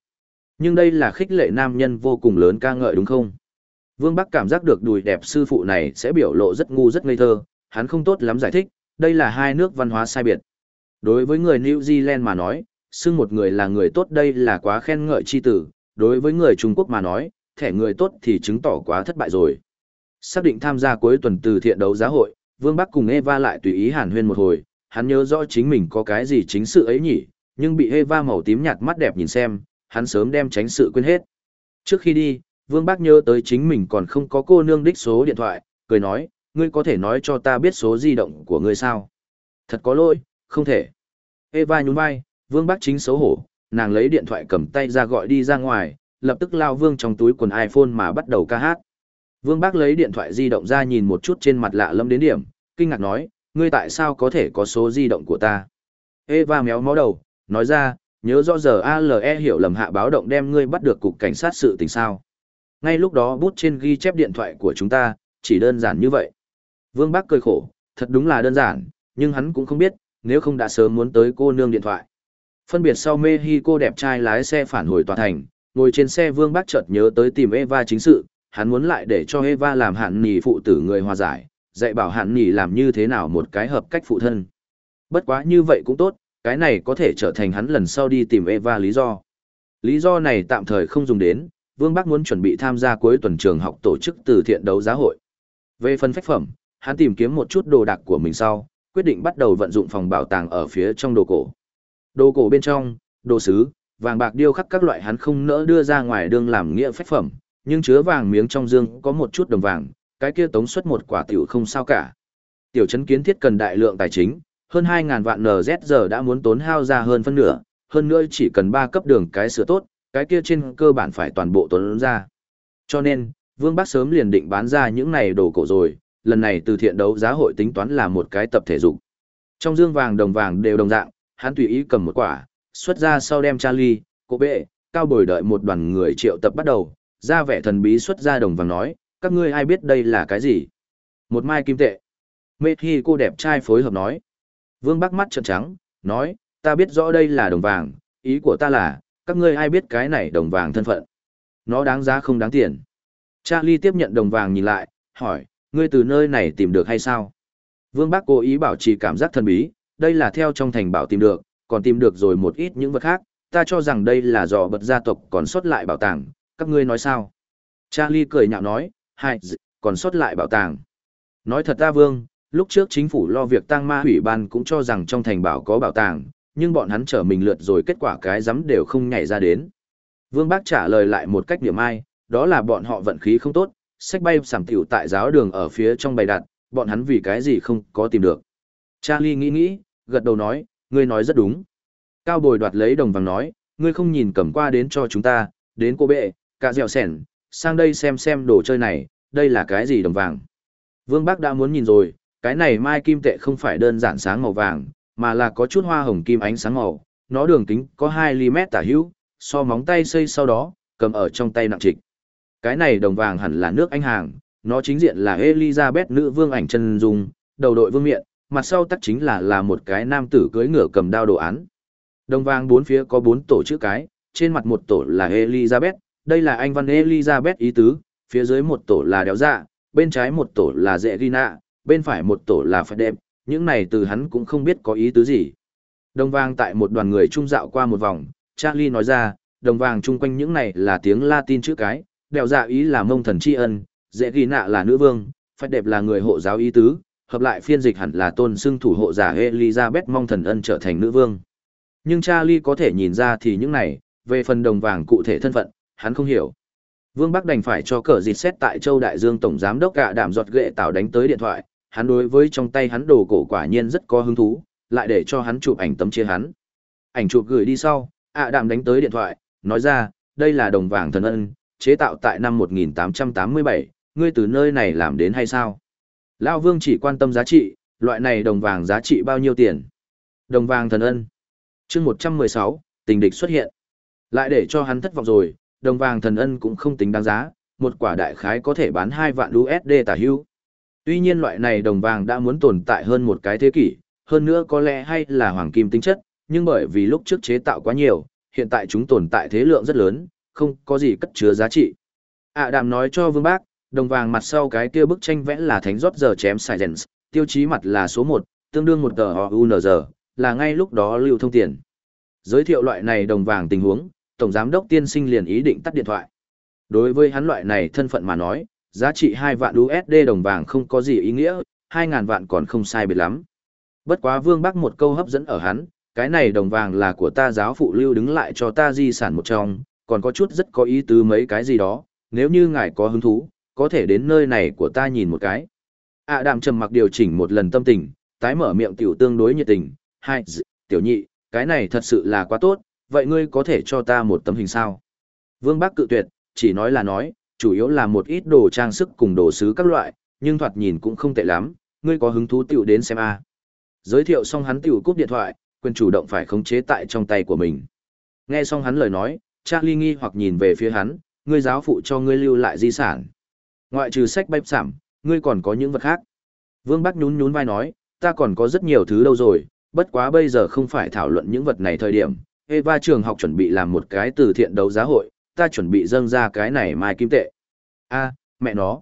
A: Nhưng đây là khích lệ nam nhân vô cùng lớn ca ngợi đúng không? Vương Bắc cảm giác được đùi đẹp sư phụ này sẽ biểu lộ rất ngu rất ngây thơ, hắn không tốt lắm giải thích, đây là hai nước văn hóa sai biệt. Đối với người New Zealand mà nói, xưng một người là người tốt đây là quá khen ngợi chi tử, đối với người Trung Quốc mà nói, thẻ người tốt thì chứng tỏ quá thất bại rồi. Xác định tham gia cuối tuần từ thiện đấu giá hội, Vương Bắc cùng Eva lại tùy ý hàn huyên một hồi, hắn nhớ rõ chính mình có cái gì chính sự ấy nhỉ, nhưng bị Eva màu tím nhạt mắt đẹp nhìn xem, hắn sớm đem tránh sự quên hết. Trước khi đi, Vương Bác nhớ tới chính mình còn không có cô nương đích số điện thoại, cười nói, ngươi có thể nói cho ta biết số di động của ngươi sao? Thật có lỗi, không thể. Eva nhún vai, Vương Bác chính xấu hổ, nàng lấy điện thoại cầm tay ra gọi đi ra ngoài, lập tức lao Vương trong túi quần iPhone mà bắt đầu ca hát. Vương Bác lấy điện thoại di động ra nhìn một chút trên mặt lạ lâm đến điểm, kinh ngạc nói, ngươi tại sao có thể có số di động của ta? Eva méo mó đầu, nói ra, nhớ rõ giờ ALE hiểu lầm hạ báo động đem ngươi bắt được cục cảnh sát sự tình sao. Ngay lúc đó bút trên ghi chép điện thoại của chúng ta, chỉ đơn giản như vậy. Vương bác cười khổ, thật đúng là đơn giản, nhưng hắn cũng không biết, nếu không đã sớm muốn tới cô nương điện thoại. Phân biệt sau mê cô đẹp trai lái xe phản hồi tòa thành, ngồi trên xe Vương Bác chợt nhớ tới tìm Eva chính sự, hắn muốn lại để cho Eva làm hạn nì phụ tử người hòa giải, dạy bảo hạn nì làm như thế nào một cái hợp cách phụ thân. Bất quá như vậy cũng tốt, cái này có thể trở thành hắn lần sau đi tìm Eva lý do. Lý do này tạm thời không dùng đến, Vương Bắc muốn chuẩn bị tham gia cuối tuần trường học tổ chức từ thiện đấu giá hội. Về phần phách phẩm, hắn tìm kiếm một chút đồ đạc của mình sau, quyết định bắt đầu vận dụng phòng bảo tàng ở phía trong đồ cổ. Đồ cổ bên trong, đồ sứ, vàng bạc điêu khắc các loại hắn không nỡ đưa ra ngoài đường làm nghĩa phách phẩm, nhưng chứa vàng miếng trong dương có một chút đồng vàng, cái kia tống xuất một quả tiểu không sao cả. Tiểu trấn kiến thiết cần đại lượng tài chính, hơn 2.000 vạn NZ giờ đã muốn tốn hao ra hơn phân nửa, hơn nữa chỉ cần 3 cấp đường cái sửa tốt, cái kia trên cơ bản phải toàn bộ tốn ra. Cho nên, Vương Bắc sớm liền định bán ra những này đồ cổ rồi, lần này từ thiện đấu giá hội tính toán là một cái tập thể dục. Trong dương vàng đồng vàng đều đồng dạng, hắn tùy ý cầm một quả, xuất ra sau đem Charlie, cô bệ, cao bồi đợi một đoàn người triệu tập bắt đầu, ra vẻ thần bí xuất ra đồng vàng nói, các ngươi ai biết đây là cái gì? Một mai kim tệ. Mê Thi cô đẹp trai phối hợp nói. Vương Bắc mắt trợn trắng, nói, ta biết rõ đây là đồng vàng, ý của ta là, các ngươi ai biết cái này đồng vàng thân phận. Nó đáng giá không đáng tiền. Charlie tiếp nhận đồng vàng nhìn lại, hỏi, ngươi từ nơi này tìm được hay sao? Vương Bắc cố ý bảo trì cảm giác thần bí, đây là theo trong thành bảo tìm được, còn tìm được rồi một ít những vật khác, ta cho rằng đây là do bật gia tộc còn sót lại bảo tàng, các ngươi nói sao? Charlie cười nhạo nói, hai, còn sót lại bảo tàng. Nói thật ta Vương, lúc trước chính phủ lo việc tăng ma hủy ban cũng cho rằng trong thành bảo có bảo tàng, nhưng bọn hắn trở mình lượt rồi kết quả cái rắm đều không nhảy ra đến. Vương Bác trả lời lại một cách điểm ai, đó là bọn họ vận khí không tốt, sách bay sảm tiểu tại giáo đường ở phía trong bày đặt, bọn hắn vì cái gì không có tìm được. Charlie nghĩ nghĩ, gật đầu nói, ngươi nói rất đúng. Cao bồi đoạt lấy đồng vàng nói, ngươi không nhìn cầm qua đến cho chúng ta, đến cô bệ, cả dẻo sẻn, sang đây xem xem đồ chơi này, đây là cái gì đồng vàng. Vương Bác đã muốn nhìn rồi, cái này mai kim tệ không phải đơn giản sáng màu vàng, mà là có chút hoa hồng kim ánh sáng màu, nó đường kính có 2mm tả hữu, so móng tay xây sau đó, cầm ở trong tay nặng trịch. Cái này đồng vàng hẳn là nước Anh hàng, nó chính diện là Elizabeth nữ vương ảnh chân dung, đầu đội vương miện, mặt sau tắt chính là là một cái nam tử cưỡi ngựa cầm đao đồ án. Đồng vang bốn phía có bốn tổ chữ cái, trên mặt một tổ là Elizabeth, đây là anh văn Elizabeth ý tứ, phía dưới một tổ là đéo dạ, bên trái một tổ là dệ gina, bên phải một tổ là Phật đẹp, những này từ hắn cũng không biết có ý tứ gì. Đồng vang tại một đoàn người trung dạo qua một vòng, Charlie nói ra, đồng vàng chung quanh những này là tiếng Latin chữ cái, đèo dạ ý là mông thần tri ân, dễ ghi nạ là nữ vương, phải đẹp là người hộ giáo ý tứ, hợp lại phiên dịch hẳn là tôn xưng thủ hộ giả Elizabeth mong thần ân trở thành nữ vương. Nhưng Charlie có thể nhìn ra thì những này, về phần đồng vàng cụ thể thân phận, hắn không hiểu. Vương Bắc đành phải cho cờ dịt xét tại Châu Đại Dương Tổng Giám đốc cả đảm giọt ghệ tạo đánh tới điện thoại, hắn đối với trong tay hắn đồ cổ quả nhiên rất có hứng thú, lại để cho hắn chụp ảnh tấm chia hắn. Ảnh chụp gửi đi sau, ạ đảm đánh tới điện thoại, nói ra, đây là đồng vàng thần ân, chế tạo tại năm 1887, ngươi từ nơi này làm đến hay sao? Lao Vương chỉ quan tâm giá trị, loại này đồng vàng giá trị bao nhiêu tiền? Đồng vàng thần ân. chương 116, tình địch xuất hiện. Lại để cho hắn thất vọng rồi, đồng vàng thần ân cũng không tính đáng giá, một quả đại khái có thể bán 2 vạn USD tả hưu. Tuy nhiên loại này đồng vàng đã muốn tồn tại hơn một cái thế kỷ, hơn nữa có lẽ hay là hoàng kim tính chất, nhưng bởi vì lúc trước chế tạo quá nhiều, hiện tại chúng tồn tại thế lượng rất lớn, không có gì cất chứa giá trị. À, đàm nói cho vương bác, đồng vàng mặt sau cái kia bức tranh vẽ là thánh rót giờ chém Silence, tiêu chí mặt là số một, tương đương một tờ UNZ, là ngay lúc đó lưu thông tiền. Giới thiệu loại này đồng vàng tình huống, Tổng Giám đốc tiên sinh liền ý định tắt điện thoại. Đối với hắn loại này thân phận mà nói, giá trị hai vạn USD đồng vàng không có gì ý nghĩa, hai ngàn vạn còn không sai biệt lắm. Bất quá Vương Bắc một câu hấp dẫn ở hắn, cái này đồng vàng là của ta giáo phụ lưu đứng lại cho ta di sản một trong, còn có chút rất có ý tứ mấy cái gì đó, nếu như ngài có hứng thú, có thể đến nơi này của ta nhìn một cái. À đạm trầm mặc điều chỉnh một lần tâm tình, tái mở miệng tiểu tương đối nhiệt tình, hai, tiểu nhị, cái này thật sự là quá tốt, vậy ngươi có thể cho ta một tấm hình sao? Vương Bắc cự tuyệt, chỉ nói là nói, chủ yếu là một ít đồ trang sức cùng đồ sứ các loại, nhưng thoạt nhìn cũng không tệ lắm, ngươi có hứng thú tiểu đến xem a. Giới thiệu xong hắn tiểu cúp điện thoại, quyền chủ động phải khống chế tại trong tay của mình. Nghe xong hắn lời nói, Charlie nghi hoặc nhìn về phía hắn, ngươi giáo phụ cho ngươi lưu lại di sản. Ngoại trừ sách bách sảm, ngươi còn có những vật khác. Vương Bắc nhún nhún vai nói, ta còn có rất nhiều thứ đâu rồi, bất quá bây giờ không phải thảo luận những vật này thời điểm. Eva trường học chuẩn bị làm một cái từ thiện đấu giá hội, ta chuẩn bị dâng ra cái này mai kim tệ. a mẹ nó.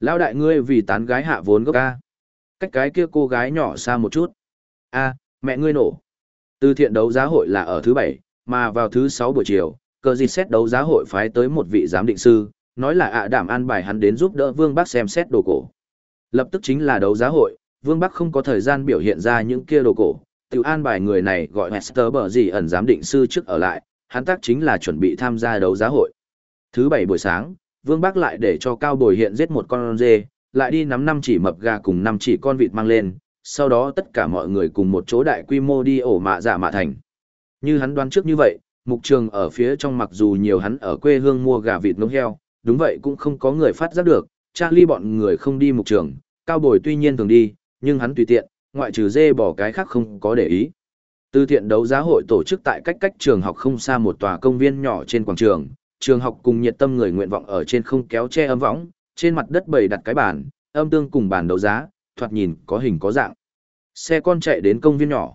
A: Lão đại ngươi vì tán gái hạ vốn gốc a. Cách cái kia cô gái nhỏ xa một chút. a mẹ ngươi nổ. Từ thiện đấu giá hội là ở thứ bảy, mà vào thứ sáu buổi chiều, cờ dịt xét đấu giá hội phái tới một vị giám định sư, nói là ạ đảm an bài hắn đến giúp đỡ Vương Bắc xem xét đồ cổ. Lập tức chính là đấu giá hội, Vương Bắc không có thời gian biểu hiện ra những kia đồ cổ, tiểu an bài người này gọi Hester bở gì ẩn giám định sư trước ở lại, hắn tác chính là chuẩn bị tham gia đấu giá hội. Thứ bảy buổi sáng, Vương Bắc lại để cho Cao Bồi hiện giết một con dê, lại đi nắm năm chỉ mập gà cùng năm chỉ con vịt mang lên, sau đó tất cả mọi người cùng một chỗ đại quy mô đi ổ mạ giả mạ thành. Như hắn đoán trước như vậy, mục trường ở phía trong mặc dù nhiều hắn ở quê hương mua gà vịt nấu heo, đúng vậy cũng không có người phát giác được, Charlie bọn người không đi mục trường, cao bồi tuy nhiên thường đi, nhưng hắn tùy tiện, ngoại trừ dê bỏ cái khác không có để ý. Từ thiện đấu giá hội tổ chức tại cách cách trường học không xa một tòa công viên nhỏ trên quảng trường, trường học cùng nhiệt tâm người nguyện vọng ở trên không kéo che ấm võng, trên mặt đất bày đặt cái bàn, âm tương cùng bàn đấu giá, thoạt nhìn có hình có dạng. Xe con chạy đến công viên nhỏ.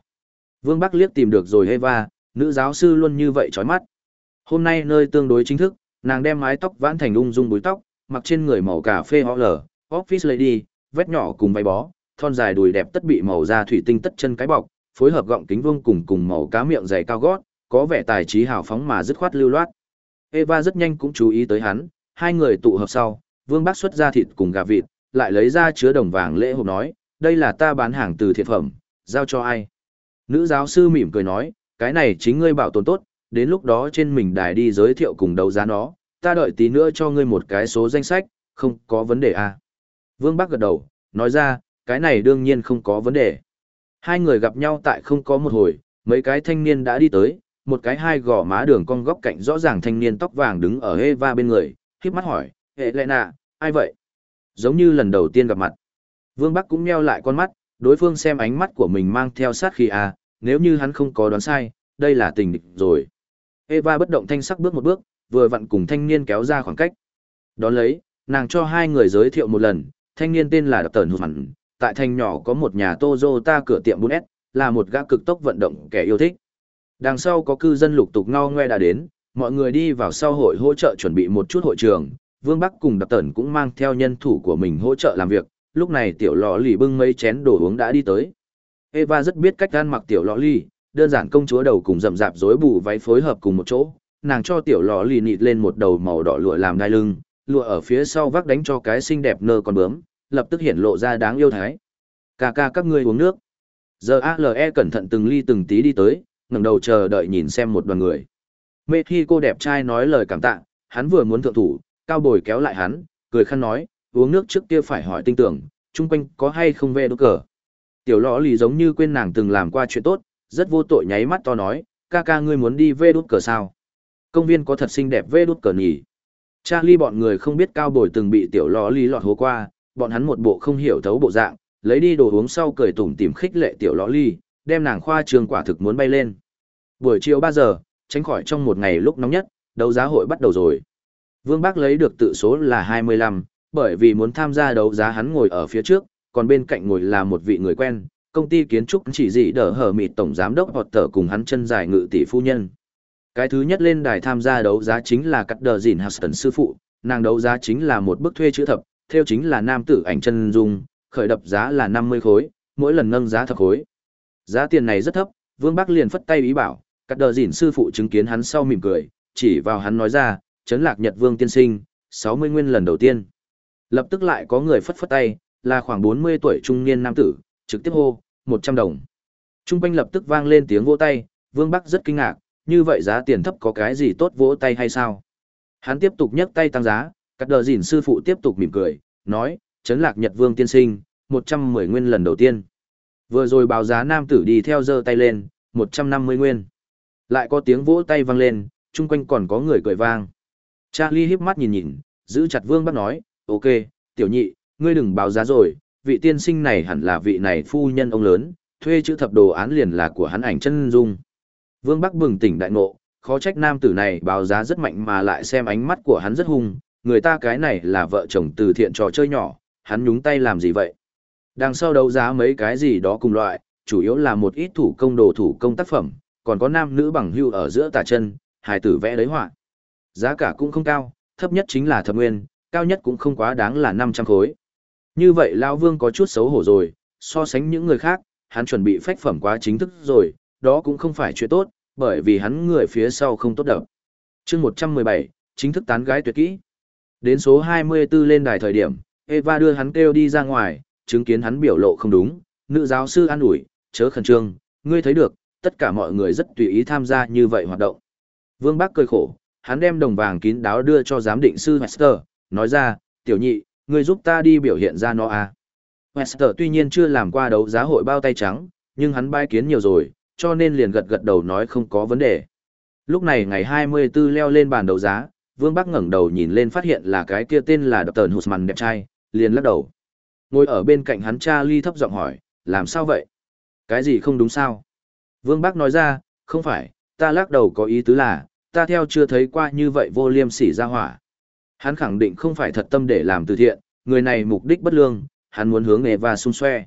A: Vương Bắc liếc tìm được rồi Eva, nữ giáo sư luôn như vậy chói mắt. Hôm nay nơi tương đối chính thức, nàng đem mái tóc vãn thành ung dung búi tóc, mặc trên người màu cà phê ho lở, office lady, vét nhỏ cùng váy bó, thon dài đùi đẹp tất bị màu da thủy tinh tất chân cái bọc, phối hợp gọng kính vuông cùng cùng màu cá miệng dày cao gót, có vẻ tài trí hào phóng mà dứt khoát lưu loát. Eva rất nhanh cũng chú ý tới hắn, hai người tụ hợp sau, Vương Bác xuất ra thịt cùng gà vịt, lại lấy ra chứa đồng vàng lễ hộp nói, đây là ta bán hàng từ thiện phẩm, giao cho ai? Nữ giáo sư mỉm cười nói, cái này chính ngươi bảo tồn tốt, đến lúc đó trên mình đài đi giới thiệu cùng đấu giá nó, ta đợi tí nữa cho ngươi một cái số danh sách, không có vấn đề à. Vương Bắc gật đầu, nói ra, cái này đương nhiên không có vấn đề. Hai người gặp nhau tại không có một hồi, mấy cái thanh niên đã đi tới, một cái hai gò má đường cong góc cạnh rõ ràng thanh niên tóc vàng đứng ở Eva bên người, khiếp mắt hỏi, hệ lệ nạ, ai vậy? Giống như lần đầu tiên gặp mặt. Vương Bắc cũng meo lại con mắt, đối phương xem ánh mắt của mình mang theo sát khí à, nếu như hắn không có đoán sai, đây là tình địch rồi. Eva bất động thanh sắc bước một bước, vừa vặn cùng thanh niên kéo ra khoảng cách. Đón lấy, nàng cho hai người giới thiệu một lần, thanh niên tên là Đập Tẩn Hụt tại thành nhỏ có một nhà Toyota cửa tiệm 4S, là một gã cực tốc vận động kẻ yêu thích. Đằng sau có cư dân lục tục ngao ngoe đã đến, mọi người đi vào sau hội hỗ trợ chuẩn bị một chút hội trường, Vương Bắc cùng Đập Tẩn cũng mang theo nhân thủ của mình hỗ trợ làm việc, lúc này tiểu lọ lì bưng mấy chén đồ uống đã đi tới. Eva rất biết cách ăn mặc tiểu lọ lì, đơn giản công chúa đầu cùng rậm rạp rối bù váy phối hợp cùng một chỗ, nàng cho tiểu lọ lì nịt lên một đầu màu đỏ lụa làm đai lưng, lụa ở phía sau vác đánh cho cái xinh đẹp nơ con bướm, lập tức hiện lộ ra đáng yêu thái. Ca ca các ngươi uống nước. Giờ ALE cẩn thận từng ly từng tí đi tới, ngẩng đầu chờ đợi nhìn xem một đoàn người. Mê khi cô đẹp trai nói lời cảm tạ, hắn vừa muốn thượng thủ, cao bồi kéo lại hắn, cười khăn nói, uống nước trước kia phải hỏi tinh tưởng, chung quanh có hay không về đốt cờ. Tiểu lõ lì giống như quên nàng từng làm qua chuyện tốt, rất vô tội nháy mắt to nói, ca ca ngươi muốn đi vê đút cờ sao? Công viên có thật xinh đẹp vê đút cờ nhỉ? Charlie bọn người không biết cao bồi từng bị tiểu lò ly lọt hố qua, bọn hắn một bộ không hiểu thấu bộ dạng, lấy đi đồ uống sau cười tủm tìm khích lệ tiểu lò ly, đem nàng khoa trường quả thực muốn bay lên. Buổi chiều 3 giờ, tránh khỏi trong một ngày lúc nóng nhất, đấu giá hội bắt đầu rồi. Vương Bác lấy được tự số là 25, bởi vì muốn tham gia đấu giá hắn ngồi ở phía trước, còn bên cạnh ngồi là một vị người quen, công ty kiến trúc chỉ dị đỡ hở mịt tổng giám đốc hoặc tờ cùng hắn chân dài ngự tỷ phu nhân. Cái thứ nhất lên đài tham gia đấu giá chính là cắt đờ dìn Huston sư phụ, nàng đấu giá chính là một bức thuê chữ thập, theo chính là nam tử ảnh chân dung, khởi đập giá là 50 khối, mỗi lần nâng giá thập khối. Giá tiền này rất thấp, Vương Bắc liền phất tay ý bảo, cắt đờ dìn sư phụ chứng kiến hắn sau mỉm cười, chỉ vào hắn nói ra, chấn lạc Nhật Vương tiên sinh, 60 nguyên lần đầu tiên. Lập tức lại có người phất phất tay, là khoảng 40 tuổi trung niên nam tử, trực tiếp hô, 100 đồng. Trung quanh lập tức vang lên tiếng vỗ tay, Vương Bắc rất kinh ngạc, như vậy giá tiền thấp có cái gì tốt vỗ tay hay sao? Hắn tiếp tục nhấc tay tăng giá, cắt đờ dỉn sư phụ tiếp tục mỉm cười, nói, chấn lạc Nhật Vương tiên sinh, 110 nguyên lần đầu tiên. Vừa rồi báo giá nam tử đi theo giơ tay lên, 150 nguyên. Lại có tiếng vỗ tay vang lên, chung quanh còn có người cười vang. Charlie híp mắt nhìn nhìn, giữ chặt Vương Bắc nói, ok, tiểu nhị, ngươi đừng báo giá rồi, vị tiên sinh này hẳn là vị này phu nhân ông lớn, thuê chữ thập đồ án liền là của hắn ảnh chân dung. Vương Bắc bừng tỉnh đại ngộ, khó trách nam tử này báo giá rất mạnh mà lại xem ánh mắt của hắn rất hung, người ta cái này là vợ chồng từ thiện trò chơi nhỏ, hắn nhúng tay làm gì vậy? Đằng sau đấu giá mấy cái gì đó cùng loại, chủ yếu là một ít thủ công đồ thủ công tác phẩm, còn có nam nữ bằng hưu ở giữa tà chân, hài tử vẽ đấy họa. Giá cả cũng không cao, thấp nhất chính là thập nguyên, cao nhất cũng không quá đáng là 500 khối. Như vậy Lão Vương có chút xấu hổ rồi, so sánh những người khác, hắn chuẩn bị phách phẩm quá chính thức rồi, đó cũng không phải chuyện tốt, bởi vì hắn người phía sau không tốt đậm. chương 117, chính thức tán gái tuyệt kỹ. Đến số 24 lên đài thời điểm, Eva đưa hắn kêu đi ra ngoài, chứng kiến hắn biểu lộ không đúng, nữ giáo sư an ủi, chớ khẩn trương, ngươi thấy được, tất cả mọi người rất tùy ý tham gia như vậy hoạt động. Vương Bác cười khổ, hắn đem đồng vàng kín đáo đưa cho giám định sư Hester, nói ra, tiểu nhị, ngươi giúp ta đi biểu hiện ra nó à. Wester tuy nhiên chưa làm qua đấu giá hội bao tay trắng, nhưng hắn bai kiến nhiều rồi, cho nên liền gật gật đầu nói không có vấn đề. Lúc này ngày 24 leo lên bàn đấu giá, Vương Bắc ngẩng đầu nhìn lên phát hiện là cái kia tên là Dr. Husman đẹp trai, liền lắc đầu. Ngồi ở bên cạnh hắn cha thấp giọng hỏi, làm sao vậy? Cái gì không đúng sao? Vương Bắc nói ra, không phải, ta lắc đầu có ý tứ là, ta theo chưa thấy qua như vậy vô liêm sỉ ra hỏa. Hắn khẳng định không phải thật tâm để làm từ thiện, người này mục đích bất lương, hắn muốn hướng nghề và xung xoe.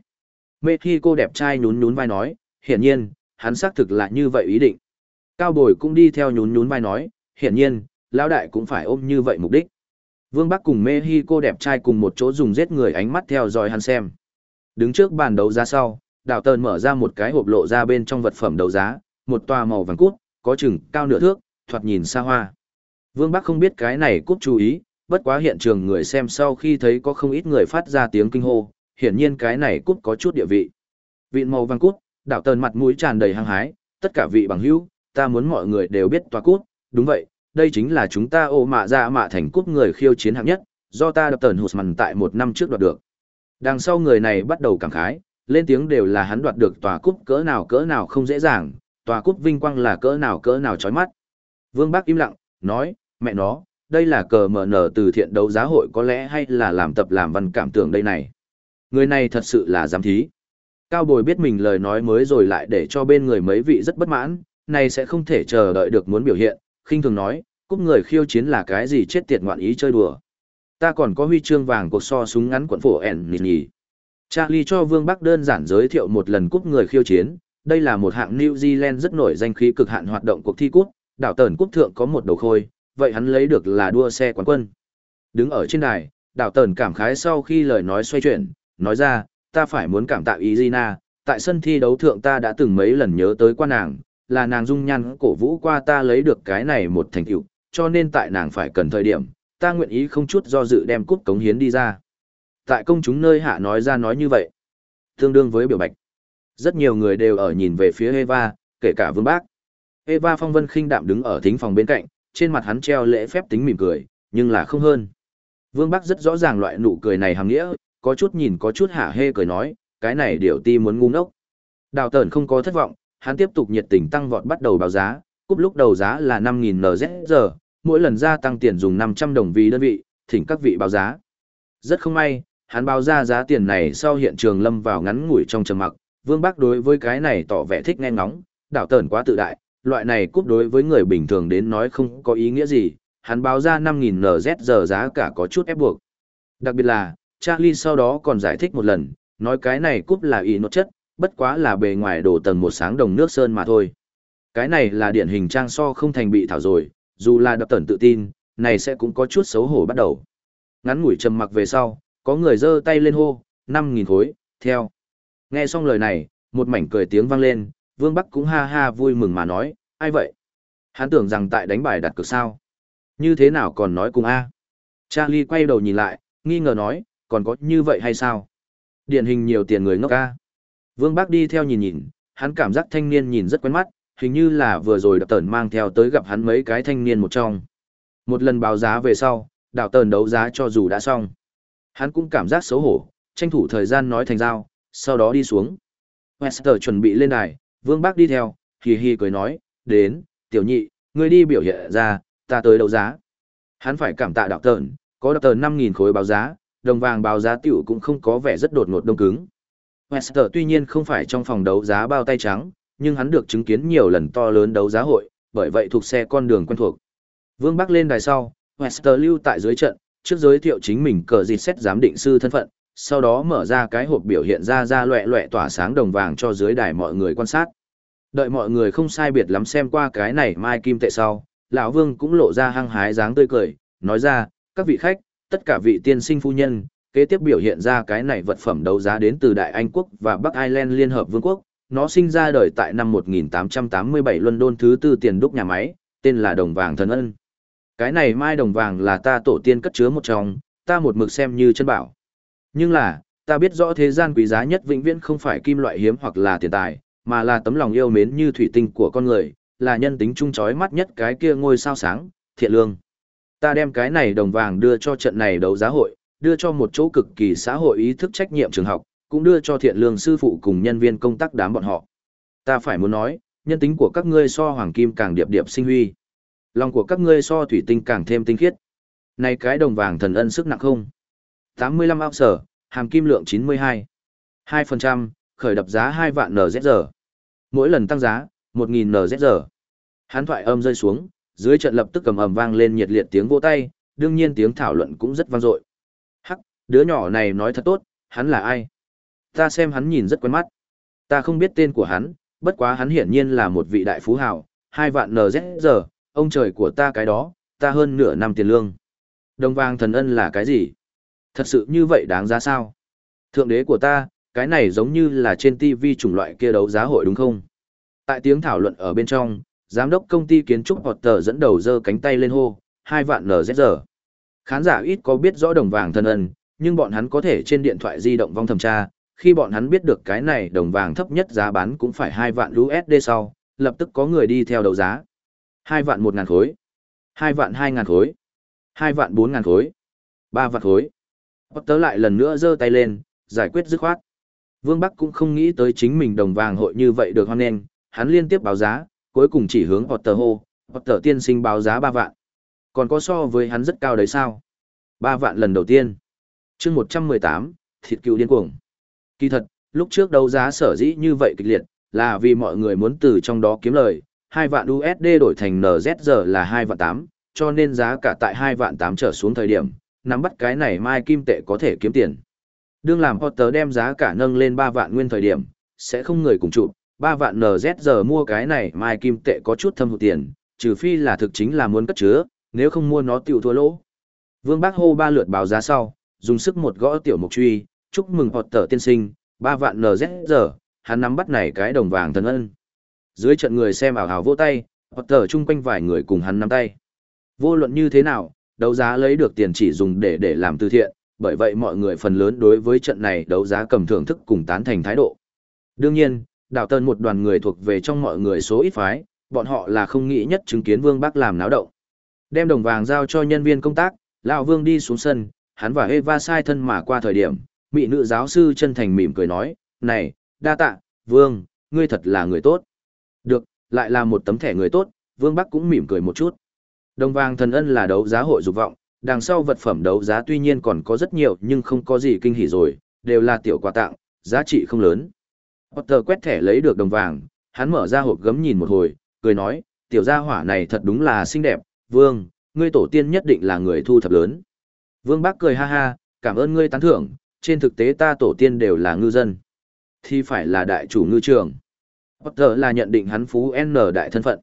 A: Mê Thi cô đẹp trai nhún nhún vai nói, hiển nhiên, hắn xác thực là như vậy ý định. Cao bồi cũng đi theo nhún nhún vai nói, hiển nhiên, lão đại cũng phải ôm như vậy mục đích. Vương Bắc cùng Mê Hi cô đẹp trai cùng một chỗ dùng giết người ánh mắt theo dõi hắn xem. Đứng trước bàn đấu giá sau, đào tờn mở ra một cái hộp lộ ra bên trong vật phẩm đấu giá, một tòa màu vàng cút, có chừng cao nửa thước, thoạt nhìn xa hoa. Vương Bắc không biết cái này cút chú ý, bất quá hiện trường người xem sau khi thấy có không ít người phát ra tiếng kinh hô, hiển nhiên cái này cút có chút địa vị. Vịn màu vàng cút, đảo tần mặt mũi tràn đầy hăng hái, tất cả vị bằng hữu, ta muốn mọi người đều biết tòa cút, đúng vậy, đây chính là chúng ta ô mạ ra mạ thành cúp người khiêu chiến hạng nhất, do ta đập tần hụt Husman tại một năm trước đoạt được. Đằng sau người này bắt đầu cảm khái, lên tiếng đều là hắn đoạt được tòa cúp cỡ nào cỡ nào không dễ dàng, tòa cúp vinh quang là cỡ nào cỡ nào chói mắt. Vương Bác im lặng, nói, mẹ nó, đây là cờ mở nở từ thiện đấu giá hội có lẽ hay là làm tập làm văn cảm tưởng đây này. Người này thật sự là giám thí. Cao Bồi biết mình lời nói mới rồi lại để cho bên người mấy vị rất bất mãn, này sẽ không thể chờ đợi được muốn biểu hiện, khinh thường nói, cúp người khiêu chiến là cái gì chết tiệt ngoạn ý chơi đùa. Ta còn có huy chương vàng cuộc so súng ngắn quận phổ ẻn nhỉ nhỉ. Charlie cho Vương Bắc đơn giản giới thiệu một lần cúp người khiêu chiến, đây là một hạng New Zealand rất nổi danh khí cực hạn hoạt động cuộc thi cúp, đảo tần cúp thượng có một đầu khôi, vậy hắn lấy được là đua xe quán quân. Đứng ở trên đài, đảo tần cảm khái sau khi lời nói xoay chuyển, nói ra, ta phải muốn cảm tạ Izina, tại sân thi đấu thượng ta đã từng mấy lần nhớ tới quan nàng, là nàng dung nhan cổ vũ qua ta lấy được cái này một thành tựu, cho nên tại nàng phải cần thời điểm, ta nguyện ý không chút do dự đem cút cống hiến đi ra. Tại công chúng nơi hạ nói ra nói như vậy. tương đương với biểu bạch. Rất nhiều người đều ở nhìn về phía Eva, kể cả Vương Bác. Eva Phong Vân khinh đạm đứng ở thính phòng bên cạnh, trên mặt hắn treo lễ phép tính mỉm cười, nhưng là không hơn. Vương Bắc rất rõ ràng loại nụ cười này hàm nghĩa, có chút nhìn có chút hả hê cười nói, cái này điều ti muốn ngu ngốc. Đào tờn không có thất vọng, hắn tiếp tục nhiệt tình tăng vọt bắt đầu báo giá, cúp lúc đầu giá là 5.000 NZ giờ, mỗi lần gia tăng tiền dùng 500 đồng vì đơn vị, thỉnh các vị báo giá. Rất không may, hắn báo ra giá tiền này sau hiện trường lâm vào ngắn ngủi trong trầm mặc, Vương Bắc đối với cái này tỏ vẻ thích nghe ngóng, đảo tờn quá tự đại, loại này cúp đối với người bình thường đến nói không có ý nghĩa gì, hắn báo ra 5.000 NZ giờ giá cả có chút ép buộc. Đặc biệt là, Charlie sau đó còn giải thích một lần, nói cái này cúp là ý nốt chất, bất quá là bề ngoài đổ tầng một sáng đồng nước sơn mà thôi. Cái này là điển hình trang so không thành bị thảo rồi, dù là đập tẩn tự tin, này sẽ cũng có chút xấu hổ bắt đầu. Ngắn ngủi trầm mặc về sau, có người giơ tay lên hô, 5.000 khối, theo. Nghe xong lời này, một mảnh cười tiếng vang lên, Vương Bắc cũng ha ha vui mừng mà nói, ai vậy? Hắn tưởng rằng tại đánh bài đặt cược sao? Như thế nào còn nói cùng A? Charlie quay đầu nhìn lại, nghi ngờ nói, còn có như vậy hay sao? Điển hình nhiều tiền người ngốc A. Vương Bắc đi theo nhìn nhìn, hắn cảm giác thanh niên nhìn rất quen mắt, hình như là vừa rồi đập tờn mang theo tới gặp hắn mấy cái thanh niên một trong. Một lần báo giá về sau, đạo tờn đấu giá cho dù đã xong. Hắn cũng cảm giác xấu hổ, tranh thủ thời gian nói thành giao, sau đó đi xuống. Wester chuẩn bị lên đài, Vương Bác đi theo, hì hì cười nói, đến, tiểu nhị, ngươi đi biểu hiện ra, ta tới đấu giá. Hắn phải cảm tạ đạo tờn, có đạo tờn 5.000 khối báo giá, đồng vàng báo giá tiểu cũng không có vẻ rất đột ngột đông cứng. Wester tuy nhiên không phải trong phòng đấu giá bao tay trắng, nhưng hắn được chứng kiến nhiều lần to lớn đấu giá hội, bởi vậy thuộc xe con đường quen thuộc. Vương Bắc lên đài sau, Wester lưu tại dưới trận, trước giới thiệu chính mình cờ dịch xét giám định sư thân phận, sau đó mở ra cái hộp biểu hiện ra ra loẹ loẹ tỏa sáng đồng vàng cho dưới đài mọi người quan sát. Đợi mọi người không sai biệt lắm xem qua cái này mai kim tệ sau, lão Vương cũng lộ ra hăng hái dáng tươi cười, nói ra, các vị khách, tất cả vị tiên sinh phu nhân, kế tiếp biểu hiện ra cái này vật phẩm đấu giá đến từ Đại Anh quốc và Bắc Ireland Liên hợp Vương quốc, nó sinh ra đời tại năm 1887 London thứ tư tiền đúc nhà máy, tên là đồng vàng thần ân. Cái này mai đồng vàng là ta tổ tiên cất chứa một trong, ta một mực xem như chân bảo. Nhưng là, ta biết rõ thế gian quý giá nhất vĩnh viễn không phải kim loại hiếm hoặc là tiền tài, mà là tấm lòng yêu mến như thủy tinh của con người, là nhân tính trung chói mắt nhất cái kia ngôi sao sáng, thiện lương. Ta đem cái này đồng vàng đưa cho trận này đấu giá hội, đưa cho một chỗ cực kỳ xã hội ý thức trách nhiệm trường học, cũng đưa cho thiện lương sư phụ cùng nhân viên công tác đám bọn họ. Ta phải muốn nói, nhân tính của các ngươi so hoàng kim càng điệp điệp sinh huy. Lòng của các ngươi so thủy tinh càng thêm tinh khiết. Này cái đồng vàng thần ân sức nặng không? 85 ao sở, hàm kim lượng 92. 2%, khởi đập giá 2 vạn NZR, Mỗi lần tăng giá, 1.000 NZR. Hán thoại âm rơi xuống, dưới trận lập tức cầm ầm vang lên nhiệt liệt tiếng vỗ tay, đương nhiên tiếng thảo luận cũng rất vang dội. Hắc, đứa nhỏ này nói thật tốt, hắn là ai? Ta xem hắn nhìn rất quen mắt. Ta không biết tên của hắn, bất quá hắn hiển nhiên là một vị đại phú hào, hai vạn NZR, ông trời của ta cái đó, ta hơn nửa năm tiền lương. Đồng vàng thần ân là cái gì? Thật sự như vậy đáng giá sao? Thượng đế của ta, cái này giống như là trên TV chủng loại kia đấu giá hội đúng không? Tại tiếng thảo luận ở bên trong, giám đốc công ty kiến trúc Potter dẫn đầu giơ cánh tay lên hô, hai vạn NZR. Khán giả ít có biết rõ đồng vàng thân ân, nhưng bọn hắn có thể trên điện thoại di động vong thẩm tra, khi bọn hắn biết được cái này đồng vàng thấp nhất giá bán cũng phải hai vạn USD sau, lập tức có người đi theo đấu giá. hai vạn một ngàn khối, hai vạn hai ngàn khối, hai vạn bốn ngàn khối, ba vạn khối. Potter lại lần nữa giơ tay lên, giải quyết dứt khoát. Vương Bắc cũng không nghĩ tới chính mình đồng vàng hội như vậy được hoan nghênh, hắn liên tiếp báo giá, cuối cùng chỉ hướng Potter hô, Potter tiên sinh báo giá 3 vạn. Còn có so với hắn rất cao đấy sao? 3 vạn lần đầu tiên. chương 118, thịt cừu điên cuồng. Kỳ thật, lúc trước đấu giá sở dĩ như vậy kịch liệt, là vì mọi người muốn từ trong đó kiếm lời, 2 vạn USD đổi thành NZG là 2 vạn 8, cho nên giá cả tại 2 vạn 8 trở xuống thời điểm, nắm bắt cái này mai kim tệ có thể kiếm tiền. Đương làm Potter đem giá cả nâng lên 3 vạn nguyên thời điểm, sẽ không người cùng chụp, 3 vạn NZG mua cái này mai kim tệ có chút thâm hụt tiền, trừ phi là thực chính là muốn cất chứa, nếu không mua nó tiểu thua lỗ. Vương Bác hô ba lượt báo giá sau, dùng sức một gõ tiểu mục truy, chúc mừng Potter tiên sinh, 3 vạn NZG, hắn nắm bắt này cái đồng vàng thần ân. Dưới trận người xem ảo hào vỗ tay, Potter chung quanh vài người cùng hắn nắm tay. Vô luận như thế nào, đấu giá lấy được tiền chỉ dùng để để làm từ thiện, bởi vậy mọi người phần lớn đối với trận này đấu giá cầm thưởng thức cùng tán thành thái độ. Đương nhiên, đào tân một đoàn người thuộc về trong mọi người số ít phái, bọn họ là không nghĩ nhất chứng kiến Vương Bắc làm náo động. Đem đồng vàng giao cho nhân viên công tác, lão Vương đi xuống sân, hắn và Eva sai thân mà qua thời điểm, mỹ nữ giáo sư chân thành mỉm cười nói, này, đa tạ, Vương, ngươi thật là người tốt. Được, lại là một tấm thẻ người tốt, Vương Bắc cũng mỉm cười một chút. Đồng vàng thần ân là đấu giá hội dục vọng, đằng sau vật phẩm đấu giá tuy nhiên còn có rất nhiều nhưng không có gì kinh hỉ rồi, đều là tiểu quà tặng, giá trị không lớn. Potter quét thẻ lấy được đồng vàng, hắn mở ra hộp gấm nhìn một hồi, cười nói, tiểu gia hỏa này thật đúng là xinh đẹp, Vương, ngươi tổ tiên nhất định là người thu thập lớn. Vương Bác cười ha ha, cảm ơn ngươi tán thưởng, trên thực tế ta tổ tiên đều là ngư dân. Thì phải là đại chủ ngư trường. Potter là nhận định hắn phú N đại thân phận.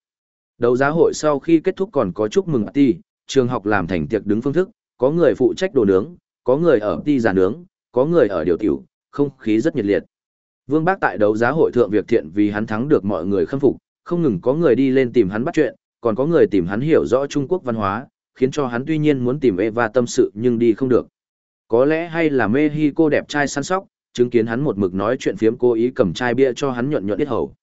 A: Đấu giá hội sau khi kết thúc còn có chúc mừng ti, trường học làm thành tiệc đứng phương thức, có người phụ trách đồ nướng, có người ở ti giả nướng, có người ở điều tiểu, không khí rất nhiệt liệt. Vương Bác tại đấu giá hội thượng việc thiện vì hắn thắng được mọi người khâm phục, không ngừng có người đi lên tìm hắn bắt chuyện, còn có người tìm hắn hiểu rõ Trung Quốc văn hóa, khiến cho hắn tuy nhiên muốn tìm Eva tâm sự nhưng đi không được. Có lẽ hay là mê hi cô đẹp trai săn sóc, chứng kiến hắn một mực nói chuyện phiếm cố ý cầm chai bia cho hắn nhuận nhuận ít hầu.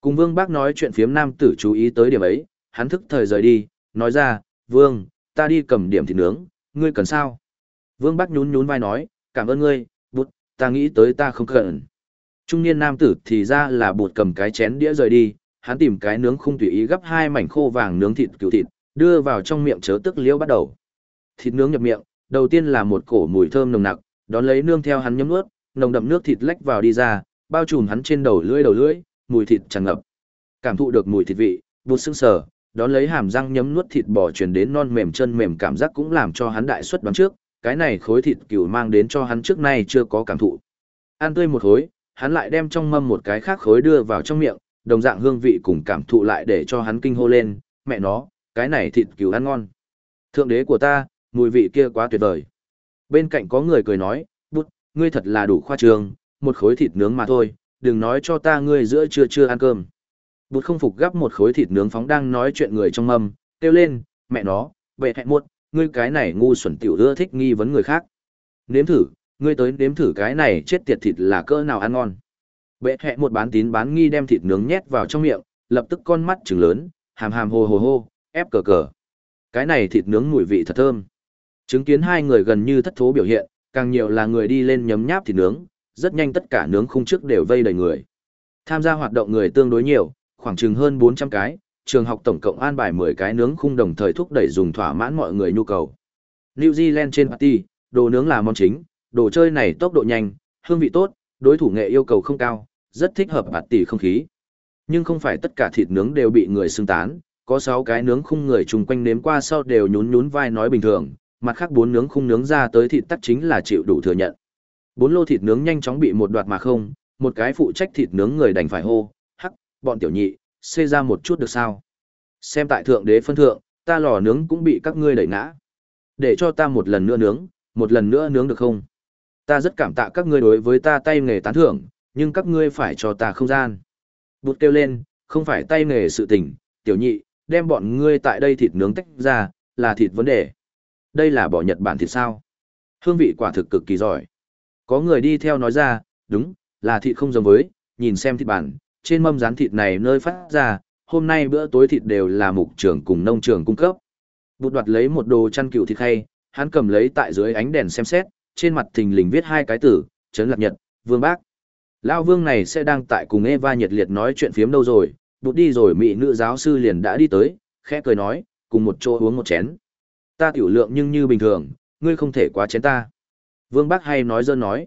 A: Cùng Vương Bác nói chuyện phiếm nam tử chú ý tới điểm ấy, hắn thức thời rời đi, nói ra, Vương, ta đi cầm điểm thịt nướng, ngươi cần sao? Vương Bác nhún nhún vai nói, cảm ơn ngươi, bụt, ta nghĩ tới ta không cần. Trung niên nam tử thì ra là bụt cầm cái chén đĩa rời đi, hắn tìm cái nướng khung tùy ý gấp hai mảnh khô vàng nướng thịt cừu thịt, đưa vào trong miệng chớ tức liễu bắt đầu. Thịt nướng nhập miệng, đầu tiên là một cổ mùi thơm nồng nặc, đón lấy nương theo hắn nhấm nuốt, nồng đậm nước thịt lách vào đi ra, bao trùm hắn trên đầu lưỡi đầu lưỡi, mùi thịt tràn ngập. Cảm thụ được mùi thịt vị, bụt sững sờ, đón lấy hàm răng nhấm nuốt thịt bò truyền đến non mềm chân mềm cảm giác cũng làm cho hắn đại suất đoán trước, cái này khối thịt cừu mang đến cho hắn trước nay chưa có cảm thụ. Ăn tươi một khối, hắn lại đem trong mâm một cái khác khối đưa vào trong miệng, đồng dạng hương vị cùng cảm thụ lại để cho hắn kinh hô lên, mẹ nó, cái này thịt cừu ăn ngon. Thượng đế của ta, mùi vị kia quá tuyệt vời. Bên cạnh có người cười nói, bút, ngươi thật là đủ khoa trương, một khối thịt nướng mà thôi, đừng nói cho ta ngươi giữa trưa chưa ăn cơm. Bụt không phục gắp một khối thịt nướng phóng đang nói chuyện người trong mâm, kêu lên, mẹ nó, bệ hẹn muộn, ngươi cái này ngu xuẩn tiểu ưa thích nghi vấn người khác. Nếm thử, ngươi tới nếm thử cái này chết tiệt thịt là cỡ nào ăn ngon. Bệ hẹ một bán tín bán nghi đem thịt nướng nhét vào trong miệng, lập tức con mắt trừng lớn, hàm hàm hồ hồ hô, ép cờ cờ. Cái này thịt nướng mùi vị thật thơm. Chứng kiến hai người gần như thất thố biểu hiện, càng nhiều là người đi lên nhấm nháp thịt nướng, rất nhanh tất cả nướng khung trước đều vây đầy người. Tham gia hoạt động người tương đối nhiều, khoảng chừng hơn 400 cái, trường học tổng cộng an bài 10 cái nướng khung đồng thời thúc đẩy dùng thỏa mãn mọi người nhu cầu. New Zealand trên party, đồ nướng là món chính, đồ chơi này tốc độ nhanh, hương vị tốt, đối thủ nghệ yêu cầu không cao, rất thích hợp party tỷ không khí. Nhưng không phải tất cả thịt nướng đều bị người xưng tán, có 6 cái nướng khung người chung quanh nếm qua sau đều nhún nhún vai nói bình thường, mặt khác bốn nướng khung nướng ra tới thịt tắc chính là chịu đủ thừa nhận. Bốn lô thịt nướng nhanh chóng bị một đoạt mà không, một cái phụ trách thịt nướng người đành phải hô, hắc, bọn tiểu nhị, xê ra một chút được sao. Xem tại thượng đế phân thượng, ta lò nướng cũng bị các ngươi đẩy ngã. Để cho ta một lần nữa nướng, một lần nữa nướng được không? Ta rất cảm tạ các ngươi đối với ta tay nghề tán thưởng, nhưng các ngươi phải cho ta không gian. Bụt kêu lên, không phải tay nghề sự tình, tiểu nhị, đem bọn ngươi tại đây thịt nướng tách ra, là thịt vấn đề. Đây là bỏ Nhật Bản thịt sao? Hương vị quả thực cực kỳ giỏi. Có người đi theo nói ra, đúng, là thịt không giống với, nhìn xem thịt bản, trên mâm rán thịt này nơi phát ra, hôm nay bữa tối thịt đều là mục trưởng cùng nông trường cung cấp. Bụt đoạt lấy một đồ chăn cừu thịt hay, hắn cầm lấy tại dưới ánh đèn xem xét, trên mặt thình lình viết hai cái tử, Trấn Lạc Nhật, Vương Bác. Lao Vương này sẽ đang tại cùng Eva nhiệt liệt nói chuyện phiếm đâu rồi, bụt đi rồi mỹ nữ giáo sư liền đã đi tới, khẽ cười nói, cùng một chỗ uống một chén. Ta tiểu lượng nhưng như bình thường, ngươi không thể quá chén ta. Vương Bắc hay nói dơ nói.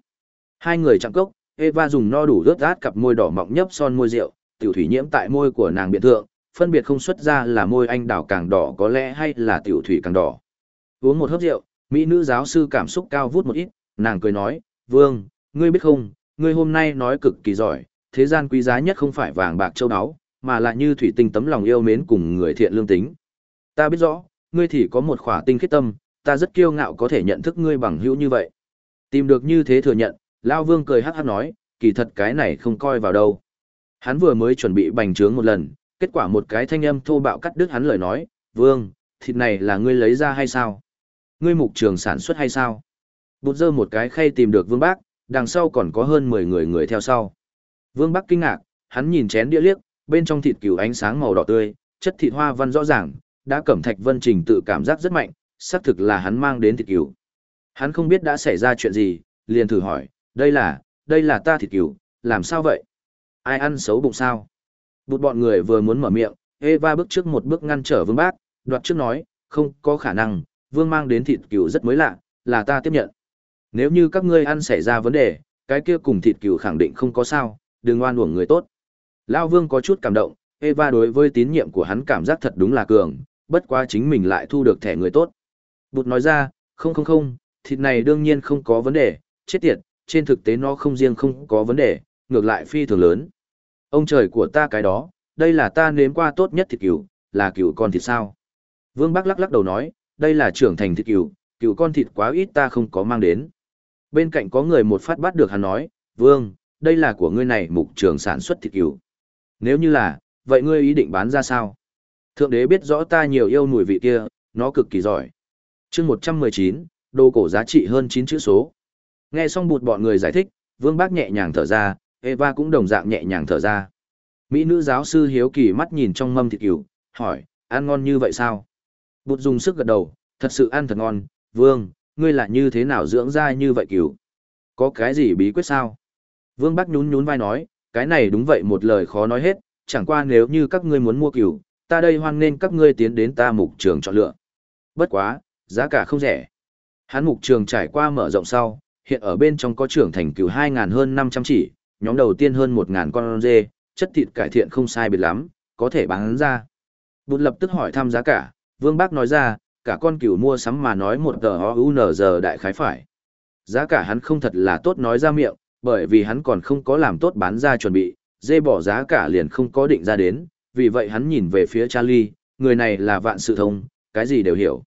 A: Hai người chạm cốc, Eva dùng no đủ rớt rát cặp môi đỏ mọng nhấp son môi rượu, tiểu thủy nhiễm tại môi của nàng biện thượng, phân biệt không xuất ra là môi anh đào càng đỏ có lẽ hay là tiểu thủy càng đỏ. Uống một hớp rượu, mỹ nữ giáo sư cảm xúc cao vút một ít, nàng cười nói, "Vương, ngươi biết không, ngươi hôm nay nói cực kỳ giỏi, thế gian quý giá nhất không phải vàng bạc châu áo, mà là như thủy tinh tấm lòng yêu mến cùng người thiện lương tính. Ta biết rõ, ngươi thì có một khỏa tinh khiết tâm, ta rất kiêu ngạo có thể nhận thức ngươi bằng hữu như vậy." Tìm được như thế thừa nhận, Lao Vương cười hát hát nói, kỳ thật cái này không coi vào đâu. Hắn vừa mới chuẩn bị bành trướng một lần, kết quả một cái thanh âm thô bạo cắt đứt hắn lời nói, Vương, thịt này là ngươi lấy ra hay sao? Ngươi mục trường sản xuất hay sao? Bụt dơ một cái khay tìm được Vương Bác, đằng sau còn có hơn 10 người người theo sau. Vương Bắc kinh ngạc, hắn nhìn chén đĩa liếc, bên trong thịt cừu ánh sáng màu đỏ tươi, chất thịt hoa văn rõ ràng, đã cẩm thạch vân trình tự cảm giác rất mạnh, xác thực là hắn mang đến thịt cừu. Hắn không biết đã xảy ra chuyện gì, liền thử hỏi, đây là, đây là ta thịt cừu, làm sao vậy? Ai ăn xấu bụng sao? Bụt bọn người vừa muốn mở miệng, Eva bước trước một bước ngăn trở Vương Bác, đoạt trước nói, không có khả năng, Vương mang đến thịt cừu rất mới lạ, là ta tiếp nhận. Nếu như các ngươi ăn xảy ra vấn đề, cái kia cùng thịt cừu khẳng định không có sao, đừng oan uổng người tốt. Lao Vương có chút cảm động, Eva đối với tín nhiệm của hắn cảm giác thật đúng là cường, bất quá chính mình lại thu được thẻ người tốt. Bụt nói ra, không không không, thịt này đương nhiên không có vấn đề, chết tiệt, trên thực tế nó không riêng không có vấn đề, ngược lại phi thường lớn. Ông trời của ta cái đó, đây là ta nếm qua tốt nhất thịt cừu, là cừu con thịt sao. Vương Bắc lắc lắc đầu nói, đây là trưởng thành thịt cừu, cừu con thịt quá ít ta không có mang đến. Bên cạnh có người một phát bắt được hắn nói, Vương, đây là của ngươi này mục trường sản xuất thịt cừu. Nếu như là, vậy ngươi ý định bán ra sao? Thượng đế biết rõ ta nhiều yêu mùi vị kia, nó cực kỳ giỏi. chương 119, đồ cổ giá trị hơn 9 chữ số. Nghe xong bụt bọn người giải thích, vương bác nhẹ nhàng thở ra, Eva cũng đồng dạng nhẹ nhàng thở ra. Mỹ nữ giáo sư hiếu kỳ mắt nhìn trong mâm thịt cừu, hỏi, ăn ngon như vậy sao? Bụt dùng sức gật đầu, thật sự ăn thật ngon, vương, ngươi là như thế nào dưỡng ra như vậy cừu? Có cái gì bí quyết sao? Vương bác nhún nhún vai nói, cái này đúng vậy một lời khó nói hết, chẳng qua nếu như các ngươi muốn mua cừu, ta đây hoan nên các ngươi tiến đến ta mục trường chọn lựa. Bất quá, giá cả không rẻ. Hắn mục trường trải qua mở rộng sau, hiện ở bên trong có trưởng thành cửu 2.000 hơn 500 chỉ, nhóm đầu tiên hơn 1.000 con dê, chất thịt cải thiện không sai biệt lắm, có thể bán ra. Bụt lập tức hỏi thăm giá cả, Vương Bác nói ra, cả con cửu mua sắm mà nói một tờ OUNZ đại khái phải. Giá cả hắn không thật là tốt nói ra miệng, bởi vì hắn còn không có làm tốt bán ra chuẩn bị, dê bỏ giá cả liền không có định ra đến, vì vậy hắn nhìn về phía Charlie, người này là vạn sự thông, cái gì đều hiểu.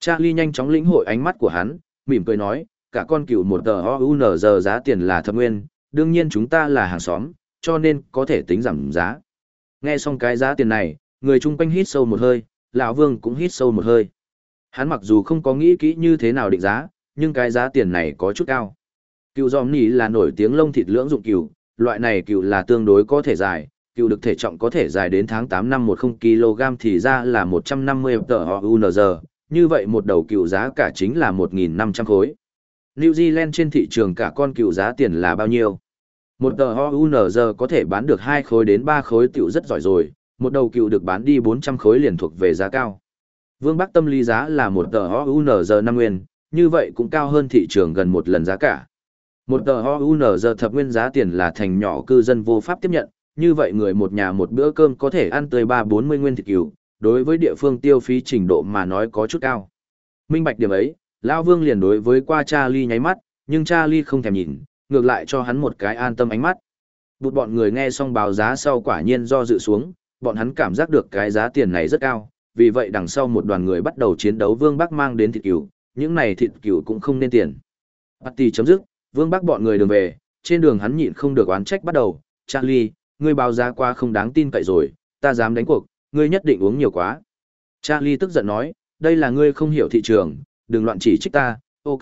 A: Charlie nhanh chóng lĩnh hội ánh mắt của hắn, mỉm cười nói, cả con cừu một tờ OUNZ giá tiền là thập nguyên, đương nhiên chúng ta là hàng xóm, cho nên có thể tính giảm giá. Nghe xong cái giá tiền này, người chung quanh hít sâu một hơi, lão Vương cũng hít sâu một hơi. Hắn mặc dù không có nghĩ kỹ như thế nào định giá, nhưng cái giá tiền này có chút cao. Cừu giòm nỉ là nổi tiếng lông thịt lưỡng dụng cừu, loại này cừu là tương đối có thể dài, cừu được thể trọng có thể dài đến tháng 8 năm 10 kg thì ra là 150 tờ UNZ, như vậy một đầu cựu giá cả chính là 1.500 khối. New Zealand trên thị trường cả con cựu giá tiền là bao nhiêu? Một tờ HUNZ có thể bán được 2 khối đến 3 khối tiểu rất giỏi rồi, một đầu cựu được bán đi 400 khối liền thuộc về giá cao. Vương Bắc tâm lý giá là một tờ HUNZ 5 nguyên, như vậy cũng cao hơn thị trường gần một lần giá cả. Một tờ HUNZ thập nguyên giá tiền là thành nhỏ cư dân vô pháp tiếp nhận, như vậy người một nhà một bữa cơm có thể ăn tới 3-40 nguyên thịt cừu, đối với địa phương tiêu phí trình độ mà nói có chút cao. Minh bạch điểm ấy, Lão Vương liền đối với qua Charlie nháy mắt, nhưng Charlie không thèm nhìn, ngược lại cho hắn một cái an tâm ánh mắt. Bụt bọn người nghe xong báo giá sau quả nhiên do dự xuống, bọn hắn cảm giác được cái giá tiền này rất cao, vì vậy đằng sau một đoàn người bắt đầu chiến đấu Vương Bắc mang đến thịt cừu, những này thịt cừu cũng không nên tiền. Party chấm dứt, Vương Bắc bọn người đường về, trên đường hắn nhịn không được oán trách bắt đầu, Charlie, ngươi báo giá quá không đáng tin cậy rồi, ta dám đánh cuộc, ngươi nhất định uống nhiều quá. Charlie tức giận nói, đây là ngươi không hiểu thị trường, đừng loạn chỉ trích ta, ok.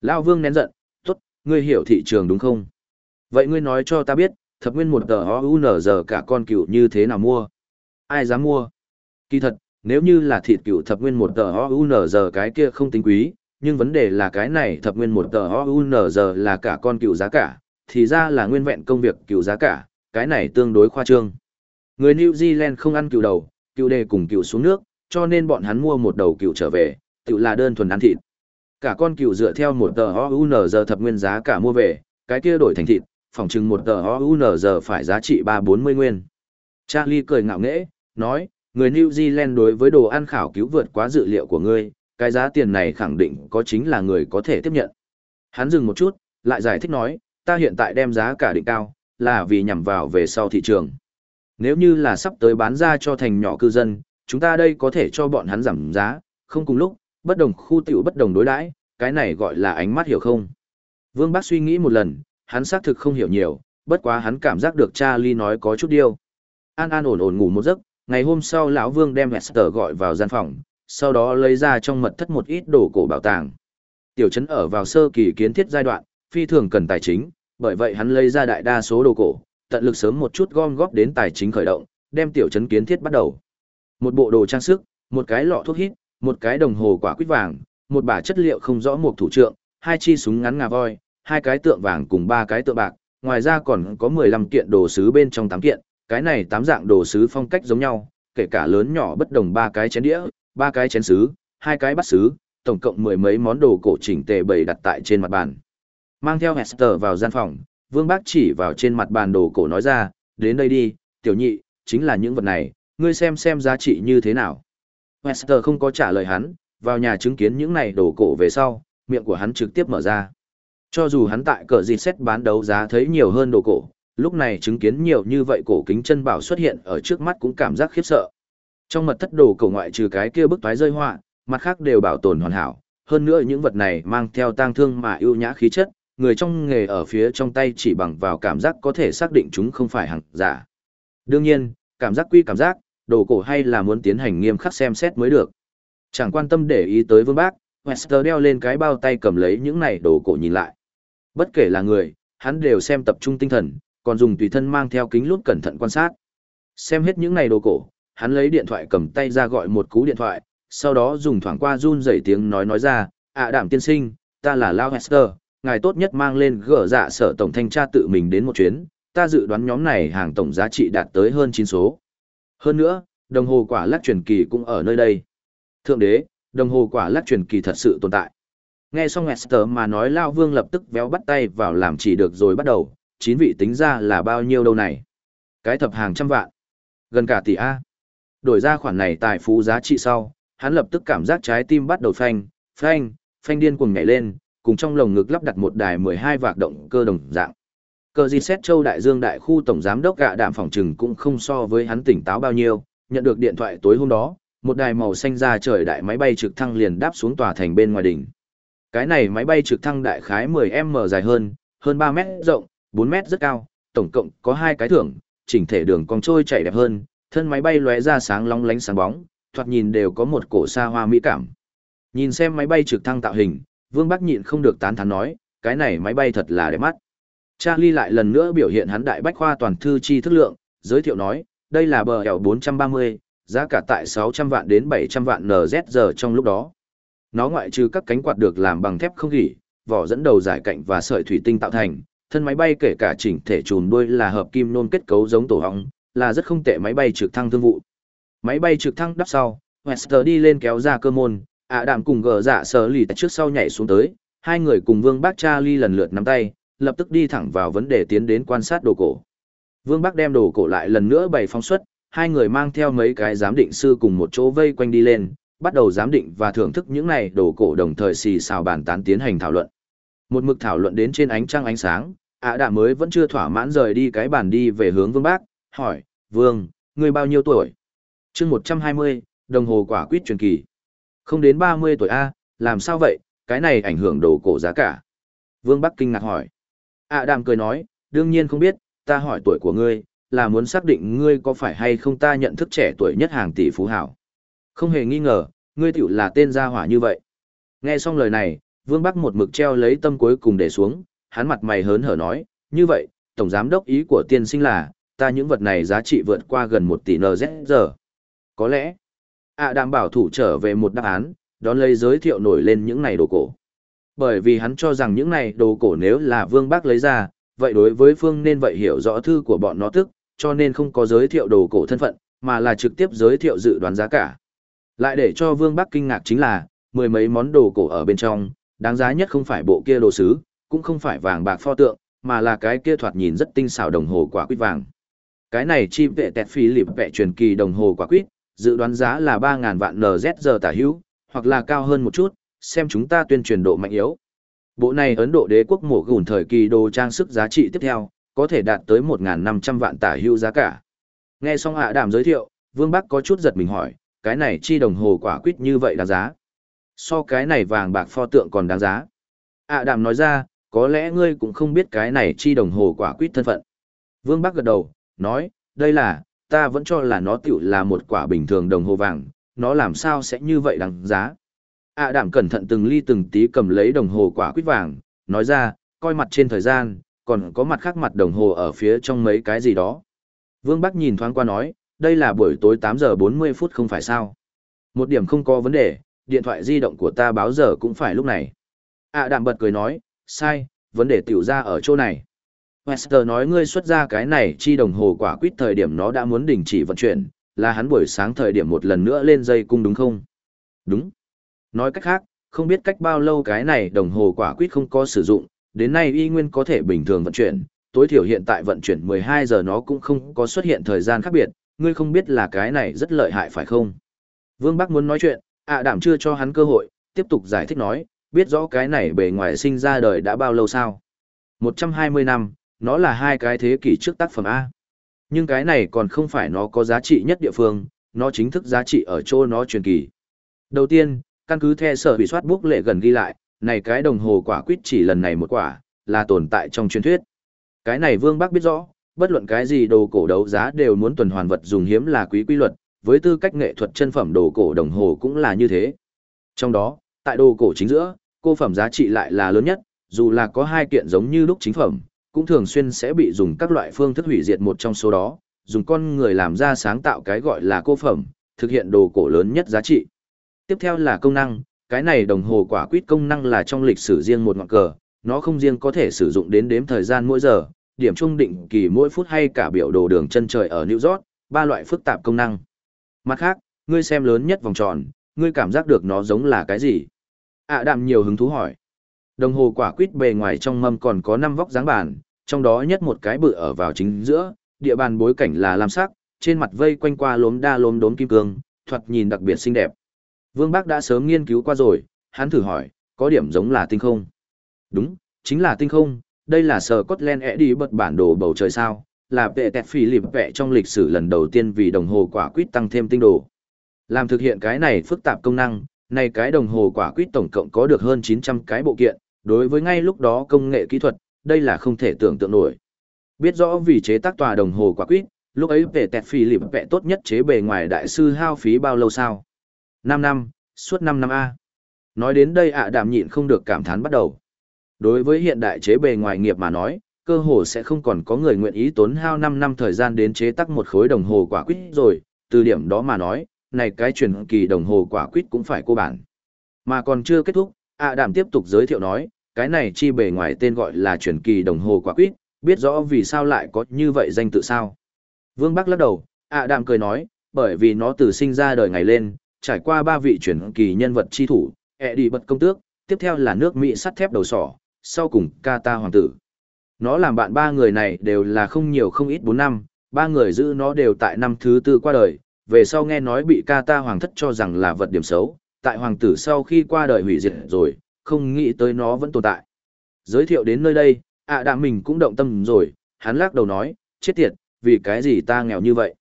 A: Lao Vương nén giận, tốt, ngươi hiểu thị trường đúng không? Vậy ngươi nói cho ta biết, thập nguyên một tờ giờ cả con cựu như thế nào mua? Ai dám mua? Kỳ thật, nếu như là thịt cựu thập nguyên một tờ giờ cái kia không tính quý, nhưng vấn đề là cái này thập nguyên một tờ giờ là cả con cựu giá cả, thì ra là nguyên vẹn công việc cựu giá cả, cái này tương đối khoa trương. Người New Zealand không ăn cừu đầu, cừu đề cùng cừu xuống nước, cho nên bọn hắn mua một đầu cừu trở về, tự là đơn thuần ăn thịt. Cả con cừu dựa theo một tờ OUNZ thập nguyên giá cả mua về, cái kia đổi thành thịt, phòng chừng một tờ OUNZ phải giá trị 340 nguyên. Charlie cười ngạo nghễ, nói, người New Zealand đối với đồ ăn khảo cứu vượt quá dự liệu của ngươi, cái giá tiền này khẳng định có chính là người có thể tiếp nhận. Hắn dừng một chút, lại giải thích nói, ta hiện tại đem giá cả định cao, là vì nhằm vào về sau thị trường. Nếu như là sắp tới bán ra cho thành nhỏ cư dân, chúng ta đây có thể cho bọn hắn giảm giá, không cùng lúc, bất đồng khu tiểu bất đồng đối đãi, cái này gọi là ánh mắt hiểu không? Vương Bác suy nghĩ một lần, hắn xác thực không hiểu nhiều, bất quá hắn cảm giác được Charlie nói có chút điều. An An ổn ổn ngủ một giấc, ngày hôm sau lão Vương đem Hester gọi vào gian phòng, sau đó lấy ra trong mật thất một ít đồ cổ bảo tàng. Tiểu trấn ở vào sơ kỳ kiến thiết giai đoạn, phi thường cần tài chính, bởi vậy hắn lấy ra đại đa số đồ cổ, tận lực sớm một chút gom góp đến tài chính khởi động, đem tiểu trấn kiến thiết bắt đầu. Một bộ đồ trang sức, một cái lọ thuốc hít, một cái đồng hồ quả quýt vàng, một bả chất liệu không rõ một thủ trượng, hai chi súng ngắn ngà voi, hai cái tượng vàng cùng ba cái tượng bạc, ngoài ra còn có 15 kiện đồ sứ bên trong 8 kiện, cái này tám dạng đồ sứ phong cách giống nhau, kể cả lớn nhỏ bất đồng ba cái chén đĩa, ba cái chén sứ, hai cái bát sứ, tổng cộng mười mấy món đồ cổ chỉnh tề bày đặt tại trên mặt bàn. Mang theo Hester vào gian phòng, Vương Bác chỉ vào trên mặt bàn đồ cổ nói ra, đến đây đi, tiểu nhị, chính là những vật này, ngươi xem xem giá trị như thế nào. Wester không có trả lời hắn, vào nhà chứng kiến những này đồ cổ về sau, miệng của hắn trực tiếp mở ra. Cho dù hắn tại cờ gì xét bán đấu giá thấy nhiều hơn đồ cổ, lúc này chứng kiến nhiều như vậy cổ kính chân bảo xuất hiện ở trước mắt cũng cảm giác khiếp sợ. Trong mật thất đồ cổ ngoại trừ cái kia bức toái rơi họa, mặt khác đều bảo tồn hoàn hảo, hơn nữa những vật này mang theo tang thương mà ưu nhã khí chất, người trong nghề ở phía trong tay chỉ bằng vào cảm giác có thể xác định chúng không phải hàng giả. Đương nhiên, cảm giác quy cảm giác, đồ cổ hay là muốn tiến hành nghiêm khắc xem xét mới được. Chẳng quan tâm để ý tới vương bác, Wester đeo lên cái bao tay cầm lấy những này đồ cổ nhìn lại. Bất kể là người, hắn đều xem tập trung tinh thần, còn dùng tùy thân mang theo kính lút cẩn thận quan sát. Xem hết những này đồ cổ, hắn lấy điện thoại cầm tay ra gọi một cú điện thoại, sau đó dùng thoảng qua run rẩy tiếng nói nói ra, à, ạ đảm tiên sinh, ta là Lao Hester, ngài tốt nhất mang lên gỡ dạ sở tổng thanh tra tự mình đến một chuyến, ta dự đoán nhóm này hàng tổng giá trị đạt tới hơn 9 số. Hơn nữa, đồng hồ quả lắc truyền kỳ cũng ở nơi đây. Thượng đế, đồng hồ quả lắc truyền kỳ thật sự tồn tại. Nghe xong Esther mà nói Lao Vương lập tức véo bắt tay vào làm chỉ được rồi bắt đầu, chín vị tính ra là bao nhiêu đâu này. Cái thập hàng trăm vạn. Gần cả tỷ A. Đổi ra khoản này tài phú giá trị sau, hắn lập tức cảm giác trái tim bắt đầu phanh, phanh, phanh điên cuồng nhảy lên, cùng trong lồng ngực lắp đặt một đài 12 vạc động cơ đồng dạng. Cờ gì xét châu đại dương đại khu tổng giám đốc gạ đạm phòng trừng cũng không so với hắn tỉnh táo bao nhiêu, nhận được điện thoại tối hôm đó, một đài màu xanh ra trời đại máy bay trực thăng liền đáp xuống tòa thành bên ngoài đỉnh. Cái này máy bay trực thăng đại khái 10m dài hơn, hơn 3 mét rộng, 4 mét rất cao, tổng cộng có hai cái thưởng, chỉnh thể đường cong trôi chảy đẹp hơn, thân máy bay lóe ra sáng long lánh sáng bóng, thoạt nhìn đều có một cổ xa hoa mỹ cảm. Nhìn xem máy bay trực thăng tạo hình, Vương Bắc nhịn không được tán thán nói, cái này máy bay thật là đẹp mắt. Charlie lại lần nữa biểu hiện hắn đại bách khoa toàn thư chi thức lượng, giới thiệu nói, đây là bờ hẻo 430, giá cả tại 600 vạn đến 700 vạn NZG trong lúc đó. Nó ngoại trừ các cánh quạt được làm bằng thép không gỉ, vỏ dẫn đầu giải cạnh và sợi thủy tinh tạo thành, thân máy bay kể cả chỉnh thể trùn đuôi là hợp kim nôn kết cấu giống tổ hóng, là rất không tệ máy bay trực thăng thương vụ. Máy bay trực thăng đắp sau, Wester đi lên kéo ra cơ môn, ạ đạm cùng gờ dạ sờ lì tại trước sau nhảy xuống tới, hai người cùng Vương Bác cha ly lần lượt nắm tay, lập tức đi thẳng vào vấn đề tiến đến quan sát đồ cổ. Vương Bác đem đồ cổ lại lần nữa bày phóng xuất, hai người mang theo mấy cái giám định sư cùng một chỗ vây quanh đi lên, bắt đầu giám định và thưởng thức những này đồ cổ đồng thời xì xào bàn tán tiến hành thảo luận. Một mực thảo luận đến trên ánh trăng ánh sáng, ạ đạ mới vẫn chưa thỏa mãn rời đi cái bàn đi về hướng Vương Bác, hỏi, Vương, người bao nhiêu tuổi? chương một trăm hai mươi đồng hồ quả quýt truyền kỳ. Không đến ba mươi tuổi A, làm sao vậy, cái này ảnh hưởng đồ cổ giá cả. Vương Bắc kinh ngạc hỏi. À, đàm cười nói, đương nhiên không biết, ta hỏi tuổi của ngươi, là muốn xác định ngươi có phải hay không ta nhận thức trẻ tuổi nhất hàng tỷ phú hảo. Không hề nghi ngờ, ngươi tiểu là tên gia hỏa như vậy. Nghe xong lời này, Vương Bắc một mực treo lấy tâm cuối cùng để xuống, hắn mặt mày hớn hở nói, như vậy, tổng giám đốc ý của tiên sinh là, ta những vật này giá trị vượt qua gần một tỷ NZ giờ. Có lẽ, ạ à đảm bảo thủ trở về một đáp án, đón lấy giới thiệu nổi lên những này đồ cổ. Bởi vì hắn cho rằng những này đồ cổ nếu là vương bác lấy ra, vậy đối với phương nên vậy hiểu rõ thư của bọn nó tức, cho nên không có giới thiệu đồ cổ thân phận, mà là trực tiếp giới thiệu dự đoán giá cả. Lại để cho vương bác kinh ngạc chính là, mười mấy món đồ cổ ở bên trong, đáng giá nhất không phải bộ kia đồ sứ, cũng không phải vàng bạc pho tượng, mà là cái kia thoạt nhìn rất tinh xảo đồng hồ quả quýt vàng. Cái này chi vệ tẹt phi lịp vệ truyền kỳ đồng hồ quả quýt, dự đoán giá là 3.000 vạn NZG tả hữu, hoặc là cao hơn một chút, xem chúng ta tuyên truyền độ mạnh yếu. Bộ này Ấn Độ đế quốc mổ gùn thời kỳ đồ trang sức giá trị tiếp theo, có thể đạt tới 1.500 vạn tả hữu giá cả. Nghe xong hạ đàm giới thiệu, Vương Bắc có chút giật mình hỏi, cái này chi đồng hồ quả quyết như vậy đáng giá. So cái này vàng bạc pho tượng còn đáng giá. Hạ đàm nói ra, có lẽ ngươi cũng không biết cái này chi đồng hồ quả quyết thân phận. Vương Bắc gật đầu, nói, đây là, ta vẫn cho là nó tiểu là một quả bình thường đồng hồ vàng, nó làm sao sẽ như vậy đáng giá. ạ đảm cẩn thận từng ly từng tí cầm lấy đồng hồ quả quýt vàng, nói ra, coi mặt trên thời gian, còn có mặt khác mặt đồng hồ ở phía trong mấy cái gì đó. Vương Bắc nhìn thoáng qua nói, đây là buổi tối 8 giờ 40 phút không phải sao. Một điểm không có vấn đề, điện thoại di động của ta báo giờ cũng phải lúc này. ạ đạm bật cười nói, sai, vấn đề tiểu ra ở chỗ này. Wester nói ngươi xuất ra cái này chi đồng hồ quả quýt thời điểm nó đã muốn đình chỉ vận chuyển, là hắn buổi sáng thời điểm một lần nữa lên dây cung đúng không? Đúng. Nói cách khác, không biết cách bao lâu cái này đồng hồ quả quýt không có sử dụng, đến nay y nguyên có thể bình thường vận chuyển, tối thiểu hiện tại vận chuyển 12 giờ nó cũng không có xuất hiện thời gian khác biệt, ngươi không biết là cái này rất lợi hại phải không? Vương Bắc muốn nói chuyện, ạ đảm chưa cho hắn cơ hội, tiếp tục giải thích nói, biết rõ cái này bề ngoài sinh ra đời đã bao lâu sao? 120 năm, nó là hai cái thế kỷ trước tác phẩm A. Nhưng cái này còn không phải nó có giá trị nhất địa phương, nó chính thức giá trị ở chỗ nó truyền kỳ. Đầu tiên, căn cứ theo sở bị soát bút lệ gần ghi lại, này cái đồng hồ quả quýt chỉ lần này một quả, là tồn tại trong truyền thuyết. Cái này Vương Bắc biết rõ, bất luận cái gì đồ cổ đấu giá đều muốn tuần hoàn vật dùng hiếm là quý quy luật, với tư cách nghệ thuật chân phẩm đồ cổ đồng hồ cũng là như thế. Trong đó, tại đồ cổ chính giữa, cô phẩm giá trị lại là lớn nhất, dù là có hai kiện giống như lúc chính phẩm, cũng thường xuyên sẽ bị dùng các loại phương thức hủy diệt một trong số đó, dùng con người làm ra sáng tạo cái gọi là cô phẩm, thực hiện đồ cổ lớn nhất giá trị. Tiếp theo là công năng, cái này đồng hồ quả quýt công năng là trong lịch sử riêng một ngọn cờ, nó không riêng có thể sử dụng đến đếm thời gian mỗi giờ, điểm trung định kỳ mỗi phút hay cả biểu đồ đường chân trời ở New York, ba loại phức tạp công năng. Mặt khác, ngươi xem lớn nhất vòng tròn, ngươi cảm giác được nó giống là cái gì? ạ đạm nhiều hứng thú hỏi. Đồng hồ quả quýt bề ngoài trong mâm còn có năm vóc dáng bàn, trong đó nhất một cái bự ở vào chính giữa, địa bàn bối cảnh là lam sắc, trên mặt vây quanh qua lốm đa lốm đốm kim cương, thoạt nhìn đặc biệt xinh đẹp. Vương Bác đã sớm nghiên cứu qua rồi, hắn thử hỏi, có điểm giống là tinh không? Đúng, chính là tinh không, đây là sở Scotland đi bật bản đồ bầu trời sao, là vệ tẹt phì lịp vẽ trong lịch sử lần đầu tiên vì đồng hồ quả quýt tăng thêm tinh đồ. Làm thực hiện cái này phức tạp công năng, này cái đồng hồ quả quýt tổng cộng có được hơn 900 cái bộ kiện, đối với ngay lúc đó công nghệ kỹ thuật, đây là không thể tưởng tượng nổi. Biết rõ vì chế tác tòa đồng hồ quả quýt, lúc ấy về tẹt phi lịp vẽ tốt nhất chế bề ngoài đại sư hao phí bao lâu sao? 5 năm, suốt 5 năm A. Nói đến đây ạ à đạm nhịn không được cảm thán bắt đầu. Đối với hiện đại chế bề ngoài nghiệp mà nói, cơ hồ sẽ không còn có người nguyện ý tốn hao 5 năm thời gian đến chế tác một khối đồng hồ quả quýt rồi, từ điểm đó mà nói, này cái truyền kỳ đồng hồ quả quýt cũng phải cô bản. Mà còn chưa kết thúc, ạ đạm tiếp tục giới thiệu nói, cái này chi bề ngoài tên gọi là truyền kỳ đồng hồ quả quýt, biết rõ vì sao lại có như vậy danh tự sao. Vương Bắc lắc đầu, ạ đạm cười nói, bởi vì nó từ sinh ra đời ngày lên, trải qua ba vị truyền kỳ nhân vật chi thủ, ẹ đi bật công tước, tiếp theo là nước Mỹ sắt thép đầu sỏ, sau cùng Kata hoàng tử. Nó làm bạn ba người này đều là không nhiều không ít bốn năm, ba người giữ nó đều tại năm thứ tư qua đời, về sau nghe nói bị Kata hoàng thất cho rằng là vật điểm xấu, tại hoàng tử sau khi qua đời hủy diệt rồi, không nghĩ tới nó vẫn tồn tại. Giới thiệu đến nơi đây, ạ à mình cũng động tâm rồi, hắn lắc đầu nói, chết tiệt, vì cái gì ta nghèo như vậy?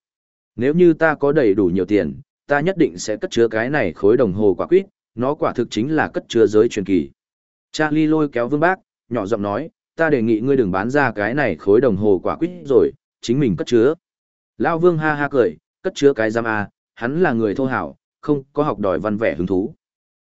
A: Nếu như ta có đầy đủ nhiều tiền, ta nhất định sẽ cất chứa cái này khối đồng hồ quả quýt, nó quả thực chính là cất chứa giới truyền kỳ. Charlie lôi kéo vương bác, nhỏ giọng nói, ta đề nghị ngươi đừng bán ra cái này khối đồng hồ quả quýt rồi, chính mình cất chứa. Lão vương ha ha cười, cất chứa cái giam à, hắn là người thô hảo, không có học đòi văn vẻ hứng thú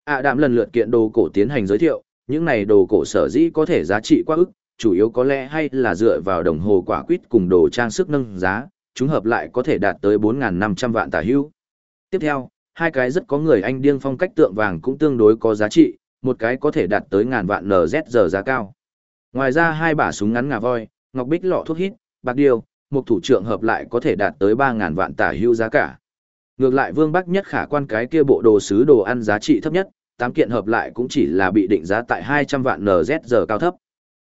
A: ạ đạm lần lượt kiện đồ cổ tiến hành giới thiệu, những này đồ cổ sở dĩ có thể giá trị quá ức, chủ yếu có lẽ hay là dựa vào đồng hồ quả quýt cùng đồ trang sức nâng giá, chúng hợp lại có thể đạt tới 4.500 vạn tả hữu. Tiếp theo, hai cái rất có người anh điên phong cách tượng vàng cũng tương đối có giá trị, một cái có thể đạt tới ngàn vạn NZ giá cao. Ngoài ra hai bả súng ngắn ngà voi, ngọc bích lọ thuốc hít, bạc điêu, một thủ trưởng hợp lại có thể đạt tới 3.000 vạn tả hưu giá cả. Ngược lại Vương Bắc nhất khả quan cái kia bộ đồ sứ đồ ăn giá trị thấp nhất, tám kiện hợp lại cũng chỉ là bị định giá tại 200 vạn NZ giờ cao thấp.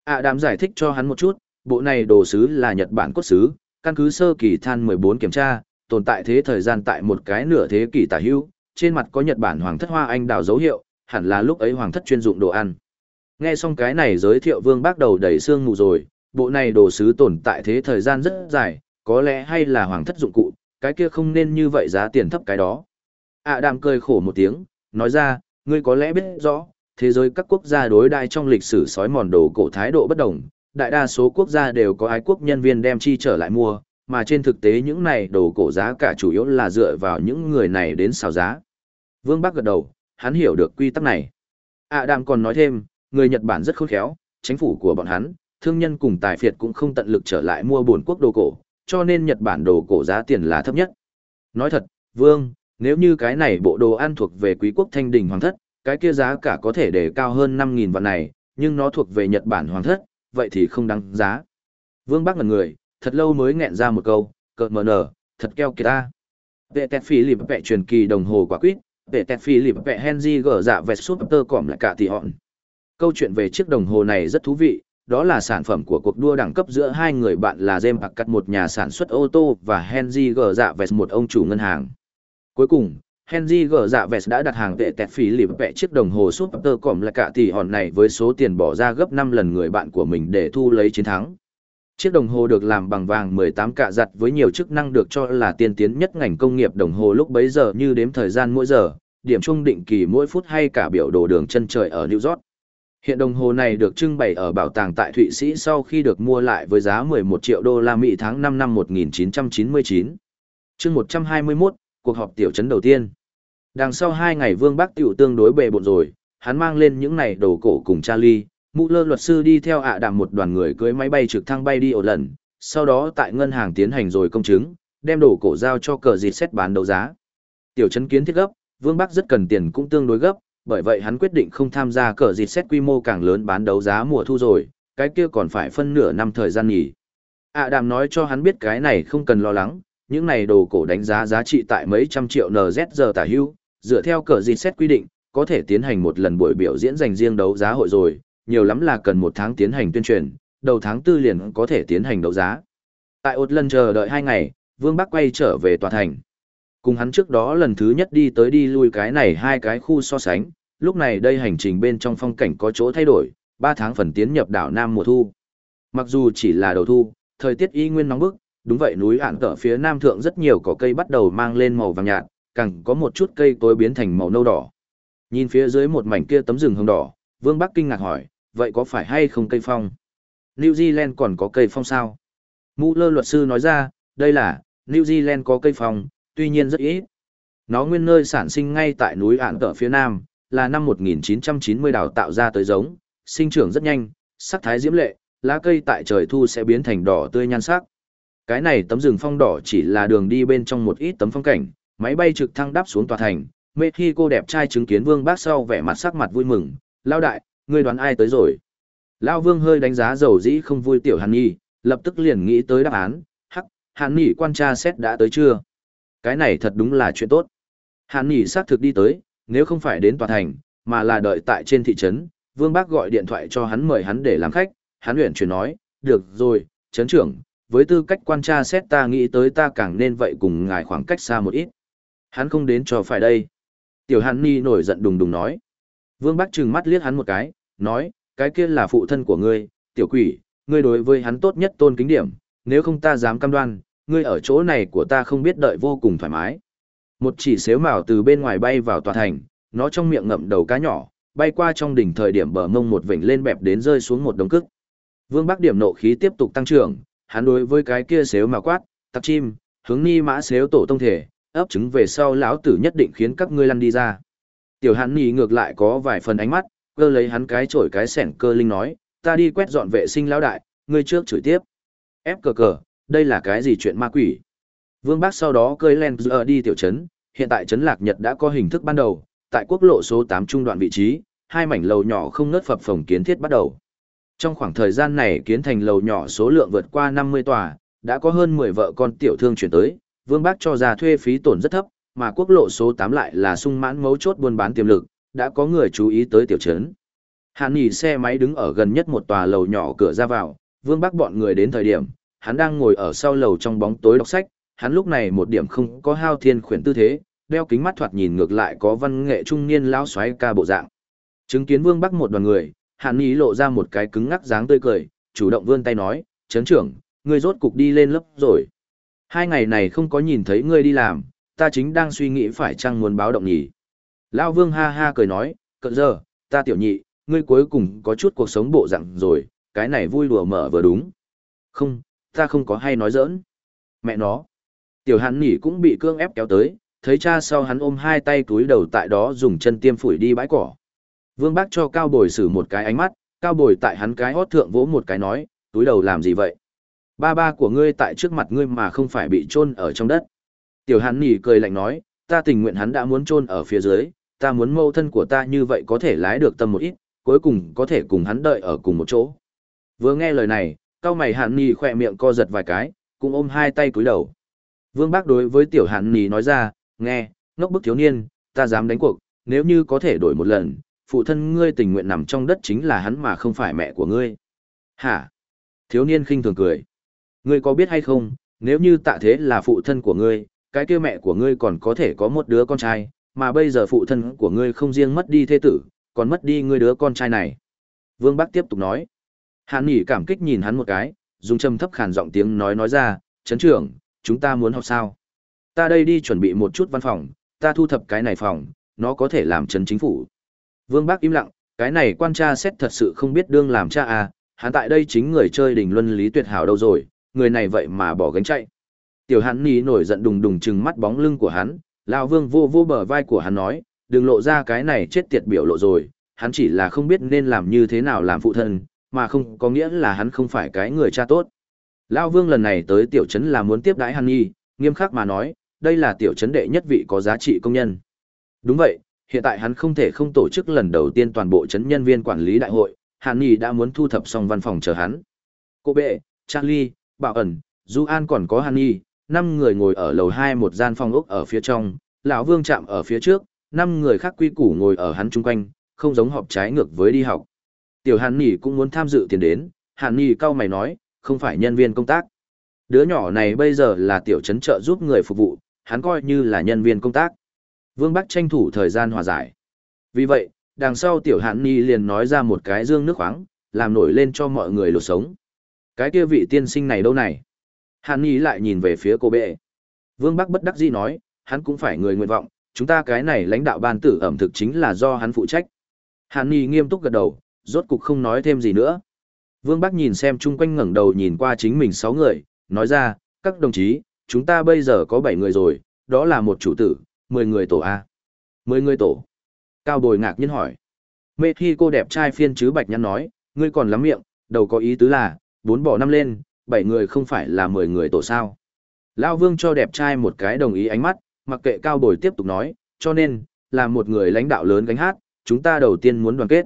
A: À đám giải thích cho hắn một chút, bộ này đồ sứ là Nhật Bản cốt sứ, căn cứ sơ kỳ than 14 kiểm tra, tồn tại thế thời gian tại một cái nửa thế kỷ tả hưu, trên mặt có Nhật Bản hoàng thất hoa anh đào dấu hiệu, hẳn là lúc ấy hoàng thất chuyên dụng đồ ăn. Nghe xong cái này giới thiệu Vương Bác đầu đầy xương mù rồi, bộ này đồ sứ tồn tại thế thời gian rất dài, có lẽ hay là hoàng thất dụng cụ, cái kia không nên như vậy giá tiền thấp cái đó. À đàm cười khổ một tiếng, nói ra, ngươi có lẽ biết rõ, thế giới các quốc gia đối đại trong lịch sử sói mòn đồ cổ thái độ bất đồng, đại đa số quốc gia đều có ái quốc nhân viên đem chi trở lại mua, mà trên thực tế những này đồ cổ giá cả chủ yếu là dựa vào những người này đến xào giá. Vương Bắc gật đầu, hắn hiểu được quy tắc này. À đàm còn nói thêm, người Nhật Bản rất khôn khéo, chính phủ của bọn hắn, thương nhân cùng tài phiệt cũng không tận lực trở lại mua buồn quốc đồ cổ, cho nên Nhật Bản đồ cổ giá tiền là thấp nhất. Nói thật, Vương, nếu như cái này bộ đồ ăn thuộc về quý quốc thanh đình hoàng thất, cái kia giá cả có thể để cao hơn 5.000 vạn này, nhưng nó thuộc về Nhật Bản hoàng thất, vậy thì không đáng giá. Vương Bắc ngần người, thật lâu mới nghẹn ra một câu, cợt mờ nở, thật keo kiệt ta. Vệ tẹt phí lì vẹ truyền kỳ đồng hồ quả quyết, vệ tẹt phí lịp vẹ Henry gở dạ vẹt súp tơ cỏm lại cả tỷ họn. Câu chuyện về chiếc đồng hồ này rất thú vị, đó là sản phẩm của cuộc đua đẳng cấp giữa hai người bạn là James Packard một nhà sản xuất ô tô và Henry G. dạ Vest một ông chủ ngân hàng. Cuối cùng, Henry G. dạ Vest đã đặt hàng vệ tẹt phí lịp vẹ chiếc đồng hồ Super Cổm là cả tỷ hòn này với số tiền bỏ ra gấp 5 lần người bạn của mình để thu lấy chiến thắng. Chiếc đồng hồ được làm bằng vàng 18 cạ giặt với nhiều chức năng được cho là tiên tiến nhất ngành công nghiệp đồng hồ lúc bấy giờ như đếm thời gian mỗi giờ, điểm trung định kỳ mỗi phút hay cả biểu đồ đường chân trời ở New York. Hiện đồng hồ này được trưng bày ở bảo tàng tại Thụy Sĩ sau khi được mua lại với giá 11 triệu đô la Mỹ tháng 5 năm 1999. chương 121, cuộc họp tiểu trấn đầu tiên. Đằng sau hai ngày Vương Bắc tiểu tương đối bề bộn rồi, hắn mang lên những này đồ cổ cùng Charlie, mụ lơ luật sư đi theo ạ à đàm một đoàn người cưới máy bay trực thăng bay đi ổ lần, sau đó tại ngân hàng tiến hành rồi công chứng, đem đồ cổ giao cho cờ dịt xét bán đấu giá. Tiểu trấn kiến thiết gấp, Vương Bắc rất cần tiền cũng tương đối gấp, bởi vậy hắn quyết định không tham gia cờ dịt xét quy mô càng lớn bán đấu giá mùa thu rồi, cái kia còn phải phân nửa năm thời gian nghỉ. ạ à đàm nói cho hắn biết cái này không cần lo lắng, những này đồ cổ đánh giá giá trị tại mấy trăm triệu NZ giờ tả hưu, dựa theo cờ dịt xét quy định, có thể tiến hành một lần buổi biểu diễn dành riêng đấu giá hội rồi, nhiều lắm là cần một tháng tiến hành tuyên truyền, đầu tháng tư liền có thể tiến hành đấu giá. Tại ột lần chờ đợi hai ngày, Vương Bắc quay trở về tòa thành. Cùng hắn trước đó lần thứ nhất đi tới đi lui cái này hai cái khu so sánh, lúc này đây hành trình bên trong phong cảnh có chỗ thay đổi, ba tháng phần tiến nhập đảo Nam mùa thu. Mặc dù chỉ là đầu thu, thời tiết y nguyên nóng bức, đúng vậy núi ản tở phía nam thượng rất nhiều cỏ cây bắt đầu mang lên màu vàng nhạt, càng có một chút cây tối biến thành màu nâu đỏ. Nhìn phía dưới một mảnh kia tấm rừng hồng đỏ, Vương Bắc kinh ngạc hỏi, vậy có phải hay không cây phong? New Zealand còn có cây phong sao? Mũ lơ luật sư nói ra, đây là, New Zealand có cây phong, tuy nhiên rất ít. Nó nguyên nơi sản sinh ngay tại núi ản tở phía nam, là năm 1990 đào tạo ra tới giống, sinh trưởng rất nhanh, sắc thái diễm lệ, lá cây tại trời thu sẽ biến thành đỏ tươi nhan sắc. Cái này tấm rừng phong đỏ chỉ là đường đi bên trong một ít tấm phong cảnh, máy bay trực thăng đáp xuống tòa thành, mê khi cô đẹp trai chứng kiến vương bác sau vẻ mặt sắc mặt vui mừng, lao đại, ngươi đoán ai tới rồi? Lao vương hơi đánh giá dầu dĩ không vui tiểu hàn nhi, lập tức liền nghĩ tới đáp án, hắc, hàn nhi quan tra xét đã tới chưa? Cái này thật đúng là chuyện tốt. Hàn Nghị xác thực đi tới, nếu không phải đến tòa thành, mà là đợi tại trên thị trấn, vương bác gọi điện thoại cho hắn mời hắn để làm khách, hắn luyện chuyển nói, được rồi, trấn trưởng, với tư cách quan tra xét ta nghĩ tới ta càng nên vậy cùng ngài khoảng cách xa một ít. Hắn không đến cho phải đây. Tiểu Hàn Ni nổi giận đùng đùng nói. Vương Bắc trừng mắt liếc hắn một cái, nói, cái kia là phụ thân của ngươi, tiểu quỷ, ngươi đối với hắn tốt nhất tôn kính điểm, nếu không ta dám cam đoan, ngươi ở chỗ này của ta không biết đợi vô cùng thoải mái. Một chỉ xếu mào từ bên ngoài bay vào tòa thành, nó trong miệng ngậm đầu cá nhỏ, bay qua trong đỉnh thời điểm bờ mông một vỉnh lên bẹp đến rơi xuống một đống cức. Vương Bắc điểm nộ khí tiếp tục tăng trưởng, hắn đối với cái kia xếu mà quát, tặc chim, hướng ni mã xếu tổ tông thể, ấp trứng về sau lão tử nhất định khiến các ngươi lăn đi ra. Tiểu hắn nhì ngược lại có vài phần ánh mắt, cơ lấy hắn cái chổi cái sẻn cơ linh nói, ta đi quét dọn vệ sinh lão đại, ngươi trước chửi tiếp. Ép cờ cờ, đây là cái gì chuyện ma quỷ? Vương Bác sau đó cơi len giờ đi tiểu trấn, hiện tại trấn Lạc Nhật đã có hình thức ban đầu, tại quốc lộ số 8 trung đoạn vị trí, hai mảnh lầu nhỏ không ngớt phập phồng kiến thiết bắt đầu. Trong khoảng thời gian này kiến thành lầu nhỏ số lượng vượt qua 50 tòa, đã có hơn 10 vợ con tiểu thương chuyển tới, Vương Bác cho ra thuê phí tổn rất thấp, mà quốc lộ số 8 lại là sung mãn mấu chốt buôn bán tiềm lực, đã có người chú ý tới tiểu trấn. Hàn nghỉ xe máy đứng ở gần nhất một tòa lầu nhỏ cửa ra vào, Vương bác bọn người đến thời điểm, hắn đang ngồi ở sau lầu trong bóng tối đọc sách, hắn lúc này một điểm không có hao thiên khuyển tư thế, đeo kính mắt thoạt nhìn ngược lại có văn nghệ trung niên lão xoáy ca bộ dạng. Chứng kiến Vương Bắc một đoàn người, Hàn Nghị lộ ra một cái cứng ngắc dáng tươi cười, chủ động vươn tay nói, "Trấn trưởng, ngươi rốt cục đi lên lớp rồi. Hai ngày này không có nhìn thấy ngươi đi làm, ta chính đang suy nghĩ phải chăng muốn báo động nhỉ. lão vương ha ha cười nói, cận giờ, ta tiểu nhị, ngươi cuối cùng có chút cuộc sống bộ dạng rồi, cái này vui đùa mở vừa đúng. Không, ta không có hay nói giỡn. Mẹ nó. Tiểu hắn nỉ cũng bị cương ép kéo tới, thấy cha sau hắn ôm hai tay túi đầu tại đó dùng chân tiêm phủi đi bãi cỏ. Vương Bác cho Cao Bồi xử một cái ánh mắt, Cao Bồi tại hắn cái hót thượng vỗ một cái nói, túi đầu làm gì vậy? Ba ba của ngươi tại trước mặt ngươi mà không phải bị chôn ở trong đất. Tiểu hắn nỉ cười lạnh nói, ta tình nguyện hắn đã muốn chôn ở phía dưới, ta muốn mâu thân của ta như vậy có thể lái được tâm một ít, cuối cùng có thể cùng hắn đợi ở cùng một chỗ. Vừa nghe lời này, cao mày Hàn nhì khỏe miệng co giật vài cái, cũng ôm hai tay cúi đầu. Vương Bác đối với tiểu Hàn nhì nói ra, nghe, ngốc bức thiếu niên, ta dám đánh cuộc, nếu như có thể đổi một lần, phụ thân ngươi tình nguyện nằm trong đất chính là hắn mà không phải mẹ của ngươi. Hả? Thiếu niên khinh thường cười. Ngươi có biết hay không, nếu như tạ thế là phụ thân của ngươi, cái kia mẹ của ngươi còn có thể có một đứa con trai, mà bây giờ phụ thân của ngươi không riêng mất đi thế tử, còn mất đi ngươi đứa con trai này. Vương Bắc tiếp tục nói. Hàn Nỉ cảm kích nhìn hắn một cái, dùng trầm thấp khàn giọng tiếng nói nói ra, chấn trưởng, chúng ta muốn học sao? Ta đây đi chuẩn bị một chút văn phòng, ta thu thập cái này phòng, nó có thể làm chấn chính phủ. Vương Bác im lặng, cái này quan tra xét thật sự không biết đương làm cha à, hắn tại đây chính người chơi đỉnh luân lý tuyệt hảo đâu rồi, người này vậy mà bỏ gánh chạy. Tiểu hắn ní nổi giận đùng đùng trừng mắt bóng lưng của hắn, lão vương vô vô bờ vai của hắn nói, đừng lộ ra cái này chết tiệt biểu lộ rồi, hắn chỉ là không biết nên làm như thế nào làm phụ thân, mà không có nghĩa là hắn không phải cái người cha tốt. Lão vương lần này tới tiểu trấn là muốn tiếp đãi Hàn nhi, nghiêm khắc mà nói, đây là tiểu trấn đệ nhất vị có giá trị công nhân. Đúng vậy, hiện tại hắn không thể không tổ chức lần đầu tiên toàn bộ trấn nhân viên quản lý đại hội, Hàn Nhi đã muốn thu thập xong văn phòng chờ hắn. Cô bệ, Charlie, Bảo ẩn, Du An còn có Hàn Nhi, năm người ngồi ở lầu hai một gian phòng ốc ở phía trong, lão Vương chạm ở phía trước, năm người khác quy củ ngồi ở hắn chung quanh, không giống họp trái ngược với đi học. Tiểu Hàn Nhi cũng muốn tham dự tiền đến, Hàn Nhi cau mày nói, không phải nhân viên công tác. Đứa nhỏ này bây giờ là tiểu trấn trợ giúp người phục vụ, hắn coi như là nhân viên công tác. Vương Bắc tranh thủ thời gian hòa giải. Vì vậy, đằng sau tiểu hàn nhi liền nói ra một cái dương nước khoáng, làm nổi lên cho mọi người lột sống. Cái kia vị tiên sinh này đâu này? hàn nhi lại nhìn về phía cô bệ. Vương Bắc bất đắc dĩ nói, hắn cũng phải người nguyện vọng, chúng ta cái này lãnh đạo ban tử ẩm thực chính là do hắn phụ trách. Hàn Nhi nghiêm túc gật đầu, rốt cục không nói thêm gì nữa. Vương Bắc nhìn xem chung quanh ngẩng đầu nhìn qua chính mình sáu người, nói ra, các đồng chí, chúng ta bây giờ có bảy người rồi, đó là một chủ tử, mười người tổ A. mười người tổ. Cao bồi ngạc nhiên hỏi. Mê khi cô đẹp trai phiên chứ bạch nhắn nói, ngươi còn lắm miệng, đầu có ý tứ là, 4 bỏ năm lên, bảy người không phải là mười người tổ sao. Lao vương cho đẹp trai một cái đồng ý ánh mắt, mặc kệ cao bồi tiếp tục nói, cho nên, là một người lãnh đạo lớn gánh hát, chúng ta đầu tiên muốn đoàn kết.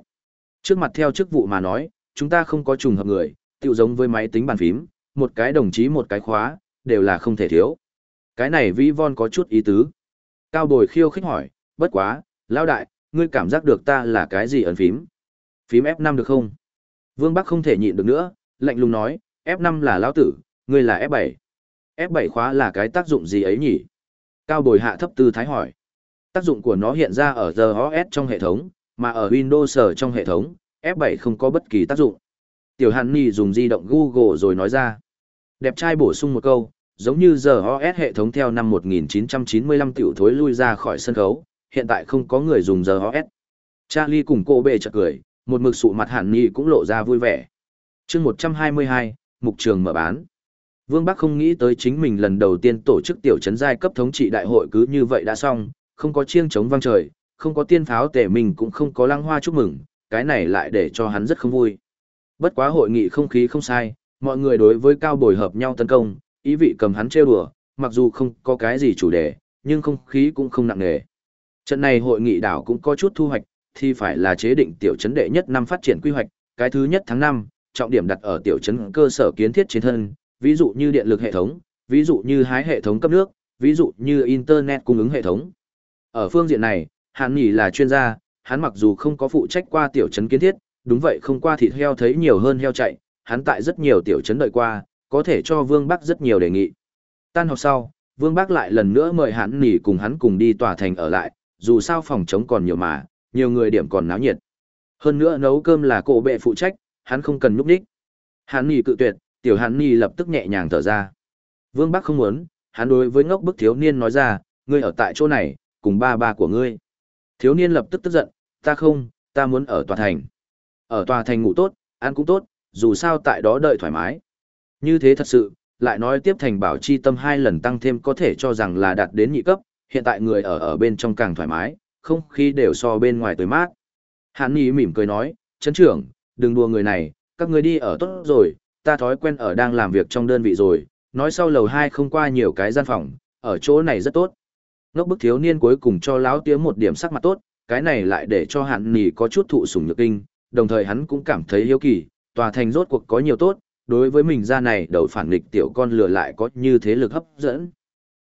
A: Trước mặt theo chức vụ mà nói, chúng ta không có trùng hợp người, tự giống với máy tính bàn phím, một cái đồng chí một cái khóa, đều là không thể thiếu. Cái này vĩ von có chút ý tứ. Cao bồi khiêu khích hỏi, bất quá, lao đại, ngươi cảm giác được ta là cái gì ấn phím? Phím F5 được không? Vương Bắc không thể nhịn được nữa, lạnh lùng nói, F5 là lão tử, ngươi là F7. F7 khóa là cái tác dụng gì ấy nhỉ? Cao bồi hạ thấp tư thái hỏi. Tác dụng của nó hiện ra ở ROS trong hệ thống, mà ở Windows trong hệ thống, F7 không có bất kỳ tác dụng. Tiểu Hàn Nhi dùng di động Google rồi nói ra. Đẹp trai bổ sung một câu, giống như giờ OS hệ thống theo năm 1995 tiểu thối lui ra khỏi sân khấu, hiện tại không có người dùng giờ OS. Charlie cùng cô bề chợt cười, một mực sụ mặt Hàn nhi cũng lộ ra vui vẻ. chương 122, mục trường mở bán. Vương Bắc không nghĩ tới chính mình lần đầu tiên tổ chức tiểu trấn giai cấp thống trị đại hội cứ như vậy đã xong, không có chiêng chống vang trời, không có tiên pháo tể mình cũng không có lăng hoa chúc mừng, cái này lại để cho hắn rất không vui. Bất quá hội nghị không khí không sai, mọi người đối với cao bồi hợp nhau tấn công, ý vị cầm hắn trêu đùa, mặc dù không có cái gì chủ đề, nhưng không khí cũng không nặng nề. Trận này hội nghị đảo cũng có chút thu hoạch, thì phải là chế định tiểu trấn đệ nhất năm phát triển quy hoạch, cái thứ nhất tháng 5, trọng điểm đặt ở tiểu trấn cơ sở kiến thiết trên thân, ví dụ như điện lực hệ thống, ví dụ như hái hệ thống cấp nước, ví dụ như internet cung ứng hệ thống. Ở phương diện này, Hàn Nghị là chuyên gia, hắn mặc dù không có phụ trách qua tiểu trấn kiến thiết, đúng vậy không qua thịt heo thấy nhiều hơn heo chạy, hắn tại rất nhiều tiểu trấn đợi qua, có thể cho Vương Bắc rất nhiều đề nghị. Tan học sau, Vương Bắc lại lần nữa mời hắn nghỉ cùng hắn cùng đi tòa thành ở lại, dù sao phòng chống còn nhiều mà, nhiều người điểm còn náo nhiệt. Hơn nữa nấu cơm là cổ bệ phụ trách, hắn không cần núp đích. Hắn nghỉ cự tuyệt, tiểu hắn nghỉ lập tức nhẹ nhàng thở ra. Vương Bắc không muốn, hắn đối với ngốc bức thiếu niên nói ra, ngươi ở tại chỗ này, cùng ba ba của ngươi. Thiếu niên lập tức tức giận, ta không, ta muốn ở tòa thành. Ở tòa thành ngủ tốt, ăn cũng tốt, dù sao tại đó đợi thoải mái. Như thế thật sự, lại nói tiếp thành bảo chi tâm hai lần tăng thêm có thể cho rằng là đạt đến nhị cấp, hiện tại người ở ở bên trong càng thoải mái, không khí đều so bên ngoài tới mát. Hàn Nghị mỉm cười nói, chấn trưởng, đừng đùa người này, các người đi ở tốt rồi, ta thói quen ở đang làm việc trong đơn vị rồi, nói sau lầu 2 không qua nhiều cái gian phòng, ở chỗ này rất tốt. Ngốc bức thiếu niên cuối cùng cho lão tía một điểm sắc mặt tốt, cái này lại để cho hạn Nghị có chút thụ sủng nhược kinh, đồng thời hắn cũng cảm thấy hiếu kỳ, tòa thành rốt cuộc có nhiều tốt, đối với mình ra này đầu phản nghịch tiểu con lừa lại có như thế lực hấp dẫn.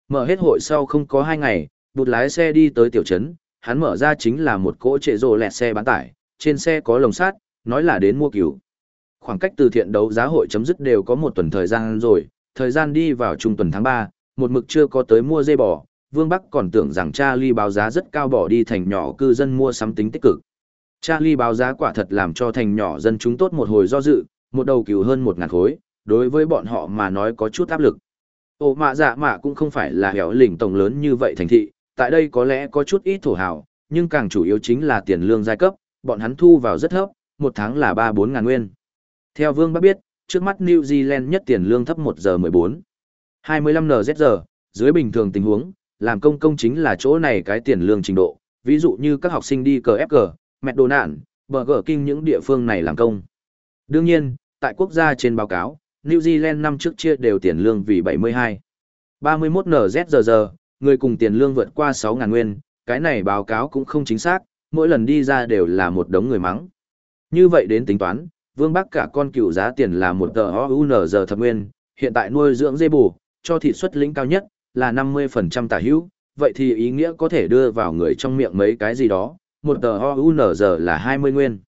A: Mở hết hội sau không có hai ngày, bụt lái xe đi tới tiểu trấn, hắn mở ra chính là một cỗ trệ rồ lẹt xe bán tải, trên xe có lồng sắt, nói là đến mua cứu. Khoảng cách từ thiện đấu giá hội chấm dứt đều có một tuần thời gian rồi, thời gian đi vào trung tuần tháng 3, một mực chưa có tới mua dây bò, Vương Bắc còn tưởng rằng Charlie báo giá rất cao bỏ đi thành nhỏ cư dân mua sắm tính tích cực. Charlie báo giá quả thật làm cho thành nhỏ dân chúng tốt một hồi do dự, một đầu cứu hơn một ngàn khối, đối với bọn họ mà nói có chút áp lực. Ô mạ dạ mạ cũng không phải là hẻo lỉnh tổng lớn như vậy thành thị, tại đây có lẽ có chút ít thổ hào, nhưng càng chủ yếu chính là tiền lương giai cấp, bọn hắn thu vào rất thấp, một tháng là 3-4 ngàn nguyên. Theo Vương Bắc biết, trước mắt New Zealand nhất tiền lương thấp 1 giờ 14. 25 NZ dưới bình thường tình huống, làm công công chính là chỗ này cái tiền lương trình độ, ví dụ như các học sinh đi cờ FG, McDonald's, Burger King những địa phương này làm công. Đương nhiên, tại quốc gia trên báo cáo, New Zealand năm trước chia đều tiền lương vì 72. 31 giờ, người cùng tiền lương vượt qua 6.000 nguyên, cái này báo cáo cũng không chính xác, mỗi lần đi ra đều là một đống người mắng. Như vậy đến tính toán, Vương Bắc cả con cựu giá tiền là một tờ OUNZ thập nguyên, hiện tại nuôi dưỡng dê bù, cho thị suất lĩnh cao nhất, là 50% tả hữu, vậy thì ý nghĩa có thể đưa vào người trong miệng mấy cái gì đó, một tờ OUNZ là 20 nguyên.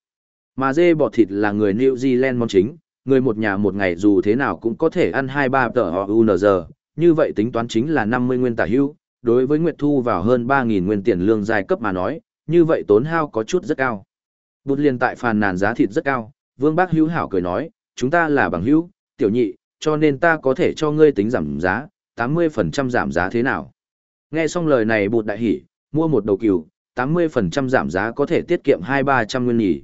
A: Mà dê bọt thịt là người New Zealand món chính, người một nhà một ngày dù thế nào cũng có thể ăn 2-3 tờ OUNZ, như vậy tính toán chính là 50 nguyên tả hữu, đối với Nguyệt Thu vào hơn 3.000 nguyên tiền lương giai cấp mà nói, như vậy tốn hao có chút rất cao. Bụt liền tại phàn nàn giá thịt rất cao, Vương Bác Hữu Hảo cười nói, chúng ta là bằng hữu, tiểu nhị, cho nên ta có thể cho ngươi tính giảm giá, 80% giảm giá thế nào. Nghe xong lời này bụt đại hỉ, mua một đầu cừu, 80% giảm giá có thể tiết kiệm 2-300 nguyên nhỉ.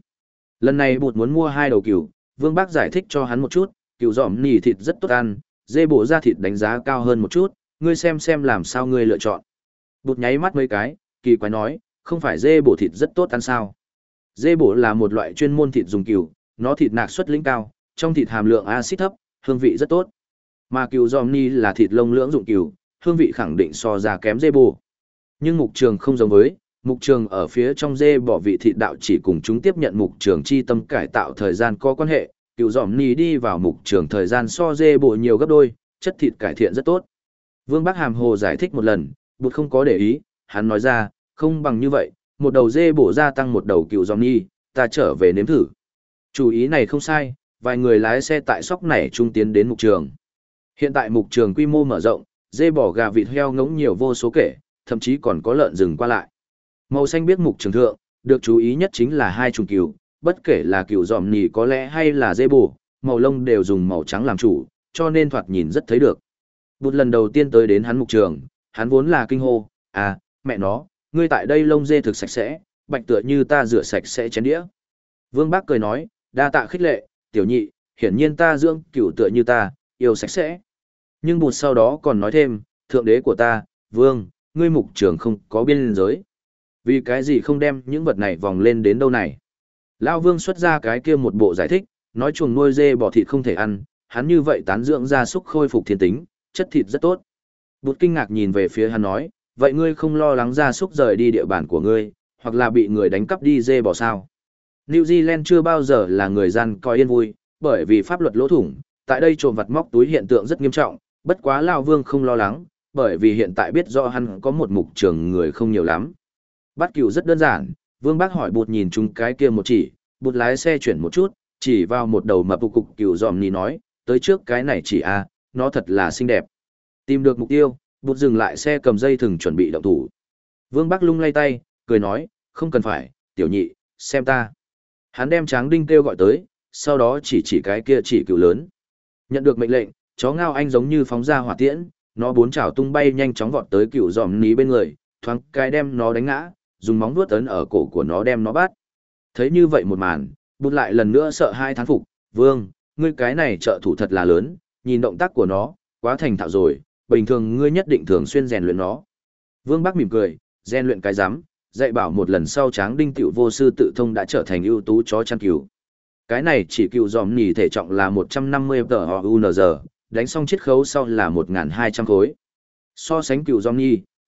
A: Lần này bụt muốn mua hai đầu cừu, Vương Bác giải thích cho hắn một chút, cừu giỏm nỉ thịt rất tốt ăn, dê bổ ra thịt đánh giá cao hơn một chút, ngươi xem xem làm sao ngươi lựa chọn. Bụt nháy mắt mấy cái, kỳ quái nói, không phải dê bổ thịt rất tốt ăn sao. Dê bổ là một loại chuyên môn thịt dùng cừu, nó thịt nạc suất lĩnh cao, trong thịt hàm lượng axit thấp, hương vị rất tốt. Mà cừu ni là thịt lông lưỡng dụng cừu, hương vị khẳng định so ra kém dê bổ. Nhưng mục trường không giống với, mục trường ở phía trong dê bỏ vị thịt đạo chỉ cùng chúng tiếp nhận mục trường chi tâm cải tạo thời gian có quan hệ, cừu ni đi vào mục trường thời gian so dê bổ nhiều gấp đôi, chất thịt cải thiện rất tốt. Vương Bắc Hàm Hồ giải thích một lần, bụt không có để ý, hắn nói ra, không bằng như vậy, một đầu dê bổ ra tăng một đầu cựu dòm nhi, ta trở về nếm thử. Chủ ý này không sai, vài người lái xe tại sóc này trung tiến đến mục trường. Hiện tại mục trường quy mô mở rộng, dê bò gà vịt heo ngỗng nhiều vô số kể, thậm chí còn có lợn rừng qua lại. Màu xanh biết mục trường thượng, được chú ý nhất chính là hai trùng cừu, bất kể là cừu dòm nỉ có lẽ hay là dê bổ, màu lông đều dùng màu trắng làm chủ, cho nên thoạt nhìn rất thấy được. Bụt lần đầu tiên tới đến hắn mục trường, hắn vốn là kinh hô, à, mẹ nó, ngươi tại đây lông dê thực sạch sẽ, bạch tựa như ta rửa sạch sẽ chén đĩa. Vương Bác cười nói, đa tạ khích lệ, tiểu nhị, hiển nhiên ta dưỡng cửu tựa như ta, yêu sạch sẽ. Nhưng bụt sau đó còn nói thêm, thượng đế của ta, vương, ngươi mục trường không có biên giới. Vì cái gì không đem những vật này vòng lên đến đâu này? Lao vương xuất ra cái kia một bộ giải thích, nói chuồng nuôi dê bỏ thịt không thể ăn, hắn như vậy tán dưỡng gia súc khôi phục thiên tính, chất thịt rất tốt. Bụt kinh ngạc nhìn về phía hắn nói, vậy ngươi không lo lắng gia súc rời đi địa bàn của ngươi, hoặc là bị người đánh cắp đi dê bỏ sao? New Zealand chưa bao giờ là người gian coi yên vui, bởi vì pháp luật lỗ thủng, tại đây trộm vặt móc túi hiện tượng rất nghiêm trọng, bất quá Lao Vương không lo lắng, bởi vì hiện tại biết rõ hắn có một mục trường người không nhiều lắm. Bắt cửu rất đơn giản, Vương Bác hỏi bụt nhìn chúng cái kia một chỉ, bụt lái xe chuyển một chút, chỉ vào một đầu mập cục cửu dòm ní nói, tới trước cái này chỉ a, nó thật là xinh đẹp. Tìm được mục tiêu, bụt dừng lại xe cầm dây thừng chuẩn bị động thủ. Vương Bắc lung lay tay, cười nói, không cần phải, tiểu nhị, xem ta. Hắn đem tráng đinh kêu gọi tới, sau đó chỉ chỉ cái kia chỉ cựu lớn. Nhận được mệnh lệnh, chó ngao anh giống như phóng ra hỏa tiễn, nó bốn chảo tung bay nhanh chóng vọt tới cựu dòm ní bên người, thoáng cái đem nó đánh ngã, dùng móng vuốt ấn ở cổ của nó đem nó bắt. Thấy như vậy một màn, bụt lại lần nữa sợ hai thán phục, vương, ngươi cái này trợ thủ thật là lớn, nhìn động tác của nó, quá thành thạo rồi, bình thường ngươi nhất định thường xuyên rèn luyện nó. Vương Bắc mỉm cười, rèn luyện cái rắm dạy bảo một lần sau tráng đinh tiểu vô sư tự thông đã trở thành ưu tú chó chăn cứu. Cái này chỉ cựu dòm nhì thể trọng là 150 tờ giờ đánh xong chiết khấu sau là 1.200 khối. So sánh cựu dòm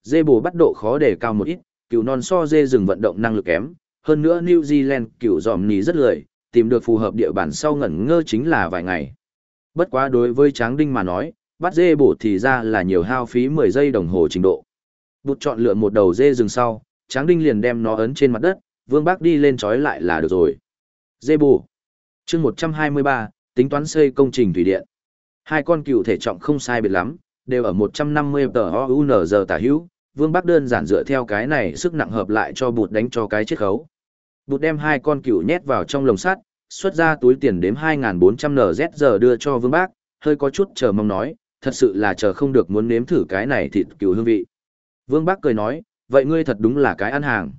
A: dê bồ bắt độ khó để cao một ít, cựu non so dê rừng vận động năng lực kém. Hơn nữa New Zealand cựu dòm rất lười, tìm được phù hợp địa bàn sau ngẩn ngơ chính là vài ngày. Bất quá đối với tráng đinh mà nói, bắt dê bổ thì ra là nhiều hao phí 10 giây đồng hồ trình độ. Bụt chọn lựa một đầu dê rừng sau, tráng đinh liền đem nó ấn trên mặt đất, vương bác đi lên trói lại là được rồi. Dê bổ. chương 123, tính toán xây công trình thủy điện. Hai con cựu thể trọng không sai biệt lắm, đều ở 150 tờ OUNZ tả hữu, vương bác đơn giản dựa theo cái này sức nặng hợp lại cho bụt đánh cho cái chiết khấu. Bụt đem hai con cựu nhét vào trong lồng sắt, xuất ra túi tiền đếm 2.400 NZ giờ đưa cho vương bác, hơi có chút chờ mong nói, thật sự là chờ không được muốn nếm thử cái này thịt cừu hương vị. Vương Bác cười nói, vậy ngươi thật đúng là cái ăn hàng.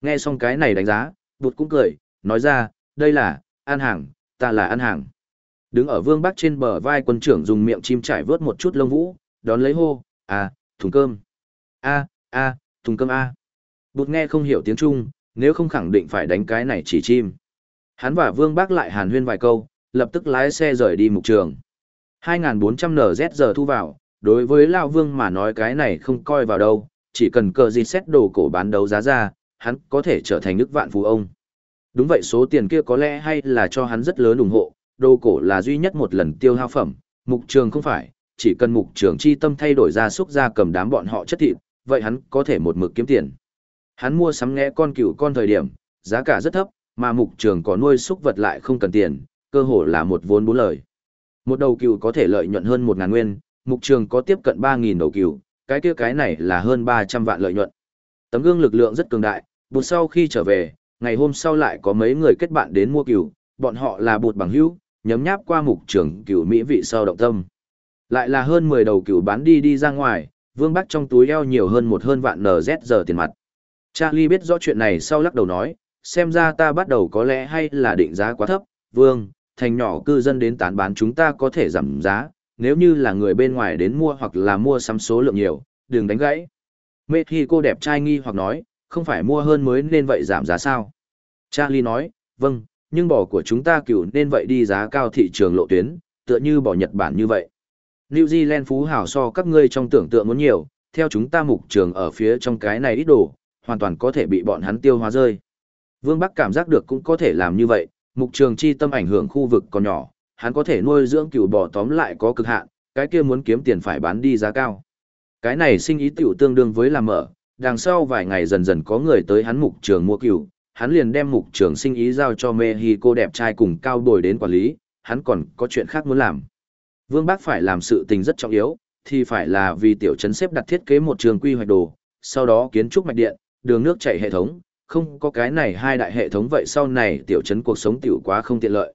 A: Nghe xong cái này đánh giá, bụt cũng cười, nói ra, đây là, ăn hàng, ta là ăn hàng. Đứng ở Vương Bác trên bờ vai quân trưởng dùng miệng chim trải vớt một chút lông vũ, đón lấy hô, à, thùng cơm. a a thùng cơm a Bụt nghe không hiểu tiếng Trung, nếu không khẳng định phải đánh cái này chỉ chim. Hắn và Vương Bác lại hàn huyên vài câu, lập tức lái xe rời đi mục trường. 2.400 NZ giờ thu vào, đối với Lao Vương mà nói cái này không coi vào đâu, chỉ cần cờ gì xét đồ cổ bán đấu giá ra, hắn có thể trở thành nước vạn phú ông. Đúng vậy số tiền kia có lẽ hay là cho hắn rất lớn ủng hộ, đồ cổ là duy nhất một lần tiêu hao phẩm, mục trường không phải, chỉ cần mục trường chi tâm thay đổi ra xúc ra cầm đám bọn họ chất thịt, vậy hắn có thể một mực kiếm tiền. Hắn mua sắm nghe con cừu con thời điểm, giá cả rất thấp, mà mục trường có nuôi xúc vật lại không cần tiền, cơ hồ là một vốn bốn lời. Một đầu cừu có thể lợi nhuận hơn một ngàn nguyên, mục trường có tiếp cận ba nghìn đầu cừu, cái kia cái này là hơn ba trăm vạn lợi nhuận. Tấm gương lực lượng rất cường đại, bụt sau khi trở về, ngày hôm sau lại có mấy người kết bạn đến mua cừu, bọn họ là bụt bằng hữu, nhấm nháp qua mục trưởng cựu mỹ vị sau động tâm. Lại là hơn mười đầu cựu bán đi đi ra ngoài, Vương Bắc trong túi eo nhiều hơn một hơn vạn NZ giờ tiền mặt. Charlie biết rõ chuyện này sau lắc đầu nói, xem ra ta bắt đầu có lẽ hay là định giá quá thấp, Vương, thành nhỏ cư dân đến tán bán chúng ta có thể giảm giá, nếu như là người bên ngoài đến mua hoặc là mua sắm số lượng nhiều, đừng đánh gãy. Mê thì cô đẹp trai nghi hoặc nói, không phải mua hơn mới nên vậy giảm giá sao? Charlie nói, vâng, nhưng bò của chúng ta cựu nên vậy đi giá cao thị trường lộ tuyến, tựa như bò Nhật Bản như vậy. New Zealand phú hảo so các ngươi trong tưởng tượng muốn nhiều, theo chúng ta mục trường ở phía trong cái này ít đồ, hoàn toàn có thể bị bọn hắn tiêu hóa rơi. Vương Bắc cảm giác được cũng có thể làm như vậy, mục trường chi tâm ảnh hưởng khu vực còn nhỏ, hắn có thể nuôi dưỡng cừu bò tóm lại có cực hạn, cái kia muốn kiếm tiền phải bán đi giá cao. Cái này sinh ý tiểu tương đương với làm mở, đằng sau vài ngày dần dần có người tới hắn mục trường mua cừu, hắn liền đem mục trưởng sinh ý giao cho Mexico đẹp trai cùng cao đổi đến quản lý, hắn còn có chuyện khác muốn làm. Vương Bác phải làm sự tình rất trọng yếu, thì phải là vì tiểu trấn xếp đặt thiết kế một trường quy hoạch đồ, sau đó kiến trúc mạch điện, đường nước chảy hệ thống, không có cái này hai đại hệ thống vậy sau này tiểu trấn cuộc sống tiểu quá không tiện lợi.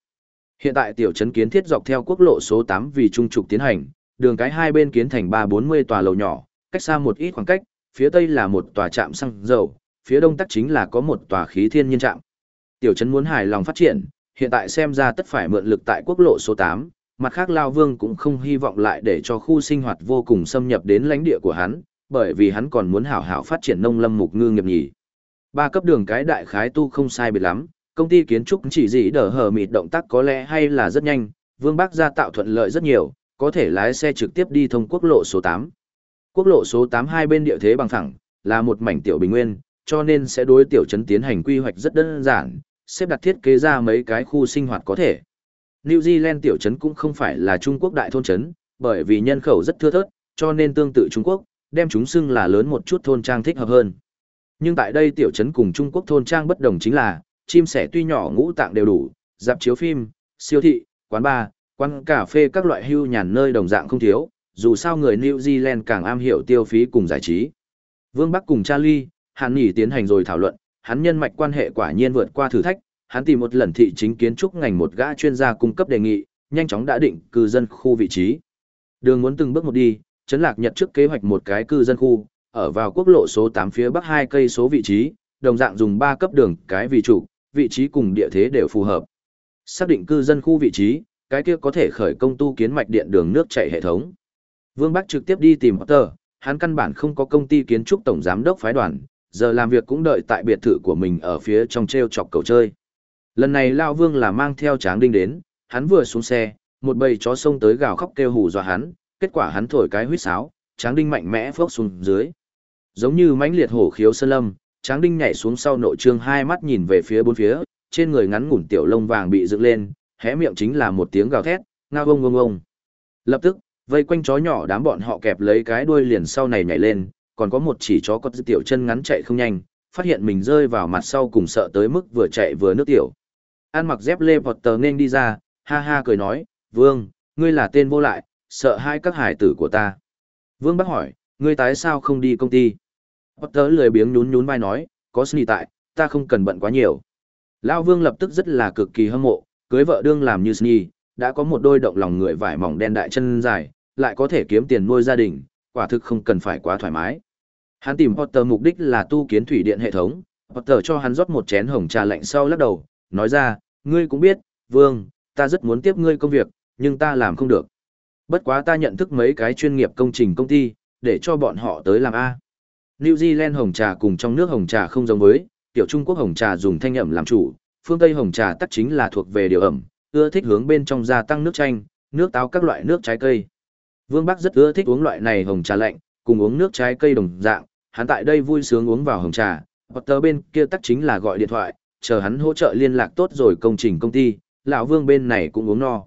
A: Hiện tại tiểu trấn kiến thiết dọc theo quốc lộ số 8 vì trung trục tiến hành, đường cái hai bên kiến thành 340 tòa lầu nhỏ, cách xa một ít khoảng cách, phía tây là một tòa trạm xăng dầu, phía đông tắc chính là có một tòa khí thiên nhiên trạm. Tiểu trấn muốn hài lòng phát triển, hiện tại xem ra tất phải mượn lực tại quốc lộ số 8, mặt khác Lao Vương cũng không hy vọng lại để cho khu sinh hoạt vô cùng xâm nhập đến lãnh địa của hắn, bởi vì hắn còn muốn hảo hảo phát triển nông lâm mục ngư nghiệp nhỉ. Ba cấp đường cái đại khái tu không sai biệt lắm, công ty kiến trúc chỉ dĩ đỡ hở mịt động tác có lẽ hay là rất nhanh, Vương Bắc gia tạo thuận lợi rất nhiều, có thể lái xe trực tiếp đi thông quốc lộ số 8. Quốc lộ số 8 hai bên địa thế bằng thẳng, là một mảnh tiểu bình nguyên, cho nên sẽ đối tiểu trấn tiến hành quy hoạch rất đơn giản, xếp đặt thiết kế ra mấy cái khu sinh hoạt có thể. New Zealand tiểu trấn cũng không phải là Trung Quốc đại thôn trấn, bởi vì nhân khẩu rất thưa thớt, cho nên tương tự Trung Quốc, đem chúng xưng là lớn một chút thôn trang thích hợp hơn. Nhưng tại đây tiểu trấn cùng Trung Quốc thôn trang bất đồng chính là, chim sẻ tuy nhỏ ngũ tạng đều đủ, dạp chiếu phim, siêu thị, quán bar, quán cà phê các loại hưu nhàn nơi đồng dạng không thiếu, dù sao người New Zealand càng am hiểu tiêu phí cùng giải trí. Vương Bắc cùng Charlie, Hàn Nhỉ tiến hành rồi thảo luận, hắn nhân mạch quan hệ quả nhiên vượt qua thử thách, hắn tìm một lần thị chính kiến trúc ngành một gã chuyên gia cung cấp đề nghị, nhanh chóng đã định cư dân khu vị trí. Đường muốn từng bước một đi, chấn lạc nhật trước kế hoạch một cái cư dân khu, ở vào quốc lộ số 8 phía bắc hai cây số vị trí, đồng dạng dùng 3 cấp đường cái vị trụ, vị trí cùng địa thế đều phù hợp. Xác định cư dân khu vị trí, cái kia có thể khởi công tu kiến mạch điện đường nước chảy hệ thống. Vương Bắc trực tiếp đi tìm Potter, hắn căn bản không có công ty kiến trúc tổng giám đốc phái đoàn, giờ làm việc cũng đợi tại biệt thự của mình ở phía trong treo chọc cầu chơi. Lần này Lao Vương là mang theo Tráng Đinh đến, hắn vừa xuống xe, một bầy chó xông tới gào khóc kêu hù dọa hắn, kết quả hắn thổi cái huýt sáo, Tráng Đinh mạnh mẽ phốc xuống dưới. Giống như mãnh liệt hổ khiếu sơn lâm, Tráng Đinh nhảy xuống sau nội trương hai mắt nhìn về phía bốn phía, trên người ngắn ngủn tiểu lông vàng bị dựng lên, hé miệng chính là một tiếng gào thét, ngao ông ông ông. Lập tức, vây quanh chó nhỏ đám bọn họ kẹp lấy cái đuôi liền sau này nhảy lên, còn có một chỉ chó có tiểu chân ngắn chạy không nhanh, phát hiện mình rơi vào mặt sau cùng sợ tới mức vừa chạy vừa nước tiểu. An mặc dép lê tờ nên đi ra, ha ha cười nói, Vương, ngươi là tên vô lại, sợ hai các hải tử của ta. Vương bác hỏi, ngươi tái sao không đi công ty? Potter lười biếng nhún nhún vai nói, có sinh tại, ta không cần bận quá nhiều. Lão Vương lập tức rất là cực kỳ hâm mộ, cưới vợ đương làm như sni đã có một đôi động lòng người vải mỏng đen đại chân dài, lại có thể kiếm tiền nuôi gia đình, quả thực không cần phải quá thoải mái. Hắn tìm Potter mục đích là tu kiến thủy điện hệ thống, Potter cho hắn rót một chén hồng trà lạnh sau lắc đầu, nói ra, ngươi cũng biết, Vương, ta rất muốn tiếp ngươi công việc, nhưng ta làm không được. Bất quá ta nhận thức mấy cái chuyên nghiệp công trình công ty, để cho bọn họ tới làm A. New Zealand hồng trà cùng trong nước hồng trà không giống với, tiểu Trung Quốc hồng trà dùng thanh ẩm làm chủ, phương Tây hồng trà tắc chính là thuộc về điều ẩm, ưa thích hướng bên trong gia tăng nước chanh, nước táo các loại nước trái cây. Vương Bắc rất ưa thích uống loại này hồng trà lạnh, cùng uống nước trái cây đồng dạng, hắn tại đây vui sướng uống vào hồng trà, Potter bên kia tắc chính là gọi điện thoại, chờ hắn hỗ trợ liên lạc tốt rồi công trình công ty, lão Vương bên này cũng uống no.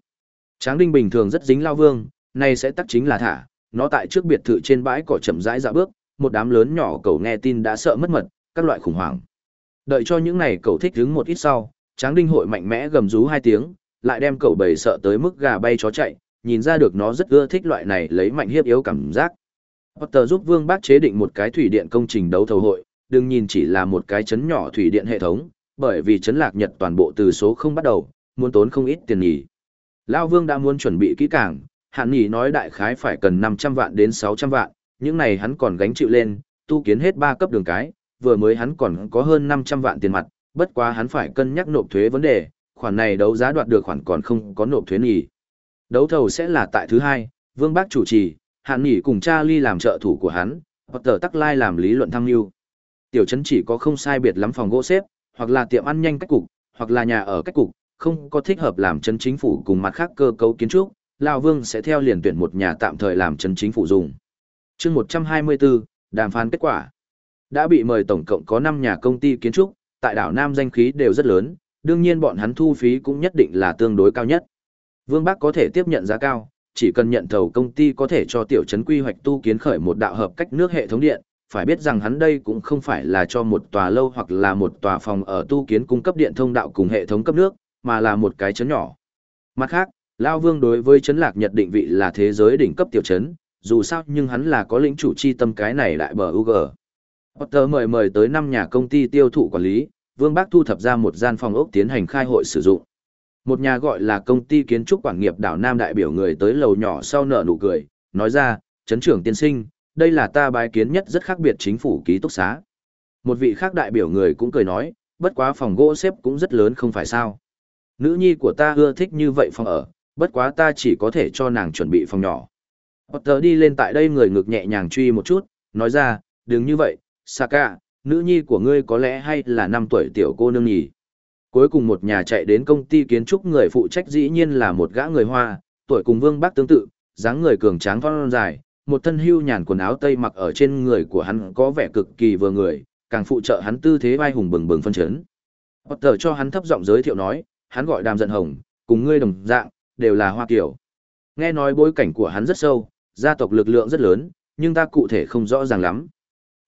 A: Tráng Đinh bình thường rất dính lão Vương, này sẽ tắc chính là thả, nó tại trước biệt thự trên bãi cỏ chậm rãi dạ bước, một đám lớn nhỏ cậu nghe tin đã sợ mất mật, các loại khủng hoảng. Đợi cho những này cậu thích đứng một ít sau, Tráng Đinh hội mạnh mẽ gầm rú hai tiếng, lại đem cậu bầy sợ tới mức gà bay chó chạy, nhìn ra được nó rất ưa thích loại này lấy mạnh hiếp yếu cảm giác. Potter giúp Vương Bác chế định một cái thủy điện công trình đấu thầu hội, đừng nhìn chỉ là một cái chấn nhỏ thủy điện hệ thống, bởi vì chấn lạc Nhật toàn bộ từ số không bắt đầu, muốn tốn không ít tiền nhỉ. Lão Vương đã muốn chuẩn bị kỹ càng, hạn nhỉ nói đại khái phải cần 500 vạn đến 600 vạn, những này hắn còn gánh chịu lên, tu kiến hết ba cấp đường cái, vừa mới hắn còn có hơn 500 vạn tiền mặt, bất quá hắn phải cân nhắc nộp thuế vấn đề, khoản này đấu giá đoạt được khoản còn không có nộp thuế nhỉ. Đấu thầu sẽ là tại thứ hai, Vương Bác chủ trì, Hạn nghỉ cùng Charlie làm trợ thủ của hắn, hoặc tờ Tắc Lai làm lý luận tham mưu. Tiểu trấn chỉ có không sai biệt lắm phòng gỗ xếp, hoặc là tiệm ăn nhanh cách cục, hoặc là nhà ở cách cục, không có thích hợp làm trấn chính phủ cùng mặt khác cơ cấu kiến trúc, Lão Vương sẽ theo liền tuyển một nhà tạm thời làm trấn chính phủ dùng. Chương 124, đàm phán kết quả. Đã bị mời tổng cộng có 5 nhà công ty kiến trúc, tại đảo Nam danh khí đều rất lớn, đương nhiên bọn hắn thu phí cũng nhất định là tương đối cao nhất. Vương Bắc có thể tiếp nhận giá cao, chỉ cần nhận thầu công ty có thể cho tiểu trấn quy hoạch tu kiến khởi một đạo hợp cách nước hệ thống điện, phải biết rằng hắn đây cũng không phải là cho một tòa lâu hoặc là một tòa phòng ở tu kiến cung cấp điện thông đạo cùng hệ thống cấp nước, mà là một cái trấn nhỏ. Mặt khác, Lao Vương đối với trấn lạc nhật định vị là thế giới đỉnh cấp tiểu trấn, dù sao nhưng hắn là có lĩnh chủ chi tâm cái này lại bờ UG. Potter mời mời tới 5 nhà công ty tiêu thụ quản lý, Vương Bác thu thập ra một gian phòng ốc tiến hành khai hội sử dụng. Một nhà gọi là công ty kiến trúc quản nghiệp đảo Nam đại biểu người tới lầu nhỏ sau nở nụ cười, nói ra, chấn trưởng tiên sinh, đây là ta bái kiến nhất rất khác biệt chính phủ ký túc xá. Một vị khác đại biểu người cũng cười nói, bất quá phòng gỗ xếp cũng rất lớn không phải sao. Nữ nhi của ta ưa thích như vậy phòng ở, bất quá ta chỉ có thể cho nàng chuẩn bị phòng nhỏ. Potter đi lên tại đây người ngực nhẹ nhàng truy một chút, nói ra, đừng như vậy, Saka, nữ nhi của ngươi có lẽ hay là năm tuổi tiểu cô nương nhỉ. Cuối cùng một nhà chạy đến công ty kiến trúc người phụ trách dĩ nhiên là một gã người Hoa, tuổi cùng Vương Bắc tương tự, dáng người cường tráng thon dài, một thân hưu nhàn quần áo tây mặc ở trên người của hắn có vẻ cực kỳ vừa người, càng phụ trợ hắn tư thế vai hùng bừng bừng phân chấn. Potter cho hắn thấp giọng giới thiệu nói, hắn gọi Đàm Giận Hồng, cùng ngươi đồng dạng, đều là Hoa Kiều. Nghe nói bối cảnh của hắn rất sâu, gia tộc lực lượng rất lớn, nhưng ta cụ thể không rõ ràng lắm.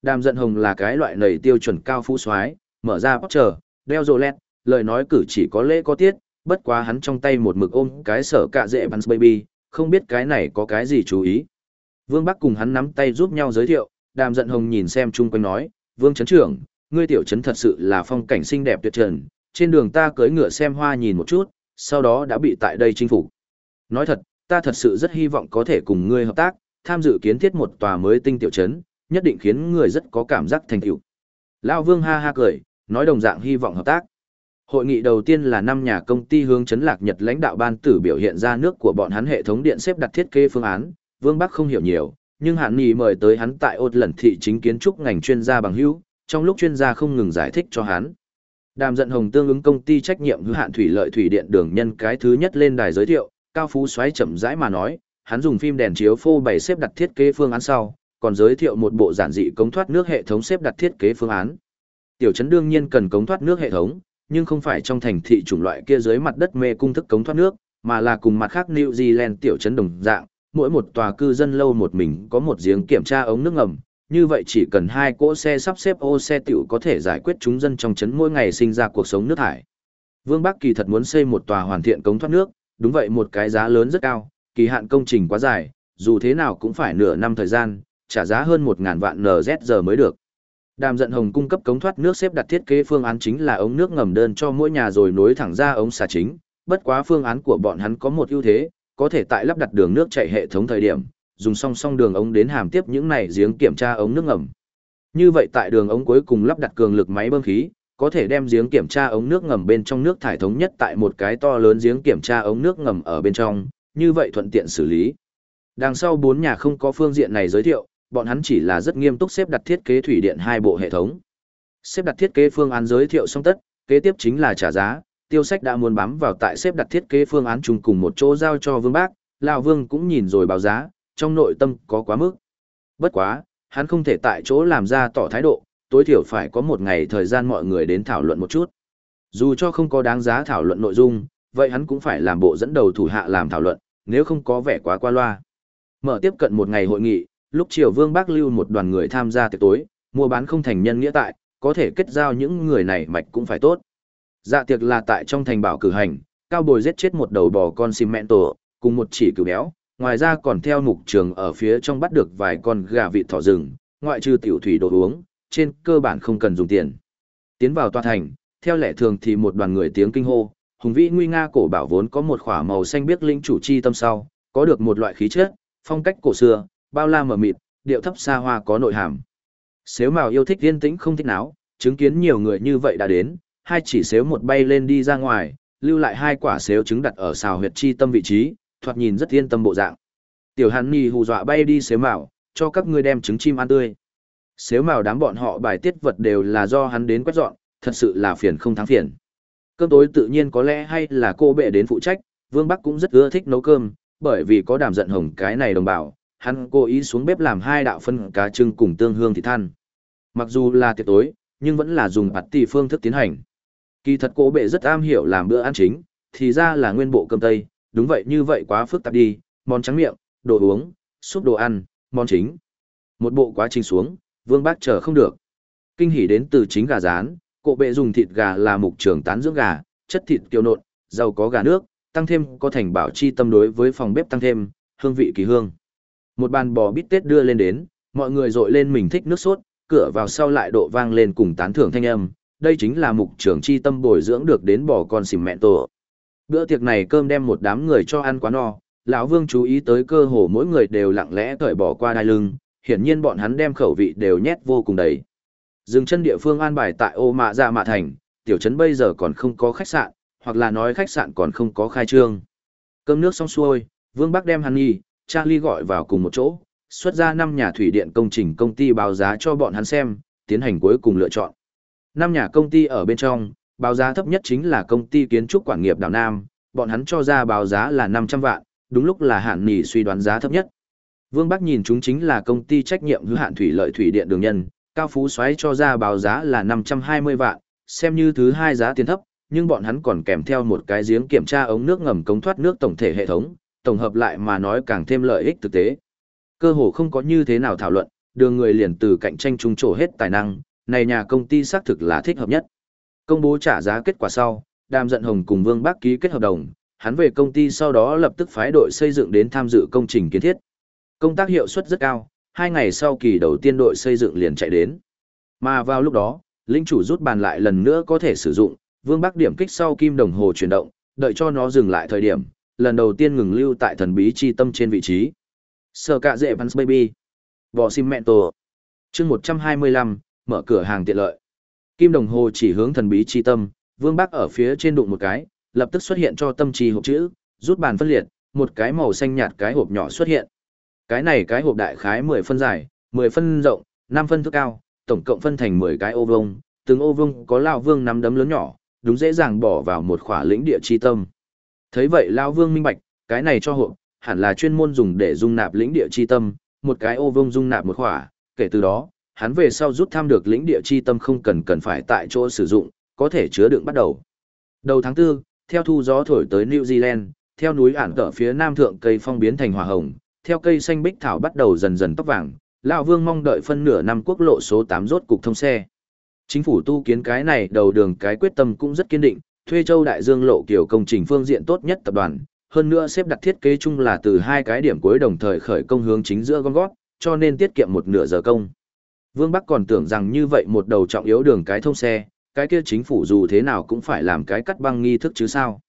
A: Đàm Giận Hồng là cái loại nầy tiêu chuẩn cao phú soái, mở ra Potter, đeo rô lẹt, lời nói cử chỉ có lễ có tiết, bất quá hắn trong tay một mực ôm cái sở cạ dễ bắn baby, không biết cái này có cái gì chú ý. Vương Bắc cùng hắn nắm tay giúp nhau giới thiệu, đàm giận hồng nhìn xem chung quanh nói, Vương Trấn Trưởng, ngươi tiểu trấn thật sự là phong cảnh xinh đẹp tuyệt trần, trên đường ta cưỡi ngựa xem hoa nhìn một chút, sau đó đã bị tại đây chinh phục. Nói thật, ta thật sự rất hy vọng có thể cùng ngươi hợp tác, tham dự kiến thiết một tòa mới tinh tiểu trấn, nhất định khiến người rất có cảm giác thành tựu. Lão Vương ha ha cười, nói đồng dạng hy vọng hợp tác. Hội nghị đầu tiên là năm nhà công ty hướng chấn lạc Nhật lãnh đạo ban tử biểu hiện ra nước của bọn hắn hệ thống điện xếp đặt thiết kế phương án, Vương Bắc không hiểu nhiều, nhưng hạn nghị mời tới hắn tại ột lần thị chính kiến trúc ngành chuyên gia bằng hữu, trong lúc chuyên gia không ngừng giải thích cho hắn. Đàm giận hồng tương ứng công ty trách nhiệm hữu hạn thủy lợi thủy điện đường nhân cái thứ nhất lên đài giới thiệu, cao phú xoáy chậm rãi mà nói, hắn dùng phim đèn chiếu phô bày xếp đặt thiết kế phương án sau, còn giới thiệu một bộ giản dị cống thoát nước hệ thống xếp đặt thiết kế phương án. Tiểu trấn đương nhiên cần cống thoát nước hệ thống, nhưng không phải trong thành thị chủng loại kia dưới mặt đất mê cung thức cống thoát nước, mà là cùng mặt khác New Zealand tiểu trấn đồng dạng, mỗi một tòa cư dân lâu một mình có một giếng kiểm tra ống nước ngầm, như vậy chỉ cần hai cỗ xe sắp xếp ô xe tiểu có thể giải quyết chúng dân trong trấn mỗi ngày sinh ra cuộc sống nước thải. Vương Bắc Kỳ thật muốn xây một tòa hoàn thiện cống thoát nước, đúng vậy một cái giá lớn rất cao, kỳ hạn công trình quá dài, dù thế nào cũng phải nửa năm thời gian, trả giá hơn 1000 vạn NZ mới được. Đàm giận hồng cung cấp cống thoát nước xếp đặt thiết kế phương án chính là ống nước ngầm đơn cho mỗi nhà rồi nối thẳng ra ống xả chính, bất quá phương án của bọn hắn có một ưu thế, có thể tại lắp đặt đường nước chạy hệ thống thời điểm, dùng song song đường ống đến hàm tiếp những này giếng kiểm tra ống nước ngầm. Như vậy tại đường ống cuối cùng lắp đặt cường lực máy bơm khí, có thể đem giếng kiểm tra ống nước ngầm bên trong nước thải thống nhất tại một cái to lớn giếng kiểm tra ống nước ngầm ở bên trong, như vậy thuận tiện xử lý. Đằng sau bốn nhà không có phương diện này giới thiệu, bọn hắn chỉ là rất nghiêm túc xếp đặt thiết kế thủy điện hai bộ hệ thống. Xếp đặt thiết kế phương án giới thiệu xong tất, kế tiếp chính là trả giá, tiêu sách đã muốn bám vào tại xếp đặt thiết kế phương án chung cùng một chỗ giao cho Vương Bác, lão Vương cũng nhìn rồi báo giá, trong nội tâm có quá mức. Bất quá, hắn không thể tại chỗ làm ra tỏ thái độ, tối thiểu phải có một ngày thời gian mọi người đến thảo luận một chút. Dù cho không có đáng giá thảo luận nội dung, vậy hắn cũng phải làm bộ dẫn đầu thủ hạ làm thảo luận, nếu không có vẻ quá qua loa. Mở tiếp cận một ngày hội nghị, lúc chiều Vương Bác lưu một đoàn người tham gia tiệc tối, mua bán không thành nhân nghĩa tại, có thể kết giao những người này mạch cũng phải tốt. Dạ tiệc là tại trong thành bảo cử hành, cao bồi giết chết một đầu bò con xìm mẹn tổ, cùng một chỉ cừu béo, ngoài ra còn theo mục trường ở phía trong bắt được vài con gà vịt thỏ rừng, ngoại trừ tiểu thủy đồ uống, trên cơ bản không cần dùng tiền. Tiến vào tòa thành, theo lệ thường thì một đoàn người tiếng kinh hô, hùng vĩ nguy nga cổ bảo vốn có một khỏa màu xanh biếc linh chủ chi tâm sau, có được một loại khí chất, phong cách cổ xưa, bao la mờ mịt, điệu thấp xa hoa có nội hàm. Xếu mào yêu thích yên tĩnh không thích náo, chứng kiến nhiều người như vậy đã đến, hai chỉ xếu một bay lên đi ra ngoài, lưu lại hai quả xếu trứng đặt ở xào huyệt chi tâm vị trí, thoạt nhìn rất yên tâm bộ dạng. Tiểu Hàn Nhi hù dọa bay đi xếu màu, cho các ngươi đem trứng chim ăn tươi. Xếu màu đám bọn họ bài tiết vật đều là do hắn đến quét dọn, thật sự là phiền không thắng phiền. Cơm tối tự nhiên có lẽ hay là cô bệ đến phụ trách, Vương Bắc cũng rất ưa thích nấu cơm, bởi vì có đàm giận hồng cái này đồng bào, hắn cố ý xuống bếp làm hai đạo phân cá trưng cùng tương hương thịt than. Mặc dù là tiệc tối, nhưng vẫn là dùng bạt tỷ phương thức tiến hành. Kỳ thật cố bệ rất am hiểu làm bữa ăn chính, thì ra là nguyên bộ cơm tây, đúng vậy như vậy quá phức tạp đi, món trắng miệng, đồ uống, súp đồ ăn, món chính. Một bộ quá trình xuống, vương bác chờ không được. Kinh hỉ đến từ chính gà rán, cổ bệ dùng thịt gà là mục trường tán dưỡng gà, chất thịt kiều nộn, giàu có gà nước, tăng thêm có thành bảo chi tâm đối với phòng bếp tăng thêm, hương vị kỳ hương. Một bàn bò bít tết đưa lên đến, mọi người dội lên mình thích nước sốt, cửa vào sau lại độ vang lên cùng tán thưởng thanh âm, đây chính là mục trưởng chi tâm bồi dưỡng được đến bò con xìm mẹ tổ. Bữa tiệc này cơm đem một đám người cho ăn quá no, lão Vương chú ý tới cơ hồ mỗi người đều lặng lẽ cởi bỏ qua đai lưng, hiển nhiên bọn hắn đem khẩu vị đều nhét vô cùng đầy. Dừng chân địa phương an bài tại ô mạ dạ mạ thành, tiểu trấn bây giờ còn không có khách sạn, hoặc là nói khách sạn còn không có khai trương. Cơm nước xong xuôi, Vương Bắc đem hắn nghi, Charlie gọi vào cùng một chỗ, xuất ra năm nhà thủy điện công trình công ty báo giá cho bọn hắn xem, tiến hành cuối cùng lựa chọn. Năm nhà công ty ở bên trong, báo giá thấp nhất chính là công ty kiến trúc quản nghiệp đảo Nam, bọn hắn cho ra báo giá là 500 vạn, đúng lúc là hạn nỉ suy đoán giá thấp nhất. Vương Bắc nhìn chúng chính là công ty trách nhiệm hữu hạn thủy lợi thủy điện đường nhân, cao phú xoáy cho ra báo giá là 520 vạn, xem như thứ hai giá tiền thấp, nhưng bọn hắn còn kèm theo một cái giếng kiểm tra ống nước ngầm cống thoát nước tổng thể hệ thống, tổng hợp lại mà nói càng thêm lợi ích thực tế. Cơ hồ không có như thế nào thảo luận, đường người liền từ cạnh tranh trung trổ hết tài năng, này nhà công ty xác thực là thích hợp nhất. Công bố trả giá kết quả sau, Đàm Dận Hồng cùng Vương Bác ký kết hợp đồng, hắn về công ty sau đó lập tức phái đội xây dựng đến tham dự công trình kiến thiết. Công tác hiệu suất rất cao, hai ngày sau kỳ đầu tiên đội xây dựng liền chạy đến. Mà vào lúc đó, linh chủ rút bàn lại lần nữa có thể sử dụng, Vương Bác điểm kích sau kim đồng hồ chuyển động, đợi cho nó dừng lại thời điểm, lần đầu tiên ngừng lưu tại thần bí chi tâm trên vị trí. Sở cạ dệ Vans Baby. Bò sim mẹ tổ. chương 125, mở cửa hàng tiện lợi. Kim đồng hồ chỉ hướng thần bí chi tâm, Vương Bắc ở phía trên đụng một cái, lập tức xuất hiện cho tâm trì hộp chữ, rút bàn phân liệt, một cái màu xanh nhạt cái hộp nhỏ xuất hiện. Cái này cái hộp đại khái 10 phân dài, 10 phân rộng, 5 phân thước cao, tổng cộng phân thành 10 cái ô vuông, từng ô vuông có lão vương nắm đấm lớn nhỏ, đúng dễ dàng bỏ vào một khỏa lĩnh địa chi tâm. Thấy vậy lão vương minh bạch, cái này cho hộ hẳn là chuyên môn dùng để dung nạp lĩnh địa chi tâm, một cái ô vương dung nạp một khỏa, kể từ đó, hắn về sau rút tham được lĩnh địa chi tâm không cần cần phải tại chỗ sử dụng, có thể chứa đựng bắt đầu. Đầu tháng 4, theo thu gió thổi tới New Zealand, theo núi ản cỡ phía nam thượng cây phong biến thành hỏa hồng, theo cây xanh bích thảo bắt đầu dần dần tóc vàng, lão Vương mong đợi phân nửa năm quốc lộ số 8 rốt cục thông xe. Chính phủ tu kiến cái này đầu đường cái quyết tâm cũng rất kiên định, thuê châu đại dương lộ kiểu công trình phương diện tốt nhất tập đoàn, hơn nữa xếp đặt thiết kế chung là từ hai cái điểm cuối đồng thời khởi công hướng chính giữa con gót, cho nên tiết kiệm một nửa giờ công. Vương Bắc còn tưởng rằng như vậy một đầu trọng yếu đường cái thông xe, cái kia chính phủ dù thế nào cũng phải làm cái cắt băng nghi thức chứ sao.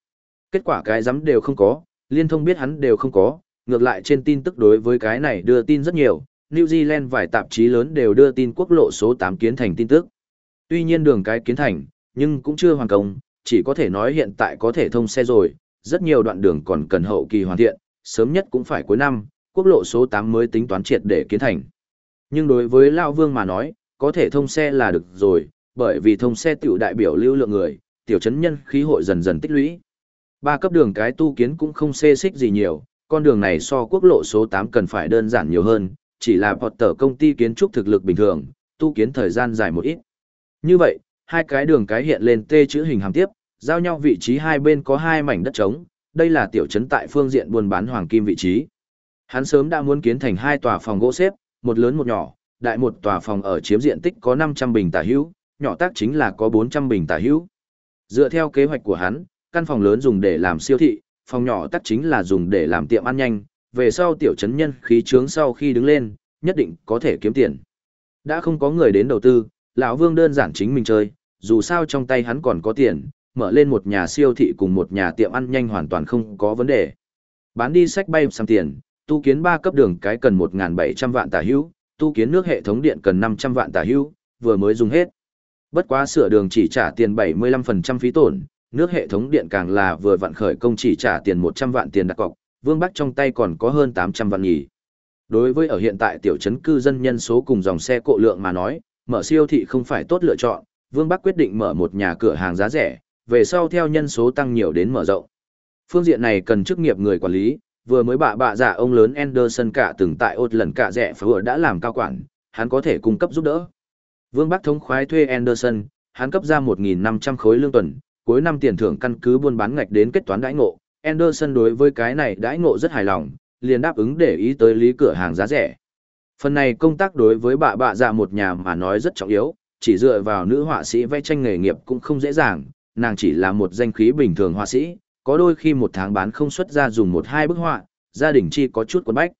A: Kết quả cái dám đều không có, liên thông biết hắn đều không có, ngược lại trên tin tức đối với cái này đưa tin rất nhiều, New Zealand vài tạp chí lớn đều đưa tin quốc lộ số 8 kiến thành tin tức. Tuy nhiên đường cái kiến thành, nhưng cũng chưa hoàn công, chỉ có thể nói hiện tại có thể thông xe rồi, rất nhiều đoạn đường còn cần hậu kỳ hoàn thiện, sớm nhất cũng phải cuối năm, quốc lộ số 8 mới tính toán triệt để kiến thành. Nhưng đối với Lao Vương mà nói, có thể thông xe là được rồi, bởi vì thông xe tiểu đại biểu lưu lượng người, tiểu chấn nhân khí hội dần dần tích lũy. Ba cấp đường cái tu kiến cũng không xê xích gì nhiều, con đường này so quốc lộ số 8 cần phải đơn giản nhiều hơn, chỉ là Potter công ty kiến trúc thực lực bình thường, tu kiến thời gian dài một ít. Như vậy, hai cái đường cái hiện lên T chữ hình hàm tiếp, giao nhau vị trí hai bên có hai mảnh đất trống, đây là tiểu trấn tại phương diện buôn bán hoàng kim vị trí. Hắn sớm đã muốn kiến thành hai tòa phòng gỗ xếp, một lớn một nhỏ, đại một tòa phòng ở chiếm diện tích có 500 bình tả hữu, nhỏ tác chính là có 400 bình tả hữu. Dựa theo kế hoạch của hắn, căn phòng lớn dùng để làm siêu thị, phòng nhỏ tác chính là dùng để làm tiệm ăn nhanh, về sau tiểu trấn nhân khí trướng sau khi đứng lên, nhất định có thể kiếm tiền. Đã không có người đến đầu tư, lão Vương đơn giản chính mình chơi, dù sao trong tay hắn còn có tiền, mở lên một nhà siêu thị cùng một nhà tiệm ăn nhanh hoàn toàn không có vấn đề. Bán đi sách bay xăm tiền, tu kiến ba cấp đường cái cần 1.700 vạn tả hữu, tu kiến nước hệ thống điện cần 500 vạn tả hữu, vừa mới dùng hết. Bất quá sửa đường chỉ trả tiền 75% phí tổn, nước hệ thống điện càng là vừa vặn khởi công chỉ trả tiền 100 vạn tiền đặt cọc, Vương Bắc trong tay còn có hơn 800 vạn nhỉ. Đối với ở hiện tại tiểu trấn cư dân nhân số cùng dòng xe cộ lượng mà nói, mở siêu thị không phải tốt lựa chọn, Vương Bắc quyết định mở một nhà cửa hàng giá rẻ, về sau theo nhân số tăng nhiều đến mở rộng. Phương diện này cần chức nghiệp người quản lý, vừa mới bạ bạ giả ông lớn Anderson cả từng tại ốt lần cả rẻ vừa đã làm cao quản, hắn có thể cung cấp giúp đỡ. Vương Bắc thống khoái thuê Anderson, hắn cấp ra 1.500 khối lương tuần, cuối năm tiền thưởng căn cứ buôn bán ngạch đến kết toán đãi ngộ. Anderson đối với cái này đãi ngộ rất hài lòng, liền đáp ứng để ý tới lý cửa hàng giá rẻ. Phần này công tác đối với bạ bạ dạ một nhà mà nói rất trọng yếu, chỉ dựa vào nữ họa sĩ vẽ tranh nghề nghiệp cũng không dễ dàng, nàng chỉ là một danh khí bình thường họa sĩ, có đôi khi một tháng bán không xuất ra dùng một hai bức họa, gia đình chi có chút quần bách.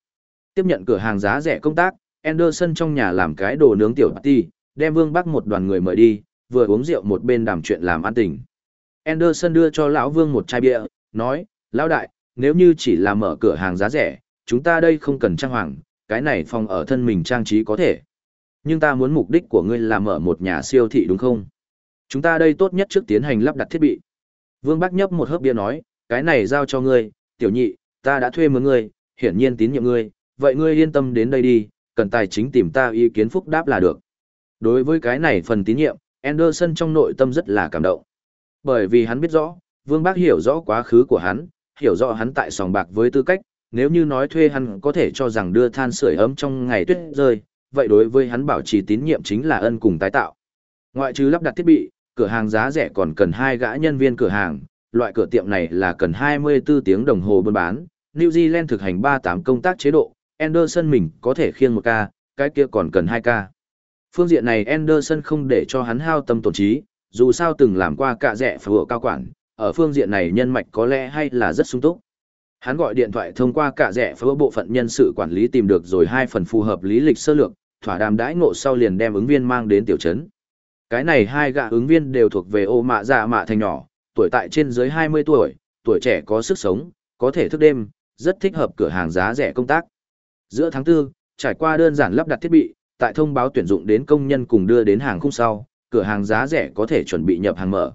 A: Tiếp nhận cửa hàng giá rẻ công tác, Anderson trong nhà làm cái đồ nướng tiểu party, đem Vương Bắc một đoàn người mời đi, vừa uống rượu một bên đàm chuyện làm ăn tình. Anderson đưa cho lão Vương một chai bia, nói, lão đại, nếu như chỉ là mở cửa hàng giá rẻ, chúng ta đây không cần trang hoàng, cái này phòng ở thân mình trang trí có thể. Nhưng ta muốn mục đích của ngươi là mở một nhà siêu thị đúng không? Chúng ta đây tốt nhất trước tiến hành lắp đặt thiết bị. Vương Bắc nhấp một hớp bia nói, cái này giao cho ngươi, tiểu nhị, ta đã thuê mướn ngươi, hiển nhiên tín nhiệm ngươi, vậy ngươi yên tâm đến đây đi, cần tài chính tìm ta ý kiến phúc đáp là được. Đối với cái này phần tín nhiệm, Anderson trong nội tâm rất là cảm động. Bởi vì hắn biết rõ, Vương Bác hiểu rõ quá khứ của hắn, hiểu rõ hắn tại sòng bạc với tư cách, nếu như nói thuê hắn có thể cho rằng đưa than sưởi ấm trong ngày tuyết rơi, vậy đối với hắn bảo trì tín nhiệm chính là ân cùng tái tạo. Ngoại trừ lắp đặt thiết bị, cửa hàng giá rẻ còn cần hai gã nhân viên cửa hàng, loại cửa tiệm này là cần 24 tiếng đồng hồ buôn bán. New Zealand thực hành 38 công tác chế độ, Anderson mình có thể khiêng một ca, cái kia còn cần 2 ca. Phương diện này Anderson không để cho hắn hao tâm tổn trí, dù sao từng làm qua cả rẻ phở cao quản, ở phương diện này nhân mạch có lẽ hay là rất sung túc. Hắn gọi điện thoại thông qua cả rẻ phở bộ phận nhân sự quản lý tìm được rồi hai phần phù hợp lý lịch sơ lược, thỏa đàm đãi ngộ sau liền đem ứng viên mang đến tiểu trấn. Cái này hai gã ứng viên đều thuộc về ô mạ dạ mạ thành nhỏ, tuổi tại trên dưới 20 tuổi, tuổi trẻ có sức sống, có thể thức đêm, rất thích hợp cửa hàng giá rẻ công tác. Giữa tháng 4, trải qua đơn giản lắp đặt thiết bị, tại thông báo tuyển dụng đến công nhân cùng đưa đến hàng khung sau, cửa hàng giá rẻ có thể chuẩn bị nhập hàng mở.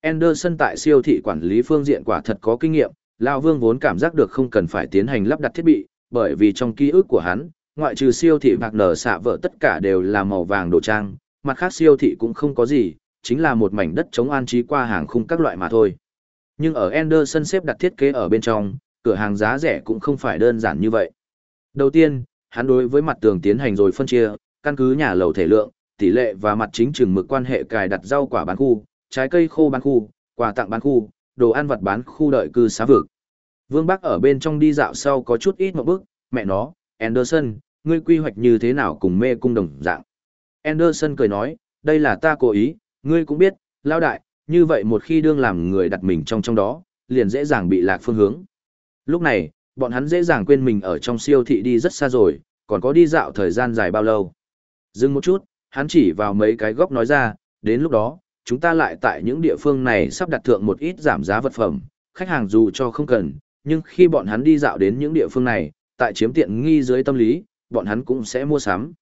A: Anderson tại siêu thị quản lý phương diện quả thật có kinh nghiệm, Lão Vương vốn cảm giác được không cần phải tiến hành lắp đặt thiết bị, bởi vì trong ký ức của hắn, ngoại trừ siêu thị bạc nở xạ vợ tất cả đều là màu vàng đồ trang, mặt khác siêu thị cũng không có gì, chính là một mảnh đất chống an trí qua hàng khung các loại mà thôi. Nhưng ở Anderson xếp đặt thiết kế ở bên trong, cửa hàng giá rẻ cũng không phải đơn giản như vậy. Đầu tiên, hắn đối với mặt tường tiến hành rồi phân chia, căn cứ nhà lầu thể lượng, tỷ lệ và mặt chính chừng mực quan hệ cài đặt rau quả bán khu, trái cây khô bán khu, quà tặng bán khu, đồ ăn vặt bán khu đợi cư xá vực. Vương Bắc ở bên trong đi dạo sau có chút ít một bước, mẹ nó, Anderson, ngươi quy hoạch như thế nào cùng mê cung đồng dạng. Anderson cười nói, đây là ta cố ý, ngươi cũng biết, lao đại, như vậy một khi đương làm người đặt mình trong trong đó, liền dễ dàng bị lạc phương hướng. Lúc này, bọn hắn dễ dàng quên mình ở trong siêu thị đi rất xa rồi, còn có đi dạo thời gian dài bao lâu. Dừng một chút, hắn chỉ vào mấy cái góc nói ra, đến lúc đó, chúng ta lại tại những địa phương này sắp đặt thượng một ít giảm giá vật phẩm, khách hàng dù cho không cần, nhưng khi bọn hắn đi dạo đến những địa phương này, tại chiếm tiện nghi dưới tâm lý, bọn hắn cũng sẽ mua sắm.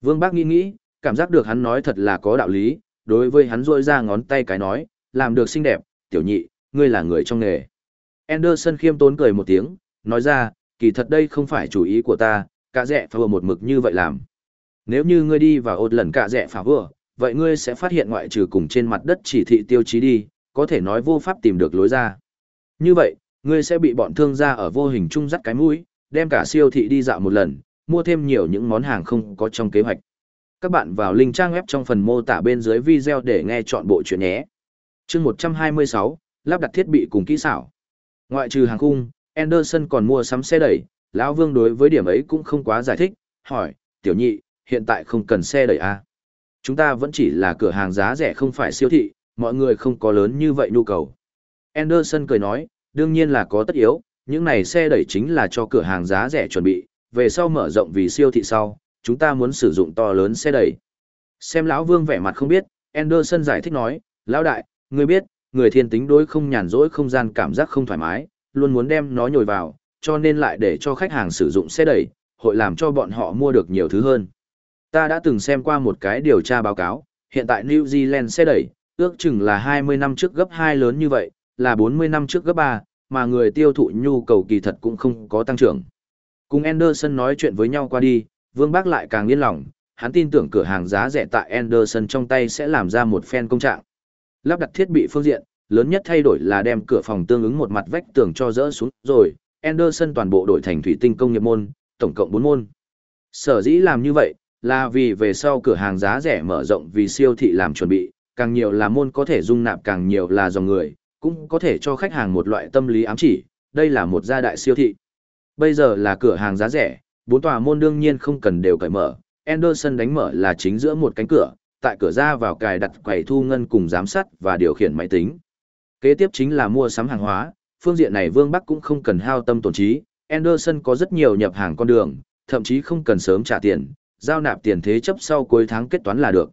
A: Vương Bác nghĩ nghĩ, cảm giác được hắn nói thật là có đạo lý, đối với hắn rôi ra ngón tay cái nói, làm được xinh đẹp, tiểu nhị, ngươi là người trong nghề. Anderson khiêm tốn cười một tiếng, nói ra, kỳ thật đây không phải chủ ý của ta, cả rẻ phá vừa một mực như vậy làm. Nếu như ngươi đi và ột lần cả rẻ phá vừa, vậy ngươi sẽ phát hiện ngoại trừ cùng trên mặt đất chỉ thị tiêu chí đi, có thể nói vô pháp tìm được lối ra. Như vậy, ngươi sẽ bị bọn thương gia ở vô hình chung dắt cái mũi, đem cả siêu thị đi dạo một lần, mua thêm nhiều những món hàng không có trong kế hoạch. Các bạn vào link trang web trong phần mô tả bên dưới video để nghe chọn bộ chuyện nhé. chương 126, lắp đặt thiết bị cùng kỹ xảo. Ngoại trừ hàng khung, Anderson còn mua sắm xe đẩy, lão Vương đối với điểm ấy cũng không quá giải thích, hỏi, tiểu nhị, hiện tại không cần xe đẩy à? Chúng ta vẫn chỉ là cửa hàng giá rẻ không phải siêu thị, mọi người không có lớn như vậy nhu cầu. Anderson cười nói, đương nhiên là có tất yếu, những này xe đẩy chính là cho cửa hàng giá rẻ chuẩn bị, về sau mở rộng vì siêu thị sau, chúng ta muốn sử dụng to lớn xe đẩy. Xem lão Vương vẻ mặt không biết, Anderson giải thích nói, lão đại, ngươi biết, người thiên tính đối không nhàn rỗi không gian cảm giác không thoải mái, luôn muốn đem nó nhồi vào, cho nên lại để cho khách hàng sử dụng xe đẩy, hội làm cho bọn họ mua được nhiều thứ hơn. Ta đã từng xem qua một cái điều tra báo cáo, hiện tại New Zealand xe đẩy, ước chừng là 20 năm trước gấp 2 lớn như vậy, là 40 năm trước gấp 3, mà người tiêu thụ nhu cầu kỳ thật cũng không có tăng trưởng. Cùng Anderson nói chuyện với nhau qua đi, Vương Bác lại càng yên lòng, hắn tin tưởng cửa hàng giá rẻ tại Anderson trong tay sẽ làm ra một phen công trạng. Lắp đặt thiết bị phương diện, lớn nhất thay đổi là đem cửa phòng tương ứng một mặt vách tường cho rỡ xuống, rồi, Anderson toàn bộ đổi thành thủy tinh công nghiệp môn, tổng cộng 4 môn. Sở dĩ làm như vậy, là vì về sau cửa hàng giá rẻ mở rộng vì siêu thị làm chuẩn bị, càng nhiều là môn có thể dung nạp càng nhiều là dòng người, cũng có thể cho khách hàng một loại tâm lý ám chỉ, đây là một gia đại siêu thị. Bây giờ là cửa hàng giá rẻ, bốn tòa môn đương nhiên không cần đều cởi mở, Anderson đánh mở là chính giữa một cánh cửa, tại cửa ra vào cài đặt quầy thu ngân cùng giám sát và điều khiển máy tính. Kế tiếp chính là mua sắm hàng hóa, phương diện này Vương Bắc cũng không cần hao tâm tổn trí, Anderson có rất nhiều nhập hàng con đường, thậm chí không cần sớm trả tiền, giao nạp tiền thế chấp sau cuối tháng kết toán là được.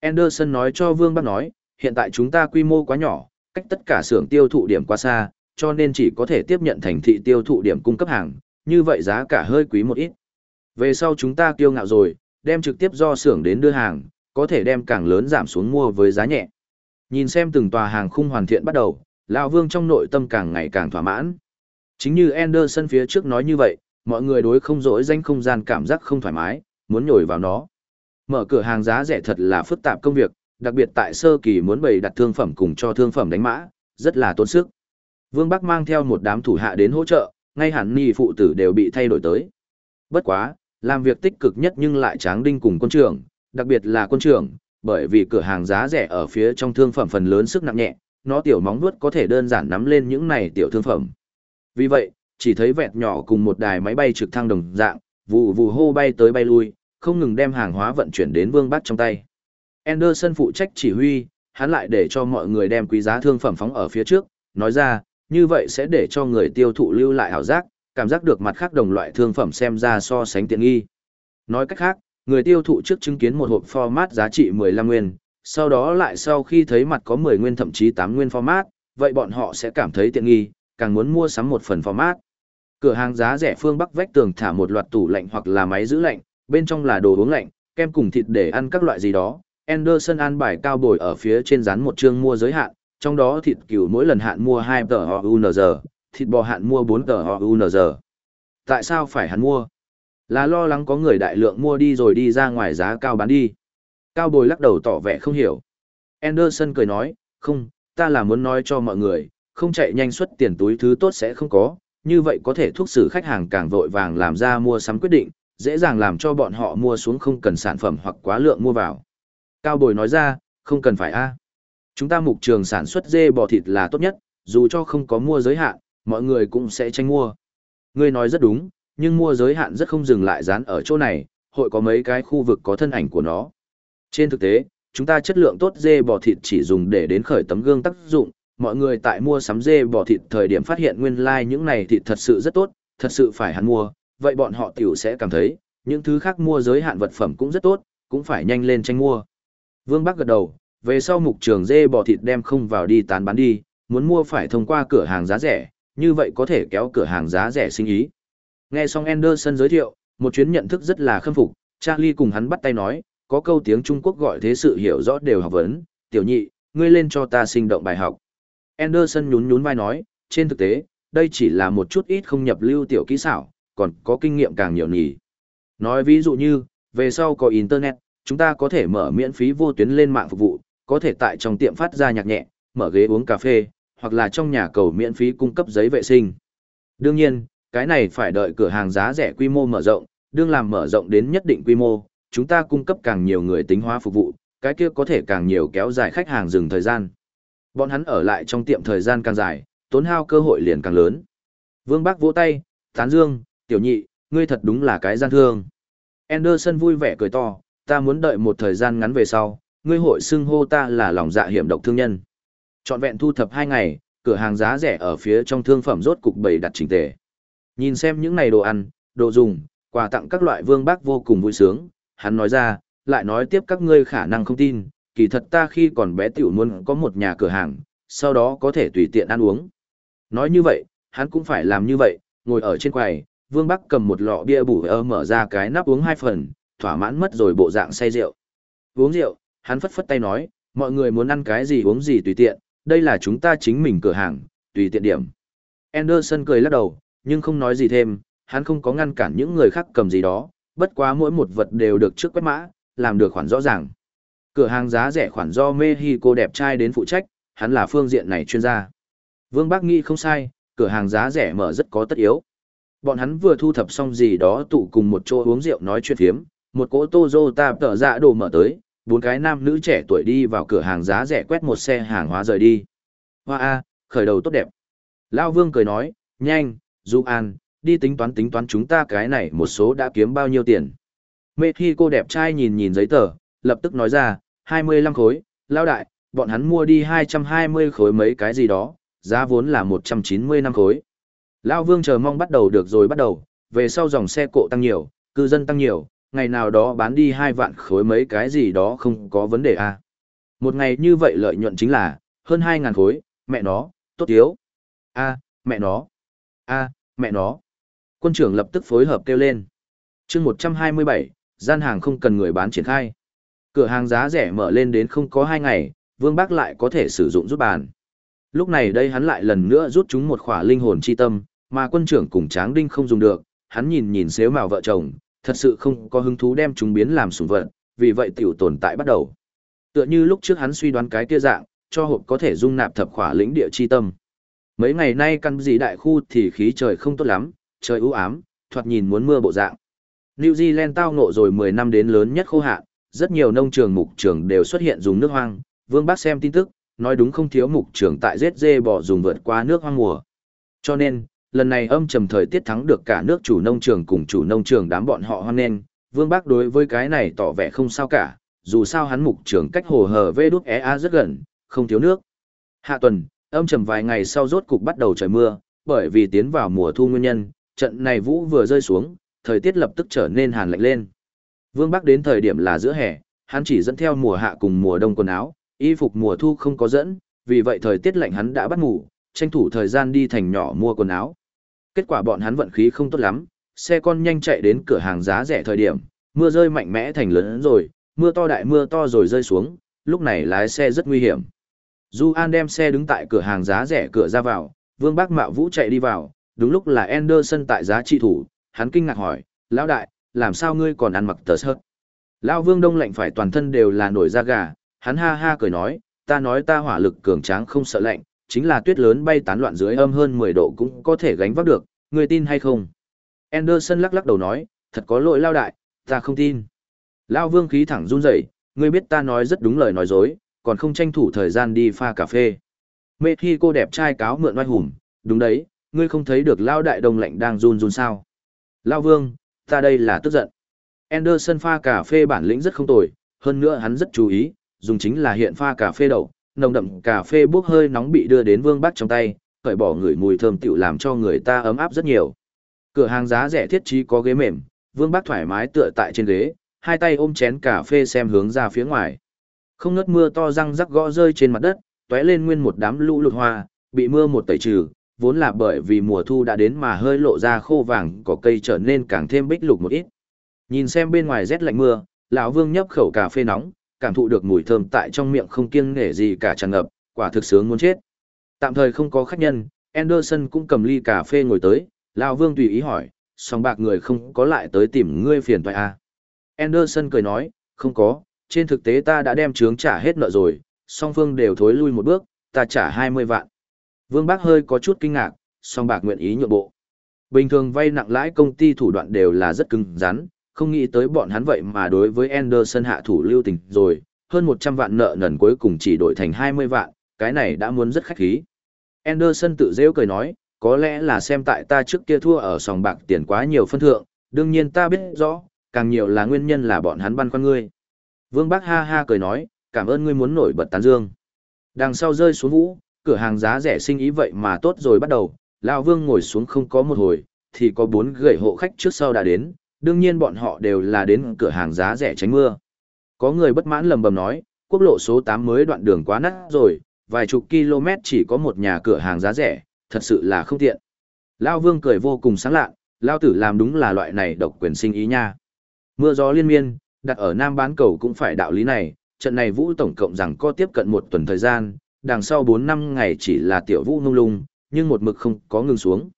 A: Anderson nói cho Vương Bắc nói, hiện tại chúng ta quy mô quá nhỏ, cách tất cả xưởng tiêu thụ điểm quá xa, cho nên chỉ có thể tiếp nhận thành thị tiêu thụ điểm cung cấp hàng, như vậy giá cả hơi quý một ít. Về sau chúng ta kiêu ngạo rồi, đem trực tiếp do xưởng đến đưa hàng, có thể đem càng lớn giảm xuống mua với giá nhẹ. Nhìn xem từng tòa hàng khung hoàn thiện bắt đầu, lão Vương trong nội tâm càng ngày càng thỏa mãn. Chính như Anderson phía trước nói như vậy, mọi người đối không dỗi danh không gian cảm giác không thoải mái, muốn nhồi vào nó. Mở cửa hàng giá rẻ thật là phức tạp công việc, đặc biệt tại sơ kỳ muốn bày đặt thương phẩm cùng cho thương phẩm đánh mã, rất là tốn sức. Vương Bắc mang theo một đám thủ hạ đến hỗ trợ, ngay hẳn ni phụ tử đều bị thay đổi tới. Bất quá, làm việc tích cực nhất nhưng lại tráng đinh cùng quân trưởng, đặc biệt là quân trưởng, bởi vì cửa hàng giá rẻ ở phía trong thương phẩm phần lớn sức nặng nhẹ, nó tiểu móng vuốt có thể đơn giản nắm lên những này tiểu thương phẩm. Vì vậy, chỉ thấy vẹt nhỏ cùng một đài máy bay trực thăng đồng dạng, vụ vụ hô bay tới bay lui, không ngừng đem hàng hóa vận chuyển đến Vương Bắc trong tay. Anderson phụ trách chỉ huy, hắn lại để cho mọi người đem quý giá thương phẩm phóng ở phía trước, nói ra, như vậy sẽ để cho người tiêu thụ lưu lại hảo giác, cảm giác được mặt khác đồng loại thương phẩm xem ra so sánh tiện nghi. Nói cách khác, người tiêu thụ trước chứng kiến một hộp format giá trị 15 nguyên, sau đó lại sau khi thấy mặt có 10 nguyên thậm chí 8 nguyên format, vậy bọn họ sẽ cảm thấy tiện nghi, càng muốn mua sắm một phần format. Cửa hàng giá rẻ phương Bắc vách tường thả một loạt tủ lạnh hoặc là máy giữ lạnh, bên trong là đồ uống lạnh, kem cùng thịt để ăn các loại gì đó. Anderson an bài cao bồi ở phía trên rán một chương mua giới hạn, trong đó thịt cừu mỗi lần hạn mua 2 tờ HUNZ, thịt bò hạn mua 4 tờ HUNZ. Tại sao phải hắn mua? Là lo lắng có người đại lượng mua đi rồi đi ra ngoài giá cao bán đi. Cao bồi lắc đầu tỏ vẻ không hiểu. Anderson cười nói, không, ta là muốn nói cho mọi người, không chạy nhanh xuất tiền túi thứ tốt sẽ không có, như vậy có thể thúc xử khách hàng càng vội vàng làm ra mua sắm quyết định, dễ dàng làm cho bọn họ mua xuống không cần sản phẩm hoặc quá lượng mua vào. Cao Bồi nói ra, không cần phải a. Chúng ta mục trường sản xuất dê bò thịt là tốt nhất, dù cho không có mua giới hạn, mọi người cũng sẽ tranh mua. Ngươi nói rất đúng, nhưng mua giới hạn rất không dừng lại dán ở chỗ này, hội có mấy cái khu vực có thân ảnh của nó. Trên thực tế, chúng ta chất lượng tốt dê bò thịt chỉ dùng để đến khởi tấm gương tác dụng, mọi người tại mua sắm dê bò thịt thời điểm phát hiện nguyên lai like những này thịt thật sự rất tốt, thật sự phải hắn mua, vậy bọn họ tiểu sẽ cảm thấy, những thứ khác mua giới hạn vật phẩm cũng rất tốt, cũng phải nhanh lên tranh mua. Vương Bắc gật đầu, về sau mục trường dê bò thịt đem không vào đi tán bán đi, muốn mua phải thông qua cửa hàng giá rẻ, như vậy có thể kéo cửa hàng giá rẻ sinh ý. Nghe xong Anderson giới thiệu, một chuyến nhận thức rất là khâm phục, Charlie cùng hắn bắt tay nói, có câu tiếng Trung Quốc gọi thế sự hiểu rõ đều học vấn, tiểu nhị, ngươi lên cho ta sinh động bài học. Anderson nhún nhún vai nói, trên thực tế, đây chỉ là một chút ít không nhập lưu tiểu kỹ xảo, còn có kinh nghiệm càng nhiều nhỉ. Nói ví dụ như, về sau có Internet, chúng ta có thể mở miễn phí vô tuyến lên mạng phục vụ, có thể tại trong tiệm phát ra nhạc nhẹ, mở ghế uống cà phê, hoặc là trong nhà cầu miễn phí cung cấp giấy vệ sinh. Đương nhiên, cái này phải đợi cửa hàng giá rẻ quy mô mở rộng, đương làm mở rộng đến nhất định quy mô, chúng ta cung cấp càng nhiều người tính hóa phục vụ, cái kia có thể càng nhiều kéo dài khách hàng dừng thời gian. Bọn hắn ở lại trong tiệm thời gian càng dài, tốn hao cơ hội liền càng lớn. Vương Bác vỗ tay, tán dương, tiểu nhị, ngươi thật đúng là cái gian thương. Anderson vui vẻ cười to, ta muốn đợi một thời gian ngắn về sau, ngươi hội xưng hô ta là lòng dạ hiểm độc thương nhân. Chọn vẹn thu thập hai ngày, cửa hàng giá rẻ ở phía trong thương phẩm rốt cục bày đặt chỉnh tề. Nhìn xem những này đồ ăn, đồ dùng, quà tặng các loại vương bác vô cùng vui sướng, hắn nói ra, lại nói tiếp các ngươi khả năng không tin, kỳ thật ta khi còn bé tiểu muốn có một nhà cửa hàng, sau đó có thể tùy tiện ăn uống. Nói như vậy, hắn cũng phải làm như vậy, ngồi ở trên quầy, Vương bác cầm một lọ bia bủ ơ mở ra cái nắp uống hai phần, thỏa mãn mất rồi bộ dạng say rượu. Uống rượu, hắn phất phất tay nói, mọi người muốn ăn cái gì uống gì tùy tiện, đây là chúng ta chính mình cửa hàng, tùy tiện điểm. Anderson cười lắc đầu, nhưng không nói gì thêm, hắn không có ngăn cản những người khác cầm gì đó, bất quá mỗi một vật đều được trước quét mã, làm được khoản rõ ràng. Cửa hàng giá rẻ khoản do Mexico đẹp trai đến phụ trách, hắn là phương diện này chuyên gia. Vương Bác nghĩ không sai, cửa hàng giá rẻ mở rất có tất yếu. Bọn hắn vừa thu thập xong gì đó tụ cùng một chỗ uống rượu nói chuyện phiếm, một cỗ Toyota tở dạ đồ mở tới, bốn cái nam nữ trẻ tuổi đi vào cửa hàng giá rẻ quét một xe hàng hóa rời đi. Hoa A, khởi đầu tốt đẹp. Lao Vương cười nói, nhanh, Du An, đi tính toán tính toán chúng ta cái này một số đã kiếm bao nhiêu tiền. Mê khi cô đẹp trai nhìn nhìn giấy tờ, lập tức nói ra, 25 khối, lao đại, bọn hắn mua đi 220 khối mấy cái gì đó, giá vốn là 190 năm khối. Lao Vương chờ mong bắt đầu được rồi bắt đầu, về sau dòng xe cộ tăng nhiều, cư dân tăng nhiều, ngày nào đó bán đi hai vạn khối mấy cái gì đó không có vấn đề à. Một ngày như vậy lợi nhuận chính là, hơn hai ngàn khối, mẹ nó, tốt yếu. a mẹ nó. a mẹ nó. Quân trưởng lập tức phối hợp kêu lên. chương 127, gian hàng không cần người bán triển khai. Cửa hàng giá rẻ mở lên đến không có hai ngày, Vương Bác lại có thể sử dụng rút bàn. Lúc này đây hắn lại lần nữa rút chúng một khỏa linh hồn chi tâm, mà quân trưởng cùng Tráng Đinh không dùng được, hắn nhìn nhìn xếu màu vợ chồng, thật sự không có hứng thú đem chúng biến làm sủng vật, vì vậy tiểu tồn tại bắt đầu. Tựa như lúc trước hắn suy đoán cái kia dạng, cho hộp có thể dung nạp thập khỏa lĩnh địa chi tâm. Mấy ngày nay căn dị đại khu thì khí trời không tốt lắm, trời u ám, thoạt nhìn muốn mưa bộ dạng. New Zealand tao ngộ rồi 10 năm đến lớn nhất khô hạn, rất nhiều nông trường mục trường đều xuất hiện dùng nước hoang. Vương Bác xem tin tức, nói đúng không thiếu mục trường tại giết dê bỏ dùng vượt qua nước hoang mùa. Cho nên, lần này âm trầm thời tiết thắng được cả nước chủ nông trường cùng chủ nông trường đám bọn họ hoan nghênh Vương Bác đối với cái này tỏ vẻ không sao cả, dù sao hắn mục trường cách hồ hờ vê đúc EA rất gần, không thiếu nước. Hạ tuần, âm trầm vài ngày sau rốt cục bắt đầu trời mưa, bởi vì tiến vào mùa thu nguyên nhân, trận này vũ vừa rơi xuống, thời tiết lập tức trở nên hàn lạnh lên. Vương Bắc đến thời điểm là giữa hè, hắn chỉ dẫn theo mùa hạ cùng mùa đông quần áo, y phục mùa thu không có dẫn, vì vậy thời tiết lạnh hắn đã bắt ngủ, tranh thủ thời gian đi thành nhỏ mua quần áo. Kết quả bọn hắn vận khí không tốt lắm, xe con nhanh chạy đến cửa hàng giá rẻ thời điểm, mưa rơi mạnh mẽ thành lớn rồi, mưa to đại mưa to rồi rơi xuống, lúc này lái xe rất nguy hiểm. Du An đem xe đứng tại cửa hàng giá rẻ cửa ra vào, Vương Bác Mạo Vũ chạy đi vào, đúng lúc là Anderson tại giá trị thủ, hắn kinh ngạc hỏi, lão đại, làm sao ngươi còn ăn mặc tờ sớt? Lão Vương Đông lạnh phải toàn thân đều là nổi da gà, hắn ha ha cười nói, ta nói ta hỏa lực cường tráng không sợ lạnh, chính là tuyết lớn bay tán loạn dưới âm hơn 10 độ cũng có thể gánh vác được, người tin hay không? Anderson lắc lắc đầu nói, thật có lỗi lao đại, ta không tin. Lao Vương khí thẳng run rẩy, ngươi biết ta nói rất đúng lời nói dối, còn không tranh thủ thời gian đi pha cà phê. Mê khi cô đẹp trai cáo mượn oai hùng, đúng đấy, ngươi không thấy được Lao đại đồng lạnh đang run run sao? Lao Vương, ta đây là tức giận. Anderson pha cà phê bản lĩnh rất không tồi, hơn nữa hắn rất chú ý, dùng chính là hiện pha cà phê đậu, nồng đậm cà phê bốc hơi nóng bị đưa đến Vương Bắc trong tay, cởi bỏ người mùi thơm tiểu làm cho người ta ấm áp rất nhiều. Cửa hàng giá rẻ thiết trí có ghế mềm, Vương Bắc thoải mái tựa tại trên ghế, hai tay ôm chén cà phê xem hướng ra phía ngoài. Không ngớt mưa to răng rắc gõ rơi trên mặt đất, tóe lên nguyên một đám lũ lụt hoa, bị mưa một tẩy trừ, vốn là bởi vì mùa thu đã đến mà hơi lộ ra khô vàng, có cây trở nên càng thêm bích lục một ít. Nhìn xem bên ngoài rét lạnh mưa, lão Vương nhấp khẩu cà phê nóng, cảm thụ được mùi thơm tại trong miệng không kiêng nể gì cả tràn ngập, quả thực sướng muốn chết. Tạm thời không có khách nhân, Anderson cũng cầm ly cà phê ngồi tới, lão Vương tùy ý hỏi, song bạc người không có lại tới tìm ngươi phiền toái à. Anderson cười nói, không có, trên thực tế ta đã đem trướng trả hết nợ rồi, song phương đều thối lui một bước, ta trả 20 vạn. Vương Bác hơi có chút kinh ngạc, song bạc nguyện ý nhượng bộ. Bình thường vay nặng lãi công ty thủ đoạn đều là rất cứng rắn, không nghĩ tới bọn hắn vậy mà đối với Anderson hạ thủ lưu tình rồi, hơn 100 vạn nợ nần cuối cùng chỉ đổi thành 20 vạn, cái này đã muốn rất khách khí. Anderson tự rêu cười nói, có lẽ là xem tại ta trước kia thua ở sòng bạc tiền quá nhiều phân thượng, đương nhiên ta biết rõ, càng nhiều là nguyên nhân là bọn hắn băn khoăn ngươi. Vương Bắc ha ha cười nói, cảm ơn ngươi muốn nổi bật tán dương. Đằng sau rơi xuống vũ, cửa hàng giá rẻ sinh ý vậy mà tốt rồi bắt đầu, lão Vương ngồi xuống không có một hồi, thì có bốn gậy hộ khách trước sau đã đến, đương nhiên bọn họ đều là đến cửa hàng giá rẻ tránh mưa. Có người bất mãn lầm bầm nói, quốc lộ số 8 mới đoạn đường quá nát rồi, vài chục km chỉ có một nhà cửa hàng giá rẻ, thật sự là không tiện. Lao Vương cười vô cùng sáng lạ, Lao Tử làm đúng là loại này độc quyền sinh ý nha. Mưa gió liên miên, đặt ở Nam bán cầu cũng phải đạo lý này, trận này Vũ tổng cộng rằng có tiếp cận một tuần thời gian, đằng sau 4 năm ngày chỉ là tiểu Vũ nung lung, nhưng một mực không có ngừng xuống.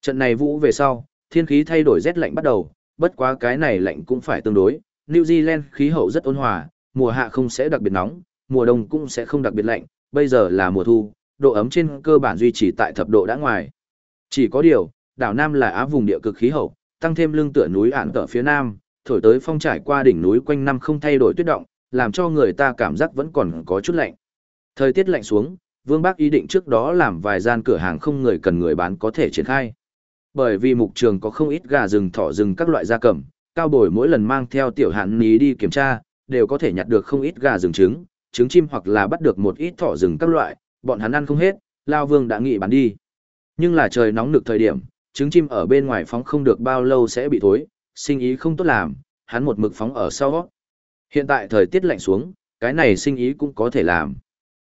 A: Trận này Vũ về sau, thiên khí thay đổi rét lạnh bắt đầu, bất quá cái này lạnh cũng phải tương đối. New Zealand khí hậu rất ôn hòa, mùa hạ không sẽ đặc biệt nóng, mùa đông cũng sẽ không đặc biệt lạnh, bây giờ là mùa thu, độ ấm trên cơ bản duy trì tại thập độ đã ngoài. Chỉ có điều, đảo Nam là á vùng địa cực khí hậu, tăng thêm lưng tựa núi ản tở phía Nam, thổi tới phong trải qua đỉnh núi quanh năm không thay đổi tuyết động, làm cho người ta cảm giác vẫn còn có chút lạnh. Thời tiết lạnh xuống, Vương Bác ý định trước đó làm vài gian cửa hàng không người cần người bán có thể triển khai. Bởi vì mục trường có không ít gà rừng thỏ rừng các loại gia cầm, cao bồi mỗi lần mang theo tiểu hạn ní đi kiểm tra, đều có thể nhặt được không ít gà rừng trứng, trứng chim hoặc là bắt được một ít thỏ rừng các loại, bọn hắn ăn không hết, Lao Vương đã nghị bán đi. Nhưng là trời nóng nực thời điểm, trứng chim ở bên ngoài phóng không được bao lâu sẽ bị thối, sinh ý không tốt làm, hắn một mực phóng ở sau. Hiện tại thời tiết lạnh xuống, cái này sinh ý cũng có thể làm.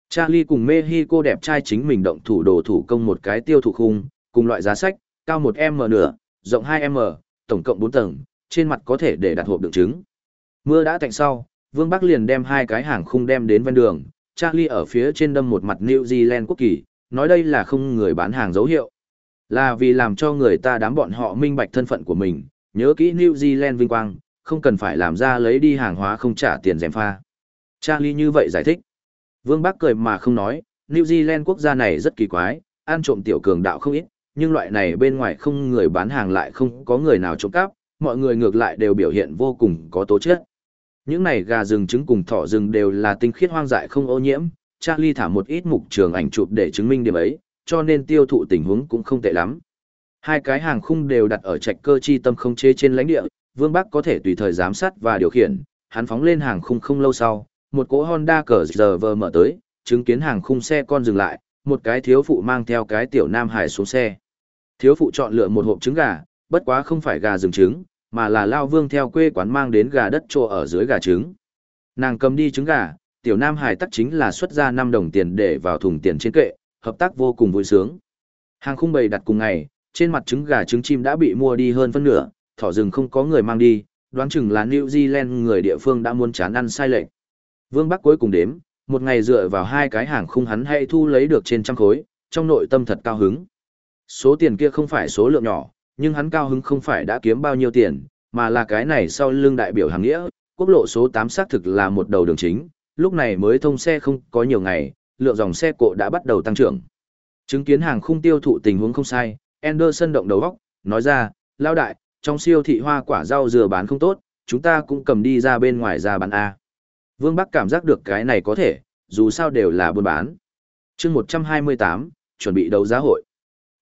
A: Charlie cùng Mexico đẹp trai chính mình động thủ đồ thủ công một cái tiêu thụ khung, cùng loại giá sách, cao 1M nửa, rộng 2M, tổng cộng 4 tầng, trên mặt có thể để đặt hộp đựng trứng. Mưa đã tạnh sau, Vương Bắc liền đem hai cái hàng khung đem đến ven đường, Charlie ở phía trên đâm một mặt New Zealand quốc kỳ, nói đây là không người bán hàng dấu hiệu. Là vì làm cho người ta đám bọn họ minh bạch thân phận của mình, nhớ kỹ New Zealand vinh quang, không cần phải làm ra lấy đi hàng hóa không trả tiền dèm pha. Charlie như vậy giải thích. Vương Bắc cười mà không nói, New Zealand quốc gia này rất kỳ quái, ăn trộm tiểu cường đạo không ít, nhưng loại này bên ngoài không người bán hàng lại không có người nào trộm cắp, mọi người ngược lại đều biểu hiện vô cùng có tố chất. Những này gà rừng trứng cùng thỏ rừng đều là tinh khiết hoang dại không ô nhiễm, Charlie thả một ít mục trường ảnh chụp để chứng minh điểm ấy, cho nên tiêu thụ tình huống cũng không tệ lắm. Hai cái hàng khung đều đặt ở trạch cơ chi tâm không chế trên lãnh địa, Vương Bắc có thể tùy thời giám sát và điều khiển, hắn phóng lên hàng khung không lâu sau, một cỗ Honda cỡ giờ vờ mở tới, chứng kiến hàng khung xe con dừng lại, một cái thiếu phụ mang theo cái tiểu nam hải xuống xe. Thiếu phụ chọn lựa một hộp trứng gà, bất quá không phải gà rừng trứng, mà là Lao Vương theo quê quán mang đến gà đất trô ở dưới gà trứng. Nàng cầm đi trứng gà, tiểu nam hải tắc chính là xuất ra 5 đồng tiền để vào thùng tiền trên kệ, hợp tác vô cùng vui sướng. Hàng khung bày đặt cùng ngày, trên mặt trứng gà trứng chim đã bị mua đi hơn phân nửa, thỏ rừng không có người mang đi, đoán chừng là New Zealand người địa phương đã muốn chán ăn sai lệch. Vương Bắc cuối cùng đếm, một ngày dựa vào hai cái hàng khung hắn hay thu lấy được trên trăm khối, trong nội tâm thật cao hứng. Số tiền kia không phải số lượng nhỏ, nhưng hắn cao hứng không phải đã kiếm bao nhiêu tiền, mà là cái này sau lưng đại biểu hàng nghĩa, quốc lộ số 8 xác thực là một đầu đường chính, lúc này mới thông xe không có nhiều ngày, lượng dòng xe cộ đã bắt đầu tăng trưởng. Chứng kiến hàng khung tiêu thụ tình huống không sai, Anderson động đầu góc, nói ra, lao đại, trong siêu thị hoa quả rau dừa bán không tốt, chúng ta cũng cầm đi ra bên ngoài ra bán A. Vương Bắc cảm giác được cái này có thể, dù sao đều là buôn bán. chương 128, chuẩn bị đấu giá hội.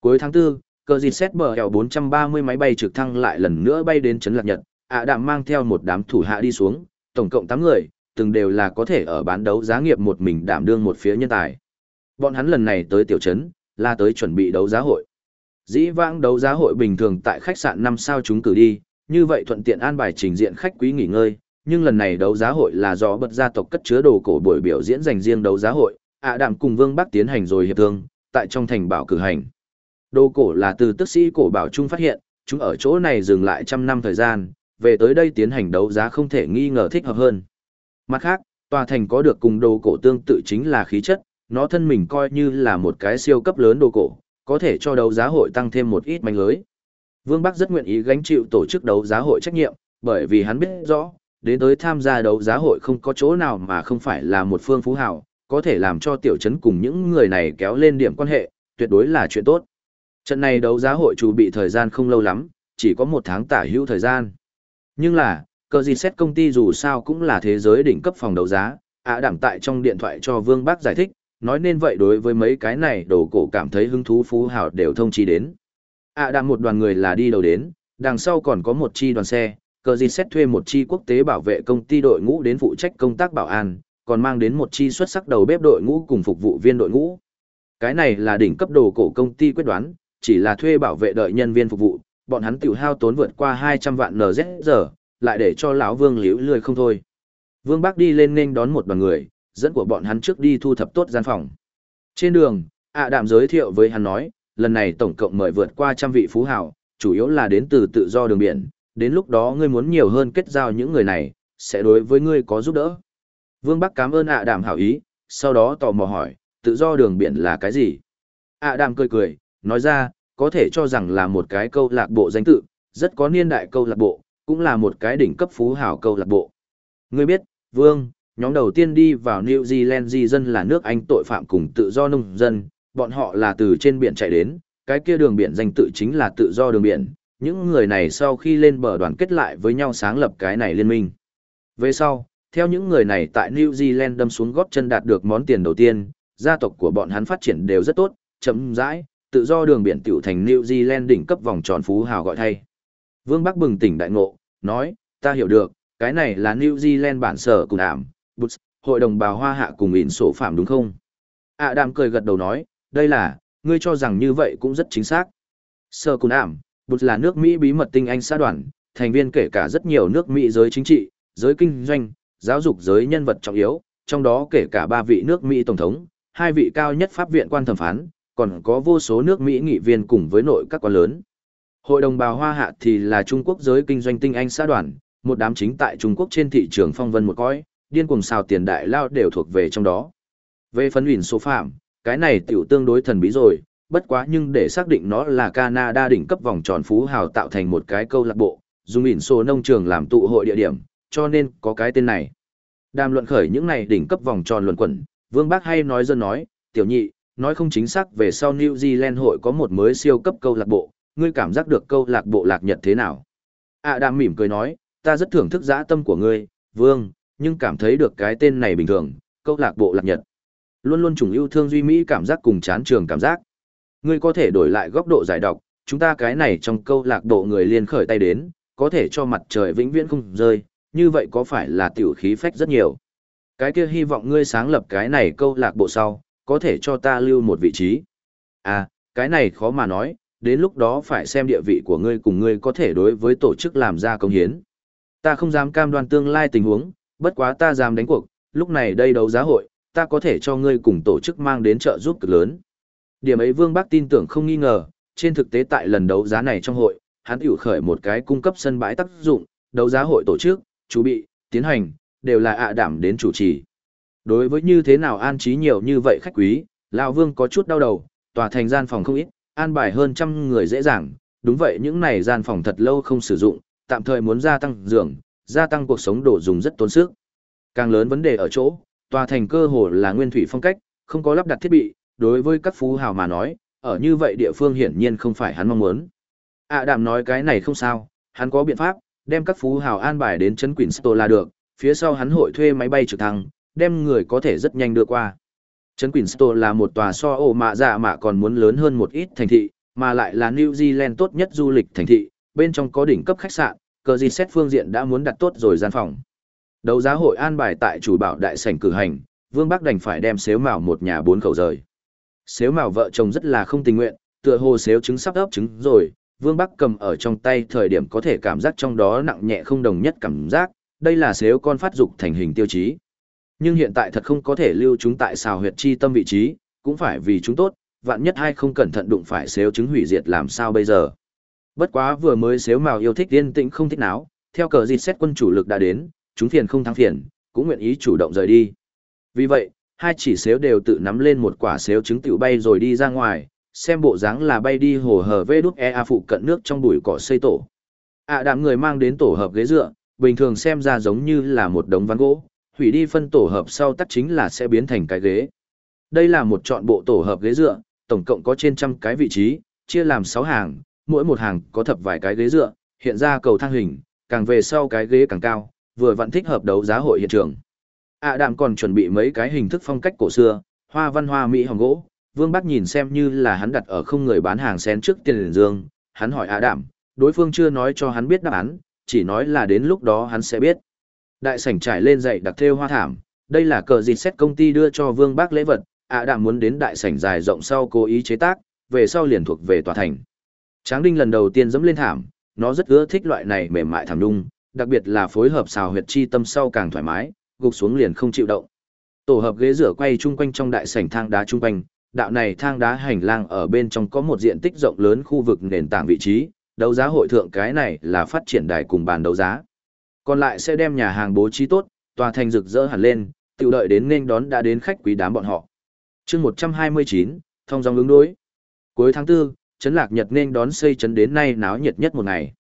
A: Cuối tháng 4, cờ dịt xét bờ hẻo 430 máy bay trực thăng lại lần nữa bay đến Trấn Lạc Nhật, ạ đạm mang theo một đám thủ hạ đi xuống, tổng cộng 8 người, từng đều là có thể ở bán đấu giá nghiệp một mình đảm đương một phía nhân tài. Bọn hắn lần này tới tiểu trấn, là tới chuẩn bị đấu giá hội. Dĩ vãng đấu giá hội bình thường tại khách sạn 5 sao chúng cử đi, như vậy thuận tiện an bài trình diện khách quý nghỉ ngơi, nhưng lần này đấu giá hội là do bật gia tộc cất chứa đồ cổ buổi biểu diễn dành riêng đấu giá hội, ạ đạm cùng Vương Bắc tiến hành rồi hiệp thương, tại trong thành bảo cử hành. Đồ cổ là từ tức sĩ cổ bảo trung phát hiện, chúng ở chỗ này dừng lại trăm năm thời gian, về tới đây tiến hành đấu giá không thể nghi ngờ thích hợp hơn. Mặt khác, tòa thành có được cùng đồ cổ tương tự chính là khí chất, nó thân mình coi như là một cái siêu cấp lớn đồ cổ, có thể cho đấu giá hội tăng thêm một ít manh lưới. Vương Bắc rất nguyện ý gánh chịu tổ chức đấu giá hội trách nhiệm, bởi vì hắn biết rõ, đến tới tham gia đấu giá hội không có chỗ nào mà không phải là một phương phú hào, có thể làm cho tiểu trấn cùng những người này kéo lên điểm quan hệ, tuyệt đối là chuyện tốt. Trận này đấu giá hội chủ bị thời gian không lâu lắm, chỉ có một tháng tả hữu thời gian. Nhưng là, cờ gì xét công ty dù sao cũng là thế giới đỉnh cấp phòng đấu giá, ạ à đảm tại trong điện thoại cho Vương Bác giải thích, nói nên vậy đối với mấy cái này đồ cổ cảm thấy hứng thú phú hào đều thông chi đến. ạ à đảm một đoàn người là đi đầu đến, đằng sau còn có một chi đoàn xe, cờ gì xét thuê một chi quốc tế bảo vệ công ty đội ngũ đến phụ trách công tác bảo an, còn mang đến một chi xuất sắc đầu bếp đội ngũ cùng phục vụ viên đội ngũ. Cái này là đỉnh cấp đồ cổ công ty quyết đoán, chỉ là thuê bảo vệ đợi nhân viên phục vụ, bọn hắn tiểu hao tốn vượt qua 200 vạn NZ giờ, lại để cho lão Vương liễu lười không thôi. Vương Bắc đi lên nên đón một đoàn người, dẫn của bọn hắn trước đi thu thập tốt gian phòng. Trên đường, ạ đạm giới thiệu với hắn nói, lần này tổng cộng mời vượt qua trăm vị phú hào, chủ yếu là đến từ tự do đường biển, đến lúc đó ngươi muốn nhiều hơn kết giao những người này, sẽ đối với ngươi có giúp đỡ. Vương Bắc cảm ơn ạ đạm hảo ý, sau đó tò mò hỏi, tự do đường biển là cái gì? ạ đạm cười cười, nói ra, có thể cho rằng là một cái câu lạc bộ danh tự, rất có niên đại câu lạc bộ, cũng là một cái đỉnh cấp phú hào câu lạc bộ. Ngươi biết, Vương, nhóm đầu tiên đi vào New Zealand di dân là nước Anh tội phạm cùng tự do nông dân, bọn họ là từ trên biển chạy đến, cái kia đường biển danh tự chính là tự do đường biển. Những người này sau khi lên bờ đoàn kết lại với nhau sáng lập cái này liên minh. Về sau, theo những người này tại New Zealand đâm xuống góp chân đạt được món tiền đầu tiên, gia tộc của bọn hắn phát triển đều rất tốt, chậm rãi, tự do đường biển tiểu thành New Zealand đỉnh cấp vòng tròn phú hào gọi thay. Vương Bắc bừng tỉnh đại ngộ, nói, ta hiểu được, cái này là New Zealand bản sở cùng ảm, Boots, hội đồng bào hoa hạ cùng ỉn sổ phạm đúng không? À đàm cười gật đầu nói, đây là, ngươi cho rằng như vậy cũng rất chính xác. Sở cùng ảm, Boots là nước Mỹ bí mật tinh anh xã đoàn, thành viên kể cả rất nhiều nước Mỹ giới chính trị, giới kinh doanh, giáo dục giới nhân vật trọng yếu, trong đó kể cả ba vị nước Mỹ tổng thống, hai vị cao nhất pháp viện quan thẩm phán, còn có vô số nước Mỹ nghị viên cùng với nội các quan lớn. Hội đồng bào hoa hạ thì là Trung Quốc giới kinh doanh tinh anh xã đoàn, một đám chính tại Trung Quốc trên thị trường phong vân một cõi, điên cuồng xào tiền đại lao đều thuộc về trong đó. Về phân hủy số phạm, cái này tiểu tương đối thần bí rồi, bất quá nhưng để xác định nó là Canada đỉnh cấp vòng tròn phú hào tạo thành một cái câu lạc bộ, dùng ỉn số nông trường làm tụ hội địa điểm, cho nên có cái tên này. Đàm luận khởi những này đỉnh cấp vòng tròn luận quẩn, Vương Bác hay nói dân nói, tiểu nhị, nói không chính xác về sau New Zealand hội có một mới siêu cấp câu lạc bộ, ngươi cảm giác được câu lạc bộ lạc nhật thế nào? À đàm mỉm cười nói, ta rất thưởng thức dã tâm của ngươi, Vương, nhưng cảm thấy được cái tên này bình thường, câu lạc bộ lạc nhật. Luôn luôn trùng yêu thương duy mỹ cảm giác cùng chán trường cảm giác. Ngươi có thể đổi lại góc độ giải độc, chúng ta cái này trong câu lạc bộ người liên khởi tay đến, có thể cho mặt trời vĩnh viễn không rơi, như vậy có phải là tiểu khí phách rất nhiều. Cái kia hy vọng ngươi sáng lập cái này câu lạc bộ sau, có thể cho ta lưu một vị trí. À, cái này khó mà nói, đến lúc đó phải xem địa vị của ngươi cùng ngươi có thể đối với tổ chức làm ra công hiến. Ta không dám cam đoan tương lai tình huống, bất quá ta dám đánh cuộc, lúc này đây đấu giá hội, ta có thể cho ngươi cùng tổ chức mang đến trợ giúp cực lớn. Điểm ấy Vương Bắc tin tưởng không nghi ngờ, trên thực tế tại lần đấu giá này trong hội, hắn tiểu khởi một cái cung cấp sân bãi tác dụng, đấu giá hội tổ chức, chú bị, tiến hành, đều là ạ đảm đến chủ trì. Đối với như thế nào an trí nhiều như vậy khách quý, lão Vương có chút đau đầu, tòa thành gian phòng không ít, an bài hơn trăm người dễ dàng, đúng vậy những này gian phòng thật lâu không sử dụng, tạm thời muốn gia tăng giường, gia tăng cuộc sống đồ dùng rất tốn sức. Càng lớn vấn đề ở chỗ, tòa thành cơ hồ là nguyên thủy phong cách, không có lắp đặt thiết bị, đối với các phú hào mà nói, ở như vậy địa phương hiển nhiên không phải hắn mong muốn. À đàm nói cái này không sao, hắn có biện pháp, đem các phú hào an bài đến chân Queensto là được, phía sau hắn hội thuê máy bay trực thăng, đem người có thể rất nhanh đưa qua. Trấn Queensto là một tòa so ổ mạ dạ mạ còn muốn lớn hơn một ít thành thị, mà lại là New Zealand tốt nhất du lịch thành thị, bên trong có đỉnh cấp khách sạn, cờ gì xét phương diện đã muốn đặt tốt rồi gian phòng. Đấu giá hội an bài tại chủ bảo đại sảnh cử hành, Vương Bắc đành phải đem xếu mào một nhà bốn khẩu rời. Xếu mào vợ chồng rất là không tình nguyện, tựa hồ xếu trứng sắp ấp trứng rồi, Vương Bắc cầm ở trong tay thời điểm có thể cảm giác trong đó nặng nhẹ không đồng nhất cảm giác, đây là xếu con phát dục thành hình tiêu chí. Nhưng hiện tại thật không có thể lưu chúng tại xào huyệt chi tâm vị trí, cũng phải vì chúng tốt, vạn nhất hay không cẩn thận đụng phải xếu trứng hủy diệt làm sao bây giờ. Bất quá vừa mới xếu mào yêu thích yên tĩnh không thích náo, theo cờ dịt xét quân chủ lực đã đến, chúng phiền không thắng phiền, cũng nguyện ý chủ động rời đi. Vì vậy, hai chỉ xếu đều tự nắm lên một quả xếu trứng tiểu bay rồi đi ra ngoài, xem bộ dáng là bay đi hồ hở vê đút e a phụ cận nước trong bụi cỏ xây tổ. ạ à đám người mang đến tổ hợp ghế dựa, bình thường xem ra giống như là một đống ván gỗ, hủy đi phân tổ hợp sau tắt chính là sẽ biến thành cái ghế. Đây là một chọn bộ tổ hợp ghế dựa, tổng cộng có trên trăm cái vị trí, chia làm 6 hàng, mỗi một hàng có thập vài cái ghế dựa, hiện ra cầu thang hình, càng về sau cái ghế càng cao, vừa vẫn thích hợp đấu giá hội hiện trường. À đạm còn chuẩn bị mấy cái hình thức phong cách cổ xưa, hoa văn hoa mỹ hồng gỗ, Vương Bắc nhìn xem như là hắn đặt ở không người bán hàng xén trước tiền dương, hắn hỏi À đạm, đối phương chưa nói cho hắn biết đáp án, chỉ nói là đến lúc đó hắn sẽ biết. Đại sảnh trải lên dậy đặc thêu hoa thảm, đây là cờ dịt xét công ty đưa cho Vương Bác lễ vật, ạ đạm muốn đến đại sảnh dài rộng sau cố ý chế tác, về sau liền thuộc về tòa thành. Tráng Đinh lần đầu tiên dẫm lên thảm, nó rất ưa thích loại này mềm mại thảm nhung, đặc biệt là phối hợp xào huyệt chi tâm sau càng thoải mái, gục xuống liền không chịu động. Tổ hợp ghế rửa quay chung quanh trong đại sảnh thang đá chung quanh, đạo này thang đá hành lang ở bên trong có một diện tích rộng lớn khu vực nền tảng vị trí, đấu giá hội thượng cái này là phát triển đài cùng bàn đấu giá. Còn lại sẽ đem nhà hàng bố trí tốt, tòa thành rực rỡ hẳn lên, tự đợi đến nên đón đã đến khách quý đám bọn họ. chương 129, thông dòng ứng đối. Cuối tháng 4, Trấn Lạc Nhật nên đón xây trấn đến nay náo nhiệt nhất một ngày.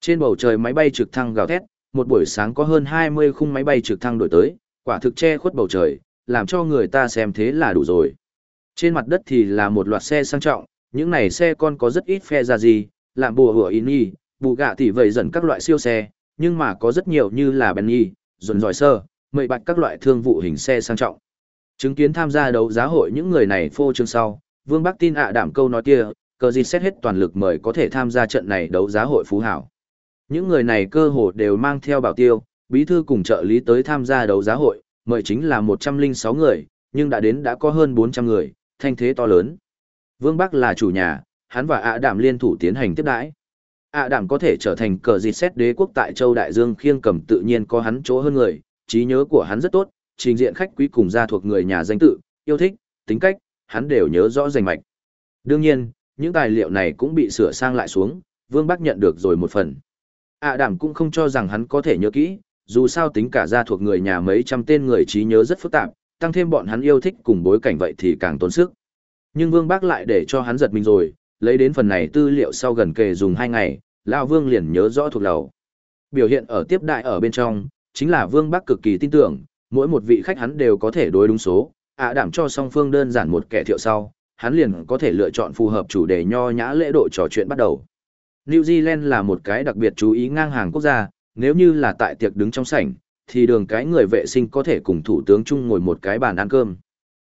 A: Trên bầu trời máy bay trực thăng gào thét, một buổi sáng có hơn 20 khung máy bay trực thăng đổi tới, quả thực che khuất bầu trời, làm cho người ta xem thế là đủ rồi. Trên mặt đất thì là một loạt xe sang trọng, những này xe con có rất ít phe ra gì, làm bùa hửa in y, bù gạ tỷ vậy dần các loại siêu xe, nhưng mà có rất nhiều như là Benny, dồn dòi sơ, mời bạch các loại thương vụ hình xe sang trọng. Chứng kiến tham gia đấu giá hội những người này phô trương sau, Vương Bắc tin ạ đảm câu nói kia, cờ gì xét hết toàn lực mời có thể tham gia trận này đấu giá hội phú hảo. Những người này cơ hồ đều mang theo bảo tiêu, bí thư cùng trợ lý tới tham gia đấu giá hội, mời chính là 106 người, nhưng đã đến đã có hơn 400 người, thanh thế to lớn. Vương Bắc là chủ nhà, hắn và ạ đảm liên thủ tiến hành tiếp đãi ạ đảm có thể trở thành cờ dịt xét đế quốc tại châu đại dương khiêng cầm tự nhiên có hắn chỗ hơn người, trí nhớ của hắn rất tốt, trình diện khách quý cùng gia thuộc người nhà danh tự, yêu thích, tính cách, hắn đều nhớ rõ rành mạch. Đương nhiên, những tài liệu này cũng bị sửa sang lại xuống, vương bắc nhận được rồi một phần. Ạ đảm cũng không cho rằng hắn có thể nhớ kỹ, dù sao tính cả gia thuộc người nhà mấy trăm tên người trí nhớ rất phức tạp, tăng thêm bọn hắn yêu thích cùng bối cảnh vậy thì càng tốn sức. Nhưng vương bác lại để cho hắn giật mình rồi lấy đến phần này tư liệu sau gần kề dùng hai ngày, Lão Vương liền nhớ rõ thuộc lầu. Biểu hiện ở tiếp đại ở bên trong, chính là Vương Bắc cực kỳ tin tưởng, mỗi một vị khách hắn đều có thể đối đúng số, ạ đảm cho song phương đơn giản một kẻ thiệu sau, hắn liền có thể lựa chọn phù hợp chủ đề nho nhã lễ độ trò chuyện bắt đầu. New Zealand là một cái đặc biệt chú ý ngang hàng quốc gia, nếu như là tại tiệc đứng trong sảnh, thì đường cái người vệ sinh có thể cùng thủ tướng chung ngồi một cái bàn ăn cơm.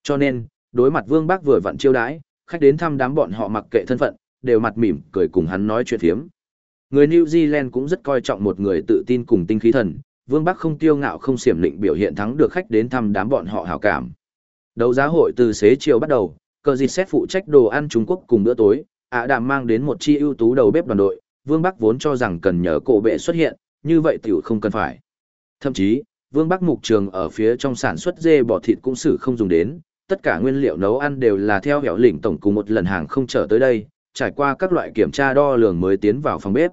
A: Cho nên, đối mặt Vương Bắc vừa vặn chiêu đãi, khách đến thăm đám bọn họ mặc kệ thân phận, đều mặt mỉm cười cùng hắn nói chuyện phiếm. Người New Zealand cũng rất coi trọng một người tự tin cùng tinh khí thần, Vương Bắc không tiêu ngạo không xiểm lịnh biểu hiện thắng được khách đến thăm đám bọn họ hảo cảm. Đấu giá hội từ xế chiều bắt đầu, cờ dịch xét phụ trách đồ ăn Trung Quốc cùng bữa tối, ạ đàm mang đến một chi ưu tú đầu bếp đoàn đội, Vương Bắc vốn cho rằng cần nhờ cổ bệ xuất hiện, như vậy tiểu không cần phải. Thậm chí, Vương Bắc mục trường ở phía trong sản xuất dê bò thịt cũng xử không dùng đến, tất cả nguyên liệu nấu ăn đều là theo hẻo lĩnh tổng cùng một lần hàng không trở tới đây, trải qua các loại kiểm tra đo lường mới tiến vào phòng bếp.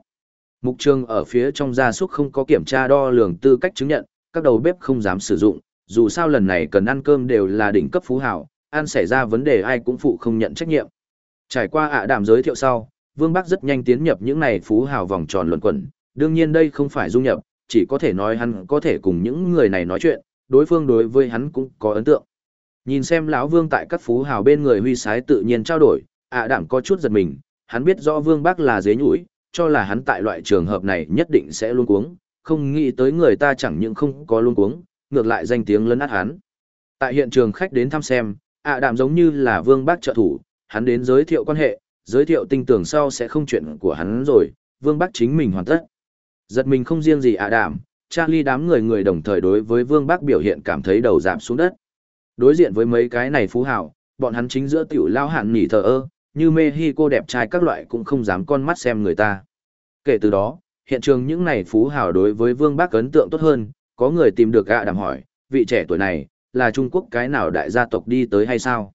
A: Mục trường ở phía trong gia súc không có kiểm tra đo lường tư cách chứng nhận, các đầu bếp không dám sử dụng, dù sao lần này cần ăn cơm đều là đỉnh cấp phú hảo, ăn xảy ra vấn đề ai cũng phụ không nhận trách nhiệm. Trải qua ạ à giới thiệu sau, Vương Bắc rất nhanh tiến nhập những này phú hào vòng tròn luận quẩn, đương nhiên đây không phải dung nhập, chỉ có thể nói hắn có thể cùng những người này nói chuyện, đối phương đối với hắn cũng có ấn tượng. Nhìn xem lão Vương tại các phú hào bên người huy sái tự nhiên trao đổi, ạ à đảm có chút giật mình, hắn biết rõ Vương bác là dế nhũi, cho là hắn tại loại trường hợp này nhất định sẽ luôn cuống, không nghĩ tới người ta chẳng những không có luôn cuống, ngược lại danh tiếng lấn át hắn. Tại hiện trường khách đến thăm xem, ạ à giống như là Vương bác trợ thủ, hắn đến giới thiệu quan hệ, giới thiệu tinh tưởng sau sẽ không chuyện của hắn rồi, Vương bác chính mình hoàn tất. Giật mình không riêng gì ạ à đạm, Charlie đám người người đồng thời đối với Vương bác biểu hiện cảm thấy đầu giảm xuống đất. Đối diện với mấy cái này phú hảo, bọn hắn chính giữa tiểu lao hạn nhỉ thờ ơ, như mê hi cô đẹp trai các loại cũng không dám con mắt xem người ta. Kể từ đó, hiện trường những này phú hảo đối với Vương bác ấn tượng tốt hơn, có người tìm được gạ đàm hỏi, vị trẻ tuổi này, là Trung Quốc cái nào đại gia tộc đi tới hay sao?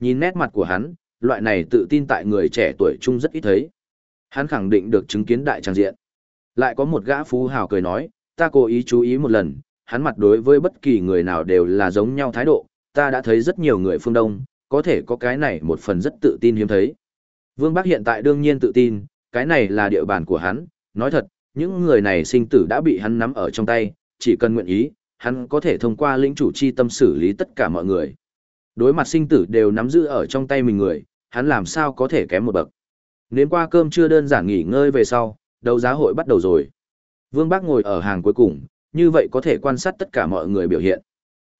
A: Nhìn nét mặt của hắn, loại này tự tin tại người trẻ tuổi Trung rất ít thấy. Hắn khẳng định được chứng kiến đại trang diện. Lại có một gã phú hào cười nói, ta cố ý chú ý một lần, hắn mặt đối với bất kỳ người nào đều là giống nhau thái độ, ta đã thấy rất nhiều người phương Đông, có thể có cái này một phần rất tự tin hiếm thấy. Vương Bắc hiện tại đương nhiên tự tin, cái này là địa bàn của hắn, nói thật, những người này sinh tử đã bị hắn nắm ở trong tay, chỉ cần nguyện ý, hắn có thể thông qua lĩnh chủ chi tâm xử lý tất cả mọi người. Đối mặt sinh tử đều nắm giữ ở trong tay mình người, hắn làm sao có thể kém một bậc. Nếm qua cơm chưa đơn giản nghỉ ngơi về sau, đấu giá hội bắt đầu rồi. Vương Bác ngồi ở hàng cuối cùng, như vậy có thể quan sát tất cả mọi người biểu hiện.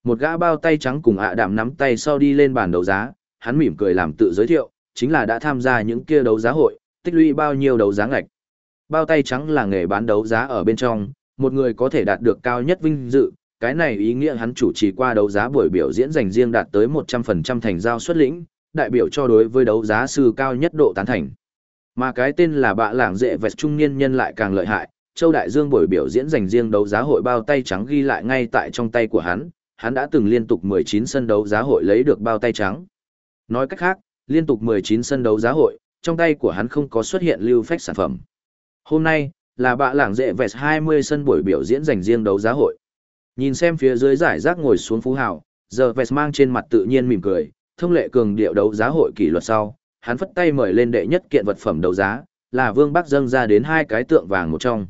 A: Một gã bao tay trắng cùng ạ đạm nắm tay sau đi lên bàn đấu giá, hắn mỉm cười làm tự giới thiệu, chính là đã tham gia những kia đấu giá hội, tích lũy bao nhiêu đấu giá ngạch. Bao tay trắng là nghề bán đấu giá ở bên trong, một người có thể đạt được cao nhất vinh dự, cái này ý nghĩa hắn chủ trì qua đấu giá buổi biểu diễn dành riêng đạt tới 100% thành giao xuất lĩnh, đại biểu cho đối với đấu giá sư cao nhất độ tán thành. Mà cái tên là bạ lảng dệ vẹt trung niên nhân lại càng lợi hại, Châu Đại Dương buổi biểu diễn dành riêng đấu giá hội bao tay trắng ghi lại ngay tại trong tay của hắn, hắn đã từng liên tục 19 sân đấu giá hội lấy được bao tay trắng. Nói cách khác, liên tục 19 sân đấu giá hội, trong tay của hắn không có xuất hiện lưu phách sản phẩm. Hôm nay, là bạ lảng dệ vẹt 20 sân buổi biểu diễn dành riêng đấu giá hội. Nhìn xem phía dưới giải rác ngồi xuống phú hào, giờ vẹt mang trên mặt tự nhiên mỉm cười, thông lệ cường điệu đấu giá hội kỷ luật sau, hắn phất tay mời lên đệ nhất kiện vật phẩm đấu giá, là Vương Bắc dâng ra đến hai cái tượng vàng một trong.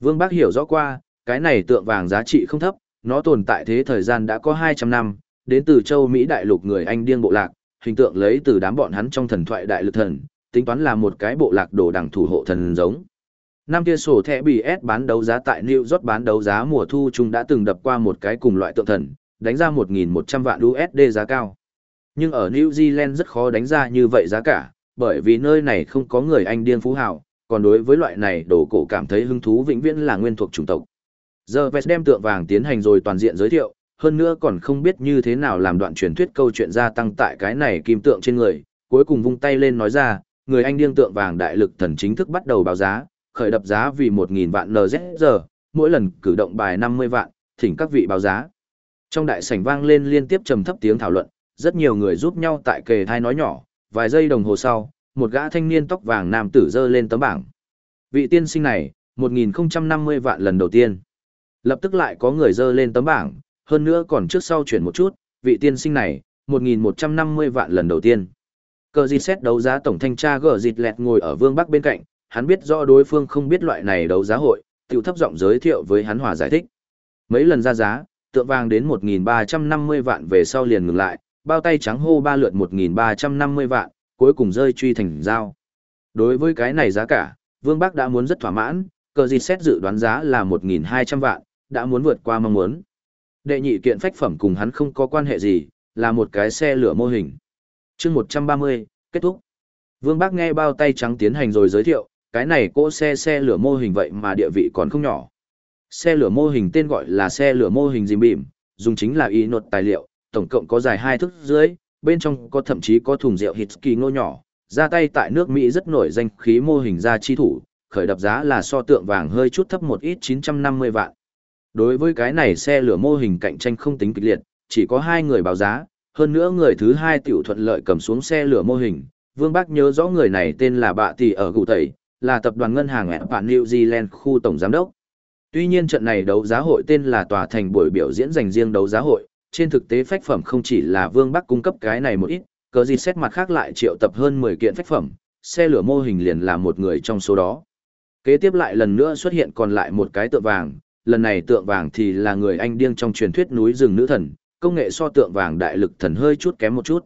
A: Vương Bắc hiểu rõ qua, cái này tượng vàng giá trị không thấp, nó tồn tại thế thời gian đã có 200 năm, đến từ châu Mỹ đại lục người Anh điên bộ lạc, hình tượng lấy từ đám bọn hắn trong thần thoại đại lực thần, tính toán là một cái bộ lạc đồ đẳng thủ hộ thần giống. Năm kia sổ thẻ bị bán đấu giá tại New York bán đấu giá mùa thu chúng đã từng đập qua một cái cùng loại tượng thần, đánh ra 1.100 vạn USD giá cao. Nhưng ở New Zealand rất khó đánh ra như vậy giá cả, bởi vì nơi này không có người Anh điên phú hào, còn đối với loại này đồ cổ cảm thấy hứng thú vĩnh viễn là nguyên thuộc chủng tộc. Giờ Vest đem tượng vàng tiến hành rồi toàn diện giới thiệu, hơn nữa còn không biết như thế nào làm đoạn truyền thuyết câu chuyện gia tăng tại cái này kim tượng trên người, cuối cùng vung tay lên nói ra, người anh điên tượng vàng đại lực thần chính thức bắt đầu báo giá, khởi đập giá vì 1.000 vạn NZ mỗi lần cử động bài 50 vạn, thỉnh các vị báo giá. Trong đại sảnh vang lên liên tiếp trầm thấp tiếng thảo luận, rất nhiều người giúp nhau tại kề thai nói nhỏ, vài giây đồng hồ sau, một gã thanh niên tóc vàng nam tử dơ lên tấm bảng. Vị tiên sinh này, 1050 vạn lần đầu tiên. Lập tức lại có người dơ lên tấm bảng, hơn nữa còn trước sau chuyển một chút, vị tiên sinh này, 1150 vạn lần đầu tiên. Cờ dịt xét đấu giá tổng thanh tra gờ dịt lẹt ngồi ở vương bắc bên cạnh, hắn biết rõ đối phương không biết loại này đấu giá hội, tiểu thấp giọng giới thiệu với hắn hòa giải thích. Mấy lần ra giá, tượng vàng đến 1.350 vạn về sau liền ngừng lại, bao tay trắng hô ba lượt 1.350 vạn, cuối cùng rơi truy thành dao. Đối với cái này giá cả, Vương Bắc đã muốn rất thỏa mãn, cờ di xét dự đoán giá là 1.200 vạn, đã muốn vượt qua mong muốn. Đệ nhị kiện phách phẩm cùng hắn không có quan hệ gì, là một cái xe lửa mô hình. chương 130, kết thúc. Vương bác nghe bao tay trắng tiến hành rồi giới thiệu, cái này cỗ xe xe lửa mô hình vậy mà địa vị còn không nhỏ. Xe lửa mô hình tên gọi là xe lửa mô hình dìm bìm, dùng chính là y nột tài liệu, tổng cộng có dài hai thước dưới, bên trong có thậm chí có thùng rượu Hitsky ngô nhỏ, ra tay tại nước Mỹ rất nổi danh khí mô hình ra chi thủ, khởi đập giá là so tượng vàng hơi chút thấp một ít 950 vạn. Đối với cái này xe lửa mô hình cạnh tranh không tính kịch liệt, chỉ có hai người báo giá, hơn nữa người thứ hai tiểu thuận lợi cầm xuống xe lửa mô hình. Vương bắc nhớ rõ người này tên là Bạ Tỷ ở Cụ Tẩy, là tập đoàn ngân hàng bạn New Zealand khu tổng giám đốc. Tuy nhiên trận này đấu giá hội tên là tòa thành buổi biểu diễn dành riêng đấu giá hội, trên thực tế phách phẩm không chỉ là Vương Bắc cung cấp cái này một ít, cờ gì xét mặt khác lại triệu tập hơn 10 kiện phách phẩm, xe lửa mô hình liền là một người trong số đó. Kế tiếp lại lần nữa xuất hiện còn lại một cái tượng vàng, lần này tượng vàng thì là người anh điên trong truyền thuyết núi rừng nữ thần, công nghệ so tượng vàng đại lực thần hơi chút kém một chút.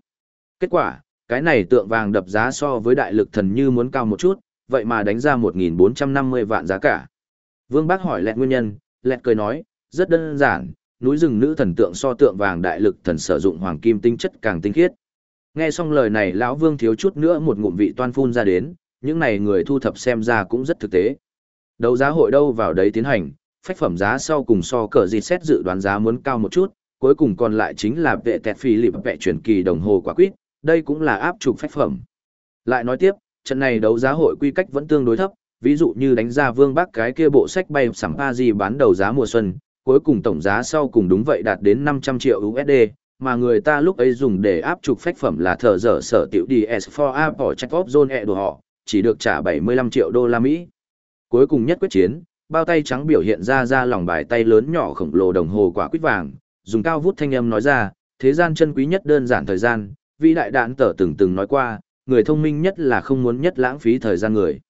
A: Kết quả, cái này tượng vàng đập giá so với đại lực thần như muốn cao một chút, vậy mà đánh ra 1.450 vạn giá cả. Vương Bác hỏi lẹt nguyên nhân, lẹt cười nói, rất đơn giản, núi rừng nữ thần tượng so tượng vàng đại lực thần sử dụng hoàng kim tinh chất càng tinh khiết. Nghe xong lời này lão Vương thiếu chút nữa một ngụm vị toan phun ra đến, những này người thu thập xem ra cũng rất thực tế. Đấu giá hội đâu vào đấy tiến hành, phách phẩm giá sau cùng so cờ gì xét dự đoán giá muốn cao một chút, cuối cùng còn lại chính là vệ tẹt phi lịp vệ chuyển kỳ đồng hồ quả quýt. đây cũng là áp trục phách phẩm. Lại nói tiếp, trận này đấu giá hội quy cách vẫn tương đối thấp, ví dụ như đánh ra vương bắc cái kia bộ sách bay sắm pa gì bán đầu giá mùa xuân, cuối cùng tổng giá sau cùng đúng vậy đạt đến 500 triệu USD, mà người ta lúc ấy dùng để áp trục phách phẩm là thợ dở sở tiểu DS4 Apple Check Off Zone E đồ họ, chỉ được trả 75 triệu đô la Mỹ. Cuối cùng nhất quyết chiến, bao tay trắng biểu hiện ra ra lòng bài tay lớn nhỏ khổng lồ đồng hồ quả quýt vàng, dùng cao vút thanh âm nói ra, thế gian chân quý nhất đơn giản thời gian, vị đại đạn tở từng từng nói qua, người thông minh nhất là không muốn nhất lãng phí thời gian người.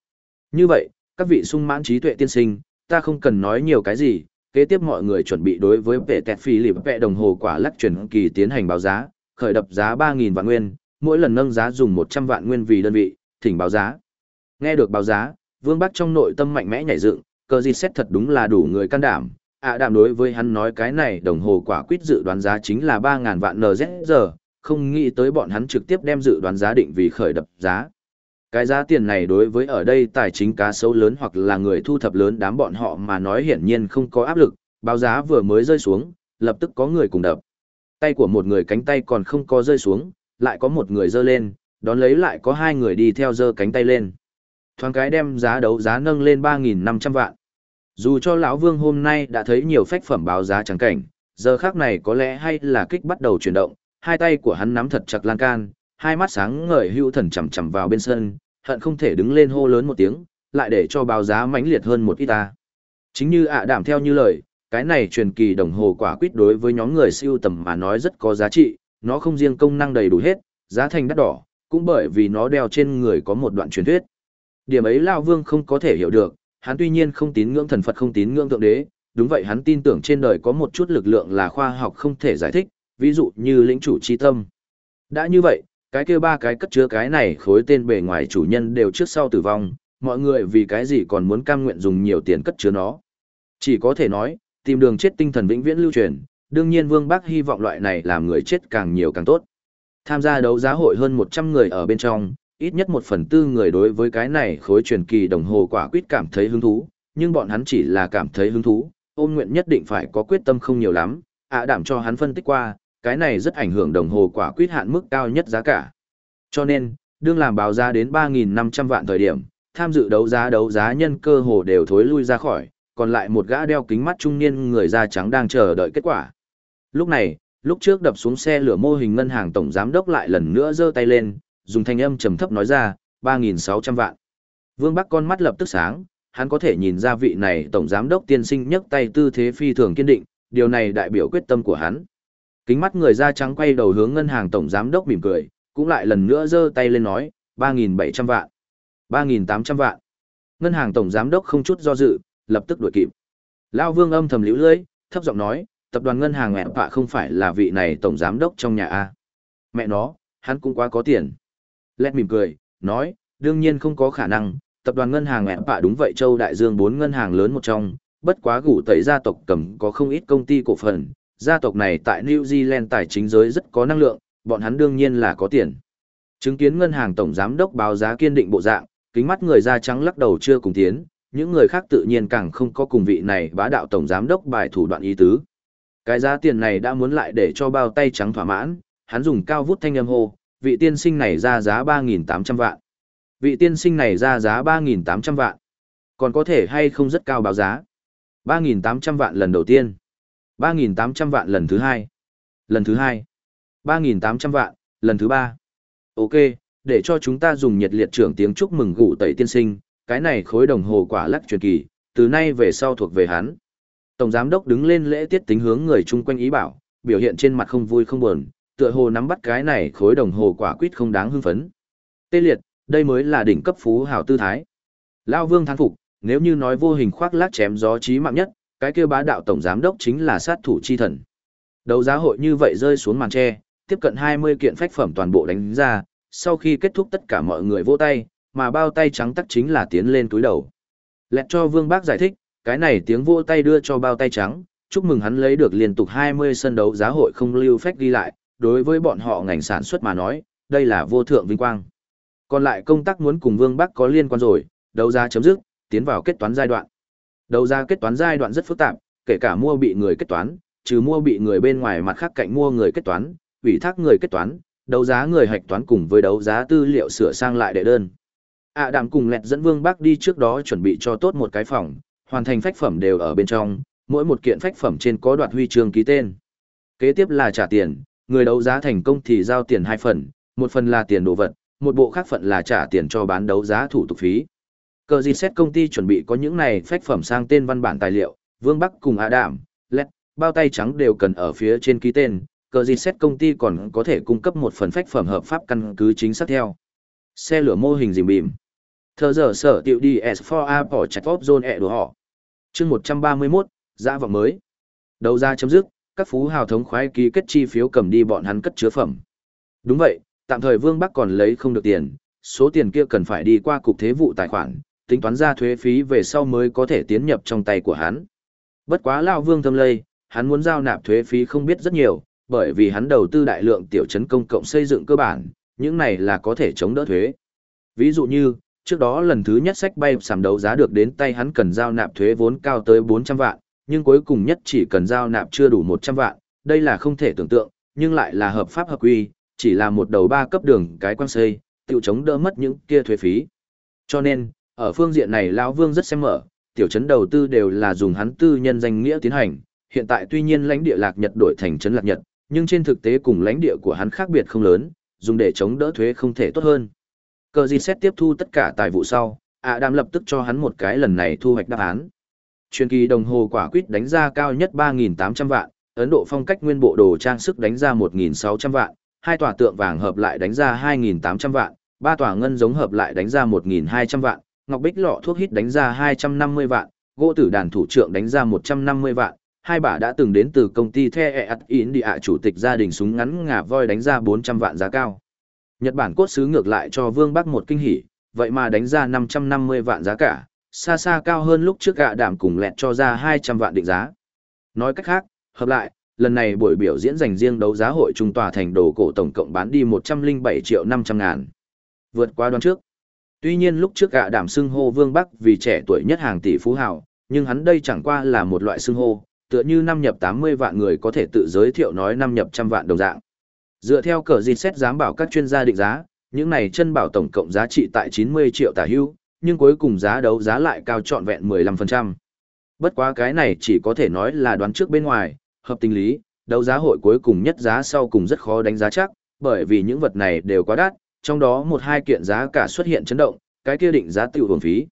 A: Như vậy, các vị sung mãn trí tuệ tiên sinh, ta không cần nói nhiều cái gì, kế tiếp mọi người chuẩn bị đối với vệ tẹt phi lịp vệ đồng hồ quả lắc chuyển kỳ tiến hành báo giá, khởi đập giá 3.000 vạn nguyên, mỗi lần nâng giá dùng 100 vạn nguyên vì đơn vị, thỉnh báo giá. Nghe được báo giá, Vương Bắc trong nội tâm mạnh mẽ nhảy dựng, cờ gì xét thật đúng là đủ người can đảm. À đàm đối với hắn nói cái này đồng hồ quả quyết dự đoán giá chính là 3.000 vạn NZ giờ, không nghĩ tới bọn hắn trực tiếp đem dự đoán giá định vì khởi đập giá. Cái giá tiền này đối với ở đây tài chính cá sấu lớn hoặc là người thu thập lớn đám bọn họ mà nói hiển nhiên không có áp lực, báo giá vừa mới rơi xuống, lập tức có người cùng đập. Tay của một người cánh tay còn không có rơi xuống, lại có một người giơ lên, đón lấy lại có hai người đi theo giơ cánh tay lên. Thoáng cái đem giá đấu giá nâng lên 3.500 vạn. Dù cho lão Vương hôm nay đã thấy nhiều phách phẩm báo giá trắng cảnh, giờ khác này có lẽ hay là kích bắt đầu chuyển động, hai tay của hắn nắm thật chặt lan can, hai mắt sáng ngời hưu thần chằm chằm vào bên sân, hận không thể đứng lên hô lớn một tiếng, lại để cho báo giá mãnh liệt hơn một ít ta. Chính như ạ đảm theo như lời, cái này truyền kỳ đồng hồ quả quyết đối với nhóm người siêu tầm mà nói rất có giá trị, nó không riêng công năng đầy đủ hết, giá thành đắt đỏ, cũng bởi vì nó đeo trên người có một đoạn truyền thuyết. Điểm ấy Lao Vương không có thể hiểu được, hắn tuy nhiên không tín ngưỡng thần Phật không tín ngưỡng thượng đế, đúng vậy hắn tin tưởng trên đời có một chút lực lượng là khoa học không thể giải thích, ví dụ như lĩnh chủ chi tâm. Đã như vậy, cái kia ba cái cất chứa cái này khối tên bề ngoài chủ nhân đều trước sau tử vong, mọi người vì cái gì còn muốn cam nguyện dùng nhiều tiền cất chứa nó. Chỉ có thể nói, tìm đường chết tinh thần vĩnh viễn lưu truyền, đương nhiên Vương Bác hy vọng loại này làm người chết càng nhiều càng tốt. Tham gia đấu giá hội hơn 100 người ở bên trong, ít nhất một phần tư người đối với cái này khối truyền kỳ đồng hồ quả quyết cảm thấy hứng thú, nhưng bọn hắn chỉ là cảm thấy hứng thú, ôn nguyện nhất định phải có quyết tâm không nhiều lắm, ạ đảm cho hắn phân tích qua, cái này rất ảnh hưởng đồng hồ quả quyết hạn mức cao nhất giá cả. Cho nên, đương làm báo giá đến 3.500 vạn thời điểm, tham dự đấu giá đấu giá nhân cơ hồ đều thối lui ra khỏi, còn lại một gã đeo kính mắt trung niên người da trắng đang chờ đợi kết quả. Lúc này, lúc trước đập xuống xe lửa mô hình ngân hàng tổng giám đốc lại lần nữa giơ tay lên, dùng thanh âm trầm thấp nói ra, 3.600 vạn. Vương Bắc con mắt lập tức sáng, hắn có thể nhìn ra vị này tổng giám đốc tiên sinh nhấc tay tư thế phi thường kiên định, điều này đại biểu quyết tâm của hắn. Kính mắt người da trắng quay đầu hướng ngân hàng tổng giám đốc mỉm cười, cũng lại lần nữa giơ tay lên nói, 3.700 vạn, 3.800 vạn. Ngân hàng tổng giám đốc không chút do dự, lập tức đuổi kịp. Lao Vương âm thầm liễu lưỡi, thấp giọng nói, tập đoàn ngân hàng mẹ bạ không phải là vị này tổng giám đốc trong nhà A. Mẹ nó, hắn cũng quá có tiền. Lét mỉm cười, nói, đương nhiên không có khả năng, tập đoàn ngân hàng ẹp bạ đúng vậy châu đại dương bốn ngân hàng lớn một trong, bất quá gủ tẩy gia tộc cầm có không ít công ty cổ phần, gia tộc này tại New Zealand tài chính giới rất có năng lượng, bọn hắn đương nhiên là có tiền. Chứng kiến ngân hàng tổng giám đốc báo giá kiên định bộ dạng, kính mắt người da trắng lắc đầu chưa cùng tiến, những người khác tự nhiên càng không có cùng vị này bá đạo tổng giám đốc bài thủ đoạn ý tứ. Cái giá tiền này đã muốn lại để cho bao tay trắng thỏa mãn, hắn dùng cao vút thanh âm hô, vị tiên sinh này ra giá 3.800 vạn. Vị tiên sinh này ra giá 3.800 vạn. Còn có thể hay không rất cao báo giá. 3.800 vạn lần đầu tiên. 3.800 vạn lần thứ hai. Lần thứ hai. 3.800 vạn, lần thứ ba. Ok, để cho chúng ta dùng nhiệt liệt trưởng tiếng chúc mừng gụ tẩy tiên sinh, cái này khối đồng hồ quả lắc truyền kỳ, từ nay về sau thuộc về hắn. Tổng giám đốc đứng lên lễ tiết tính hướng người chung quanh ý bảo, biểu hiện trên mặt không vui không buồn, tựa hồ nắm bắt cái này khối đồng hồ quả quyết không đáng hưng phấn. Tê liệt, đây mới là đỉnh cấp phú hào tư thái. Lao Vương thán phục, nếu như nói vô hình khoác lác chém gió chí mạng nhất, cái kia bá đạo tổng giám đốc chính là sát thủ chi thần. Đấu giá hội như vậy rơi xuống màn che, tiếp cận 20 kiện phách phẩm toàn bộ đánh ra, sau khi kết thúc tất cả mọi người vỗ tay, mà bao tay trắng tắc chính là tiến lên túi đầu. Lẹt cho Vương Bác giải thích, cái này tiếng vỗ tay đưa cho bao tay trắng, chúc mừng hắn lấy được liên tục 20 sân đấu giá hội không lưu phách đi lại, đối với bọn họ ngành sản xuất mà nói, đây là vô thượng vinh quang. Còn lại công tác muốn cùng Vương Bắc có liên quan rồi, đấu giá chấm dứt, tiến vào kết toán giai đoạn. Đấu giá kết toán giai đoạn rất phức tạp, kể cả mua bị người kết toán, trừ mua bị người bên ngoài mặt khác cạnh mua người kết toán, ủy thác người kết toán, đấu giá người hạch toán cùng với đấu giá tư liệu sửa sang lại đệ đơn. ạ à đàm cùng lẹt dẫn Vương Bắc đi trước đó chuẩn bị cho tốt một cái phòng, hoàn thành phách phẩm đều ở bên trong, mỗi một kiện phách phẩm trên có đoạt huy chương ký tên. Kế tiếp là trả tiền, người đấu giá thành công thì giao tiền hai phần, một phần là tiền đồ vật, một bộ khác phận là trả tiền cho bán đấu giá thủ tục phí. Cờ gì xét công ty chuẩn bị có những này phách phẩm sang tên văn bản tài liệu, Vương Bắc cùng Á Đạm, Lét, bao tay trắng đều cần ở phía trên ký tên, cờ gì xét công ty còn có thể cung cấp một phần phách phẩm hợp pháp căn cứ chính xác theo. Xe lửa mô hình dìm bìm. Thờ giờ sở tiệu đi S4A bỏ chạch phóp zone ẹ đồ họ. chương 131, giã vọng mới. Đầu ra chấm dứt, các phú hào thống khoái ký kết chi phiếu cầm đi bọn hắn cất chứa phẩm. Đúng vậy, tạm thời Vương Bắc còn lấy không được tiền, số tiền kia cần phải đi qua cục thế vụ tài khoản, tính toán ra thuế phí về sau mới có thể tiến nhập trong tay của hắn. Bất quá Lao Vương thâm lây, hắn muốn giao nạp thuế phí không biết rất nhiều, bởi vì hắn đầu tư đại lượng tiểu trấn công cộng xây dựng cơ bản, những này là có thể chống đỡ thuế. Ví dụ như, trước đó lần thứ nhất sách bay sàm đấu giá được đến tay hắn cần giao nạp thuế vốn cao tới 400 vạn, nhưng cuối cùng nhất chỉ cần giao nạp chưa đủ 100 vạn, đây là không thể tưởng tượng, nhưng lại là hợp pháp hợp quy, chỉ là một đầu ba cấp đường cái quan xây, tiểu chống đỡ mất những kia thuế phí. Cho nên, ở phương diện này lão Vương rất xem mở, tiểu trấn đầu tư đều là dùng hắn tư nhân danh nghĩa tiến hành, hiện tại tuy nhiên lãnh địa Lạc Nhật đổi thành trấn Lạc Nhật, nhưng trên thực tế cùng lãnh địa của hắn khác biệt không lớn, dùng để chống đỡ thuế không thể tốt hơn. Cờ gì xét tiếp thu tất cả tài vụ sau, ạ đàm lập tức cho hắn một cái lần này thu hoạch đáp án. Truyền kỳ đồng hồ quả quýt đánh ra cao nhất 3.800 vạn, Ấn Độ phong cách nguyên bộ đồ trang sức đánh ra 1.600 vạn, hai tòa tượng vàng hợp lại đánh ra 2.800 vạn, ba tòa ngân giống hợp lại đánh ra 1.200 vạn, ngọc bích lọ thuốc hít đánh ra 250 vạn, gỗ tử đàn thủ trưởng đánh ra 150 vạn, hai bà đã từng đến từ công ty The Eat India chủ tịch gia đình súng ngắn ngà voi đánh ra 400 vạn giá cao. Nhật Bản cốt xứ ngược lại cho Vương Bắc một kinh hỉ, vậy mà đánh ra 550 vạn giá cả, xa xa cao hơn lúc trước gạ đảm cùng lẹt cho ra 200 vạn định giá. Nói cách khác, hợp lại, lần này buổi biểu diễn dành riêng đấu giá hội trung tòa thành đồ cổ tổng cộng bán đi 107 triệu 500 ngàn. Vượt qua đoán trước. Tuy nhiên lúc trước gạ đảm xưng hô Vương Bắc vì trẻ tuổi nhất hàng tỷ phú hào, nhưng hắn đây chẳng qua là một loại xưng hô, tựa như năm nhập 80 vạn người có thể tự giới thiệu nói năm nhập trăm vạn đồng dạng. Dựa theo cờ dịch xét giám bảo các chuyên gia định giá, những này chân bảo tổng cộng giá trị tại 90 triệu tả hưu, nhưng cuối cùng giá đấu giá lại cao trọn vẹn 15%. Bất quá cái này chỉ có thể nói là đoán trước bên ngoài, hợp tình lý, đấu giá hội cuối cùng nhất giá sau cùng rất khó đánh giá chắc, bởi vì những vật này đều quá đắt, trong đó một hai kiện giá cả xuất hiện chấn động, cái kia định giá tiêu hưởng phí.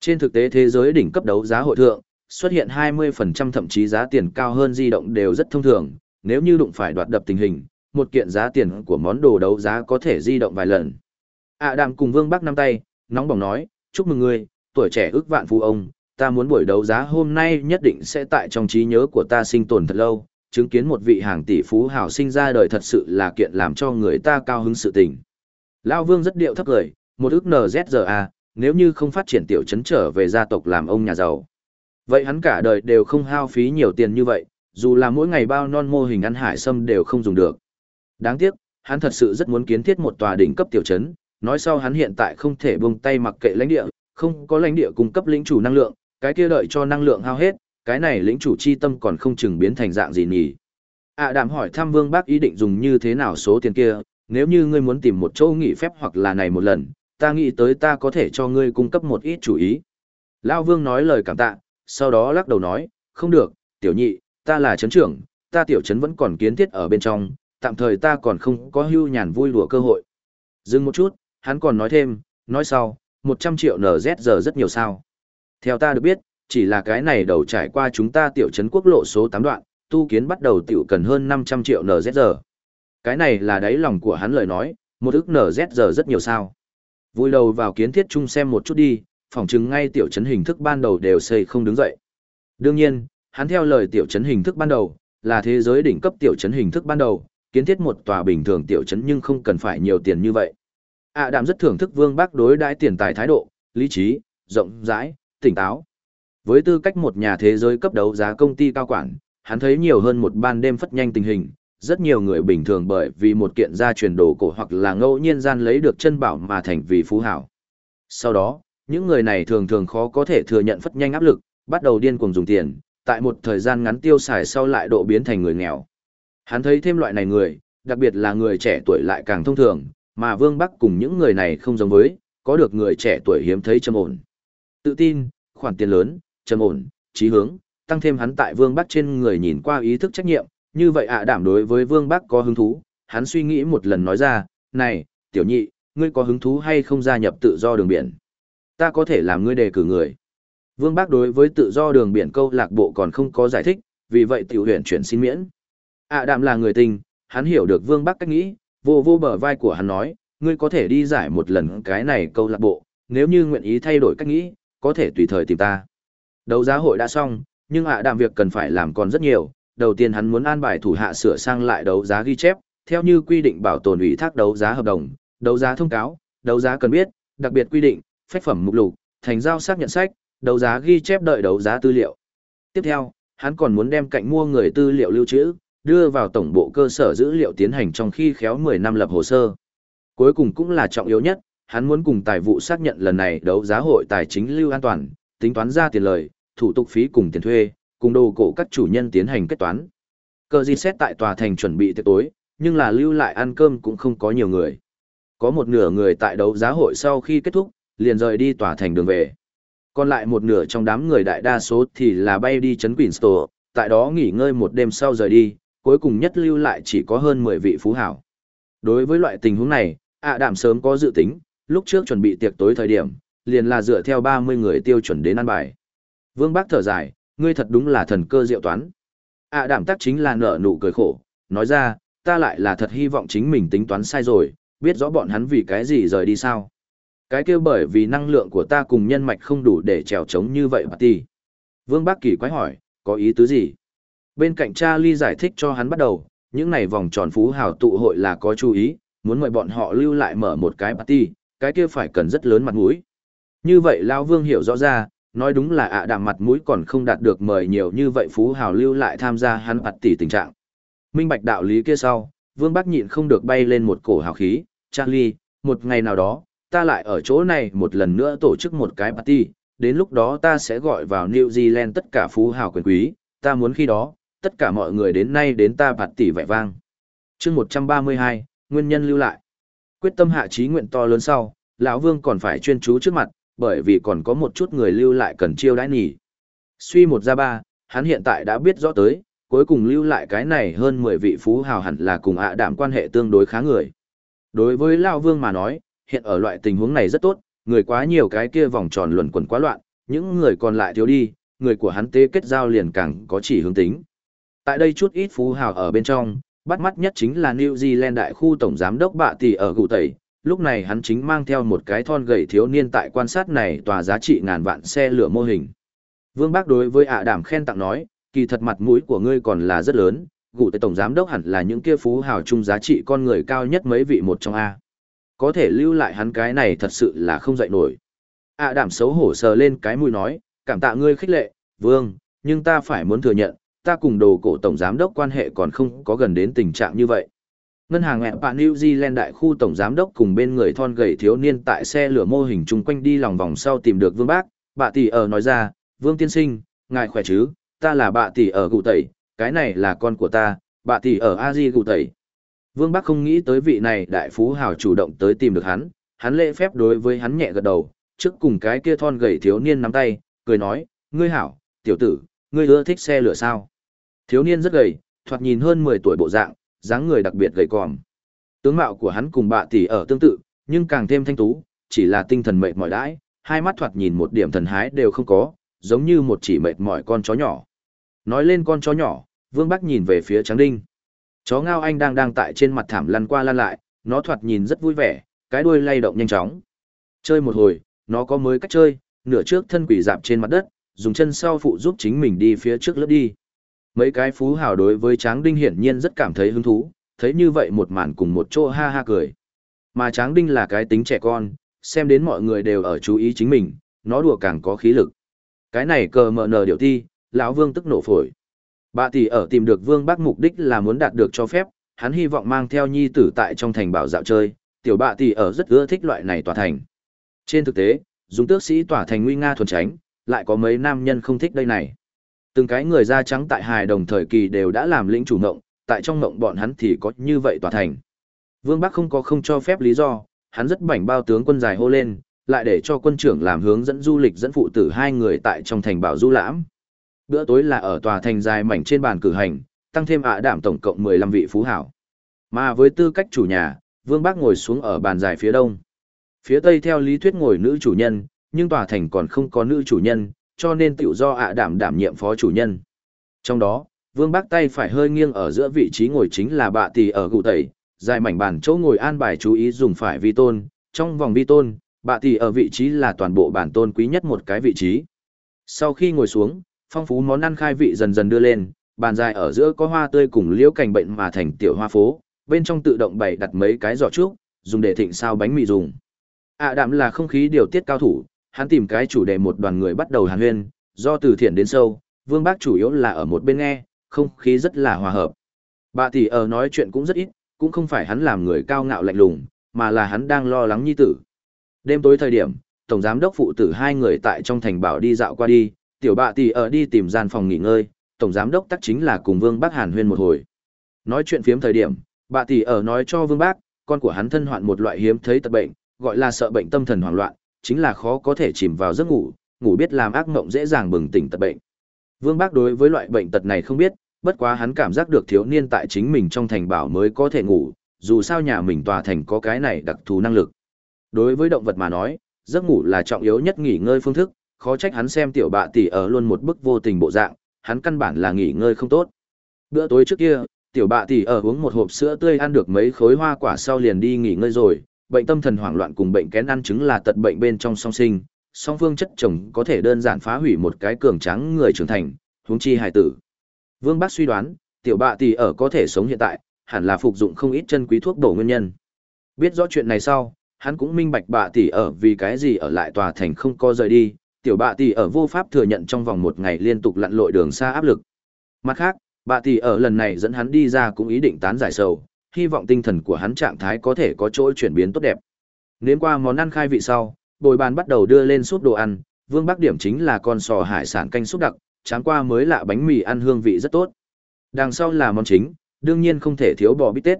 A: Trên thực tế thế giới đỉnh cấp đấu giá hội thượng, xuất hiện 20% thậm chí giá tiền cao hơn di động đều rất thông thường, nếu như đụng phải đoạt đập tình hình, một kiện giá tiền của món đồ đấu giá có thể di động vài lần. À đàm cùng Vương Bắc năm tay, nóng bỏng nói, chúc mừng ngươi, tuổi trẻ ước vạn phú ông, ta muốn buổi đấu giá hôm nay nhất định sẽ tại trong trí nhớ của ta sinh tồn thật lâu, chứng kiến một vị hàng tỷ phú hào sinh ra đời thật sự là kiện làm cho người ta cao hứng sự tình. Lão Vương rất điệu thấp cười, một ước NZRA, nếu như không phát triển tiểu trấn trở về gia tộc làm ông nhà giàu. Vậy hắn cả đời đều không hao phí nhiều tiền như vậy, dù là mỗi ngày bao non mô hình ăn hải sâm đều không dùng được. Đáng tiếc, hắn thật sự rất muốn kiến thiết một tòa đỉnh cấp tiểu trấn, nói sau hắn hiện tại không thể buông tay mặc kệ lãnh địa, không có lãnh địa cung cấp lĩnh chủ năng lượng, cái kia đợi cho năng lượng hao hết, cái này lĩnh chủ chi tâm còn không chừng biến thành dạng gì nhỉ. À đàm hỏi thăm vương bác ý định dùng như thế nào số tiền kia, nếu như ngươi muốn tìm một chỗ nghỉ phép hoặc là này một lần, ta nghĩ tới ta có thể cho ngươi cung cấp một ít chủ ý. Lao vương nói lời cảm tạ, sau đó lắc đầu nói, không được, tiểu nhị, ta là chấn trưởng, ta tiểu chấn vẫn còn kiến thiết ở bên trong, tạm thời ta còn không có hưu nhàn vui đùa cơ hội. Dừng một chút, hắn còn nói thêm, nói sau, 100 triệu NZ giờ rất nhiều sao. Theo ta được biết, chỉ là cái này đầu trải qua chúng ta tiểu trấn quốc lộ số 8 đoạn, tu kiến bắt đầu tiểu cần hơn 500 triệu NZ giờ. Cái này là đáy lòng của hắn lời nói, một ức NZ giờ rất nhiều sao. Vui đầu vào kiến thiết chung xem một chút đi, phỏng chứng ngay tiểu trấn hình thức ban đầu đều xây không đứng dậy. Đương nhiên, hắn theo lời tiểu trấn hình thức ban đầu, là thế giới đỉnh cấp tiểu trấn hình thức ban đầu, kiến thiết một tòa bình thường tiểu trấn nhưng không cần phải nhiều tiền như vậy ạ à đạm rất thưởng thức Vương Bắc đối đãi tiền tài thái độ, lý trí, rộng rãi, tỉnh táo. Với tư cách một nhà thế giới cấp đấu giá công ty cao quản, hắn thấy nhiều hơn một ban đêm phất nhanh tình hình, rất nhiều người bình thường bởi vì một kiện gia truyền đồ cổ hoặc là ngẫu nhiên gian lấy được chân bảo mà thành vì phú hảo. Sau đó, những người này thường thường khó có thể thừa nhận phất nhanh áp lực, bắt đầu điên cuồng dùng tiền, tại một thời gian ngắn tiêu xài sau lại độ biến thành người nghèo. Hắn thấy thêm loại này người, đặc biệt là người trẻ tuổi lại càng thông thường, mà Vương Bắc cùng những người này không giống với, có được người trẻ tuổi hiếm thấy trầm ổn. Tự tin, khoản tiền lớn, trầm ổn, trí hướng, tăng thêm hắn tại Vương Bắc trên người nhìn qua ý thức trách nhiệm, như vậy ạ đảm đối với Vương Bắc có hứng thú, hắn suy nghĩ một lần nói ra, này, tiểu nhị, ngươi có hứng thú hay không gia nhập tự do đường biển? Ta có thể làm ngươi đề cử người. Vương Bắc đối với tự do đường biển câu lạc bộ còn không có giải thích, vì vậy tiểu huyền chuyển xin miễn. ạ đảm là người tình, hắn hiểu được Vương Bắc cách nghĩ, vô vô bờ vai của hắn nói, ngươi có thể đi giải một lần cái này câu lạc bộ, nếu như nguyện ý thay đổi cách nghĩ, có thể tùy thời tìm ta. Đấu giá hội đã xong, nhưng ạ đàm việc cần phải làm còn rất nhiều. Đầu tiên hắn muốn an bài thủ hạ sửa sang lại đấu giá ghi chép, theo như quy định bảo tồn ủy thác đấu giá hợp đồng, đấu giá thông cáo, đấu giá cần biết, đặc biệt quy định, phách phẩm mục lục, thành giao xác nhận sách, đấu giá ghi chép đợi đấu giá tư liệu. Tiếp theo, hắn còn muốn đem cạnh mua người tư liệu lưu trữ, đưa vào tổng bộ cơ sở dữ liệu tiến hành trong khi khéo 10 năm lập hồ sơ. Cuối cùng cũng là trọng yếu nhất, hắn muốn cùng tài vụ xác nhận lần này đấu giá hội tài chính lưu an toàn, tính toán ra tiền lời, thủ tục phí cùng tiền thuê, cùng đồ cổ các chủ nhân tiến hành kết toán. Cờ di xét tại tòa thành chuẩn bị tiệc tối, nhưng là lưu lại ăn cơm cũng không có nhiều người. Có một nửa người tại đấu giá hội sau khi kết thúc, liền rời đi tòa thành đường về. Còn lại một nửa trong đám người đại đa số thì là bay đi chấn Queenstone, tại đó nghỉ ngơi một đêm sau rời đi, cuối cùng nhất lưu lại chỉ có hơn 10 vị phú hảo. Đối với loại tình huống này, ạ đảm sớm có dự tính, lúc trước chuẩn bị tiệc tối thời điểm, liền là dựa theo 30 người tiêu chuẩn đến ăn bài. Vương Bác thở dài, ngươi thật đúng là thần cơ diệu toán. ạ đảm tắc chính là nở nụ cười khổ, nói ra, ta lại là thật hy vọng chính mình tính toán sai rồi, biết rõ bọn hắn vì cái gì rời đi sao. Cái kêu bởi vì năng lượng của ta cùng nhân mạch không đủ để trèo trống như vậy mà ti. Vương Bác Kỳ quái hỏi, có ý tứ gì? Bên cạnh Charlie giải thích cho hắn bắt đầu, những này vòng tròn phú hào tụ hội là có chú ý, muốn mời bọn họ lưu lại mở một cái party, cái kia phải cần rất lớn mặt mũi. Như vậy Lao Vương hiểu rõ ra, nói đúng là ạ đạm mặt mũi còn không đạt được mời nhiều như vậy phú hào lưu lại tham gia hắn party tình trạng. Minh bạch đạo lý kia sau, Vương Bắc nhịn không được bay lên một cổ hào khí, Charlie, một ngày nào đó, ta lại ở chỗ này một lần nữa tổ chức một cái party, đến lúc đó ta sẽ gọi vào New Zealand tất cả phú hào quyền quý, ta muốn khi đó, tất cả mọi người đến nay đến ta bạt tỷ vẻ vang. chương 132, nguyên nhân lưu lại. Quyết tâm hạ trí nguyện to lớn sau, lão Vương còn phải chuyên chú trước mặt, bởi vì còn có một chút người lưu lại cần chiêu đãi nhỉ. Suy một ra ba, hắn hiện tại đã biết rõ tới, cuối cùng lưu lại cái này hơn 10 vị phú hào hẳn là cùng ạ đảm quan hệ tương đối khá người. Đối với lão Vương mà nói, hiện ở loại tình huống này rất tốt, người quá nhiều cái kia vòng tròn luẩn quẩn quá loạn, những người còn lại thiếu đi, người của hắn tế kết giao liền càng có chỉ hướng tính. Tại đây chút ít phú hào ở bên trong, bắt mắt nhất chính là New Zealand đại khu tổng giám đốc bạ tỷ ở gụ tẩy. Lúc này hắn chính mang theo một cái thon gầy thiếu niên tại quan sát này tòa giá trị ngàn vạn xe lửa mô hình. Vương Bác đối với ạ đảm khen tặng nói, kỳ thật mặt mũi của ngươi còn là rất lớn, gụ tẩy tổng giám đốc hẳn là những kia phú hào chung giá trị con người cao nhất mấy vị một trong A. Có thể lưu lại hắn cái này thật sự là không dậy nổi. ạ đảm xấu hổ sờ lên cái mũi nói, cảm tạ ngươi khích lệ, vương, nhưng ta phải muốn thừa nhận, ta cùng đồ cổ tổng giám đốc quan hệ còn không có gần đến tình trạng như vậy. Ngân hàng hẹn bạn New Zealand đại khu tổng giám đốc cùng bên người thon gầy thiếu niên tại xe lửa mô hình chung quanh đi lòng vòng sau tìm được Vương Bác, bà tỷ ở nói ra, Vương tiên sinh, ngài khỏe chứ, ta là bà tỷ ở Cụ tẩy, cái này là con của ta, bà tỷ ở a di Cụ tẩy. Vương Bác không nghĩ tới vị này đại phú hào chủ động tới tìm được hắn, hắn lễ phép đối với hắn nhẹ gật đầu, trước cùng cái kia thon gầy thiếu niên nắm tay, cười nói, ngươi hảo, tiểu tử, ngươi ưa thích xe lửa sao? Thiếu niên rất gầy, thoạt nhìn hơn 10 tuổi bộ dạng, dáng người đặc biệt gầy còm. Tướng mạo của hắn cùng bạ tỷ ở tương tự, nhưng càng thêm thanh tú, chỉ là tinh thần mệt mỏi đãi, hai mắt thoạt nhìn một điểm thần hái đều không có, giống như một chỉ mệt mỏi con chó nhỏ. Nói lên con chó nhỏ, Vương Bắc nhìn về phía Tráng Đinh. Chó ngao anh đang đang tại trên mặt thảm lăn qua lăn lại, nó thoạt nhìn rất vui vẻ, cái đuôi lay động nhanh chóng. Chơi một hồi, nó có mới cách chơi, nửa trước thân quỷ dạp trên mặt đất, dùng chân sau phụ giúp chính mình đi phía trước lướt đi. Mấy cái phú hào đối với Tráng Đinh hiển nhiên rất cảm thấy hứng thú, thấy như vậy một màn cùng một chỗ ha ha cười. Mà Tráng Đinh là cái tính trẻ con, xem đến mọi người đều ở chú ý chính mình, nó đùa càng có khí lực. Cái này cờ mờ nờ điều thi, lão Vương tức nổ phổi. Bà tỷ ở tìm được Vương Bắc mục đích là muốn đạt được cho phép, hắn hy vọng mang theo nhi tử tại trong thành bảo dạo chơi, tiểu bạ tỷ ở rất ưa thích loại này tòa thành. Trên thực tế, dùng tước sĩ tỏa thành nguy nga thuần tránh, lại có mấy nam nhân không thích đây này. Từng cái người da trắng tại hài đồng thời kỳ đều đã làm lĩnh chủ ngộng, tại trong ngộng bọn hắn thì có như vậy tòa thành. Vương Bắc không có không cho phép lý do, hắn rất bảnh bao tướng quân dài hô lên, lại để cho quân trưởng làm hướng dẫn du lịch dẫn phụ tử hai người tại trong thành bảo du lãm. Bữa tối là ở tòa thành dài mảnh trên bàn cử hành, tăng thêm ạ đảm tổng cộng 15 vị phú hảo. Mà với tư cách chủ nhà, Vương Bắc ngồi xuống ở bàn dài phía đông. Phía tây theo lý thuyết ngồi nữ chủ nhân, nhưng tòa thành còn không có nữ chủ nhân, cho nên tiểu do ạ đảm đảm nhiệm phó chủ nhân. Trong đó, Vương Bác tay phải hơi nghiêng ở giữa vị trí ngồi chính là bạ tỷ ở cụ tẩy, dài mảnh bàn chỗ ngồi an bài chú ý dùng phải vi tôn, trong vòng vi tôn, bạ tỷ ở vị trí là toàn bộ bản tôn quý nhất một cái vị trí. Sau khi ngồi xuống, phong phú món ăn khai vị dần dần đưa lên, bàn dài ở giữa có hoa tươi cùng liễu cảnh bệnh mà thành tiểu hoa phố, bên trong tự động bày đặt mấy cái giỏ trúc, dùng để thịnh sao bánh mì dùng. ạ đạm là không khí điều tiết cao thủ, hắn tìm cái chủ đề một đoàn người bắt đầu hàn huyên, do từ thiện đến sâu, vương bác chủ yếu là ở một bên nghe, không khí rất là hòa hợp. Bà tỷ ở nói chuyện cũng rất ít, cũng không phải hắn làm người cao ngạo lạnh lùng, mà là hắn đang lo lắng nhi tử. Đêm tối thời điểm, tổng giám đốc phụ tử hai người tại trong thành bảo đi dạo qua đi, tiểu bạ tỷ ở đi tìm gian phòng nghỉ ngơi, tổng giám đốc tắc chính là cùng Vương Bác Hàn huyên một hồi. Nói chuyện phiếm thời điểm, bà tỷ ở nói cho Vương Bác, con của hắn thân hoạn một loại hiếm thấy tật bệnh, gọi là sợ bệnh tâm thần hoảng loạn, chính là khó có thể chìm vào giấc ngủ, ngủ biết làm ác mộng dễ dàng bừng tỉnh tật bệnh. Vương Bác đối với loại bệnh tật này không biết, bất quá hắn cảm giác được thiếu niên tại chính mình trong thành bảo mới có thể ngủ, dù sao nhà mình tòa thành có cái này đặc thù năng lực. Đối với động vật mà nói, giấc ngủ là trọng yếu nhất nghỉ ngơi phương thức, khó trách hắn xem tiểu bạ tỷ ở luôn một bức vô tình bộ dạng, hắn căn bản là nghỉ ngơi không tốt. Bữa tối trước kia, tiểu bạ tỷ ở uống một hộp sữa tươi ăn được mấy khối hoa quả sau liền đi nghỉ ngơi rồi, bệnh tâm thần hoảng loạn cùng bệnh kén ăn chứng là tật bệnh bên trong song sinh, song phương chất chồng có thể đơn giản phá hủy một cái cường tráng người trưởng thành, huống chi hài tử. Vương Bác suy đoán, tiểu bạ tỷ ở có thể sống hiện tại, hẳn là phục dụng không ít chân quý thuốc bổ nguyên nhân. Biết rõ chuyện này sau, hắn cũng minh bạch bạ tỷ ở vì cái gì ở lại tòa thành không có rời đi, tiểu bạ tỷ ở vô pháp thừa nhận trong vòng một ngày liên tục lặn lội đường xa áp lực. Mặt khác, bạ tỷ ở lần này dẫn hắn đi ra cũng ý định tán giải sầu, hy vọng tinh thần của hắn trạng thái có thể có chỗ chuyển biến tốt đẹp. Nếm qua món ăn khai vị sau, bồi bàn bắt đầu đưa lên súp đồ ăn, vương bắc điểm chính là con sò hải sản canh súp đặc, tráng qua mới lạ bánh mì ăn hương vị rất tốt. Đằng sau là món chính, đương nhiên không thể thiếu bò bít tết.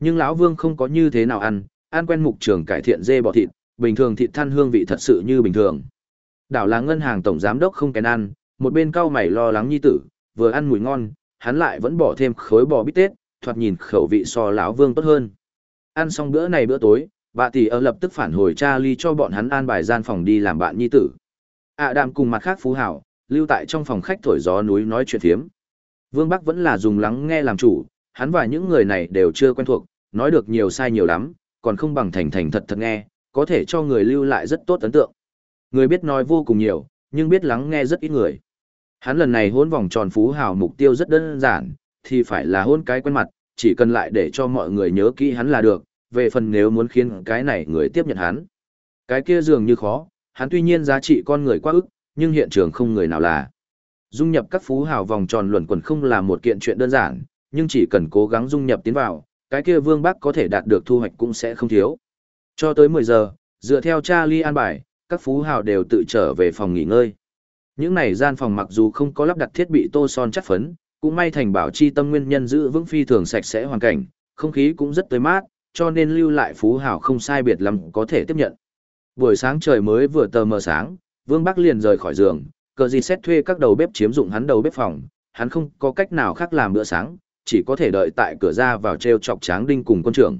A: Nhưng lão vương không có như thế nào ăn, ăn quen mục trường cải thiện dê bò thịt, bình thường thịt than hương vị thật sự như bình thường. Đảo là ngân hàng tổng giám đốc không kén ăn, một bên cao mày lo lắng nhi tử, vừa ăn mùi ngon, hắn lại vẫn bỏ thêm khối bò bít tết, thoạt nhìn khẩu vị so lão vương tốt hơn. Ăn xong bữa này bữa tối, bà tỷ ở lập tức phản hồi cha ly cho bọn hắn an bài gian phòng đi làm bạn nhi tử. À đạm cùng mặt khác phú hảo, lưu tại trong phòng khách thổi gió núi nói chuyện thiếm. Vương Bắc vẫn là dùng lắng nghe làm chủ, hắn và những người này đều chưa quen thuộc, nói được nhiều sai nhiều lắm, còn không bằng thành thành thật thật nghe, có thể cho người lưu lại rất tốt ấn tượng. Người biết nói vô cùng nhiều, nhưng biết lắng nghe rất ít người. Hắn lần này hôn vòng tròn phú hào mục tiêu rất đơn giản, thì phải là hôn cái quen mặt, chỉ cần lại để cho mọi người nhớ kỹ hắn là được, về phần nếu muốn khiến cái này người tiếp nhận hắn. Cái kia dường như khó, hắn tuy nhiên giá trị con người quá ức, nhưng hiện trường không người nào là. Dung nhập các phú hào vòng tròn luẩn quẩn không là một kiện chuyện đơn giản, nhưng chỉ cần cố gắng dung nhập tiến vào, cái kia vương bác có thể đạt được thu hoạch cũng sẽ không thiếu. Cho tới 10 giờ, dựa theo Charlie an bài, các phú hào đều tự trở về phòng nghỉ ngơi. Những này gian phòng mặc dù không có lắp đặt thiết bị tô son chất phấn, cũng may thành bảo chi tâm nguyên nhân giữ vững phi thường sạch sẽ hoàn cảnh, không khí cũng rất tươi mát, cho nên lưu lại phú hào không sai biệt lắm có thể tiếp nhận. Buổi sáng trời mới vừa tờ mờ sáng, Vương Bắc liền rời khỏi giường, cờ gì xét thuê các đầu bếp chiếm dụng hắn đầu bếp phòng, hắn không có cách nào khác làm bữa sáng, chỉ có thể đợi tại cửa ra vào treo chọc tráng đinh cùng quân trưởng.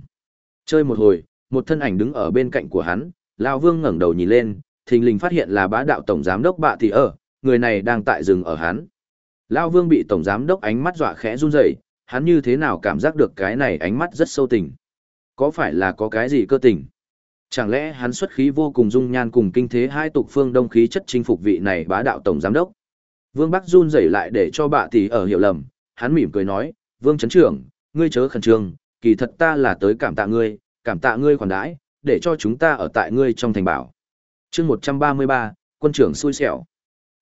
A: Chơi một hồi, một thân ảnh đứng ở bên cạnh của hắn, Lao Vương ngẩng đầu nhìn lên, thình lình phát hiện là bá đạo tổng giám đốc bạ thì ở, người này đang tại rừng ở hắn. Lao Vương bị tổng giám đốc ánh mắt dọa khẽ run rẩy, hắn như thế nào cảm giác được cái này ánh mắt rất sâu tình. Có phải là có cái gì cơ tình? Chẳng lẽ hắn xuất khí vô cùng dung nhan cùng kinh thế hai tục phương đông khí chất chinh phục vị này bá đạo tổng giám đốc. Vương Bắc run rẩy lại để cho bà tỷ ở hiểu lầm, hắn mỉm cười nói, Vương Trấn Trưởng, ngươi chớ khẩn trương, kỳ thật ta là tới cảm tạ ngươi, cảm tạ ngươi khoản đãi, để cho chúng ta ở tại ngươi trong thành bảo. chương 133, quân trưởng xui xẻo.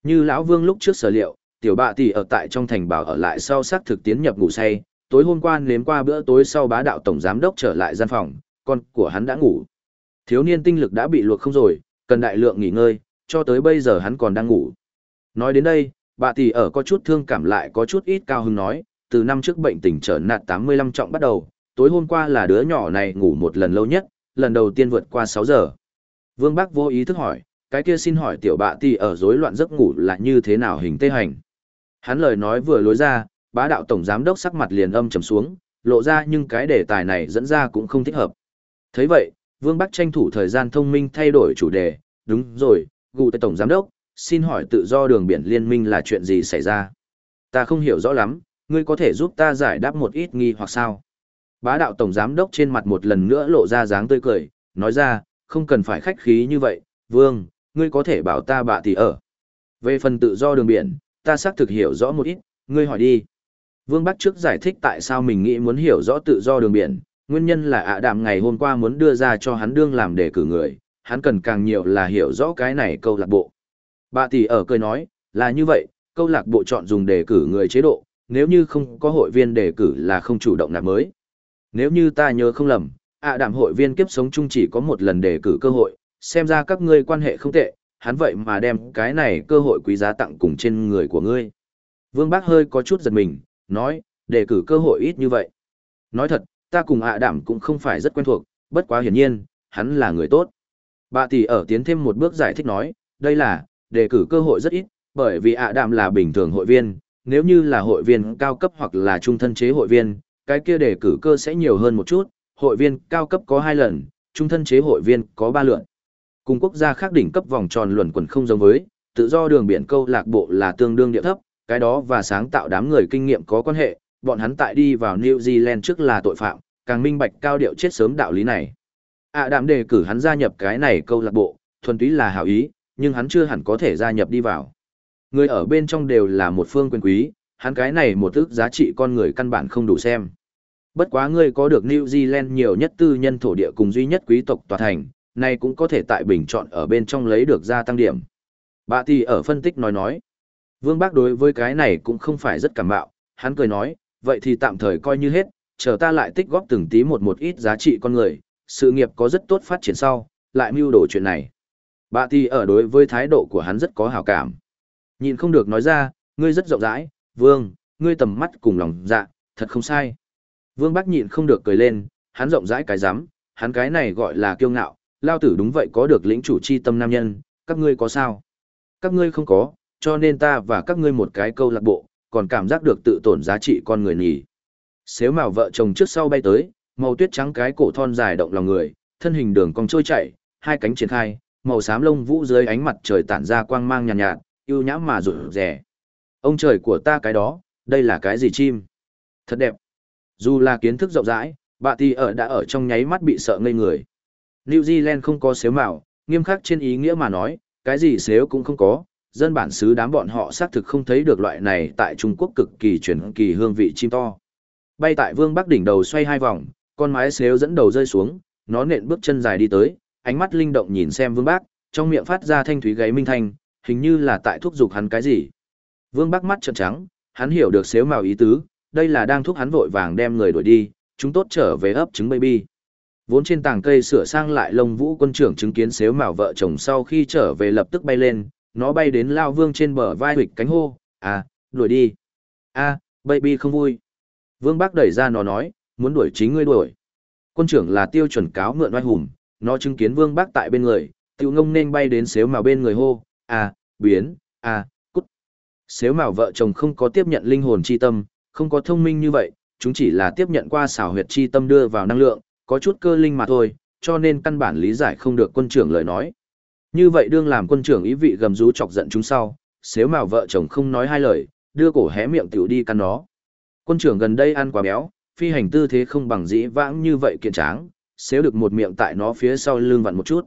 A: Như lão Vương lúc trước sở liệu, tiểu bạ tỷ ở tại trong thành bảo ở lại sau xác thực tiến nhập ngủ say, tối hôm qua nếm qua bữa tối sau bá đạo tổng giám đốc trở lại gian phòng, con của hắn đã ngủ. Thiếu niên tinh lực đã bị luộc không rồi, cần đại lượng nghỉ ngơi, cho tới bây giờ hắn còn đang ngủ. Nói đến đây, bà tỷ ở có chút thương cảm lại có chút ít cao hứng nói, từ năm trước bệnh tình trở nạt 85 trọng bắt đầu, tối hôm qua là đứa nhỏ này ngủ một lần lâu nhất, lần đầu tiên vượt qua 6 giờ. Vương Bác vô ý thức hỏi, cái kia xin hỏi tiểu bạ tỷ ở rối loạn giấc ngủ là như thế nào hình tê hành. Hắn lời nói vừa lối ra, bá đạo tổng giám đốc sắc mặt liền âm trầm xuống, lộ ra nhưng cái đề tài này dẫn ra cũng không thích hợp. thấy vậy, Vương Bắc tranh thủ thời gian thông minh thay đổi chủ đề, đúng rồi, gụ tới tổng giám đốc, xin hỏi tự do đường biển liên minh là chuyện gì xảy ra? Ta không hiểu rõ lắm, ngươi có thể giúp ta giải đáp một ít nghi hoặc sao? Bá đạo tổng giám đốc trên mặt một lần nữa lộ ra dáng tươi cười, nói ra, không cần phải khách khí như vậy, Vương, ngươi có thể bảo ta bạ thì ở. Về phần tự do đường biển, ta xác thực hiểu rõ một ít, ngươi hỏi đi. Vương Bắc trước giải thích tại sao mình nghĩ muốn hiểu rõ tự do đường biển, nguyên nhân là ạ đạm ngày hôm qua muốn đưa ra cho hắn đương làm đề cử người, hắn cần càng nhiều là hiểu rõ cái này câu lạc bộ. Bà tỷ ở cười nói, là như vậy, câu lạc bộ chọn dùng đề cử người chế độ, nếu như không có hội viên đề cử là không chủ động nạp mới. Nếu như ta nhớ không lầm, ạ đạm hội viên kiếp sống chung chỉ có một lần đề cử cơ hội, xem ra các ngươi quan hệ không tệ, hắn vậy mà đem cái này cơ hội quý giá tặng cùng trên người của ngươi. Vương Bác hơi có chút giật mình, nói, đề cử cơ hội ít như vậy. Nói thật, ta cùng ạ đảm cũng không phải rất quen thuộc, bất quá hiển nhiên, hắn là người tốt. Bà tỷ ở tiến thêm một bước giải thích nói, đây là, đề cử cơ hội rất ít, bởi vì ạ đảm là bình thường hội viên, nếu như là hội viên cao cấp hoặc là trung thân chế hội viên, cái kia đề cử cơ sẽ nhiều hơn một chút, hội viên cao cấp có hai lần, trung thân chế hội viên có ba lượt Cùng quốc gia khác đỉnh cấp vòng tròn luẩn quẩn không giống với, tự do đường biển câu lạc bộ là tương đương địa thấp, cái đó và sáng tạo đám người kinh nghiệm có quan hệ, bọn hắn tại đi vào New Zealand trước là tội phạm, càng minh bạch cao điệu chết sớm đạo lý này. À đạm đề cử hắn gia nhập cái này câu lạc bộ, thuần túy là hảo ý, nhưng hắn chưa hẳn có thể gia nhập đi vào. Người ở bên trong đều là một phương quyền quý, hắn cái này một ức giá trị con người căn bản không đủ xem. Bất quá ngươi có được New Zealand nhiều nhất tư nhân thổ địa cùng duy nhất quý tộc tòa thành, này cũng có thể tại bình chọn ở bên trong lấy được gia tăng điểm. Bà thì ở phân tích nói nói. Vương Bác đối với cái này cũng không phải rất cảm bạo, hắn cười nói, vậy thì tạm thời coi như hết, chờ ta lại tích góp từng tí một một ít giá trị con người, sự nghiệp có rất tốt phát triển sau, lại mưu đồ chuyện này. Bà thì ở đối với thái độ của hắn rất có hảo cảm. Nhìn không được nói ra, ngươi rất rộng rãi, Vương, ngươi tầm mắt cùng lòng dạ, thật không sai. Vương Bắc nhịn không được cười lên, hắn rộng rãi cái rắm hắn cái này gọi là kiêu ngạo, lao tử đúng vậy có được lĩnh chủ chi tâm nam nhân, các ngươi có sao? Các ngươi không có, cho nên ta và các ngươi một cái câu lạc bộ, còn cảm giác được tự tổn giá trị con người nhỉ. Xếu mào vợ chồng trước sau bay tới, màu tuyết trắng cái cổ thon dài động lòng người, thân hình đường cong trôi chảy, hai cánh triển khai, màu xám lông vũ dưới ánh mặt trời tản ra quang mang nhàn nhạt, nhạt, yêu nhã mà rủ rẻ. Ông trời của ta cái đó, đây là cái gì chim? Thật đẹp. Dù là kiến thức rộng rãi, bà thì ở đã ở trong nháy mắt bị sợ ngây người. New Zealand không có xếu mạo, nghiêm khắc trên ý nghĩa mà nói, cái gì xếu cũng không có, dân bản xứ đám bọn họ xác thực không thấy được loại này tại Trung Quốc cực kỳ chuyển kỳ hương vị chim to. Bay tại vương bắc đỉnh đầu xoay hai vòng, con mái xếu dẫn đầu rơi xuống, nó nện bước chân dài đi tới, ánh mắt linh động nhìn xem vương bác, trong miệng phát ra thanh thúy gáy minh thanh, hình như là tại thúc giục hắn cái gì. Vương bác mắt trợn trắng, hắn hiểu được xếu màu ý tứ, đây là đang thúc hắn vội vàng đem người đuổi đi, chúng tốt trở về ấp trứng baby. Vốn trên tảng cây sửa sang lại lông vũ quân trưởng chứng kiến xếu mào vợ chồng sau khi trở về lập tức bay lên, nó bay đến lao vương trên bờ vai hịch cánh hô, à, đuổi đi. a baby không vui. Vương bác đẩy ra nó nói, muốn đuổi chính ngươi đuổi. Quân trưởng là tiêu chuẩn cáo mượn oai hùng, nó chứng kiến vương bác tại bên người, tiêu ngông nên bay đến xếu mào bên người hô, à, biến, à, cút. Xếu mào vợ chồng không có tiếp nhận linh hồn chi tâm, không có thông minh như vậy, chúng chỉ là tiếp nhận qua xảo huyệt chi tâm đưa vào năng lượng, có chút cơ linh mà thôi, cho nên căn bản lý giải không được quân trưởng lời nói. Như vậy đương làm quân trưởng ý vị gầm rú chọc giận chúng sau, xếu mào vợ chồng không nói hai lời, đưa cổ hé miệng tiểu đi căn nó. Quân trưởng gần đây ăn quá béo, phi hành tư thế không bằng dĩ vãng như vậy kiện tráng, xéo được một miệng tại nó phía sau lưng vặn một chút.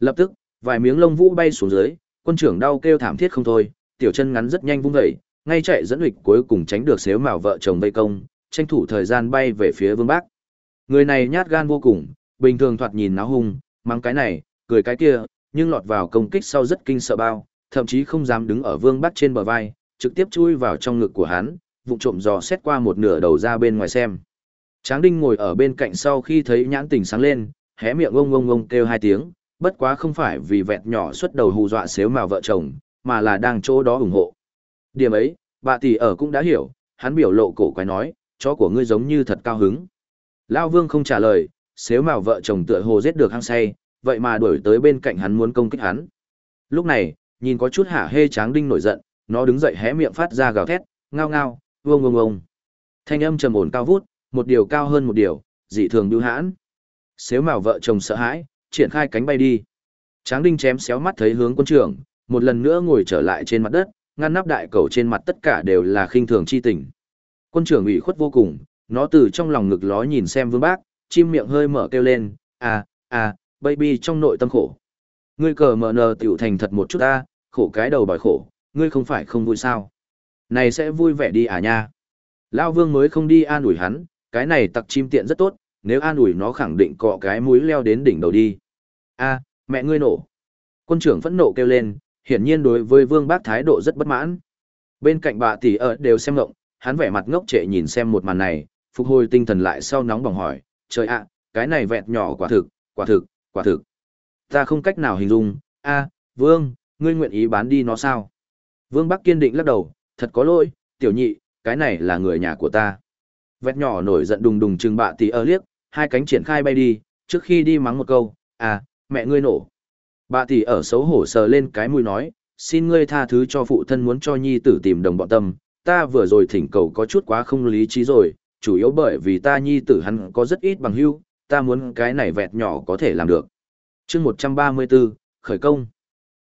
A: Lập tức, vài miếng lông vũ bay xuống dưới, quân trưởng đau kêu thảm thiết không thôi, tiểu chân ngắn rất nhanh vung dậy, ngay chạy dẫn lịch cuối cùng tránh được xéo mào vợ chồng vây công, tranh thủ thời gian bay về phía Vương Bác. Người này nhát gan vô cùng, bình thường thoạt nhìn náo hung, mắng cái này, cười cái kia, nhưng lọt vào công kích sau rất kinh sợ bao, thậm chí không dám đứng ở Vương bắt trên bờ vai, trực tiếp chui vào trong ngực của hắn, vụng trộm dò xét qua một nửa đầu ra bên ngoài xem. Tráng Đinh ngồi ở bên cạnh sau khi thấy nhãn tình sáng lên, hé miệng ông ông ông kêu hai tiếng, bất quá không phải vì vẹt nhỏ xuất đầu hù dọa xếu mào vợ chồng, mà là đang chỗ đó ủng hộ. Điểm ấy, bà tỷ ở cũng đã hiểu, hắn biểu lộ cổ quái nói, chó của ngươi giống như thật cao hứng. Lao Vương không trả lời, xếu mào vợ chồng tựa hồ giết được hăng say, vậy mà đuổi tới bên cạnh hắn muốn công kích hắn. Lúc này, nhìn có chút hả hê tráng đinh nổi giận, nó đứng dậy hé miệng phát ra gào thét, ngao ngao, vông vông vông. Thanh âm trầm ổn cao vút, một điều cao hơn một điều, dị thường bưu hãn. Xếu mào vợ chồng sợ hãi, triển khai cánh bay đi. Tráng đinh chém xéo mắt thấy hướng quân trưởng, một lần nữa ngồi trở lại trên mặt đất, ngăn nắp đại cầu trên mặt tất cả đều là khinh thường chi tình. Quân trưởng ủy khuất vô cùng, nó từ trong lòng ngực ló nhìn xem vương bác, chim miệng hơi mở kêu lên, à, à, baby trong nội tâm khổ. Ngươi cờ mở nờ tiểu thành thật một chút ta, khổ cái đầu bỏi khổ, ngươi không phải không vui sao. Này sẽ vui vẻ đi à nha. Lao vương mới không đi an ủi hắn, cái này tặc chim tiện rất tốt, nếu an ủi nó khẳng định cọ cái mũi leo đến đỉnh đầu đi. a mẹ ngươi nổ. Quân trưởng phẫn nộ kêu lên, hiển nhiên đối với vương bác thái độ rất bất mãn. Bên cạnh bà tỷ ở đều xem ngộng, hắn vẻ mặt ngốc trệ nhìn xem một màn này, phục hồi tinh thần lại sau nóng bỏng hỏi, trời ạ, cái này vẹt nhỏ quả thực, quả thực, quả thực. Ta không cách nào hình dung, a vương, ngươi nguyện ý bán đi nó sao? Vương Bắc kiên định lắc đầu, thật có lỗi, tiểu nhị, cái này là người nhà của ta. Vẹt nhỏ nổi giận đùng đùng trừng bạ tỷ ở liếc, hai cánh triển khai bay đi, trước khi đi mắng một câu, à, mẹ ngươi nổ. Bà tỷ ở xấu hổ sờ lên cái mũi nói, xin ngươi tha thứ cho phụ thân muốn cho nhi tử tìm đồng bọn tâm, ta vừa rồi thỉnh cầu có chút quá không lý trí rồi, chủ yếu bởi vì ta nhi tử hắn có rất ít bằng hưu, ta muốn cái này vẹt nhỏ có thể làm được. chương 134, khởi công.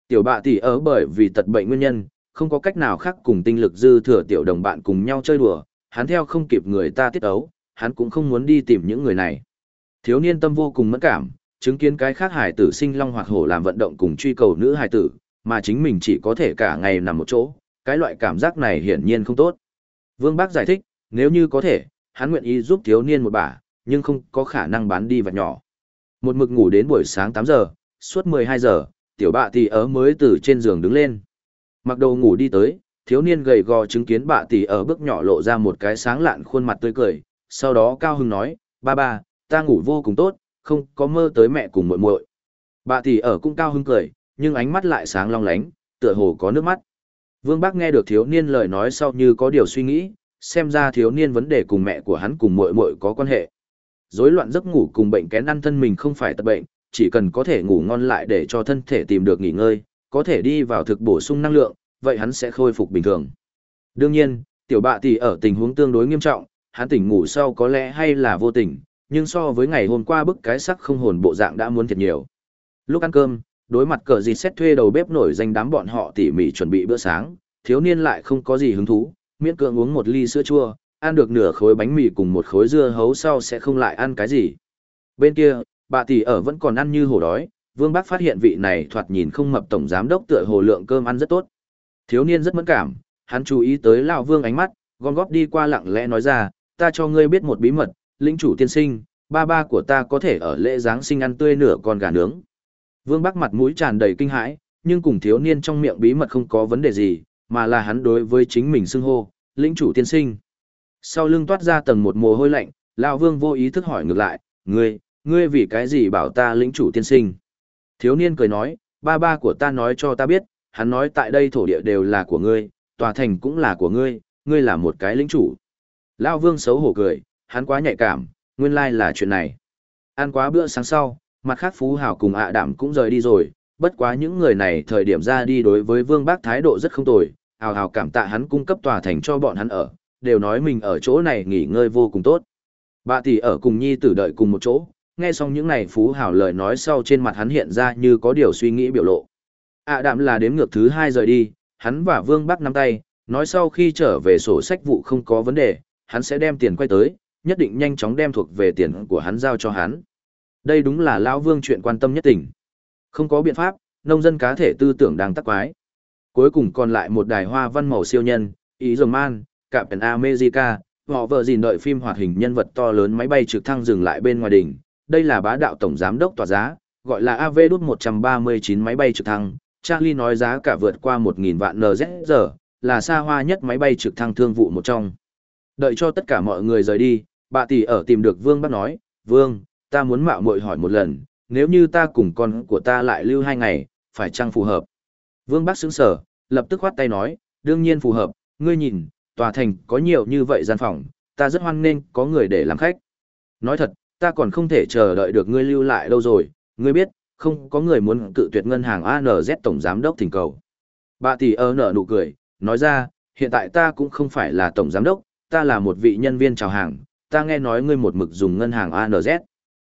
A: Tiểu bạ tỷ ở bởi vì tật bệnh nguyên nhân, không có cách nào khác cùng tinh lực dư thừa tiểu đồng bạn cùng nhau chơi đùa, hắn theo không kịp người ta tiết ấu, hắn cũng không muốn đi tìm những người này. Thiếu niên tâm vô cùng mẫn cảm, chứng kiến cái khác hải tử sinh long hoặc hổ làm vận động cùng truy cầu nữ hải tử, mà chính mình chỉ có thể cả ngày nằm một chỗ, cái loại cảm giác này hiển nhiên không tốt. Vương Bác giải thích, nếu như có thể, hắn nguyện ý giúp thiếu niên một bả, nhưng không có khả năng bán đi vật nhỏ. Một mực ngủ đến buổi sáng 8 giờ, suốt 12 giờ, tiểu bạ tỷ ở mới từ trên giường đứng lên. Mặc đầu ngủ đi tới, thiếu niên gầy gò chứng kiến bạ tỷ ở bước nhỏ lộ ra một cái sáng lạn khuôn mặt tươi cười, sau đó cao hưng nói, ba ba, ta ngủ vô cùng tốt, không có mơ tới mẹ cùng muội muội. Bạ tỷ ở cũng cao hưng cười, nhưng ánh mắt lại sáng long lánh, tựa hồ có nước mắt. Vương Bác nghe được thiếu niên lời nói sau như có điều suy nghĩ, xem ra thiếu niên vấn đề cùng mẹ của hắn cùng muội muội có quan hệ. Rối loạn giấc ngủ cùng bệnh kén ăn thân mình không phải tật bệnh, chỉ cần có thể ngủ ngon lại để cho thân thể tìm được nghỉ ngơi, có thể đi vào thực bổ sung năng lượng, vậy hắn sẽ khôi phục bình thường. Đương nhiên, tiểu bạ tỷ ở tình huống tương đối nghiêm trọng, hắn tỉnh ngủ sau có lẽ hay là vô tình, nhưng so với ngày hôm qua bức cái sắc không hồn bộ dạng đã muốn thiệt nhiều. Lúc ăn cơm, đối mặt cờ gì xét thuê đầu bếp nổi danh đám bọn họ tỉ mỉ chuẩn bị bữa sáng, thiếu niên lại không có gì hứng thú, miễn cưỡng uống một ly sữa chua, ăn được nửa khối bánh mì cùng một khối dưa hấu sau sẽ không lại ăn cái gì. Bên kia, bà tỷ ở vẫn còn ăn như hổ đói, Vương Bác phát hiện vị này thoạt nhìn không mập tổng giám đốc tựa hồ lượng cơm ăn rất tốt. Thiếu niên rất mẫn cảm, hắn chú ý tới lão Vương ánh mắt, gom góp đi qua lặng lẽ nói ra, ta cho ngươi biết một bí mật, lĩnh chủ tiên sinh, ba ba của ta có thể ở lễ Giáng sinh ăn tươi nửa con gà nướng. Vương Bắc mặt mũi tràn đầy kinh hãi, nhưng cùng thiếu niên trong miệng bí mật không có vấn đề gì, mà là hắn đối với chính mình xưng hô, lĩnh chủ tiên sinh. Sau lưng toát ra tầng một mồ hôi lạnh, lão Vương vô ý thức hỏi ngược lại, ngươi, ngươi vì cái gì bảo ta lĩnh chủ tiên sinh? Thiếu niên cười nói, ba ba của ta nói cho ta biết, hắn nói tại đây thổ địa đều là của ngươi, tòa thành cũng là của ngươi, ngươi là một cái lĩnh chủ. Lão Vương xấu hổ cười, hắn quá nhạy cảm, nguyên lai like là chuyện này. Ăn quá bữa sáng sau, mặt khác Phú Hảo cùng ạ đảm cũng rời đi rồi, bất quá những người này thời điểm ra đi đối với Vương Bác thái độ rất không tồi, hào hào cảm tạ hắn cung cấp tòa thành cho bọn hắn ở, đều nói mình ở chỗ này nghỉ ngơi vô cùng tốt. Bà tỷ ở cùng nhi tử đợi cùng một chỗ, nghe xong những này Phú Hảo lời nói sau trên mặt hắn hiện ra như có điều suy nghĩ biểu lộ. ạ đạm là đếm ngược thứ hai rời đi, hắn và Vương Bác nắm tay, nói sau khi trở về sổ sách vụ không có vấn đề, hắn sẽ đem tiền quay tới, nhất định nhanh chóng đem thuộc về tiền của hắn giao cho hắn. Đây đúng là lão Vương chuyện quan tâm nhất tỉnh. Không có biện pháp, nông dân cá thể tư tưởng đang tắc quái. Cuối cùng còn lại một đài hoa văn màu siêu nhân, ý dòng man, cạp pèn America, họ vợ gìn đợi phim hoạt hình nhân vật to lớn máy bay trực thăng dừng lại bên ngoài đỉnh. Đây là bá đạo tổng giám đốc tòa giá, gọi là AV đút 139 máy bay trực thăng. Charlie nói giá cả vượt qua 1.000 vạn NZ là xa hoa nhất máy bay trực thăng thương vụ một trong. Đợi cho tất cả mọi người rời đi, bà tỷ ở tìm được Vương bắt nói, Vương, ta muốn mạo muội hỏi một lần, nếu như ta cùng con của ta lại lưu hai ngày, phải chăng phù hợp? Vương Bắc sững sở, lập tức khoát tay nói, đương nhiên phù hợp, ngươi nhìn, tòa thành có nhiều như vậy gian phòng, ta rất hoan nghênh có người để làm khách. Nói thật, ta còn không thể chờ đợi được ngươi lưu lại lâu rồi, ngươi biết, không có người muốn cự tuyệt ngân hàng ANZ tổng giám đốc thỉnh cầu. Bà tỷ ơ nở nụ cười, nói ra, hiện tại ta cũng không phải là tổng giám đốc, ta là một vị nhân viên chào hàng, ta nghe nói ngươi một mực dùng ngân hàng ANZ.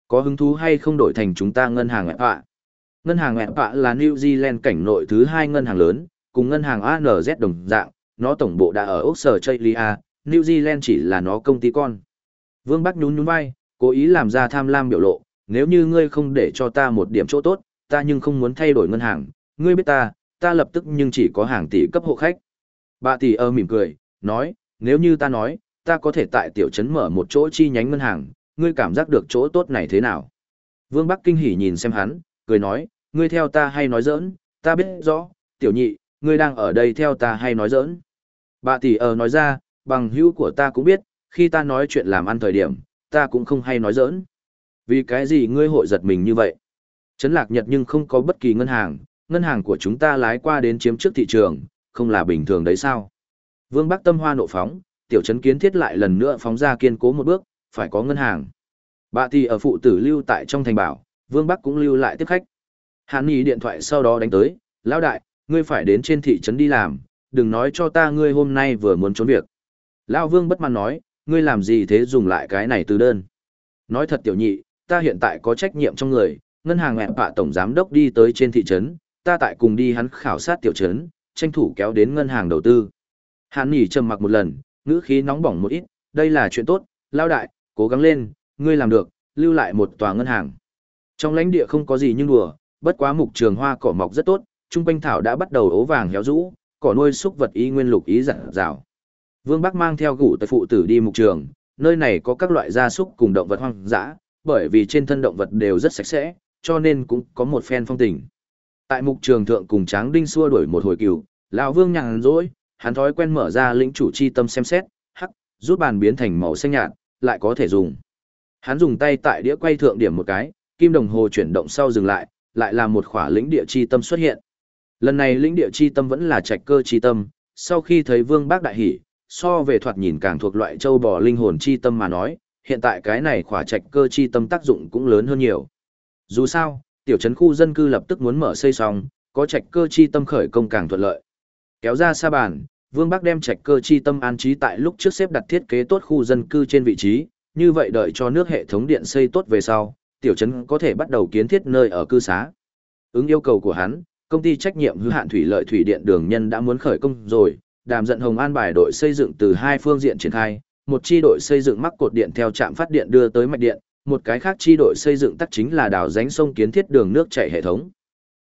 A: Có hứng thú hay không đổi thành chúng ta ngân hàng ạ? Ngân hàng ạ là New Zealand cảnh nội thứ hai ngân hàng lớn, cùng ngân hàng ANZ đồng dạng, nó tổng bộ đã ở Australia, New Zealand chỉ là nó công ty con. Vương Bắc nhún nhún vai, cố ý làm ra tham lam biểu lộ, nếu như ngươi không để cho ta một điểm chỗ tốt, ta nhưng không muốn thay đổi ngân hàng, ngươi biết ta, ta lập tức nhưng chỉ có hàng tỷ cấp hộ khách. Bà tỷ ơ mỉm cười, nói, nếu như ta nói, ta có thể tại tiểu trấn mở một chỗ chi nhánh ngân hàng, ngươi cảm giác được chỗ tốt này thế nào? Vương Bắc kinh hỉ nhìn xem hắn, cười nói, ngươi theo ta hay nói giỡn, ta biết rõ, tiểu nhị, ngươi đang ở đây theo ta hay nói giỡn. Bà tỷ ở nói ra, bằng hữu của ta cũng biết, khi ta nói chuyện làm ăn thời điểm, ta cũng không hay nói giỡn. Vì cái gì ngươi hội giật mình như vậy? Trấn lạc nhật nhưng không có bất kỳ ngân hàng, ngân hàng của chúng ta lái qua đến chiếm trước thị trường, không là bình thường đấy sao? Vương Bắc tâm hoa nộ phóng, tiểu trấn kiến thiết lại lần nữa phóng ra kiên cố một bước, phải có ngân hàng. Bà tỷ ở phụ tử lưu tại trong thành bảo, Vương Bắc cũng lưu lại tiếp khách. Hàn Nghị điện thoại sau đó đánh tới, lão đại, ngươi phải đến trên thị trấn đi làm, đừng nói cho ta ngươi hôm nay vừa muốn trốn việc. Lão Vương bất mãn nói, ngươi làm gì thế dùng lại cái này từ đơn. Nói thật tiểu nhị, ta hiện tại có trách nhiệm trong người, ngân hàng hẹn bạ tổng giám đốc đi tới trên thị trấn, ta tại cùng đi hắn khảo sát tiểu trấn, tranh thủ kéo đến ngân hàng đầu tư. Hàn Nghị trầm mặc một lần, ngữ khí nóng bỏng một ít, đây là chuyện tốt, Lão đại, cố gắng lên, ngươi làm được, lưu lại một tòa ngân hàng. Trong lãnh địa không có gì nhưng đùa, bất quá mục trường hoa cỏ mọc rất tốt, trung quanh thảo đã bắt đầu ố vàng héo rũ, cỏ nuôi súc vật y nguyên lục ý dặn dào. Vương Bắc mang theo gủ tới phụ tử đi mục trường, nơi này có các loại gia súc cùng động vật hoang dã, bởi vì trên thân động vật đều rất sạch sẽ, cho nên cũng có một phen phong tình. Tại mục trường thượng cùng Tráng Đinh xua đuổi một hồi cừu, lão Vương nhàn rỗi, hắn thói quen mở ra lĩnh chủ chi tâm xem xét, hắc, rút bàn biến thành màu xanh nhạt, lại có thể dùng. Hắn dùng tay tại đĩa quay thượng điểm một cái, kim đồng hồ chuyển động sau dừng lại, lại là một khỏa lĩnh địa chi tâm xuất hiện. Lần này lĩnh địa chi tâm vẫn là trạch cơ chi tâm, sau khi thấy Vương Bác đại hỉ, so về thoạt nhìn càng thuộc loại châu bò linh hồn chi tâm mà nói, hiện tại cái này khỏa trạch cơ chi tâm tác dụng cũng lớn hơn nhiều. Dù sao, tiểu trấn khu dân cư lập tức muốn mở xây xong, có trạch cơ chi tâm khởi công càng thuận lợi. Kéo ra xa bàn, Vương Bắc đem trạch cơ chi tâm an trí tại lúc trước xếp đặt thiết kế tốt khu dân cư trên vị trí, như vậy đợi cho nước hệ thống điện xây tốt về sau, tiểu trấn có thể bắt đầu kiến thiết nơi ở cư xá. Ứng yêu cầu của hắn, công ty trách nhiệm hữu hạn thủy lợi thủy điện đường nhân đã muốn khởi công rồi, đàm Dận hồng an bài đội xây dựng từ hai phương diện triển khai, một chi đội xây dựng mắc cột điện theo trạm phát điện đưa tới mạch điện, một cái khác chi đội xây dựng tắc chính là đào rãnh sông kiến thiết đường nước chảy hệ thống.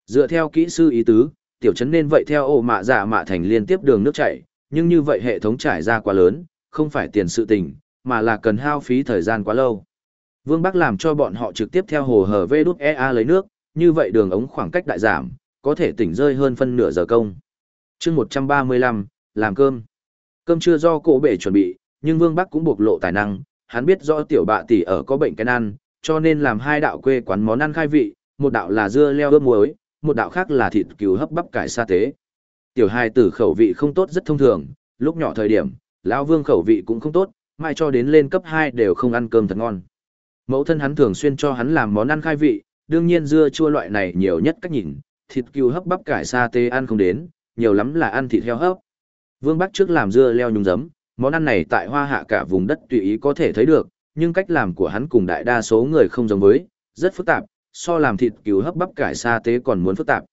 A: Dựa theo kỹ sư ý tứ, tiểu trấn nên vậy theo ổ mạ giả mạ thành liên tiếp đường nước chảy, nhưng như vậy hệ thống trải ra quá lớn, không phải tiền sự tình, mà là cần hao phí thời gian quá lâu. Vương Bắc làm cho bọn họ trực tiếp theo hồ hở vê đút EA lấy nước, như vậy đường ống khoảng cách đại giảm, có thể tỉnh rơi hơn phân nửa giờ công. chương 135, làm cơm. Cơm chưa do cổ bể chuẩn bị, nhưng Vương Bắc cũng bộc lộ tài năng, hắn biết rõ tiểu bạ tỷ ở có bệnh cái ăn, cho nên làm hai đạo quê quán món ăn khai vị, một đạo là dưa leo ướp muối, một đạo khác là thịt cừu hấp bắp cải sa tế. Tiểu hai tử khẩu vị không tốt rất thông thường, lúc nhỏ thời điểm, lão Vương khẩu vị cũng không tốt, mai cho đến lên cấp 2 đều không ăn cơm thật ngon. Mẫu thân hắn thường xuyên cho hắn làm món ăn khai vị, đương nhiên dưa chua loại này nhiều nhất cách nhìn, thịt cừu hấp bắp cải sa tê ăn không đến, nhiều lắm là ăn thịt heo hấp. Vương Bắc trước làm dưa leo nhung giấm, món ăn này tại hoa hạ cả vùng đất tùy ý có thể thấy được, nhưng cách làm của hắn cùng đại đa số người không giống với, rất phức tạp, so làm thịt cừu hấp bắp cải sa tế còn muốn phức tạp.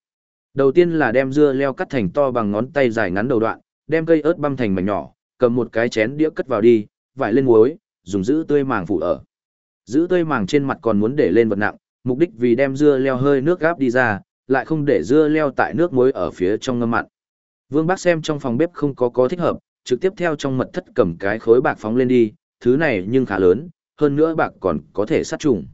A: Đầu tiên là đem dưa leo cắt thành to bằng ngón tay dài ngắn đầu đoạn, đem cây ớt băm thành mảnh nhỏ, cầm một cái chén đĩa cất vào đi, vải lên muối, dùng giữ tươi màng phủ ở. Giữ tươi màng trên mặt còn muốn để lên vật nặng, mục đích vì đem dưa leo hơi nước gáp đi ra, lại không để dưa leo tại nước muối ở phía trong ngâm mặn. Vương Bác xem trong phòng bếp không có có thích hợp, trực tiếp theo trong mật thất cầm cái khối bạc phóng lên đi, thứ này nhưng khá lớn, hơn nữa bạc còn có thể sát trùng.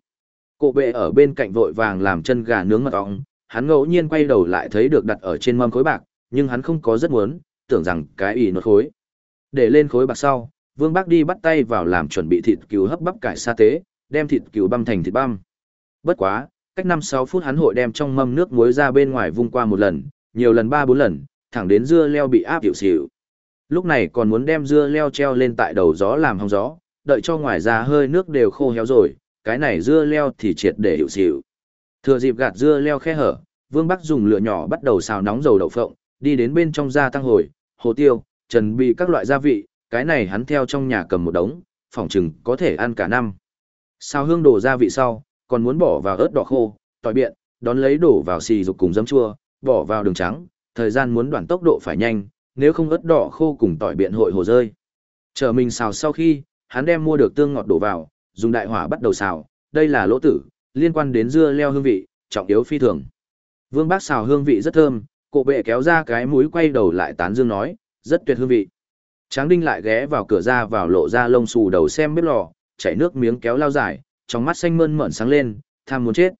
A: Cổ bệ ở bên cạnh vội vàng làm chân gà nướng mật ong, hắn ngẫu nhiên quay đầu lại thấy được đặt ở trên mâm khối bạc, nhưng hắn không có rất muốn, tưởng rằng cái ỉ nốt khối. Để lên khối bạc sau, Vương Bác đi bắt tay vào làm chuẩn bị thịt cứu hấp bắp cải sa tế, đem thịt cừu băm thành thịt băm. Bất quá, cách 5-6 phút hắn hội đem trong mâm nước muối ra bên ngoài vung qua một lần, nhiều lần 3-4 lần, thẳng đến dưa leo bị áp hiệu xỉu. Lúc này còn muốn đem dưa leo treo lên tại đầu gió làm hong gió, đợi cho ngoài ra hơi nước đều khô héo rồi, cái này dưa leo thì triệt để hiệu xỉu. Thừa dịp gạt dưa leo khe hở, Vương Bắc dùng lửa nhỏ bắt đầu xào nóng dầu đậu phộng, đi đến bên trong gia tăng hồi, hồ tiêu, trần bị các loại gia vị, cái này hắn theo trong nhà cầm một đống, phòng chừng có thể ăn cả năm sao hương đổ gia vị sau, còn muốn bỏ vào ớt đỏ khô, tỏi biện, đón lấy đổ vào xì dục cùng giấm chua, bỏ vào đường trắng, thời gian muốn đoạn tốc độ phải nhanh, nếu không ớt đỏ khô cùng tỏi biện hội hồ rơi. Chờ mình xào sau khi, hắn đem mua được tương ngọt đổ vào, dùng đại hỏa bắt đầu xào, đây là lỗ tử, liên quan đến dưa leo hương vị, trọng yếu phi thường. Vương Bác xào hương vị rất thơm, cổ bệ kéo ra cái mũi quay đầu lại tán dương nói, rất tuyệt hương vị. Tráng Đinh lại ghé vào cửa ra vào lộ ra lông xù đầu xem bếp lò, chảy nước miếng kéo lao dài, trong mắt xanh mơn mởn sáng lên, tham muốn chết.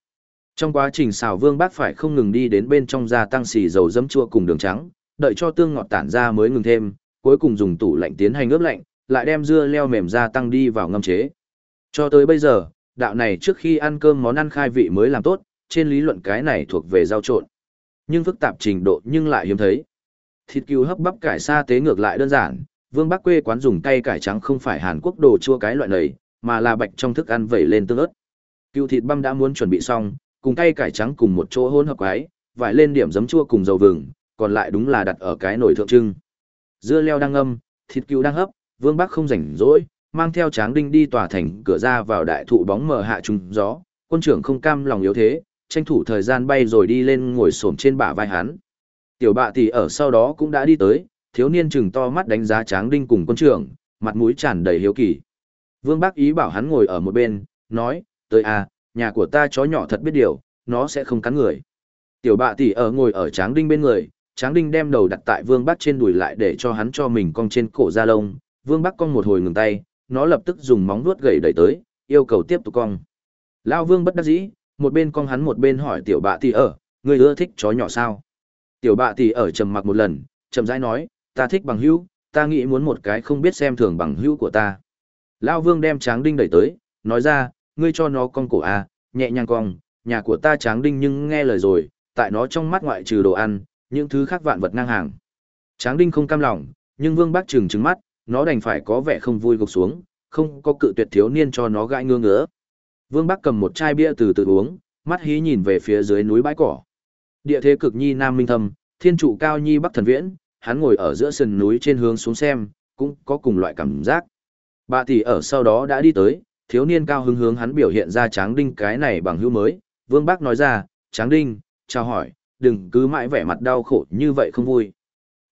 A: Trong quá trình xào Vương Bác phải không ngừng đi đến bên trong gia tăng xì dầu dấm chua cùng đường trắng, đợi cho tương ngọt tản ra mới ngừng thêm, cuối cùng dùng tủ lạnh tiến hành ướp lạnh, lại đem dưa leo mềm ra tăng đi vào ngâm chế. Cho tới bây giờ, đạo này trước khi ăn cơm món ăn khai vị mới làm tốt, trên lý luận cái này thuộc về rau trộn. Nhưng phức tạp trình độ nhưng lại hiếm thấy. Thịt cừu hấp bắp cải sa tế ngược lại đơn giản, Vương Bắc quê quán dùng cây cải trắng không phải Hàn Quốc đồ chua cái loại này, mà là bạch trong thức ăn vẩy lên tương ớt. Cừu thịt băm đã muốn chuẩn bị xong, cùng cay cải trắng cùng một chỗ hỗn hợp quái, vải lên điểm giấm chua cùng dầu vừng, còn lại đúng là đặt ở cái nồi thượng trưng. Dưa leo đang ngâm, thịt cừu đang hấp, Vương Bắc không rảnh rỗi, mang theo Tráng Đinh đi tòa thành cửa ra vào đại thụ bóng mờ hạ trùng gió, quân trưởng không cam lòng yếu thế, tranh thủ thời gian bay rồi đi lên ngồi xổm trên bả vai hắn. Tiểu bạ tỷ ở sau đó cũng đã đi tới, thiếu niên chừng to mắt đánh giá Tráng Đinh cùng quân trưởng, mặt mũi tràn đầy hiếu kỳ. Vương Bác ý bảo hắn ngồi ở một bên, nói, tới à, nhà của ta chó nhỏ thật biết điều, nó sẽ không cắn người. Tiểu bạ tỷ ở ngồi ở Tráng Đinh bên người, Tráng Đinh đem đầu đặt tại Vương Bác trên đùi lại để cho hắn cho mình cong trên cổ da lông, Vương Bác cong một hồi ngừng tay, nó lập tức dùng móng vuốt gậy đẩy tới, yêu cầu tiếp tục cong. Lao Vương bất đắc dĩ, một bên cong hắn một bên hỏi tiểu bạ tỷ ở, người ưa thích chó nhỏ sao? Tiểu bạ tỷ ở trầm mặc một lần, chậm rãi nói, ta thích bằng hữu, ta nghĩ muốn một cái không biết xem thường bằng hữu của ta. Lao Vương đem Tráng Đinh đẩy tới, nói ra, ngươi cho nó con cổ à, nhẹ nhàng cong, nhà của ta Tráng Đinh nhưng nghe lời rồi, tại nó trong mắt ngoại trừ đồ ăn, những thứ khác vạn vật ngang hàng. Tráng Đinh không cam lòng, nhưng Vương Bác trừng trừng mắt, nó đành phải có vẻ không vui gục xuống, không có cự tuyệt thiếu niên cho nó gãi ngơ ngứa. Vương Bác cầm một chai bia từ từ uống, mắt hí nhìn về phía dưới núi bãi cỏ. Địa thế cực nhi nam minh thâm, thiên trụ cao nhi bắc thần viễn, hắn ngồi ở giữa sườn núi trên hướng xuống xem, cũng có cùng loại cảm giác. Bà tỷ ở sau đó đã đi tới, thiếu niên cao hứng hướng hắn biểu hiện ra tráng đinh cái này bằng hữu mới. Vương bác nói ra, tráng đinh, chào hỏi, đừng cứ mãi vẻ mặt đau khổ như vậy không vui.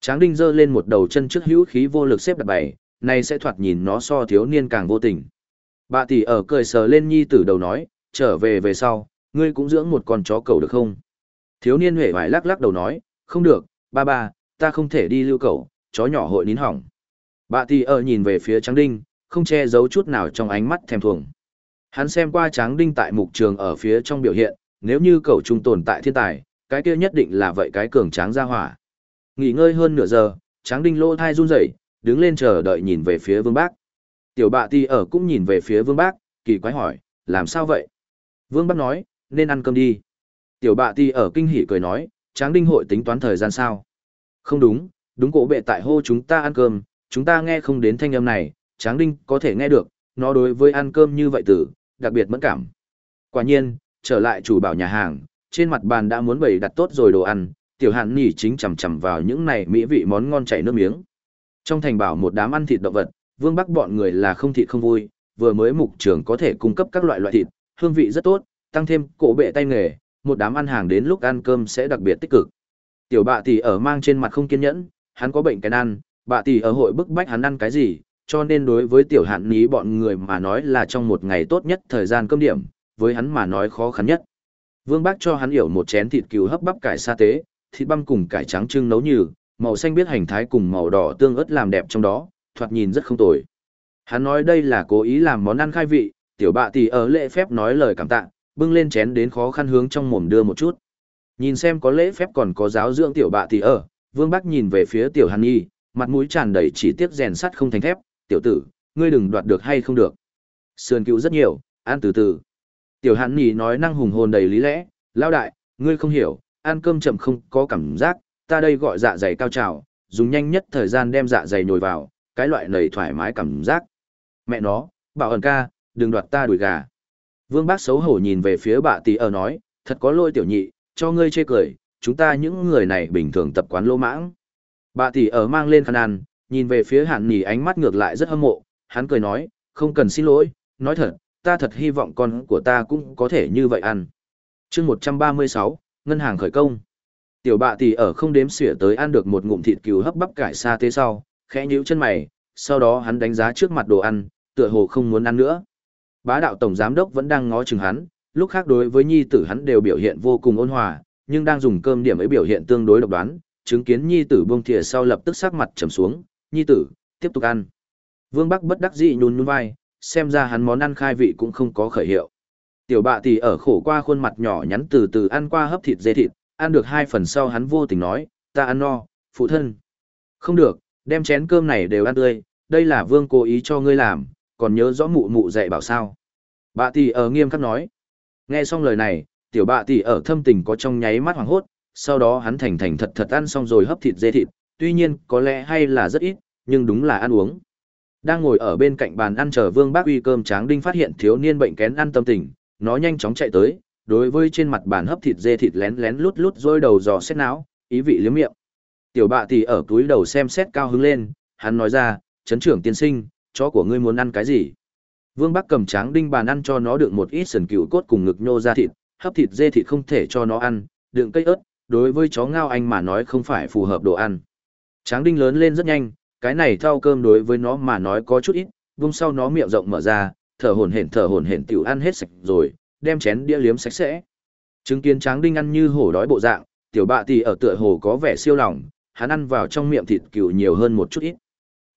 A: Tráng đinh giơ lên một đầu chân trước hữu khí vô lực xếp đặt bày, này sẽ thoạt nhìn nó so thiếu niên càng vô tình. Bà tỷ ở cười sờ lên nhi tử đầu nói, trở về về sau, ngươi cũng dưỡng một con chó cầu được không? Thiếu niên huệ vải lắc lắc đầu nói, không được, ba ba, ta không thể đi lưu cầu, chó nhỏ hội nín hỏng. Bà tỷ ở nhìn về phía Tráng Đinh, không che giấu chút nào trong ánh mắt thèm thuồng. Hắn xem qua Tráng Đinh tại mục trường ở phía trong biểu hiện, nếu như cầu trung tồn tại thiên tài, cái kia nhất định là vậy cái cường tráng ra hỏa. Nghỉ ngơi hơn nửa giờ, Tráng Đinh lô thai run rẩy, đứng lên chờ đợi nhìn về phía Vương Bác. Tiểu bạ ti ở cũng nhìn về phía Vương Bác, kỳ quái hỏi, làm sao vậy? Vương Bác nói, nên ăn cơm đi. Tiểu bạ ti ở kinh hỉ cười nói, Tráng Đinh hội tính toán thời gian sao? Không đúng, đúng cổ bệ tại hô chúng ta ăn cơm, chúng ta nghe không đến thanh âm này, Tráng Đinh có thể nghe được, nó đối với ăn cơm như vậy tử, đặc biệt mẫn cảm. Quả nhiên, trở lại chủ bảo nhà hàng, trên mặt bàn đã muốn bày đặt tốt rồi đồ ăn, tiểu hạn nhỉ chính chằm chằm vào những này mỹ vị món ngon chảy nước miếng. Trong thành bảo một đám ăn thịt động vật, vương bắc bọn người là không thịt không vui, vừa mới mục trường có thể cung cấp các loại loại thịt, hương vị rất tốt, tăng thêm cổ bệ tay nghề, một đám ăn hàng đến lúc ăn cơm sẽ đặc biệt tích cực. Tiểu bạ tỷ ở mang trên mặt không kiên nhẫn, hắn có bệnh cái ăn, bạ tỷ ở hội bức bách hắn ăn cái gì, cho nên đối với tiểu hạn ní bọn người mà nói là trong một ngày tốt nhất thời gian cơm điểm, với hắn mà nói khó khăn nhất. Vương Bác cho hắn hiểu một chén thịt cừu hấp bắp cải sa tế, thịt băm cùng cải trắng trưng nấu như, màu xanh biết hành thái cùng màu đỏ tương ớt làm đẹp trong đó, thoạt nhìn rất không tồi. Hắn nói đây là cố ý làm món ăn khai vị, tiểu bạ tỷ ở lễ phép nói lời cảm tạ, bưng lên chén đến khó khăn hướng trong mồm đưa một chút. Nhìn xem có lễ phép còn có giáo dưỡng tiểu bạ tỷ ở, Vương Bắc nhìn về phía tiểu Hàn Nhi, mặt mũi tràn đầy chỉ tiếc rèn sắt không thành thép, "Tiểu tử, ngươi đừng đoạt được hay không được." Sườn cứu rất nhiều, ăn từ từ. Tiểu Hàn nhì nói năng hùng hồn đầy lý lẽ, "Lão đại, ngươi không hiểu, ăn cơm chậm không có cảm giác, ta đây gọi dạ dày cao trào, dùng nhanh nhất thời gian đem dạ dày nhồi vào, cái loại nầy thoải mái cảm giác." Mẹ nó, bảo ẩn ca, đừng đoạt ta đuổi gà. Vương Bác xấu hổ nhìn về phía bà tỷ ở nói, thật có lôi tiểu nhị, cho ngươi chê cười, chúng ta những người này bình thường tập quán lô mãng. Bà tỷ ở mang lên khăn ăn, nhìn về phía hạn nỉ ánh mắt ngược lại rất hâm mộ, hắn cười nói, không cần xin lỗi, nói thật, ta thật hy vọng con của ta cũng có thể như vậy ăn. chương 136, Ngân hàng khởi công. Tiểu bạ tỷ ở không đếm xỉa tới ăn được một ngụm thịt cừu hấp bắp cải sa tế sau, khẽ nhíu chân mày, sau đó hắn đánh giá trước mặt đồ ăn, tựa hồ không muốn ăn nữa. Bá đạo tổng giám đốc vẫn đang ngó chừng hắn, lúc khác đối với nhi tử hắn đều biểu hiện vô cùng ôn hòa, nhưng đang dùng cơm điểm ấy biểu hiện tương đối độc đoán, chứng kiến nhi tử buông thìa sau lập tức sắc mặt trầm xuống, "Nhi tử, tiếp tục ăn." Vương Bắc bất đắc dĩ nhún nhún vai, xem ra hắn món ăn khai vị cũng không có khởi hiệu. Tiểu bạ tỷ ở khổ qua khuôn mặt nhỏ nhắn từ từ ăn qua hấp thịt dê thịt, ăn được hai phần sau hắn vô tình nói, "Ta ăn no, phụ thân." "Không được, đem chén cơm này đều ăn tươi, đây là Vương cố ý cho ngươi làm, còn nhớ rõ mụ mụ dạy bảo sao?" Bạ tỷ ở nghiêm khắc nói. Nghe xong lời này, tiểu bạ tỷ ở thâm tình có trong nháy mắt hoàng hốt, sau đó hắn thành thành thật thật ăn xong rồi hấp thịt dê thịt, tuy nhiên có lẽ hay là rất ít, nhưng đúng là ăn uống. Đang ngồi ở bên cạnh bàn ăn chờ Vương Bác uy cơm tráng đinh phát hiện thiếu niên bệnh kén ăn tâm tình, nó nhanh chóng chạy tới, đối với trên mặt bàn hấp thịt dê thịt lén lén lút lút rôi đầu dò xét não, ý vị liếm miệng. Tiểu bạ thì ở túi đầu xem xét cao hứng lên, hắn nói ra, chấn trưởng tiên sinh, chó của ngươi muốn ăn cái gì? Vương Bắc cầm tráng đinh bàn ăn cho nó đựng một ít sườn cừu cốt cùng ngực nhô ra thịt, hấp thịt dê thịt không thể cho nó ăn, đựng cây ớt, đối với chó ngao anh mà nói không phải phù hợp đồ ăn. Tráng đinh lớn lên rất nhanh, cái này thao cơm đối với nó mà nói có chút ít, vung sau nó miệng rộng mở ra, thở hổn hển thở hổn hển tiểu ăn hết sạch rồi, đem chén đĩa liếm sạch sẽ. Chứng kiến tráng đinh ăn như hổ đói bộ dạng, tiểu bạ tỷ ở tựa hồ có vẻ siêu lòng, hắn ăn vào trong miệng thịt cừu nhiều hơn một chút ít.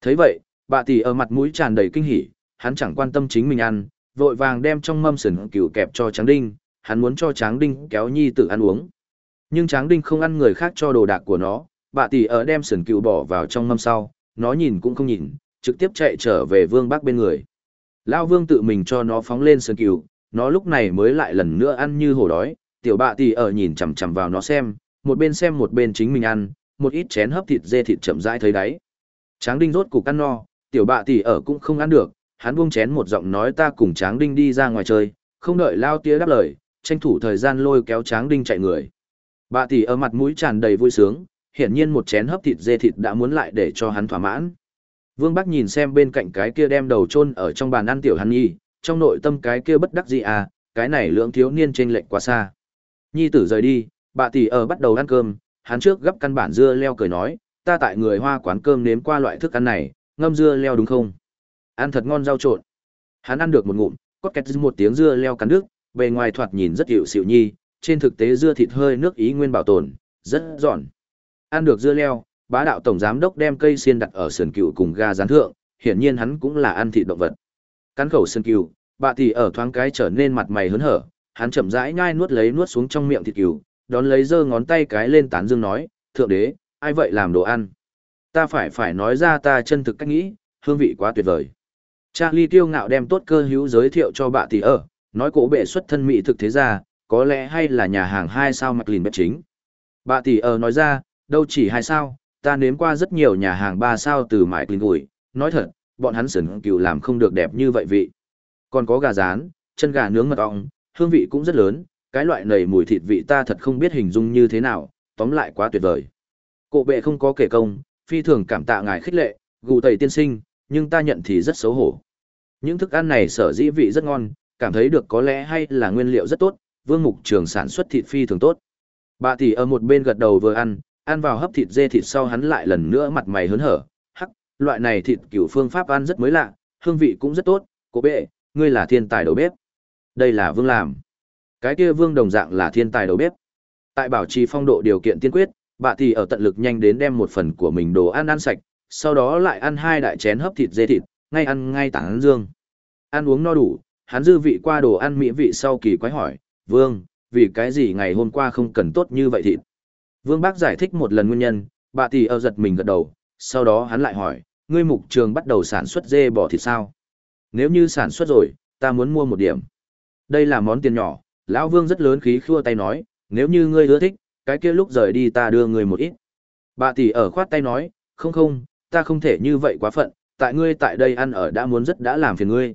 A: Thấy vậy, bạ tỷ ở mặt mũi tràn đầy kinh hỉ, hắn chẳng quan tâm chính mình ăn, vội vàng đem trong mâm sườn cừu kẹp cho Tráng Đinh, hắn muốn cho Tráng Đinh kéo nhi tử ăn uống. Nhưng Tráng Đinh không ăn người khác cho đồ đạc của nó, bà tỷ ở đem sườn cừu bỏ vào trong mâm sau, nó nhìn cũng không nhìn, trực tiếp chạy trở về Vương Bác bên người. lao Vương tự mình cho nó phóng lên sườn cừu, nó lúc này mới lại lần nữa ăn như hổ đói, tiểu bà tỷ ở nhìn chằm chằm vào nó xem, một bên xem một bên chính mình ăn, một ít chén hấp thịt dê thịt chậm rãi thấy đáy. Tráng Đinh rốt cục ăn no, tiểu bạ tỷ ở cũng không ăn được, hắn buông chén một giọng nói ta cùng Tráng Đinh đi ra ngoài chơi, không đợi Lao Tía đáp lời, tranh thủ thời gian lôi kéo Tráng Đinh chạy người. Bà tỷ ở mặt mũi tràn đầy vui sướng, hiển nhiên một chén hấp thịt dê thịt đã muốn lại để cho hắn thỏa mãn. Vương Bắc nhìn xem bên cạnh cái kia đem đầu chôn ở trong bàn ăn tiểu hắn nhi, trong nội tâm cái kia bất đắc dĩ à, cái này lượng thiếu niên trên lệnh quá xa. Nhi tử rời đi, bà tỷ ở bắt đầu ăn cơm, hắn trước gấp căn bản dưa leo cười nói, ta tại người hoa quán cơm nếm qua loại thức ăn này, ngâm dưa leo đúng không? Ăn thật ngon rau trộn. Hắn ăn được một ngụm, cốt kẹt một tiếng dưa leo cắn nước, bề ngoài thoạt nhìn rất hiệu xịu nhi, trên thực tế dưa thịt hơi nước ý nguyên bảo tồn, rất giòn. Ăn được dưa leo, bá đạo tổng giám đốc đem cây xiên đặt ở sườn cừu cùng ga gián thượng, hiển nhiên hắn cũng là ăn thịt động vật. Cắn khẩu sườn cừu, bà tỷ ở thoáng cái trở nên mặt mày hớn hở, hắn chậm rãi nhai nuốt lấy nuốt xuống trong miệng thịt cừu, đón lấy giơ ngón tay cái lên tán dương nói, "Thượng đế, ai vậy làm đồ ăn?" Ta phải phải nói ra ta chân thực cách nghĩ, hương vị quá tuyệt vời. Charlie tiêu ngạo đem tốt cơ hữu giới thiệu cho bà tỷ ở, nói cổ bệ xuất thân mỹ thực thế ra, có lẽ hay là nhà hàng hai sao mặt lìn bếp chính. Bà tỷ ở nói ra, đâu chỉ hai sao, ta nếm qua rất nhiều nhà hàng ba sao từ mãi lìn gửi. nói thật, bọn hắn sườn cừu làm không được đẹp như vậy vị. Còn có gà rán, chân gà nướng mật ong, hương vị cũng rất lớn, cái loại nầy mùi thịt vị ta thật không biết hình dung như thế nào, tóm lại quá tuyệt vời. Cổ bệ không có kể công, phi thường cảm tạ ngài khích lệ, gù tẩy tiên sinh, nhưng ta nhận thì rất xấu hổ. Những thức ăn này sở dĩ vị rất ngon, cảm thấy được có lẽ hay là nguyên liệu rất tốt, vương mục trường sản xuất thịt phi thường tốt. Bà tỷ ở một bên gật đầu vừa ăn, ăn vào hấp thịt dê thịt sau hắn lại lần nữa mặt mày hớn hở, hắc, loại này thịt cửu phương pháp ăn rất mới lạ, hương vị cũng rất tốt, cô bệ, ngươi là thiên tài đầu bếp. Đây là vương làm. Cái kia vương đồng dạng là thiên tài đầu bếp. Tại bảo trì phong độ điều kiện tiên quyết, bà thì ở tận lực nhanh đến đem một phần của mình đồ ăn ăn sạch, sau đó lại ăn hai đại chén hấp thịt dê thịt, ngay ăn ngay tảng dương. Ăn uống no đủ, hắn dư vị qua đồ ăn mỹ vị sau kỳ quái hỏi, vương, vì cái gì ngày hôm qua không cần tốt như vậy thịt. Vương Bác giải thích một lần nguyên nhân, bà tỷ ở giật mình gật đầu, sau đó hắn lại hỏi, ngươi mục trường bắt đầu sản xuất dê bò thịt sao? Nếu như sản xuất rồi, ta muốn mua một điểm. Đây là món tiền nhỏ, lão Vương rất lớn khí khua tay nói, nếu như ngươi ưa thích, cái kia lúc rời đi ta đưa ngươi một ít. Bà tỷ ở khoát tay nói, không không, ta không thể như vậy quá phận, tại ngươi tại đây ăn ở đã muốn rất đã làm phiền ngươi.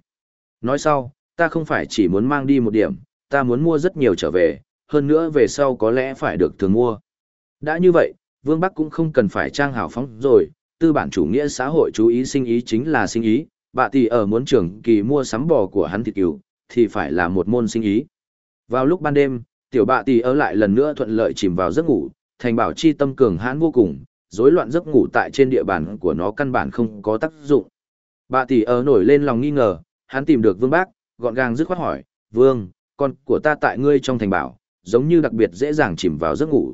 A: Nói sau, ta không phải chỉ muốn mang đi một điểm, ta muốn mua rất nhiều trở về, hơn nữa về sau có lẽ phải được thường mua. Đã như vậy, Vương Bắc cũng không cần phải trang hào phóng rồi, tư bản chủ nghĩa xã hội chú ý sinh ý chính là sinh ý, bà tỷ ở muốn trưởng kỳ mua sắm bò của hắn thịt cừu, thì phải là một môn sinh ý. Vào lúc ban đêm, tiểu bạ tỷ ở lại lần nữa thuận lợi chìm vào giấc ngủ, thành bảo chi tâm cường hãn vô cùng, rối loạn giấc ngủ tại trên địa bàn của nó căn bản không có tác dụng. Bạ tỷ ở nổi lên lòng nghi ngờ, hắn tìm được Vương Bác, gọn gàng dứt khoát hỏi, "Vương, con của ta tại ngươi trong thành bảo, giống như đặc biệt dễ dàng chìm vào giấc ngủ."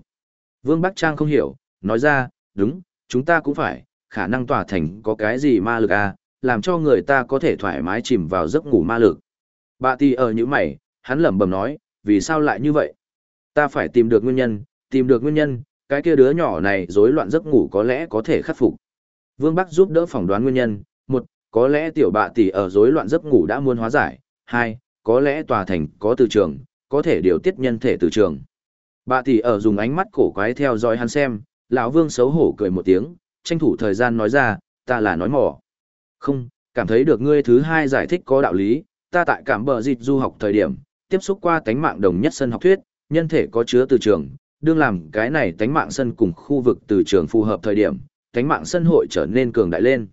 A: Vương Bắc Trang không hiểu, nói ra, "Đúng, chúng ta cũng phải, khả năng tỏa thành có cái gì ma lực à, làm cho người ta có thể thoải mái chìm vào giấc ngủ ma lực." Bà tỷ ở những mày, hắn lẩm bẩm nói, vì sao lại như vậy? Ta phải tìm được nguyên nhân, tìm được nguyên nhân, cái kia đứa nhỏ này rối loạn giấc ngủ có lẽ có thể khắc phục. Vương Bắc giúp đỡ phỏng đoán nguyên nhân, một, có lẽ tiểu bạ tỷ ở rối loạn giấc ngủ đã muốn hóa giải, hai, có lẽ tòa thành có từ trường, có thể điều tiết nhân thể từ trường bà tỷ ở dùng ánh mắt cổ quái theo dõi hắn xem, lão Vương xấu hổ cười một tiếng, tranh thủ thời gian nói ra, ta là nói mỏ. Không, cảm thấy được ngươi thứ hai giải thích có đạo lý, ta tại cảm bờ dịch du học thời điểm, tiếp xúc qua tánh mạng đồng nhất sân học thuyết, nhân thể có chứa từ trường, đương làm cái này tánh mạng sân cùng khu vực từ trường phù hợp thời điểm, tánh mạng sân hội trở nên cường đại lên.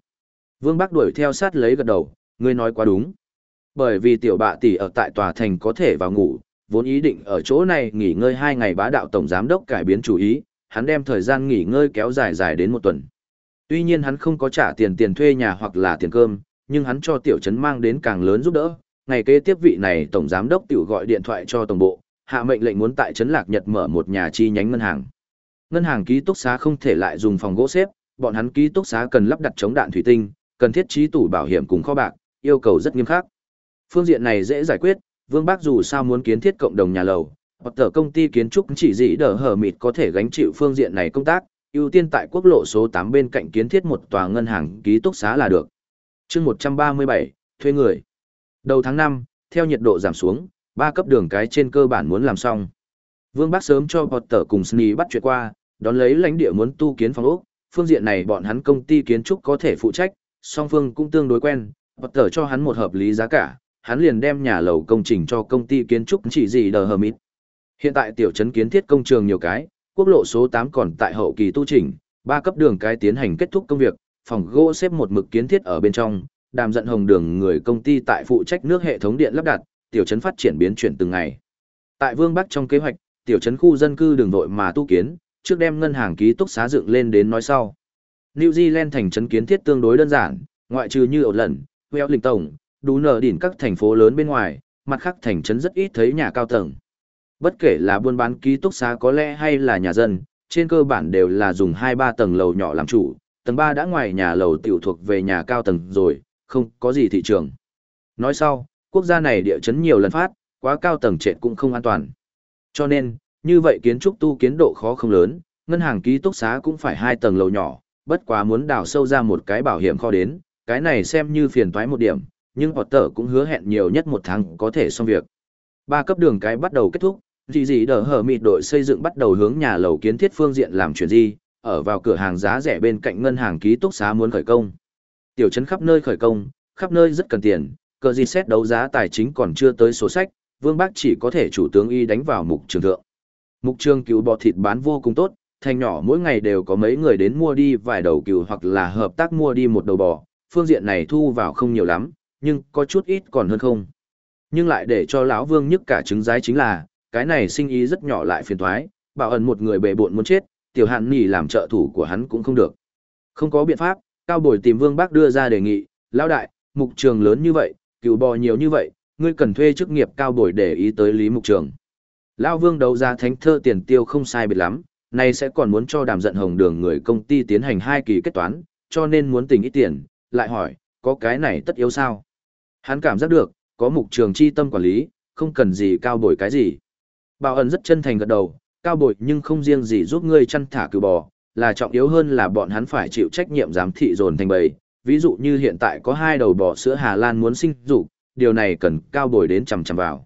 A: Vương Bắc đuổi theo sát lấy gật đầu, ngươi nói quá đúng. Bởi vì tiểu bạ tỷ ở tại tòa thành có thể vào ngủ, vốn ý định ở chỗ này nghỉ ngơi hai ngày bá đạo tổng giám đốc cải biến chủ ý, hắn đem thời gian nghỉ ngơi kéo dài dài đến một tuần. Tuy nhiên hắn không có trả tiền tiền thuê nhà hoặc là tiền cơm, nhưng hắn cho tiểu trấn mang đến càng lớn giúp đỡ, ngày kế tiếp vị này tổng giám đốc tiểu gọi điện thoại cho tổng bộ, hạ mệnh lệnh muốn tại trấn Lạc Nhật mở một nhà chi nhánh ngân hàng. Ngân hàng ký túc xá không thể lại dùng phòng gỗ xếp, bọn hắn ký túc xá cần lắp đặt chống đạn thủy tinh, cần thiết trí tủ bảo hiểm cùng kho bạc, yêu cầu rất nghiêm khắc. Phương diện này dễ giải quyết, Vương Bác dù sao muốn kiến thiết cộng đồng nhà lầu, hoặc tờ công ty kiến trúc chỉ dĩ đỡ hở mịt có thể gánh chịu phương diện này công tác, ưu tiên tại quốc lộ số 8 bên cạnh kiến thiết một tòa ngân hàng ký túc xá là được. chương 137, thuê người. Đầu tháng 5, theo nhiệt độ giảm xuống, ba cấp đường cái trên cơ bản muốn làm xong. Vương bác sớm cho Potter cùng Sni bắt chuyện qua, đón lấy lãnh địa muốn tu kiến phòng ốc, phương diện này bọn hắn công ty kiến trúc có thể phụ trách, song phương cũng tương đối quen, Potter cho hắn một hợp lý giá cả, hắn liền đem nhà lầu công trình cho công ty kiến trúc chỉ gì đờ hermit. Hiện tại tiểu trấn kiến thiết công trường nhiều cái, quốc lộ số 8 còn tại hậu kỳ tu trình, ba cấp đường cái tiến hành kết thúc công việc, phòng gỗ xếp một mực kiến thiết ở bên trong, đàm giận hồng đường người công ty tại phụ trách nước hệ thống điện lắp đặt, tiểu trấn phát triển biến chuyển từng ngày. Tại Vương Bắc trong kế hoạch, tiểu trấn khu dân cư đường nội mà tu kiến, trước đem ngân hàng ký túc xá dựng lên đến nói sau. New Zealand thành trấn kiến thiết tương đối đơn giản, ngoại trừ như ổ lần, Wellington, đủ nở đỉnh các thành phố lớn bên ngoài, mặt khác thành trấn rất ít thấy nhà cao tầng. Bất kể là buôn bán ký túc xá có lẽ hay là nhà dân, trên cơ bản đều là dùng 2-3 tầng lầu nhỏ làm chủ, tầng 3 đã ngoài nhà lầu tiểu thuộc về nhà cao tầng rồi, không có gì thị trường. Nói sau, quốc gia này địa chấn nhiều lần phát, quá cao tầng trệt cũng không an toàn. Cho nên, như vậy kiến trúc tu kiến độ khó không lớn, ngân hàng ký túc xá cũng phải hai tầng lầu nhỏ, bất quá muốn đào sâu ra một cái bảo hiểm kho đến, cái này xem như phiền toái một điểm, nhưng Potter cũng hứa hẹn nhiều nhất một tháng có thể xong việc. Ba cấp đường cái bắt đầu kết thúc, gì gì đỡ hở mịt đội xây dựng bắt đầu hướng nhà lầu kiến thiết phương diện làm chuyện gì, ở vào cửa hàng giá rẻ bên cạnh ngân hàng ký túc xá muốn khởi công. Tiểu trấn khắp nơi khởi công, khắp nơi rất cần tiền, cờ gì xét đấu giá tài chính còn chưa tới số sách, Vương Bác chỉ có thể chủ tướng y đánh vào mục trường thượng. Mục trường cứu bò thịt bán vô cùng tốt, thành nhỏ mỗi ngày đều có mấy người đến mua đi vài đầu cừu hoặc là hợp tác mua đi một đầu bò, phương diện này thu vào không nhiều lắm, nhưng có chút ít còn hơn không. Nhưng lại để cho lão Vương nhức cả trứng giái chính là, cái này sinh ý rất nhỏ lại phiền toái bảo ẩn một người bề bộn muốn chết, tiểu hạn Nghị làm trợ thủ của hắn cũng không được. Không có biện pháp, Cao Bồi tìm Vương Bác đưa ra đề nghị, lão đại, mục trường lớn như vậy, cựu bò nhiều như vậy, ngươi cần thuê chức nghiệp Cao Bồi để ý tới Lý Mục Trường. Lão Vương đấu ra thánh thơ tiền tiêu không sai biệt lắm, này sẽ còn muốn cho đàm giận hồng đường người công ty tiến hành hai kỳ kết toán, cho nên muốn tình ít tiền, lại hỏi, có cái này tất yếu sao? Hắn cảm giác được, có mục trường chi tâm quản lý, không cần gì cao bồi cái gì. Bảo ẩn rất chân thành gật đầu, cao bồi nhưng không riêng gì giúp ngươi chăn thả cừu bò, là trọng yếu hơn là bọn hắn phải chịu trách nhiệm giám thị dồn thành bầy. Ví dụ như hiện tại có hai đầu bò sữa Hà Lan muốn sinh dục, điều này cần cao bồi đến chằm chằm vào.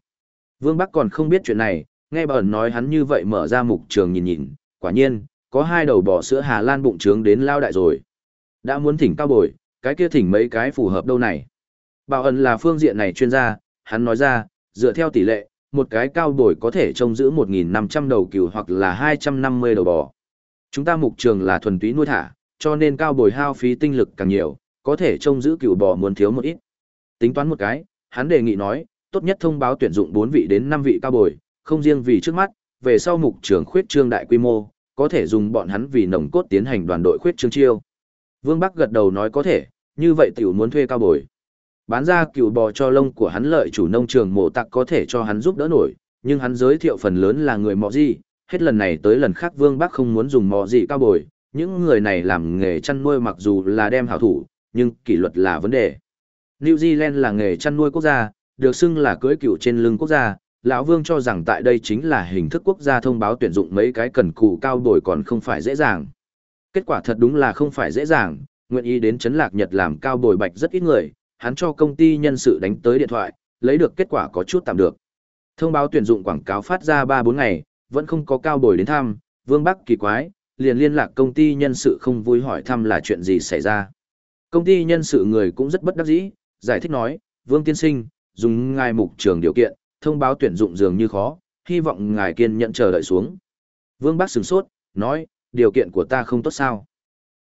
A: Vương Bắc còn không biết chuyện này, nghe bảo ẩn nói hắn như vậy mở ra mục trường nhìn nhìn, quả nhiên, có hai đầu bò sữa Hà Lan bụng trướng đến lao đại rồi. Đã muốn thỉnh cao bồi, cái kia thỉnh mấy cái phù hợp đâu này. Bảo ẩn là phương diện này chuyên gia, hắn nói ra, dựa theo tỷ lệ, một cái cao bồi có thể trông giữ 1.500 đầu cừu hoặc là 250 đầu bò. Chúng ta mục trường là thuần túy nuôi thả, cho nên cao bồi hao phí tinh lực càng nhiều, có thể trông giữ cừu bò muốn thiếu một ít. Tính toán một cái, hắn đề nghị nói, tốt nhất thông báo tuyển dụng 4 vị đến 5 vị cao bồi, không riêng vì trước mắt, về sau mục trường khuyết trương đại quy mô, có thể dùng bọn hắn vì nồng cốt tiến hành đoàn đội khuyết trương chiêu. Vương Bắc gật đầu nói có thể, như vậy tiểu muốn thuê cao bồi. Bán ra cừu bò cho lông của hắn lợi chủ nông trường mộ tặc có thể cho hắn giúp đỡ nổi, nhưng hắn giới thiệu phần lớn là người mọ gì, hết lần này tới lần khác Vương Bắc không muốn dùng mọ gì cao bồi, những người này làm nghề chăn nuôi mặc dù là đem hảo thủ, nhưng kỷ luật là vấn đề. New Zealand là nghề chăn nuôi quốc gia, được xưng là cưới cựu trên lưng quốc gia, lão Vương cho rằng tại đây chính là hình thức quốc gia thông báo tuyển dụng mấy cái cần cù cao bồi còn không phải dễ dàng. Kết quả thật đúng là không phải dễ dàng, nguyện ý đến chấn lạc Nhật làm cao bồi bạch rất ít người, hắn cho công ty nhân sự đánh tới điện thoại, lấy được kết quả có chút tạm được. Thông báo tuyển dụng quảng cáo phát ra 3-4 ngày, vẫn không có cao bồi đến thăm, Vương Bắc kỳ quái, liền liên lạc công ty nhân sự không vui hỏi thăm là chuyện gì xảy ra. Công ty nhân sự người cũng rất bất đắc dĩ, giải thích nói, Vương Tiên Sinh, dùng ngài mục trường điều kiện, thông báo tuyển dụng dường như khó, hy vọng ngài kiên nhẫn chờ đợi xuống. Vương Bắc sửng sốt, nói, điều kiện của ta không tốt sao.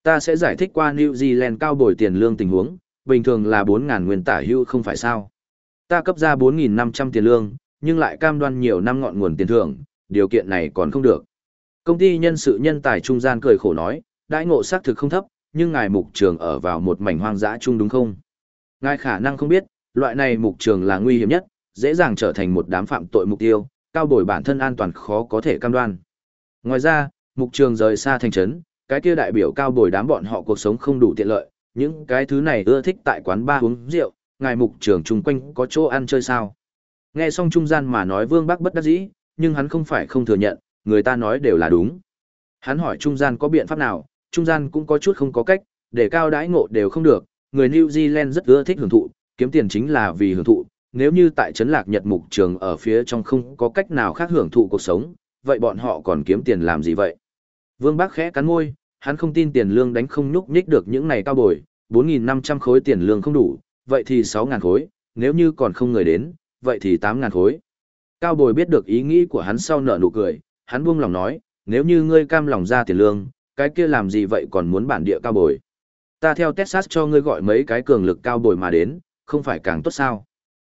A: Ta sẽ giải thích qua New Zealand cao bồi tiền lương tình huống, bình thường là 4.000 nguyên tả hưu không phải sao. Ta cấp ra 4.500 tiền lương, nhưng lại cam đoan nhiều năm ngọn nguồn tiền thưởng, điều kiện này còn không được. Công ty nhân sự nhân tài trung gian cười khổ nói, đãi ngộ xác thực không thấp, nhưng ngài mục trường ở vào một mảnh hoang dã chung đúng không? Ngài khả năng không biết, loại này mục trường là nguy hiểm nhất, dễ dàng trở thành một đám phạm tội mục tiêu, cao bồi bản thân an toàn khó có thể cam đoan. Ngoài ra, mục trường rời xa thành trấn, cái kia đại biểu cao bồi đám bọn họ cuộc sống không đủ tiện lợi, những cái thứ này ưa thích tại quán ba uống rượu, ngài mục trường chung quanh có chỗ ăn chơi sao. Nghe xong trung gian mà nói vương bác bất đắc dĩ, nhưng hắn không phải không thừa nhận, người ta nói đều là đúng. Hắn hỏi trung gian có biện pháp nào, trung gian cũng có chút không có cách, để cao đãi ngộ đều không được, người New Zealand rất ưa thích hưởng thụ, kiếm tiền chính là vì hưởng thụ, nếu như tại trấn lạc Nhật mục trường ở phía trong không có cách nào khác hưởng thụ cuộc sống, vậy bọn họ còn kiếm tiền làm gì vậy? Vương Bác khẽ cắn môi, hắn không tin tiền lương đánh không nhúc nhích được những này cao bồi, 4.500 khối tiền lương không đủ, vậy thì 6.000 khối, nếu như còn không người đến, vậy thì 8.000 khối. Cao bồi biết được ý nghĩ của hắn sau nở nụ cười, hắn buông lòng nói, nếu như ngươi cam lòng ra tiền lương, cái kia làm gì vậy còn muốn bản địa cao bồi. Ta theo Texas cho ngươi gọi mấy cái cường lực cao bồi mà đến, không phải càng tốt sao.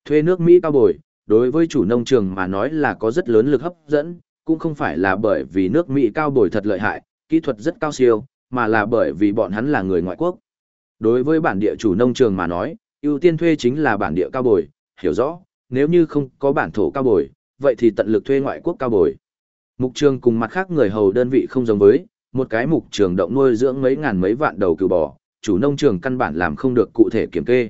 A: Thuê nước Mỹ cao bồi, đối với chủ nông trường mà nói là có rất lớn lực hấp dẫn, cũng không phải là bởi vì nước Mỹ cao bồi thật lợi hại, kỹ thuật rất cao siêu, mà là bởi vì bọn hắn là người ngoại quốc. Đối với bản địa chủ nông trường mà nói, ưu tiên thuê chính là bản địa cao bồi, hiểu rõ, nếu như không có bản thổ cao bồi, vậy thì tận lực thuê ngoại quốc cao bồi. Mục trường cùng mặt khác người hầu đơn vị không giống với, một cái mục trường động nuôi dưỡng mấy ngàn mấy vạn đầu cừu bò, chủ nông trường căn bản làm không được cụ thể kiểm kê.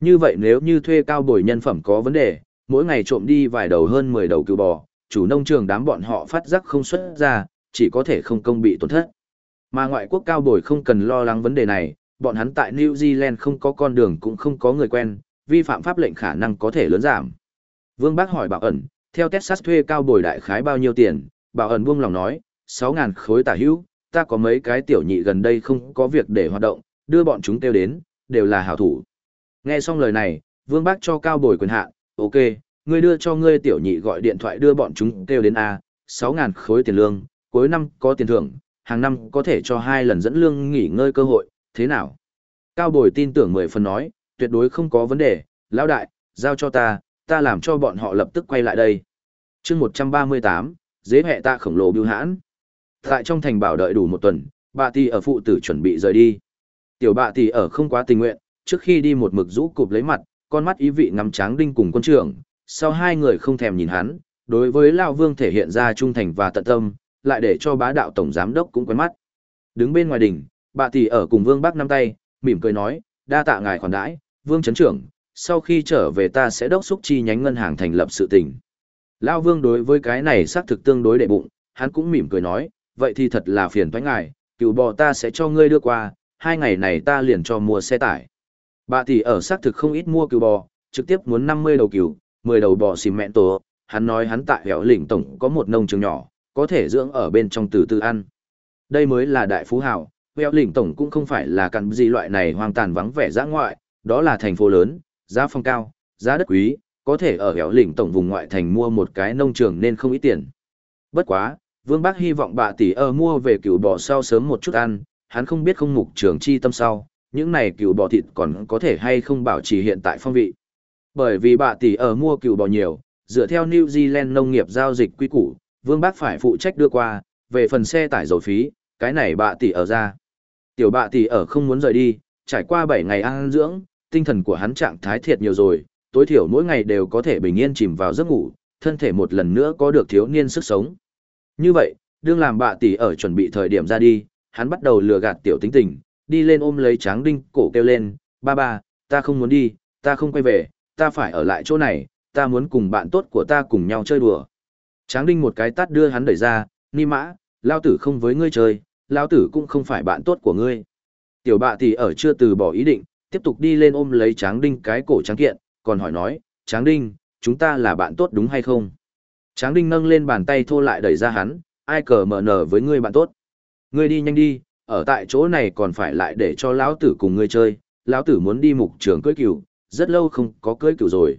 A: Như vậy nếu như thuê cao bồi nhân phẩm có vấn đề, mỗi ngày trộm đi vài đầu hơn 10 đầu cừu bò, chủ nông trường đám bọn họ phát giác không xuất ra, chỉ có thể không công bị tổn thất. Mà ngoại quốc cao bồi không cần lo lắng vấn đề này, bọn hắn tại New Zealand không có con đường cũng không có người quen, vi phạm pháp lệnh khả năng có thể lớn giảm. Vương Bác hỏi Bảo ẩn, theo Texas thuê cao bồi đại khái bao nhiêu tiền, Bảo ẩn buông lòng nói, 6.000 khối tả hữu, ta có mấy cái tiểu nhị gần đây không có việc để hoạt động, đưa bọn chúng tiêu đến, đều là hảo thủ. Nghe xong lời này, Vương Bác cho cao bồi quyền hạ, ok, ngươi đưa cho ngươi tiểu nhị gọi điện thoại đưa bọn chúng kêu đến A, 6.000 khối tiền lương, cuối năm có tiền thưởng, hàng năm có thể cho hai lần dẫn lương nghỉ ngơi cơ hội, thế nào? Cao Bồi tin tưởng mười phần nói, tuyệt đối không có vấn đề, lão đại, giao cho ta, ta làm cho bọn họ lập tức quay lại đây. chương 138, dế hệ ta khổng lồ biêu hãn. Tại trong thành bảo đợi đủ một tuần, bà tỷ ở phụ tử chuẩn bị rời đi. Tiểu bà tỷ ở không quá tình nguyện, trước khi đi một mực rũ cụp lấy mặt, con mắt ý vị ngắm tráng đinh cùng quân trưởng, sau hai người không thèm nhìn hắn, đối với Lão Vương thể hiện ra trung thành và tận tâm, lại để cho bá đạo tổng giám đốc cũng quen mắt. Đứng bên ngoài đỉnh, bà tỷ ở cùng Vương Bắc năm tay, mỉm cười nói, đa tạ ngài khoản đãi, Vương chấn trưởng, sau khi trở về ta sẽ đốc xúc chi nhánh ngân hàng thành lập sự tình. Lão Vương đối với cái này xác thực tương đối đệ bụng, hắn cũng mỉm cười nói, vậy thì thật là phiền toái ngài, cựu bò ta sẽ cho ngươi đưa qua, hai ngày này ta liền cho mua xe tải. Bà tỷ ở xác thực không ít mua cừu bò, trực tiếp muốn 50 đầu cừu, 10 đầu bò xìm mẹn tổ, hắn nói hắn tại hẻo lĩnh tổng có một nông trường nhỏ, có thể dưỡng ở bên trong từ từ ăn. Đây mới là đại phú hào, hẻo lĩnh tổng cũng không phải là căn gì loại này hoang tàn vắng vẻ giã ngoại, đó là thành phố lớn, giá phong cao, giá đất quý, có thể ở hẻo lĩnh tổng vùng ngoại thành mua một cái nông trường nên không ít tiền. Bất quá, Vương Bác hy vọng bà tỷ ở mua về cừu bò sau sớm một chút ăn, hắn không biết không mục trường chi tâm sau, những này cừu bò thịt còn có thể hay không bảo trì hiện tại phong vị. Bởi vì bà tỷ ở mua cừu bò nhiều, dựa theo New Zealand nông nghiệp giao dịch quy củ, Vương Bác phải phụ trách đưa qua, về phần xe tải dầu phí, cái này bà tỷ ở ra. Tiểu bà tỷ ở không muốn rời đi, trải qua 7 ngày ăn dưỡng, tinh thần của hắn trạng thái thiệt nhiều rồi, tối thiểu mỗi ngày đều có thể bình yên chìm vào giấc ngủ, thân thể một lần nữa có được thiếu niên sức sống. Như vậy, đương làm bà tỷ ở chuẩn bị thời điểm ra đi, hắn bắt đầu lừa gạt tiểu tính tình, đi lên ôm lấy tráng đinh, cổ kêu lên, ba ba, ta không muốn đi, ta không quay về, ta phải ở lại chỗ này, ta muốn cùng bạn tốt của ta cùng nhau chơi đùa. Tráng đinh một cái tát đưa hắn đẩy ra, ni mã, lao tử không với ngươi chơi, lao tử cũng không phải bạn tốt của ngươi. Tiểu bạ thì ở chưa từ bỏ ý định, tiếp tục đi lên ôm lấy tráng đinh cái cổ tráng kiện, còn hỏi nói, tráng đinh, chúng ta là bạn tốt đúng hay không? Tráng đinh nâng lên bàn tay thô lại đẩy ra hắn, ai cờ mở nở với ngươi bạn tốt. Ngươi đi nhanh đi, ở tại chỗ này còn phải lại để cho lão tử cùng ngươi chơi, lão tử muốn đi mục trường cưới cửu, rất lâu không có cưới cửu rồi.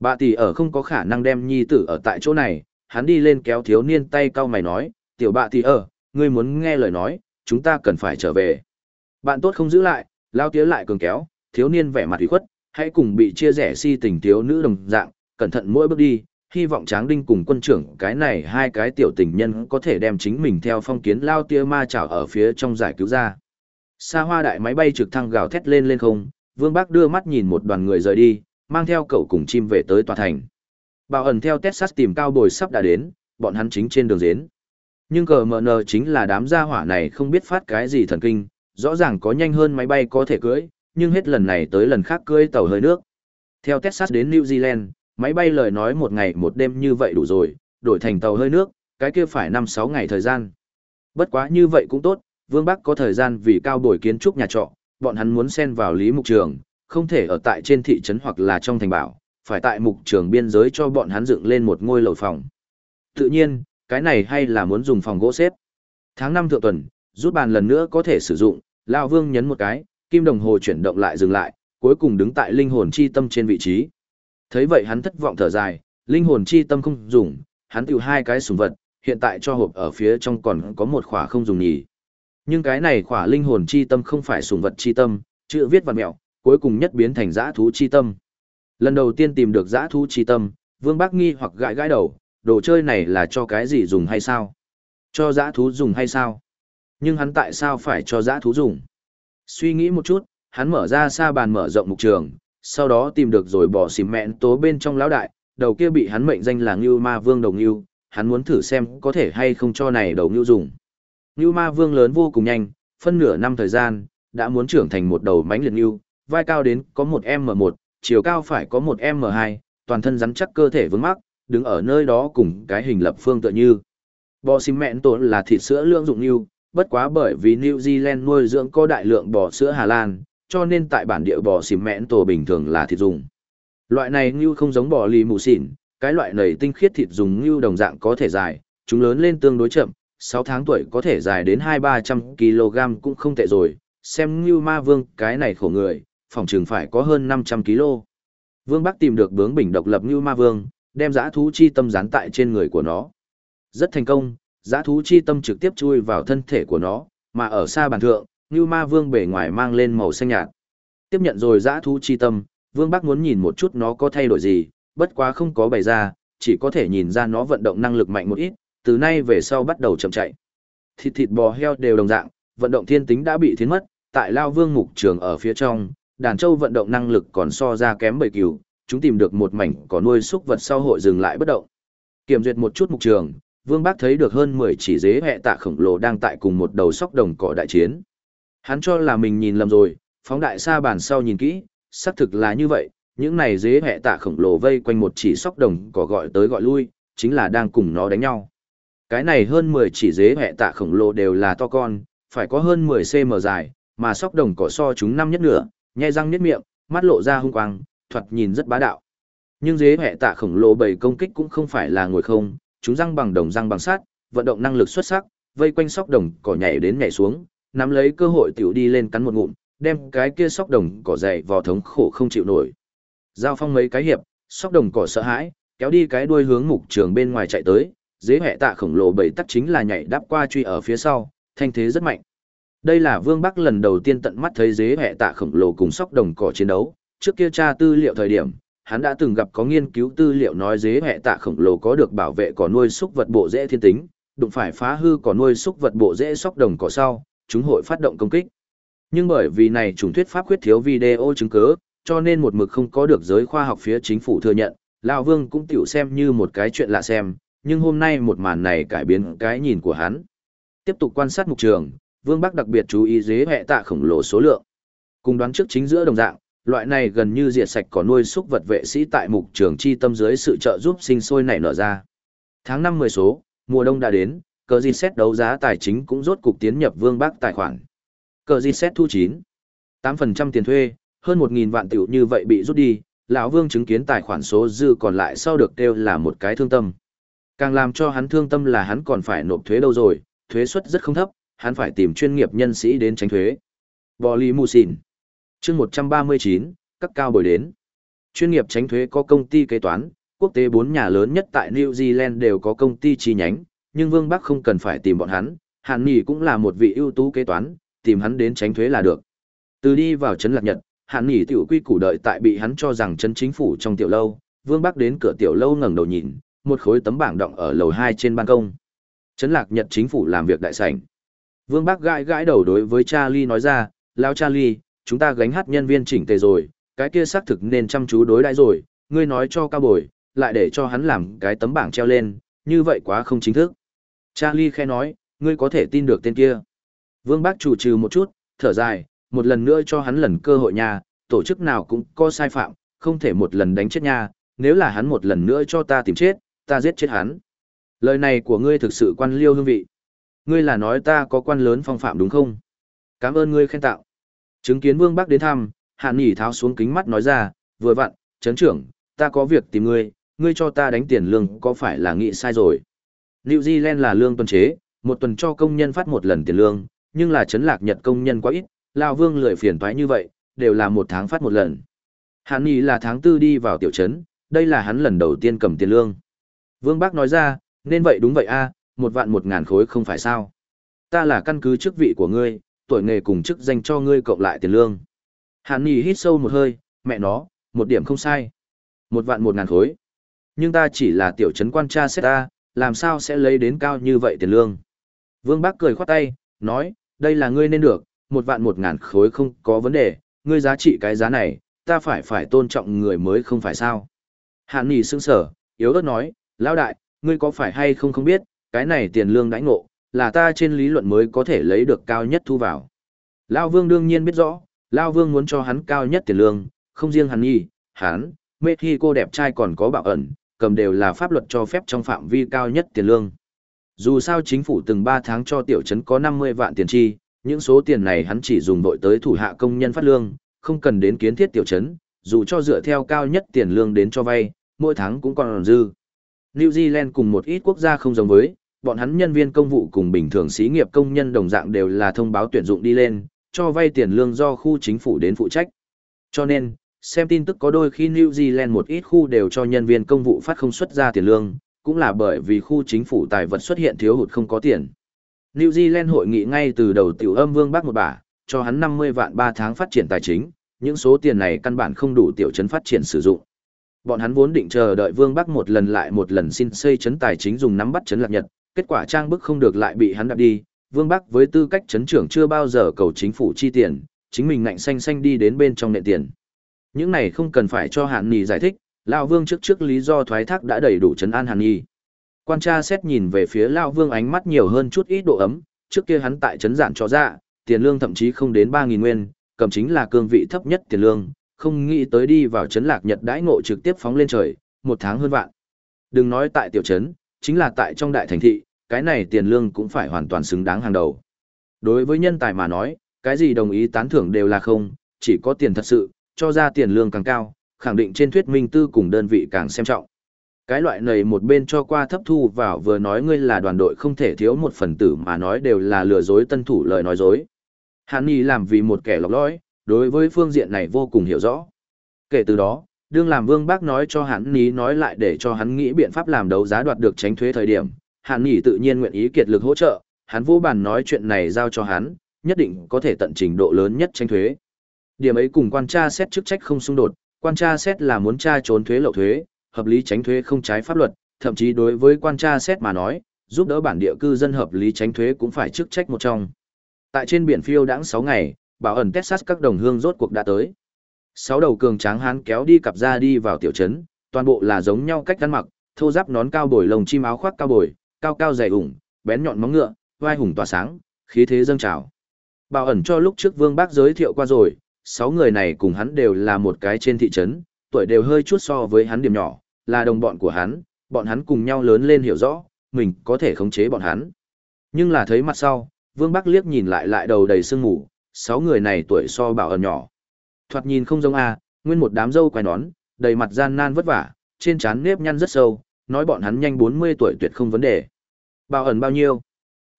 A: Bà tỷ ở không có khả năng đem nhi tử ở tại chỗ này, hắn đi lên kéo thiếu niên tay cau mày nói, tiểu bạ thì ở, ngươi muốn nghe lời nói, chúng ta cần phải trở về. Bạn tốt không giữ lại, lao tía lại cường kéo, thiếu niên vẻ mặt ủy khuất, hãy cùng bị chia rẽ si tình thiếu nữ đồng dạng, cẩn thận mỗi bước đi, hy vọng Tráng Đinh cùng quân trưởng cái này hai cái tiểu tình nhân có thể đem chính mình theo phong kiến lao tia ma chảo ở phía trong giải cứu ra. Xa hoa đại máy bay trực thăng gào thét lên lên không, Vương Bác đưa mắt nhìn một đoàn người rời đi, mang theo cậu cùng chim về tới tòa thành. Bảo ẩn theo Texas tìm cao bồi sắp đã đến, bọn hắn chính trên đường đến. Nhưng cờ mờ nờ chính là đám gia hỏa này không biết phát cái gì thần kinh, rõ ràng có nhanh hơn máy bay có thể cưỡi, nhưng hết lần này tới lần khác cưỡi tàu hơi nước. Theo Texas đến New Zealand, máy bay lời nói một ngày một đêm như vậy đủ rồi, đổi thành tàu hơi nước, cái kia phải 5-6 ngày thời gian. Bất quá như vậy cũng tốt, Vương Bắc có thời gian vì cao bồi kiến trúc nhà trọ, bọn hắn muốn xen vào lý mục trường, không thể ở tại trên thị trấn hoặc là trong thành bảo, phải tại mục trường biên giới cho bọn hắn dựng lên một ngôi lầu phòng. Tự nhiên, cái này hay là muốn dùng phòng gỗ xếp. Tháng 5 thượng tuần, rút bàn lần nữa có thể sử dụng, Lão Vương nhấn một cái, kim đồng hồ chuyển động lại dừng lại, cuối cùng đứng tại linh hồn chi tâm trên vị trí. Thấy vậy hắn thất vọng thở dài, linh hồn chi tâm không dùng, hắn tiêu hai cái sùng vật, hiện tại cho hộp ở phía trong còn có một khỏa không dùng nhỉ. Nhưng cái này khỏa linh hồn chi tâm không phải sùng vật chi tâm, chữ viết vật mẹo, cuối cùng nhất biến thành giã thú chi tâm. Lần đầu tiên tìm được giã thú chi tâm, Vương Bác nghi hoặc gãi gãi đầu, đồ chơi này là cho cái gì dùng hay sao? Cho giã thú dùng hay sao? Nhưng hắn tại sao phải cho giã thú dùng? Suy nghĩ một chút, hắn mở ra xa bàn mở rộng mục trường, sau đó tìm được rồi bỏ xìm mẹn tố bên trong lão đại, đầu kia bị hắn mệnh danh là Ngưu Ma Vương Đồng Ngưu, hắn muốn thử xem có thể hay không cho này đầu Ngưu dùng. Ngưu Ma Vương lớn vô cùng nhanh, phân nửa năm thời gian, đã muốn trưởng thành một đầu mánh liệt Ngưu, vai cao đến có một m một chiều cao phải có một M2, toàn thân rắn chắc cơ thể vững mắc, đứng ở nơi đó cùng cái hình lập phương tựa như. Bò xìm mẹn tổ là thịt sữa lượng dụng như bất quá bởi vì New Zealand nuôi dưỡng có đại lượng bò sữa Hà Lan, cho nên tại bản địa bò xìm mẹn tổ bình thường là thịt dùng. Loại này như không giống bò lì mù xỉn, cái loại này tinh khiết thịt dùng như đồng dạng có thể dài, chúng lớn lên tương đối chậm, 6 tháng tuổi có thể dài đến 2-300 kg cũng không tệ rồi, xem như ma vương cái này khổ người, phòng trường phải có hơn 500 kg. Vương Bắc tìm được bướng bình độc lập như ma vương, đem giã thú chi tâm dán tại trên người của nó. Rất thành công, giã thú chi tâm trực tiếp chui vào thân thể của nó, mà ở xa bàn thượng, như Ma Vương bề ngoài mang lên màu xanh nhạt. Tiếp nhận rồi dã thú chi tâm, Vương Bắc muốn nhìn một chút nó có thay đổi gì, bất quá không có bày ra, chỉ có thể nhìn ra nó vận động năng lực mạnh một ít, từ nay về sau bắt đầu chậm chạy. Thịt thịt bò heo đều đồng dạng, vận động thiên tính đã bị thiến mất, tại Lao Vương mục trường ở phía trong, đàn châu vận động năng lực còn so ra kém bầy cừu, chúng tìm được một mảnh có nuôi súc vật sau hội dừng lại bất động. Kiểm duyệt một chút mục trường, Vương Bác thấy được hơn 10 chỉ dế hệ tạ khổng lồ đang tại cùng một đầu sóc đồng cỏ đại chiến. Hắn cho là mình nhìn lầm rồi, phóng đại xa bàn sau nhìn kỹ, xác thực là như vậy, những này dế hệ tạ khổng lồ vây quanh một chỉ sóc đồng cỏ gọi tới gọi lui, chính là đang cùng nó đánh nhau. Cái này hơn 10 chỉ dế hệ tạ khổng lồ đều là to con, phải có hơn 10 cm dài, mà sóc đồng cỏ so chúng năm nhất nửa, nhai răng niết miệng, mắt lộ ra hung quang, thoạt nhìn rất bá đạo. Nhưng dế hệ tạ khổng lồ bầy công kích cũng không phải là ngồi không, chúng răng bằng đồng răng bằng sắt, vận động năng lực xuất sắc, vây quanh sóc đồng cỏ nhảy đến nhảy xuống, nắm lấy cơ hội tiểu đi lên cắn một ngụm, đem cái kia sóc đồng cỏ dày vò thống khổ không chịu nổi. Giao phong mấy cái hiệp, sóc đồng cỏ sợ hãi, kéo đi cái đuôi hướng mục trường bên ngoài chạy tới, dế hệ tạ khổng lồ bầy tắc chính là nhảy đáp qua truy ở phía sau, thanh thế rất mạnh. Đây là Vương Bắc lần đầu tiên tận mắt thấy dế hệ tạ khổng lồ cùng sóc đồng cỏ chiến đấu, trước kia tra tư liệu thời điểm, hắn đã từng gặp có nghiên cứu tư liệu nói dế hệ tạ khổng lồ có được bảo vệ cỏ nuôi súc vật bộ dễ thiên tính, đụng phải phá hư cỏ nuôi súc vật bộ dễ sóc đồng cỏ sau, chúng hội phát động công kích. Nhưng bởi vì này chủng thuyết pháp khuyết thiếu video chứng cứ, cho nên một mực không có được giới khoa học phía chính phủ thừa nhận, lão Vương cũng tiểu xem như một cái chuyện lạ xem, nhưng hôm nay một màn này cải biến cái nhìn của hắn. Tiếp tục quan sát mục trường, Vương Bắc đặc biệt chú ý dế hệ tạ khổng lồ số lượng. Cùng đoán trước chính giữa đồng dạng, loại này gần như diệt sạch có nuôi súc vật vệ sĩ tại mục trường chi tâm dưới sự trợ giúp sinh sôi nảy nở ra. Tháng năm mười số, mùa đông đã đến, cờ di xét đấu giá tài chính cũng rốt cục tiến nhập Vương Bắc tài khoản. Cờ di xét thu chín tám phần trăm tiền thuê, hơn một nghìn vạn tiểu như vậy bị rút đi, lão Vương chứng kiến tài khoản số dư còn lại sau được kêu là một cái thương tâm. Càng làm cho hắn thương tâm là hắn còn phải nộp thuế đâu rồi, thuế suất rất không thấp, hắn phải tìm chuyên nghiệp nhân sĩ đến tránh thuế. Bò lì mù xìn. chương 139, các cao bồi đến. Chuyên nghiệp tránh thuế có công ty kế toán, quốc tế bốn nhà lớn nhất tại New Zealand đều có công ty chi nhánh, nhưng Vương Bắc không cần phải tìm bọn hắn, Hàn Nghị cũng là một vị ưu tú kế toán, tìm hắn đến tránh thuế là được. Từ đi vào trấn Lạc Nhật, Hàn Nghị tiểu quy củ đợi tại bị hắn cho rằng trấn chính phủ trong tiểu lâu, Vương Bắc đến cửa tiểu lâu ngẩng đầu nhìn, một khối tấm bảng động ở lầu 2 trên ban công. Trấn Lạc Nhật chính phủ làm việc đại sảnh. Vương bác gãi gãi đầu đối với Charlie nói ra, Lão Charlie, chúng ta gánh hát nhân viên chỉnh tề rồi, cái kia xác thực nên chăm chú đối đãi rồi, ngươi nói cho cao bồi, lại để cho hắn làm cái tấm bảng treo lên, như vậy quá không chính thức. Charlie khẽ nói, ngươi có thể tin được tên kia. Vương bác chủ trừ một chút, thở dài, một lần nữa cho hắn lần cơ hội nha, tổ chức nào cũng có sai phạm, không thể một lần đánh chết nha, nếu là hắn một lần nữa cho ta tìm chết, ta giết chết hắn. Lời này của ngươi thực sự quan liêu hương vị. Ngươi là nói ta có quan lớn phong phạm đúng không? Cảm ơn ngươi khen tạo. Chứng kiến Vương Bắc đến thăm, Hạn Nhỉ tháo xuống kính mắt nói ra, vừa vặn, chấn trưởng, ta có việc tìm ngươi, ngươi cho ta đánh tiền lương có phải là nghĩ sai rồi. New Zealand là lương tuần chế, một tuần cho công nhân phát một lần tiền lương, nhưng là chấn lạc nhật công nhân quá ít, Lao Vương lười phiền toái như vậy, đều là một tháng phát một lần. Hạn Nhỉ là tháng tư đi vào tiểu trấn, đây là hắn lần đầu tiên cầm tiền lương. Vương Bác nói ra, nên vậy đúng vậy a một vạn một ngàn khối không phải sao. Ta là căn cứ chức vị của ngươi, tuổi nghề cùng chức danh cho ngươi cộng lại tiền lương. Hàn Nhi hít sâu một hơi, mẹ nó, một điểm không sai. Một vạn một ngàn khối. Nhưng ta chỉ là tiểu trấn quan tra xét ta, làm sao sẽ lấy đến cao như vậy tiền lương. Vương Bác cười khoát tay, nói, đây là ngươi nên được, một vạn một ngàn khối không có vấn đề, ngươi giá trị cái giá này, ta phải phải tôn trọng người mới không phải sao. Hàn Nhi sững sở, yếu ớt nói, lão đại, ngươi có phải hay không không biết, cái này tiền lương đãi ngộ, là ta trên lý luận mới có thể lấy được cao nhất thu vào. Lao Vương đương nhiên biết rõ, Lao Vương muốn cho hắn cao nhất tiền lương, không riêng hắn nhi, hắn, mê khi cô đẹp trai còn có bảo ẩn, cầm đều là pháp luật cho phép trong phạm vi cao nhất tiền lương. Dù sao chính phủ từng 3 tháng cho tiểu trấn có 50 vạn tiền chi, những số tiền này hắn chỉ dùng đội tới thủ hạ công nhân phát lương, không cần đến kiến thiết tiểu trấn, dù cho dựa theo cao nhất tiền lương đến cho vay, mỗi tháng cũng còn dư. New Zealand cùng một ít quốc gia không giống với, bọn hắn nhân viên công vụ cùng bình thường xí nghiệp công nhân đồng dạng đều là thông báo tuyển dụng đi lên, cho vay tiền lương do khu chính phủ đến phụ trách. Cho nên, xem tin tức có đôi khi New Zealand một ít khu đều cho nhân viên công vụ phát không xuất ra tiền lương, cũng là bởi vì khu chính phủ tài vật xuất hiện thiếu hụt không có tiền. New Zealand hội nghị ngay từ đầu tiểu âm vương bác một bà, cho hắn 50 vạn 3 tháng phát triển tài chính, những số tiền này căn bản không đủ tiểu trấn phát triển sử dụng. Bọn hắn vốn định chờ đợi Vương Bắc một lần lại một lần xin xây trấn tài chính dùng nắm bắt trấn Lạc Nhật, kết quả trang bức không được lại bị hắn đạp đi, Vương Bắc với tư cách chấn trưởng chưa bao giờ cầu chính phủ chi tiền, chính mình ngạnh xanh xanh đi đến bên trong nệ tiền. Những này không cần phải cho Hàn Nghị giải thích, Lão Vương trước trước lý do thoái thác đã đầy đủ chấn an Hàn Nghị. Quan tra xét nhìn về phía Lão Vương ánh mắt nhiều hơn chút ít độ ấm, trước kia hắn tại chấn giản cho ra, tiền lương thậm chí không đến 3.000 nguyên, cầm chính là cương vị thấp nhất tiền lương, không nghĩ tới đi vào chấn lạc nhật đãi ngộ trực tiếp phóng lên trời, một tháng hơn vạn. Đừng nói tại tiểu trấn, chính là tại trong đại thành thị, cái này tiền lương cũng phải hoàn toàn xứng đáng hàng đầu. Đối với nhân tài mà nói, cái gì đồng ý tán thưởng đều là không, chỉ có tiền thật sự, cho ra tiền lương càng cao, khẳng định trên thuyết minh tư cùng đơn vị càng xem trọng. Cái loại này một bên cho qua thấp thu vào vừa nói ngươi là đoàn đội không thể thiếu một phần tử mà nói đều là lừa dối tân thủ lời nói dối. Hàn Nhi làm vì một kẻ lọc lõi, đối với phương diện này vô cùng hiểu rõ. Kể từ đó, đương làm Vương Bác nói cho hắn ní nói lại để cho hắn nghĩ biện pháp làm đấu giá đoạt được tránh thuế thời điểm, Hắn Nhi tự nhiên nguyện ý kiệt lực hỗ trợ, hắn vô bàn nói chuyện này giao cho hắn, nhất định có thể tận trình độ lớn nhất tránh thuế. Điểm ấy cùng quan tra xét chức trách không xung đột, quan tra xét là muốn tra trốn thuế lậu thuế, hợp lý tránh thuế không trái pháp luật, thậm chí đối với quan tra xét mà nói, giúp đỡ bản địa cư dân hợp lý tránh thuế cũng phải chức trách một trong. Tại trên biển phiêu đãng 6 ngày, bảo ẩn Texas các đồng hương rốt cuộc đã tới. Sáu đầu cường tráng hán kéo đi cặp ra đi vào tiểu trấn, toàn bộ là giống nhau cách ăn mặc, thô giáp nón cao bồi lồng chim áo khoác cao bồi, cao cao dày ủng, bén nhọn móng ngựa, vai hùng tỏa sáng, khí thế dâng trào. Bảo ẩn cho lúc trước Vương Bác giới thiệu qua rồi, sáu người này cùng hắn đều là một cái trên thị trấn, tuổi đều hơi chút so với hắn điểm nhỏ, là đồng bọn của hắn, bọn hắn cùng nhau lớn lên hiểu rõ, mình có thể khống chế bọn hắn. Nhưng là thấy mặt sau, Vương Bắc liếc nhìn lại lại đầu đầy sương mù, sáu người này tuổi so bảo ẩn nhỏ. Thoạt nhìn không giống a, nguyên một đám dâu quai nón, đầy mặt gian nan vất vả, trên trán nếp nhăn rất sâu, nói bọn hắn nhanh 40 tuổi tuyệt không vấn đề. Bảo ẩn bao nhiêu?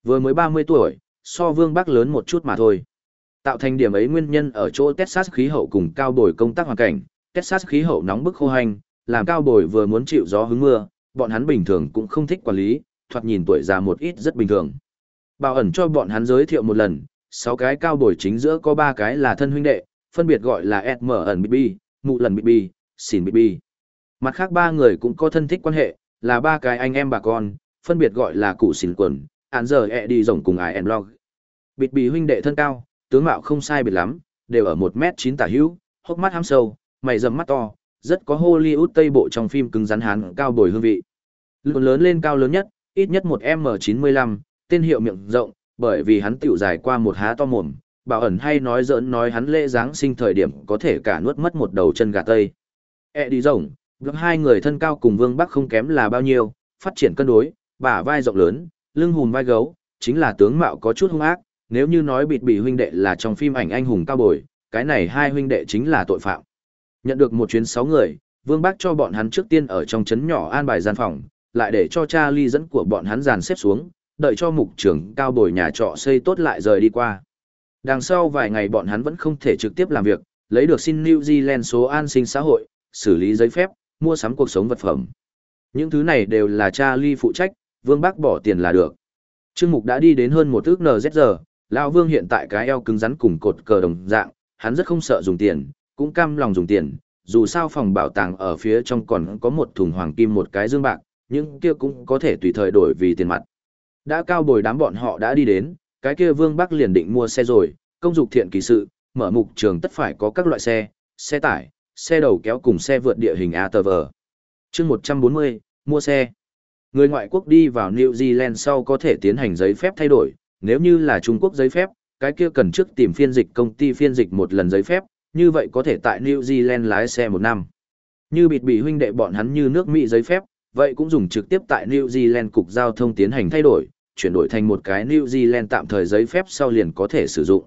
A: Vừa mới 30 tuổi, so Vương Bắc lớn một chút mà thôi. Tạo thành điểm ấy nguyên nhân ở chỗ Texas khí hậu cùng cao bồi công tác hoàn cảnh, Texas khí hậu nóng bức khô hành, làm cao bồi vừa muốn chịu gió hứng mưa, bọn hắn bình thường cũng không thích quản lý, thoạt nhìn tuổi già một ít rất bình thường. Bảo ẩn cho bọn hắn giới thiệu một lần, sáu cái cao bồi chính giữa có ba cái là thân huynh đệ, phân biệt gọi là SM ẩn BB, mụ lần BB, xỉn BB. Mặt khác ba người cũng có thân thích quan hệ, là ba cái anh em bà con, phân biệt gọi là cụ xỉn quần, án giờ e đi rồng cùng ai blog. Bịt bì huynh đệ thân cao, tướng mạo không sai biệt lắm, đều ở 1m9 tả hữu, hốc mắt ham sâu, mày rậm mắt to, rất có Hollywood Tây Bộ trong phim cứng rắn hán cao bồi hương vị. Lượng lớn lên cao lớn nhất, ít nhất một m chín mươi lăm, tên hiệu miệng rộng, bởi vì hắn tiểu dài qua một há to mồm, bảo ẩn hay nói giỡn nói hắn lễ giáng sinh thời điểm có thể cả nuốt mất một đầu chân gà tây. E đi rồng, gặp hai người thân cao cùng Vương Bắc không kém là bao nhiêu, phát triển cân đối, bả vai rộng lớn, lưng hùm vai gấu, chính là tướng mạo có chút hung ác, nếu như nói bịt bị huynh đệ là trong phim ảnh anh hùng cao bồi, cái này hai huynh đệ chính là tội phạm. Nhận được một chuyến sáu người, Vương Bác cho bọn hắn trước tiên ở trong trấn nhỏ an bài gian phòng, lại để cho cha ly dẫn của bọn hắn dàn xếp xuống, đợi cho mục trưởng cao bồi nhà trọ xây tốt lại rời đi qua. Đằng sau vài ngày bọn hắn vẫn không thể trực tiếp làm việc, lấy được xin New Zealand số an sinh xã hội, xử lý giấy phép, mua sắm cuộc sống vật phẩm. Những thứ này đều là Charlie phụ trách, Vương Bác bỏ tiền là được. Trương Mục đã đi đến hơn một ước NZR, Lão Vương hiện tại cái eo cứng rắn cùng cột cờ đồng dạng, hắn rất không sợ dùng tiền, cũng cam lòng dùng tiền, dù sao phòng bảo tàng ở phía trong còn có một thùng hoàng kim một cái dương bạc, nhưng kia cũng có thể tùy thời đổi vì tiền mặt. Đã cao bồi đám bọn họ đã đi đến, cái kia Vương Bắc liền định mua xe rồi, công dục thiện kỳ sự, mở mục trường tất phải có các loại xe, xe tải, xe đầu kéo cùng xe vượt địa hình ATV. Chương 140, mua xe. Người ngoại quốc đi vào New Zealand sau có thể tiến hành giấy phép thay đổi, nếu như là Trung Quốc giấy phép, cái kia cần trước tìm phiên dịch công ty phiên dịch một lần giấy phép, như vậy có thể tại New Zealand lái xe một năm. Như bịt bị huynh đệ bọn hắn như nước Mỹ giấy phép, vậy cũng dùng trực tiếp tại New Zealand cục giao thông tiến hành thay đổi, chuyển đổi thành một cái New Zealand tạm thời giấy phép sau liền có thể sử dụng.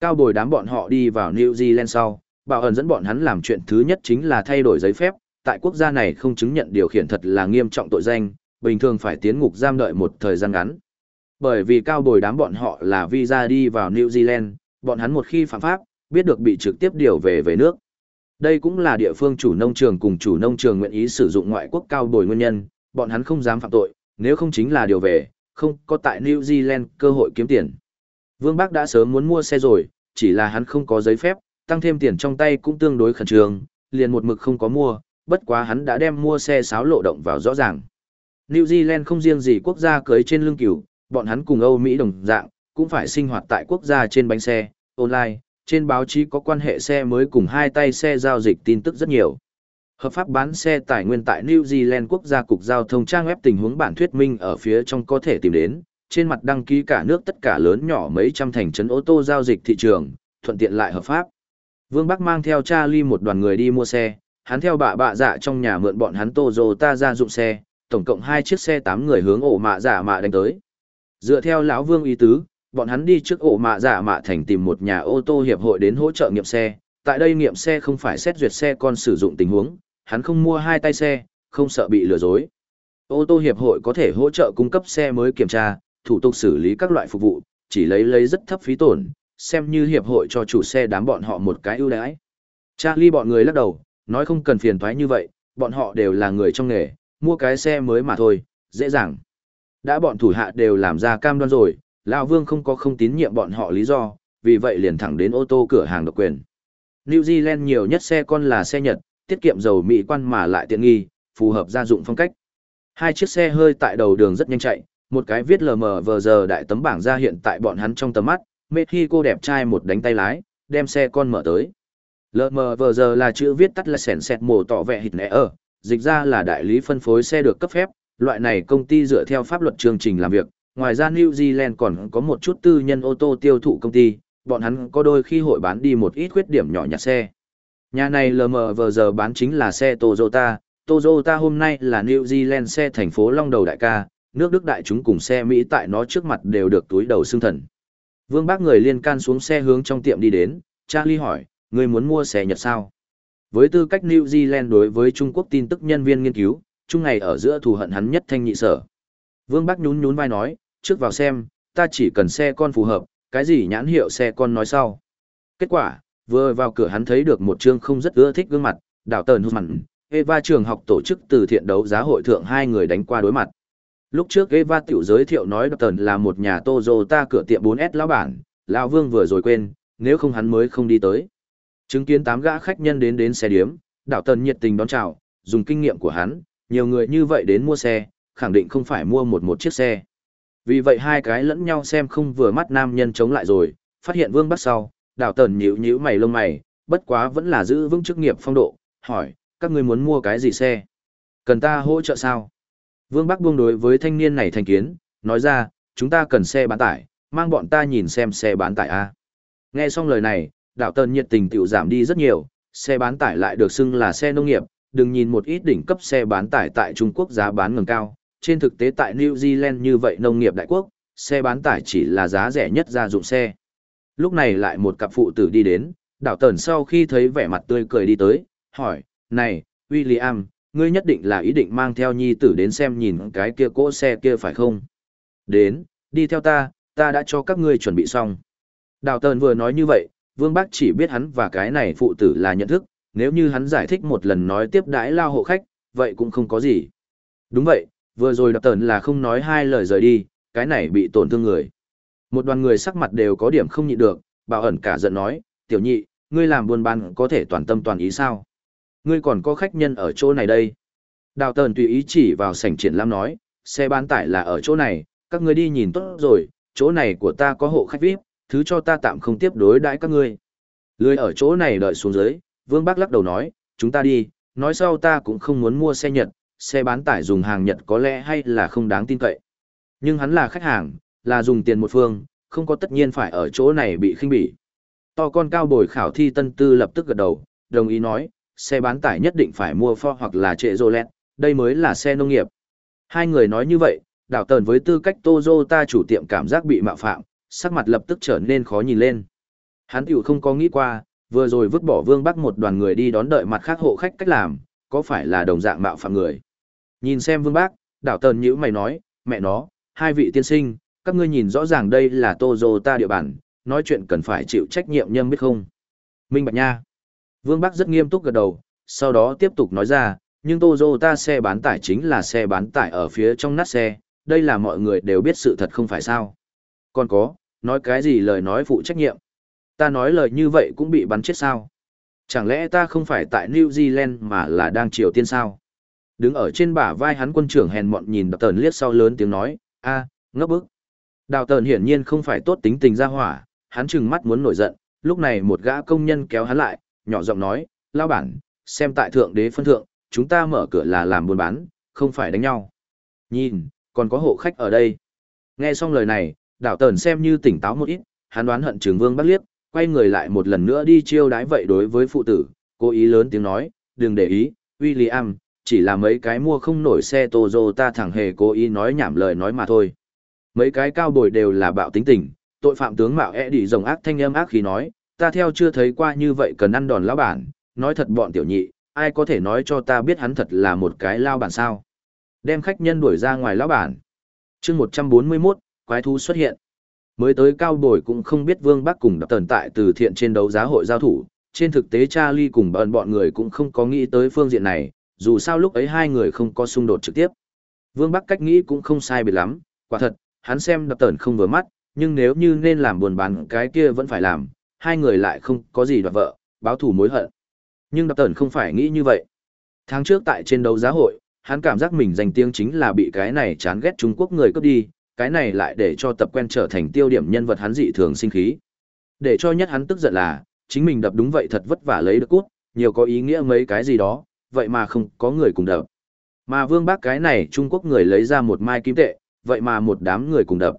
A: Cao bồi đám bọn họ đi vào New Zealand sau, bảo ẩn dẫn bọn hắn làm chuyện thứ nhất chính là thay đổi giấy phép, tại quốc gia này không chứng nhận điều khiển thật là nghiêm trọng tội danh, bình thường phải tiến ngục giam đợi một thời gian ngắn. Bởi vì cao bồi đám bọn họ là visa đi vào New Zealand, bọn hắn một khi phạm pháp, biết được bị trực tiếp điều về về nước. Đây cũng là địa phương chủ nông trường cùng chủ nông trường nguyện ý sử dụng ngoại quốc cao bồi nguyên nhân, bọn hắn không dám phạm tội, nếu không chính là điều về, không có tại New Zealand cơ hội kiếm tiền. Vương Bắc đã sớm muốn mua xe rồi, chỉ là hắn không có giấy phép, tăng thêm tiền trong tay cũng tương đối khẩn trương, liền một mực không có mua, bất quá hắn đã đem mua xe sáo lộ động vào rõ ràng. New Zealand không riêng gì quốc gia cưới trên lưng cửu, bọn hắn cùng Âu Mỹ đồng dạng, cũng phải sinh hoạt tại quốc gia trên bánh xe, online, trên báo chí có quan hệ xe mới cùng hai tay xe giao dịch tin tức rất nhiều. Hợp pháp bán xe tài nguyên tại New Zealand quốc gia cục giao thông trang web tình huống bản thuyết minh ở phía trong có thể tìm đến, trên mặt đăng ký cả nước tất cả lớn nhỏ mấy trăm thành trấn ô tô giao dịch thị trường, thuận tiện lại hợp pháp. Vương Bắc mang theo Charlie một đoàn người đi mua xe, hắn theo bà bạ dạ trong nhà mượn bọn hắn Toyota ra dụng xe, tổng cộng hai chiếc xe tám người hướng ổ mạ giả mạ đánh tới. Dựa theo lão Vương ý tứ, bọn hắn đi trước ổ mạ giả mạ thành tìm một nhà ô tô hiệp hội đến hỗ trợ nghiệm xe, tại đây nghiệm xe không phải xét duyệt xe con sử dụng tình huống, hắn không mua hai tay xe, không sợ bị lừa dối. Ô tô hiệp hội có thể hỗ trợ cung cấp xe mới kiểm tra, thủ tục xử lý các loại phục vụ, chỉ lấy lấy rất thấp phí tổn, xem như hiệp hội cho chủ xe đám bọn họ một cái ưu đãi. Charlie bọn người lắc đầu, nói không cần phiền thoái như vậy, bọn họ đều là người trong nghề, mua cái xe mới mà thôi, dễ dàng. Đã bọn thủ hạ đều làm ra cam đoan rồi, Lão Vương không có không tín nhiệm bọn họ lý do, vì vậy liền thẳng đến ô tô cửa hàng độc quyền. New Zealand nhiều nhất xe con là xe Nhật, tiết kiệm dầu mỹ quan mà lại tiện nghi, phù hợp gia dụng phong cách. Hai chiếc xe hơi tại đầu đường rất nhanh chạy, một cái viết lờ mờ vờ giờ đại tấm bảng ra hiện tại bọn hắn trong tầm mắt, Mệt khi cô đẹp trai một đánh tay lái, đem xe con mở tới. Lờ mờ vờ giờ là chữ viết tắt là sẻn sẹt mổ tỏ vẻ hịt nẻ ở, dịch ra là đại lý phân phối xe được cấp phép, loại này công ty dựa theo pháp luật chương trình làm việc. Ngoài ra New Zealand còn có một chút tư nhân ô tô tiêu thụ công ty, bọn hắn có đôi khi hội bán đi một ít khuyết điểm nhỏ nhặt xe. Nhà này LMV giờ bán chính là xe Toyota, Toyota hôm nay là New Zealand xe thành phố Long Đầu Đại ca, nước Đức đại chúng cùng xe Mỹ tại nó trước mặt đều được túi đầu xương thần. Vương bác người liên can xuống xe hướng trong tiệm đi đến, Charlie hỏi, người muốn mua xe Nhật sao? Với tư cách New Zealand đối với Trung Quốc tin tức nhân viên nghiên cứu, chung ngày ở giữa thù hận hắn nhất thanh nhị sở. Vương bác nhún nhún vai nói, trước vào xem, ta chỉ cần xe con phù hợp, cái gì nhãn hiệu xe con nói sau. Kết quả, vừa vào cửa hắn thấy được một chương không rất ưa thích gương mặt, đảo tờn hút mặn, Eva trường học tổ chức từ thiện đấu giá hội thượng hai người đánh qua đối mặt. Lúc trước Eva tiểu giới thiệu nói đảo tờn là một nhà Toyota cửa tiệm 4S lão bản, lão Vương vừa rồi quên, nếu không hắn mới không đi tới. Chứng kiến tám gã khách nhân đến đến xe điếm, đảo tần nhiệt tình đón chào, dùng kinh nghiệm của hắn, nhiều người như vậy đến mua xe, khẳng định không phải mua một một chiếc xe. Vì vậy hai cái lẫn nhau xem không vừa mắt nam nhân chống lại rồi, phát hiện vương bắt sau, đào tần nhíu nhíu mày lông mày, bất quá vẫn là giữ vững chức nghiệp phong độ, hỏi, các ngươi muốn mua cái gì xe? Cần ta hỗ trợ sao? Vương Bắc buông đối với thanh niên này thành kiến, nói ra, chúng ta cần xe bán tải, mang bọn ta nhìn xem xe bán tải A. Nghe xong lời này, đạo tần nhiệt tình tiểu giảm đi rất nhiều, xe bán tải lại được xưng là xe nông nghiệp, đừng nhìn một ít đỉnh cấp xe bán tải tại Trung Quốc giá bán ngừng cao, trên thực tế tại New Zealand như vậy nông nghiệp đại quốc, xe bán tải chỉ là giá rẻ nhất gia dụng xe. Lúc này lại một cặp phụ tử đi đến, đảo tần sau khi thấy vẻ mặt tươi cười đi tới, hỏi, này, William, ngươi nhất định là ý định mang theo nhi tử đến xem nhìn cái kia cỗ xe kia phải không? Đến, đi theo ta, ta đã cho các ngươi chuẩn bị xong. Đào tần vừa nói như vậy, Vương Bác chỉ biết hắn và cái này phụ tử là nhận thức, nếu như hắn giải thích một lần nói tiếp đãi lao hộ khách, vậy cũng không có gì. Đúng vậy, vừa rồi đào tần là không nói hai lời rời đi, cái này bị tổn thương người. Một đoàn người sắc mặt đều có điểm không nhịn được, bảo ẩn cả giận nói, tiểu nhị, ngươi làm buôn bán có thể toàn tâm toàn ý sao? Ngươi còn có khách nhân ở chỗ này đây. Đào tờn tùy ý chỉ vào sảnh triển lãm nói, xe bán tải là ở chỗ này, các ngươi đi nhìn tốt rồi, chỗ này của ta có hộ khách VIP, thứ cho ta tạm không tiếp đối đãi các ngươi. Lười ở chỗ này đợi xuống dưới, Vương bác lắc đầu nói, chúng ta đi, nói sau ta cũng không muốn mua xe Nhật, xe bán tải dùng hàng Nhật có lẽ hay là không đáng tin cậy. Nhưng hắn là khách hàng, là dùng tiền một phương, không có tất nhiên phải ở chỗ này bị khinh bỉ. To con cao bồi khảo thi tân tư lập tức gật đầu, đồng ý nói, xe bán tải nhất định phải mua Ford hoặc là trệ Rolet, đây mới là xe nông nghiệp. Hai người nói như vậy, đảo tờn với tư cách Toyota chủ tiệm cảm giác bị mạo phạm, sắc mặt lập tức trở nên khó nhìn lên. Hắn tiểu không có nghĩ qua, vừa rồi vứt bỏ Vương Bắc một đoàn người đi đón đợi mặt khác hộ khách cách làm, có phải là đồng dạng mạo phạm người. Nhìn xem Vương Bắc, đảo tần nhữ mày nói, mẹ nó, hai vị tiên sinh, các ngươi nhìn rõ ràng đây là Toyota địa bàn, nói chuyện cần phải chịu trách nhiệm nhâm biết không. Minh Bạch Nha. Vương Bắc rất nghiêm túc gật đầu, sau đó tiếp tục nói ra, nhưng Toyota xe bán tải chính là xe bán tải ở phía trong nát xe, đây là mọi người đều biết sự thật không phải sao. Còn có, nói cái gì lời nói phụ trách nhiệm. Ta nói lời như vậy cũng bị bắn chết sao? Chẳng lẽ ta không phải tại New Zealand mà là đang Triều Tiên sao? Đứng ở trên bả vai hắn quân trưởng hèn mọn nhìn đập tờn liếc sau lớn tiếng nói, a ngấp bức. Đào tờn hiển nhiên không phải tốt tính tình ra hỏa, hắn chừng mắt muốn nổi giận, lúc này một gã công nhân kéo hắn lại, nhỏ giọng nói, lao bản, xem tại thượng đế phân thượng, chúng ta mở cửa là làm buôn bán, không phải đánh nhau. Nhìn, còn có hộ khách ở đây. Nghe xong lời này, đào tờn xem như tỉnh táo một ít, hắn đoán hận trường vương bắt liếc, quay người lại một lần nữa đi chiêu đái vậy đối với phụ tử, cố ý lớn tiếng nói, đừng để ý, William, chỉ là mấy cái mua không nổi xe Toyota thẳng hề cố ý nói nhảm lời nói mà thôi. Mấy cái cao bồi đều là bạo tính tình, tội phạm tướng mạo e đi rồng ác thanh âm ác khi nói, ta theo chưa thấy qua như vậy cần ăn đòn lão bản, nói thật bọn tiểu nhị, ai có thể nói cho ta biết hắn thật là một cái lao bản sao. Đem khách nhân đuổi ra ngoài lão bản. chương 141, quái thú xuất hiện. Mới tới cao bồi cũng không biết Vương Bắc cùng đập tần tại từ thiện trên đấu giá hội giao thủ, trên thực tế Charlie cùng bọn bọn người cũng không có nghĩ tới phương diện này, dù sao lúc ấy hai người không có xung đột trực tiếp. Vương Bắc cách nghĩ cũng không sai biệt lắm, quả thật, hắn xem đập tờn không vừa mắt, nhưng nếu như nên làm buồn bán cái kia vẫn phải làm, hai người lại không có gì đoạt vợ, báo thù mối hận. Nhưng đập tờn không phải nghĩ như vậy. Tháng trước tại trên đấu giá hội, hắn cảm giác mình danh tiếng chính là bị cái này chán ghét Trung Quốc người cướp đi, cái này lại để cho tập quen trở thành tiêu điểm nhân vật hắn dị thường sinh khí. Để cho nhất hắn tức giận là, chính mình đập đúng vậy thật vất vả lấy được cút, nhiều có ý nghĩa mấy cái gì đó, vậy mà không có người cùng đập. Mà vương bác cái này Trung Quốc người lấy ra một mai kim tệ, vậy mà một đám người cùng đập.